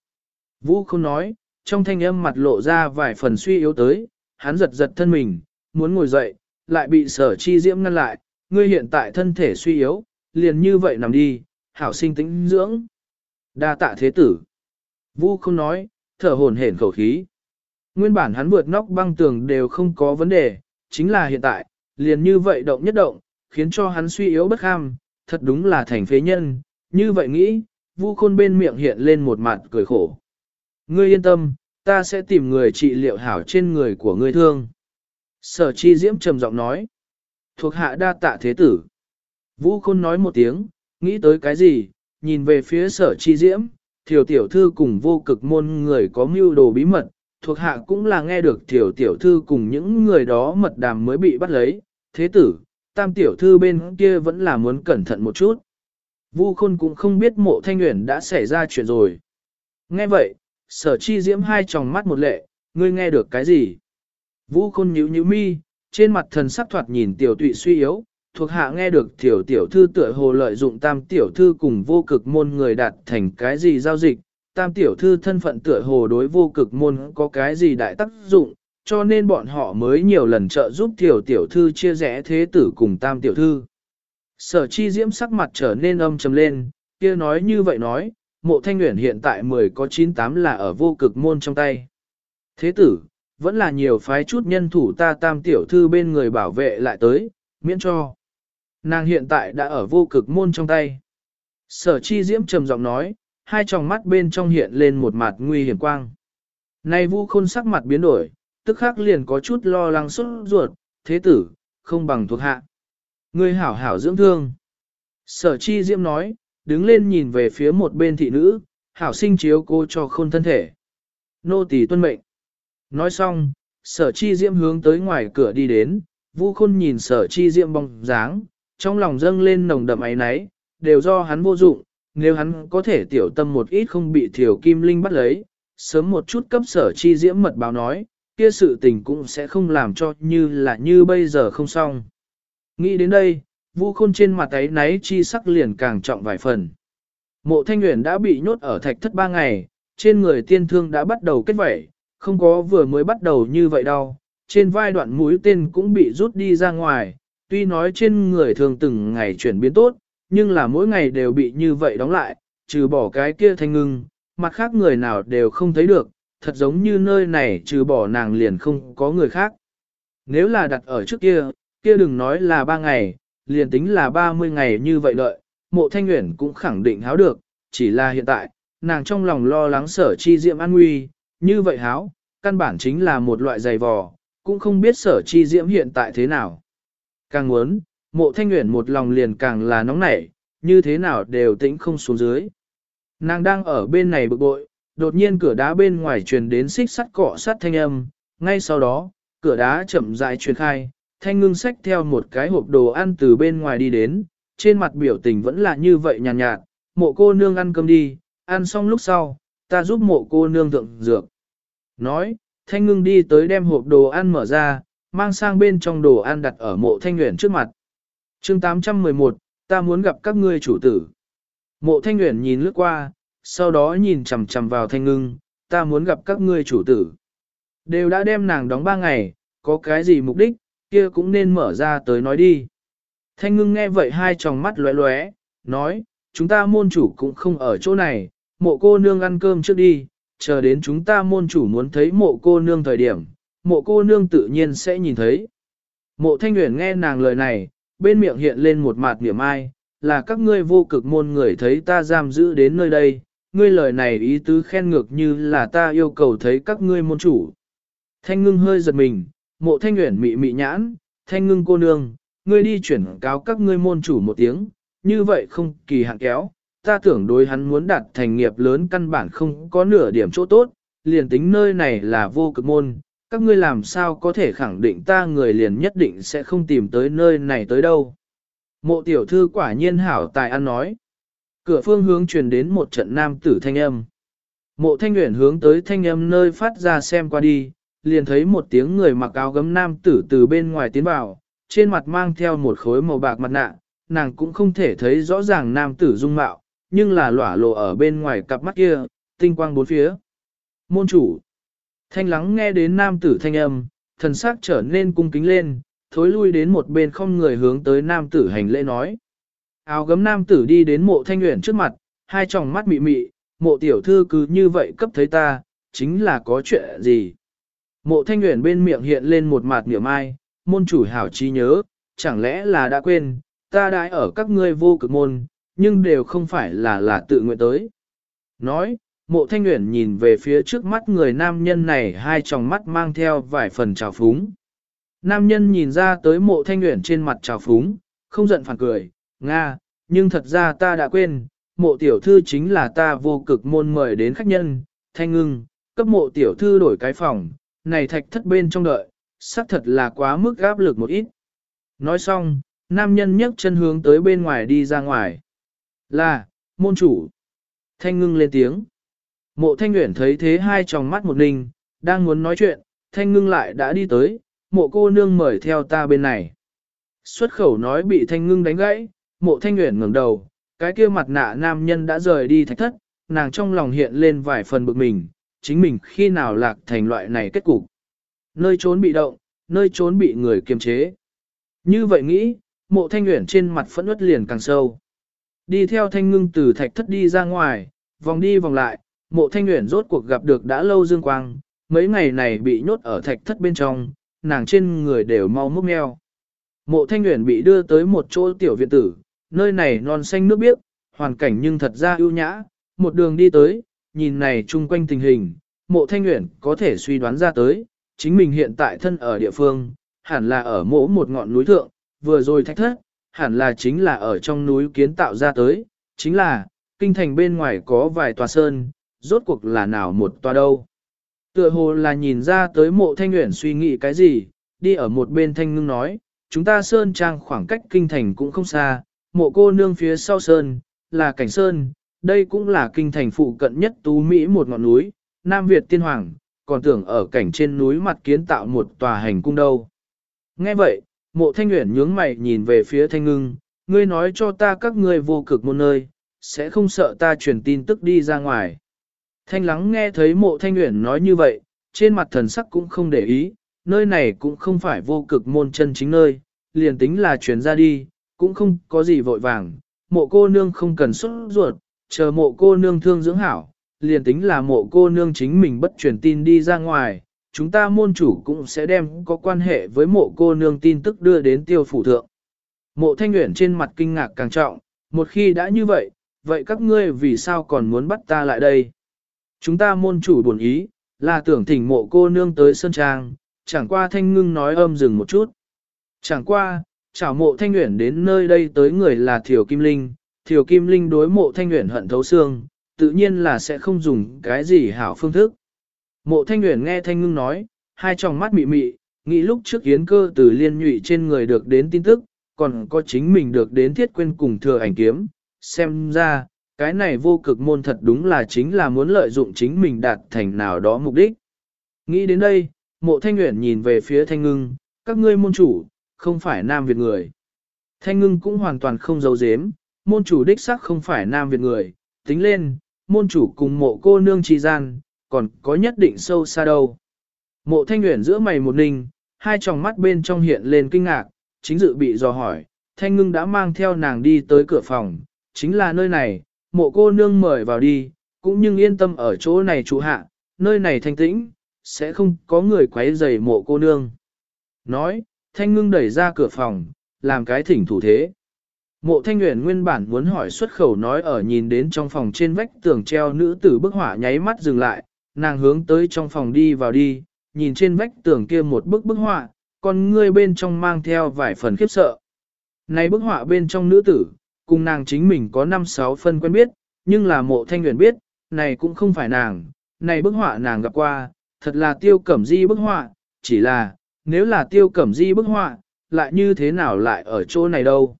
Vũ khôn nói, trong thanh âm mặt lộ ra vài phần suy yếu tới, hắn giật giật thân mình, muốn ngồi dậy, lại bị sở chi diễm ngăn lại, ngươi hiện tại thân thể suy yếu, liền như vậy nằm đi, hảo sinh tĩnh dưỡng. Đa tạ thế tử. Vu không nói, thở hồn hển khẩu khí. Nguyên bản hắn vượt nóc băng tường đều không có vấn đề, chính là hiện tại, liền như vậy động nhất động, khiến cho hắn suy yếu bất kham, thật đúng là thành phế nhân, như vậy nghĩ, vu khôn bên miệng hiện lên một mặt cười khổ. Ngươi yên tâm, ta sẽ tìm người trị liệu hảo trên người của ngươi thương. Sở chi diễm trầm giọng nói. Thuộc hạ đa tạ thế tử. Vũ khôn nói một tiếng, nghĩ tới cái gì, nhìn về phía sở chi diễm, thiểu tiểu thư cùng vô cực môn người có mưu đồ bí mật, thuộc hạ cũng là nghe được thiểu tiểu thư cùng những người đó mật đàm mới bị bắt lấy, thế tử, tam tiểu thư bên kia vẫn là muốn cẩn thận một chút. Vu khôn cũng không biết mộ thanh nguyện đã xảy ra chuyện rồi. Nghe vậy, sở chi diễm hai tròng mắt một lệ, ngươi nghe được cái gì? Vũ khôn nhíu nhíu mi, trên mặt thần sắc thoạt nhìn tiểu tụy suy yếu, thuộc hạ nghe được tiểu tiểu thư tựa hồ lợi dụng tam tiểu thư cùng vô cực môn người đạt thành cái gì giao dịch, tam tiểu thư thân phận tựa hồ đối vô cực môn có cái gì đại tác dụng, cho nên bọn họ mới nhiều lần trợ giúp tiểu tiểu thư chia rẽ thế tử cùng tam tiểu thư. Sở chi diễm sắc mặt trở nên âm trầm lên, kia nói như vậy nói, mộ thanh nguyện hiện tại 10 có 98 là ở vô cực môn trong tay. Thế tử, vẫn là nhiều phái chút nhân thủ ta tam tiểu thư bên người bảo vệ lại tới, miễn cho. Nàng hiện tại đã ở vô cực môn trong tay. Sở chi diễm trầm giọng nói, hai tròng mắt bên trong hiện lên một mặt nguy hiểm quang. Nay vu khôn sắc mặt biến đổi, tức khắc liền có chút lo lắng xuất ruột, thế tử, không bằng thuộc hạ. Người hảo hảo dưỡng thương. Sở chi diễm nói, đứng lên nhìn về phía một bên thị nữ, hảo sinh chiếu cô cho khôn thân thể. Nô tỳ tuân mệnh. Nói xong, sở chi diễm hướng tới ngoài cửa đi đến, vu khôn nhìn sở chi diễm bóng dáng, trong lòng dâng lên nồng đậm ấy náy, đều do hắn vô dụng, nếu hắn có thể tiểu tâm một ít không bị thiểu kim linh bắt lấy, sớm một chút cấp sở chi diễm mật báo nói, kia sự tình cũng sẽ không làm cho như là như bây giờ không xong. Nghĩ đến đây, vu khôn trên mặt ấy náy chi sắc liền càng trọng vài phần. Mộ thanh nguyện đã bị nhốt ở thạch thất ba ngày, trên người tiên thương đã bắt đầu kết vẩy, không có vừa mới bắt đầu như vậy đâu, trên vai đoạn mũi tên cũng bị rút đi ra ngoài, tuy nói trên người thường từng ngày chuyển biến tốt, nhưng là mỗi ngày đều bị như vậy đóng lại, trừ bỏ cái kia thanh ngưng, mặt khác người nào đều không thấy được, thật giống như nơi này trừ bỏ nàng liền không có người khác. Nếu là đặt ở trước kia, kia đừng nói là ba ngày, liền tính là 30 ngày như vậy đợi, mộ thanh nguyện cũng khẳng định háo được, chỉ là hiện tại, nàng trong lòng lo lắng sở chi diệm an nguy, như vậy háo, căn bản chính là một loại giày vò, cũng không biết sở chi diễm hiện tại thế nào. Càng muốn, mộ thanh nguyện một lòng liền càng là nóng nảy, như thế nào đều tĩnh không xuống dưới. Nàng đang ở bên này bực bội, đột nhiên cửa đá bên ngoài truyền đến xích sắt cọ sắt thanh âm, ngay sau đó, cửa đá chậm rãi truyền khai, thanh ngưng sách theo một cái hộp đồ ăn từ bên ngoài đi đến, trên mặt biểu tình vẫn là như vậy nhàn nhạt, nhạt, mộ cô nương ăn cơm đi, ăn xong lúc sau, ta giúp mộ cô nương thượng dược. Nói, thanh ngưng đi tới đem hộp đồ ăn mở ra, mang sang bên trong đồ ăn đặt ở mộ thanh nguyện trước mặt. chương 811, ta muốn gặp các ngươi chủ tử. Mộ thanh nguyện nhìn lướt qua, sau đó nhìn chầm chầm vào thanh ngưng, ta muốn gặp các ngươi chủ tử. Đều đã đem nàng đóng ba ngày, có cái gì mục đích, kia cũng nên mở ra tới nói đi. Thanh ngưng nghe vậy hai tròng mắt lóe lóe, nói, chúng ta môn chủ cũng không ở chỗ này, mộ cô nương ăn cơm trước đi, chờ đến chúng ta môn chủ muốn thấy mộ cô nương thời điểm, mộ cô nương tự nhiên sẽ nhìn thấy. Mộ thanh nguyện nghe nàng lời này, bên miệng hiện lên một mặt niệm ai, là các ngươi vô cực môn người thấy ta giam giữ đến nơi đây, ngươi lời này ý tứ khen ngược như là ta yêu cầu thấy các ngươi môn chủ. Thanh ngưng hơi giật mình, mộ thanh nguyện mị mị nhãn, thanh ngưng cô nương, ngươi đi chuyển cáo các ngươi môn chủ một tiếng, như vậy không kỳ hạn kéo, ta tưởng đối hắn muốn đạt thành nghiệp lớn căn bản không có nửa điểm chỗ tốt, liền tính nơi này là vô cực môn, các ngươi làm sao có thể khẳng định ta người liền nhất định sẽ không tìm tới nơi này tới đâu. Mộ tiểu thư quả nhiên hảo tài ăn nói. Cửa phương hướng truyền đến một trận nam tử thanh âm. Mộ thanh nguyện hướng tới thanh âm nơi phát ra xem qua đi, liền thấy một tiếng người mặc áo gấm nam tử từ bên ngoài tiến vào, trên mặt mang theo một khối màu bạc mặt nạ, nàng cũng không thể thấy rõ ràng nam tử dung mạo, nhưng là lỏa lộ ở bên ngoài cặp mắt kia, tinh quang bốn phía. Môn chủ. Thanh lắng nghe đến nam tử thanh âm, thần sắc trở nên cung kính lên, thối lui đến một bên không người hướng tới nam tử hành lễ nói. Áo gấm nam tử đi đến mộ thanh nguyện trước mặt, hai tròng mắt mị mị, mộ tiểu thư cứ như vậy cấp thấy ta, chính là có chuyện gì. Mộ thanh nguyện bên miệng hiện lên một mặt niệm ai, môn chủ hảo trí nhớ, chẳng lẽ là đã quên, ta đã ở các ngươi vô cực môn, nhưng đều không phải là là tự nguyện tới. Nói, mộ thanh nguyện nhìn về phía trước mắt người nam nhân này hai tròng mắt mang theo vài phần trào phúng. Nam nhân nhìn ra tới mộ thanh nguyện trên mặt trào phúng, không giận phản cười, Nga, nhưng thật ra ta đã quên, mộ tiểu thư chính là ta vô cực môn mời đến khách nhân, thanh ngưng, cấp mộ tiểu thư đổi cái phòng, này thạch thất bên trong đợi, xác thật là quá mức áp lực một ít. Nói xong, nam nhân nhấc chân hướng tới bên ngoài đi ra ngoài. Là, môn chủ. Thanh ngưng lên tiếng. Mộ thanh nguyện thấy thế hai tròng mắt một ninh, đang muốn nói chuyện, thanh ngưng lại đã đi tới, mộ cô nương mời theo ta bên này. Xuất khẩu nói bị thanh ngưng đánh gãy, mộ thanh nguyện ngẩng đầu, cái kia mặt nạ nam nhân đã rời đi thạch thất, nàng trong lòng hiện lên vài phần bực mình, chính mình khi nào lạc thành loại này kết cục. Nơi trốn bị động, nơi trốn bị người kiềm chế. Như vậy nghĩ, mộ thanh nguyện trên mặt phẫn uất liền càng sâu. Đi theo thanh ngưng từ thạch thất đi ra ngoài, vòng đi vòng lại, mộ thanh nguyện rốt cuộc gặp được đã lâu dương quang, mấy ngày này bị nhốt ở thạch thất bên trong, nàng trên người đều mau múc meo. Mộ thanh nguyện bị đưa tới một chỗ tiểu viện tử, nơi này non xanh nước biếc, hoàn cảnh nhưng thật ra ưu nhã, một đường đi tới, nhìn này chung quanh tình hình, mộ thanh nguyện có thể suy đoán ra tới, chính mình hiện tại thân ở địa phương, hẳn là ở mỗ một ngọn núi thượng, vừa rồi thách thất, hẳn là chính là ở trong núi kiến tạo ra tới, chính là, kinh thành bên ngoài có vài tòa sơn, rốt cuộc là nào một tòa đâu. Tựa hồ là nhìn ra tới mộ thanh nguyện suy nghĩ cái gì, đi ở một bên thanh ngưng nói, chúng ta sơn trang khoảng cách kinh thành cũng không xa, mộ cô nương phía sau sơn, là cảnh sơn, đây cũng là kinh thành phụ cận nhất tú Mỹ một ngọn núi, Nam Việt tiên hoàng, còn tưởng ở cảnh trên núi mặt kiến tạo một tòa hành cung đâu. Nghe vậy, mộ thanh nguyện nhướng mày nhìn về phía thanh ngưng, ngươi nói cho ta các ngươi vô cực một nơi, sẽ không sợ ta truyền tin tức đi ra ngoài. Thanh lắng nghe thấy mộ thanh nguyện nói như vậy, trên mặt thần sắc cũng không để ý, nơi này cũng không phải vô cực môn chân chính nơi, liền tính là truyền ra đi, cũng không có gì vội vàng, mộ cô nương không cần xuất ruột, chờ mộ cô nương thương dưỡng hảo, liền tính là mộ cô nương chính mình bất truyền tin đi ra ngoài, chúng ta môn chủ cũng sẽ đem có quan hệ với mộ cô nương tin tức đưa đến tiêu phủ thượng. Mộ thanh nguyện trên mặt kinh ngạc càng trọng, một khi đã như vậy, vậy các ngươi vì sao còn muốn bắt ta lại đây? Chúng ta môn chủ buồn ý, là tưởng thỉnh mộ cô nương tới Sơn Trang, chẳng qua thanh ngưng nói âm dừng một chút. Chẳng qua, chảo mộ thanh nguyện đến nơi đây tới người là Thiều Kim Linh, Thiều Kim Linh đối mộ thanh nguyện hận thấu xương, tự nhiên là sẽ không dùng cái gì hảo phương thức. Mộ thanh nguyện nghe thanh ngưng nói, hai tròng mắt mị mị, nghĩ lúc trước yến cơ từ liên nhụy trên người được đến tin tức, còn có chính mình được đến thiết quên cùng thừa ảnh kiếm, xem ra, cái này vô cực môn thật đúng là chính là muốn lợi dụng chính mình đạt thành nào đó mục đích. Nghĩ đến đây, mộ thanh nguyện nhìn về phía thanh ngưng, các ngươi môn chủ, không phải Nam Việt người. Thanh ngưng cũng hoàn toàn không giấu giếm, môn chủ đích xác không phải Nam Việt người, tính lên, môn chủ cùng mộ cô nương trì gian, còn có nhất định sâu xa đâu. Mộ thanh nguyện giữa mày một ninh, hai tròng mắt bên trong hiện lên kinh ngạc, chính dự bị dò hỏi, thanh ngưng đã mang theo nàng đi tới cửa phòng, chính là nơi này, mộ cô nương mời vào đi, cũng nhưng yên tâm ở chỗ này chủ hạ, nơi này thanh tĩnh, sẽ không có người quấy rầy mộ cô nương. Nói, thanh ngưng đẩy ra cửa phòng, làm cái thỉnh thủ thế. Mộ thanh nguyện nguyên bản muốn hỏi xuất khẩu nói ở nhìn đến trong phòng trên vách tường treo nữ tử bức họa nháy mắt dừng lại, nàng hướng tới trong phòng đi vào đi, nhìn trên vách tường kia một bức bức họa, còn ngươi bên trong mang theo vài phần khiếp sợ. Này bức họa bên trong nữ tử, cùng nàng chính mình có 5-6 phân quen biết, nhưng là mộ thanh nguyện biết, này cũng không phải nàng, này bức họa nàng gặp qua, thật là tiêu cẩm di bức họa, chỉ là, nếu là tiêu cẩm di bức họa, lại như thế nào lại ở chỗ này đâu.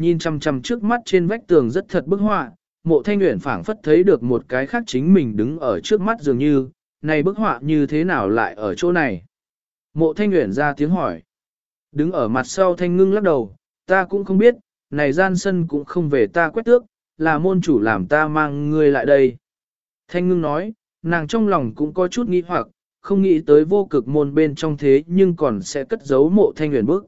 Nhìn chằm chằm trước mắt trên vách tường rất thật bức họa, mộ thanh nguyện phảng phất thấy được một cái khác chính mình đứng ở trước mắt dường như, này bức họa như thế nào lại ở chỗ này. Mộ thanh nguyện ra tiếng hỏi. Đứng ở mặt sau thanh ngưng lắc đầu, ta cũng không biết, này gian sân cũng không về ta quét tước, là môn chủ làm ta mang ngươi lại đây. Thanh ngưng nói, nàng trong lòng cũng có chút nghi hoặc, không nghĩ tới vô cực môn bên trong thế nhưng còn sẽ cất giấu mộ thanh nguyện bức.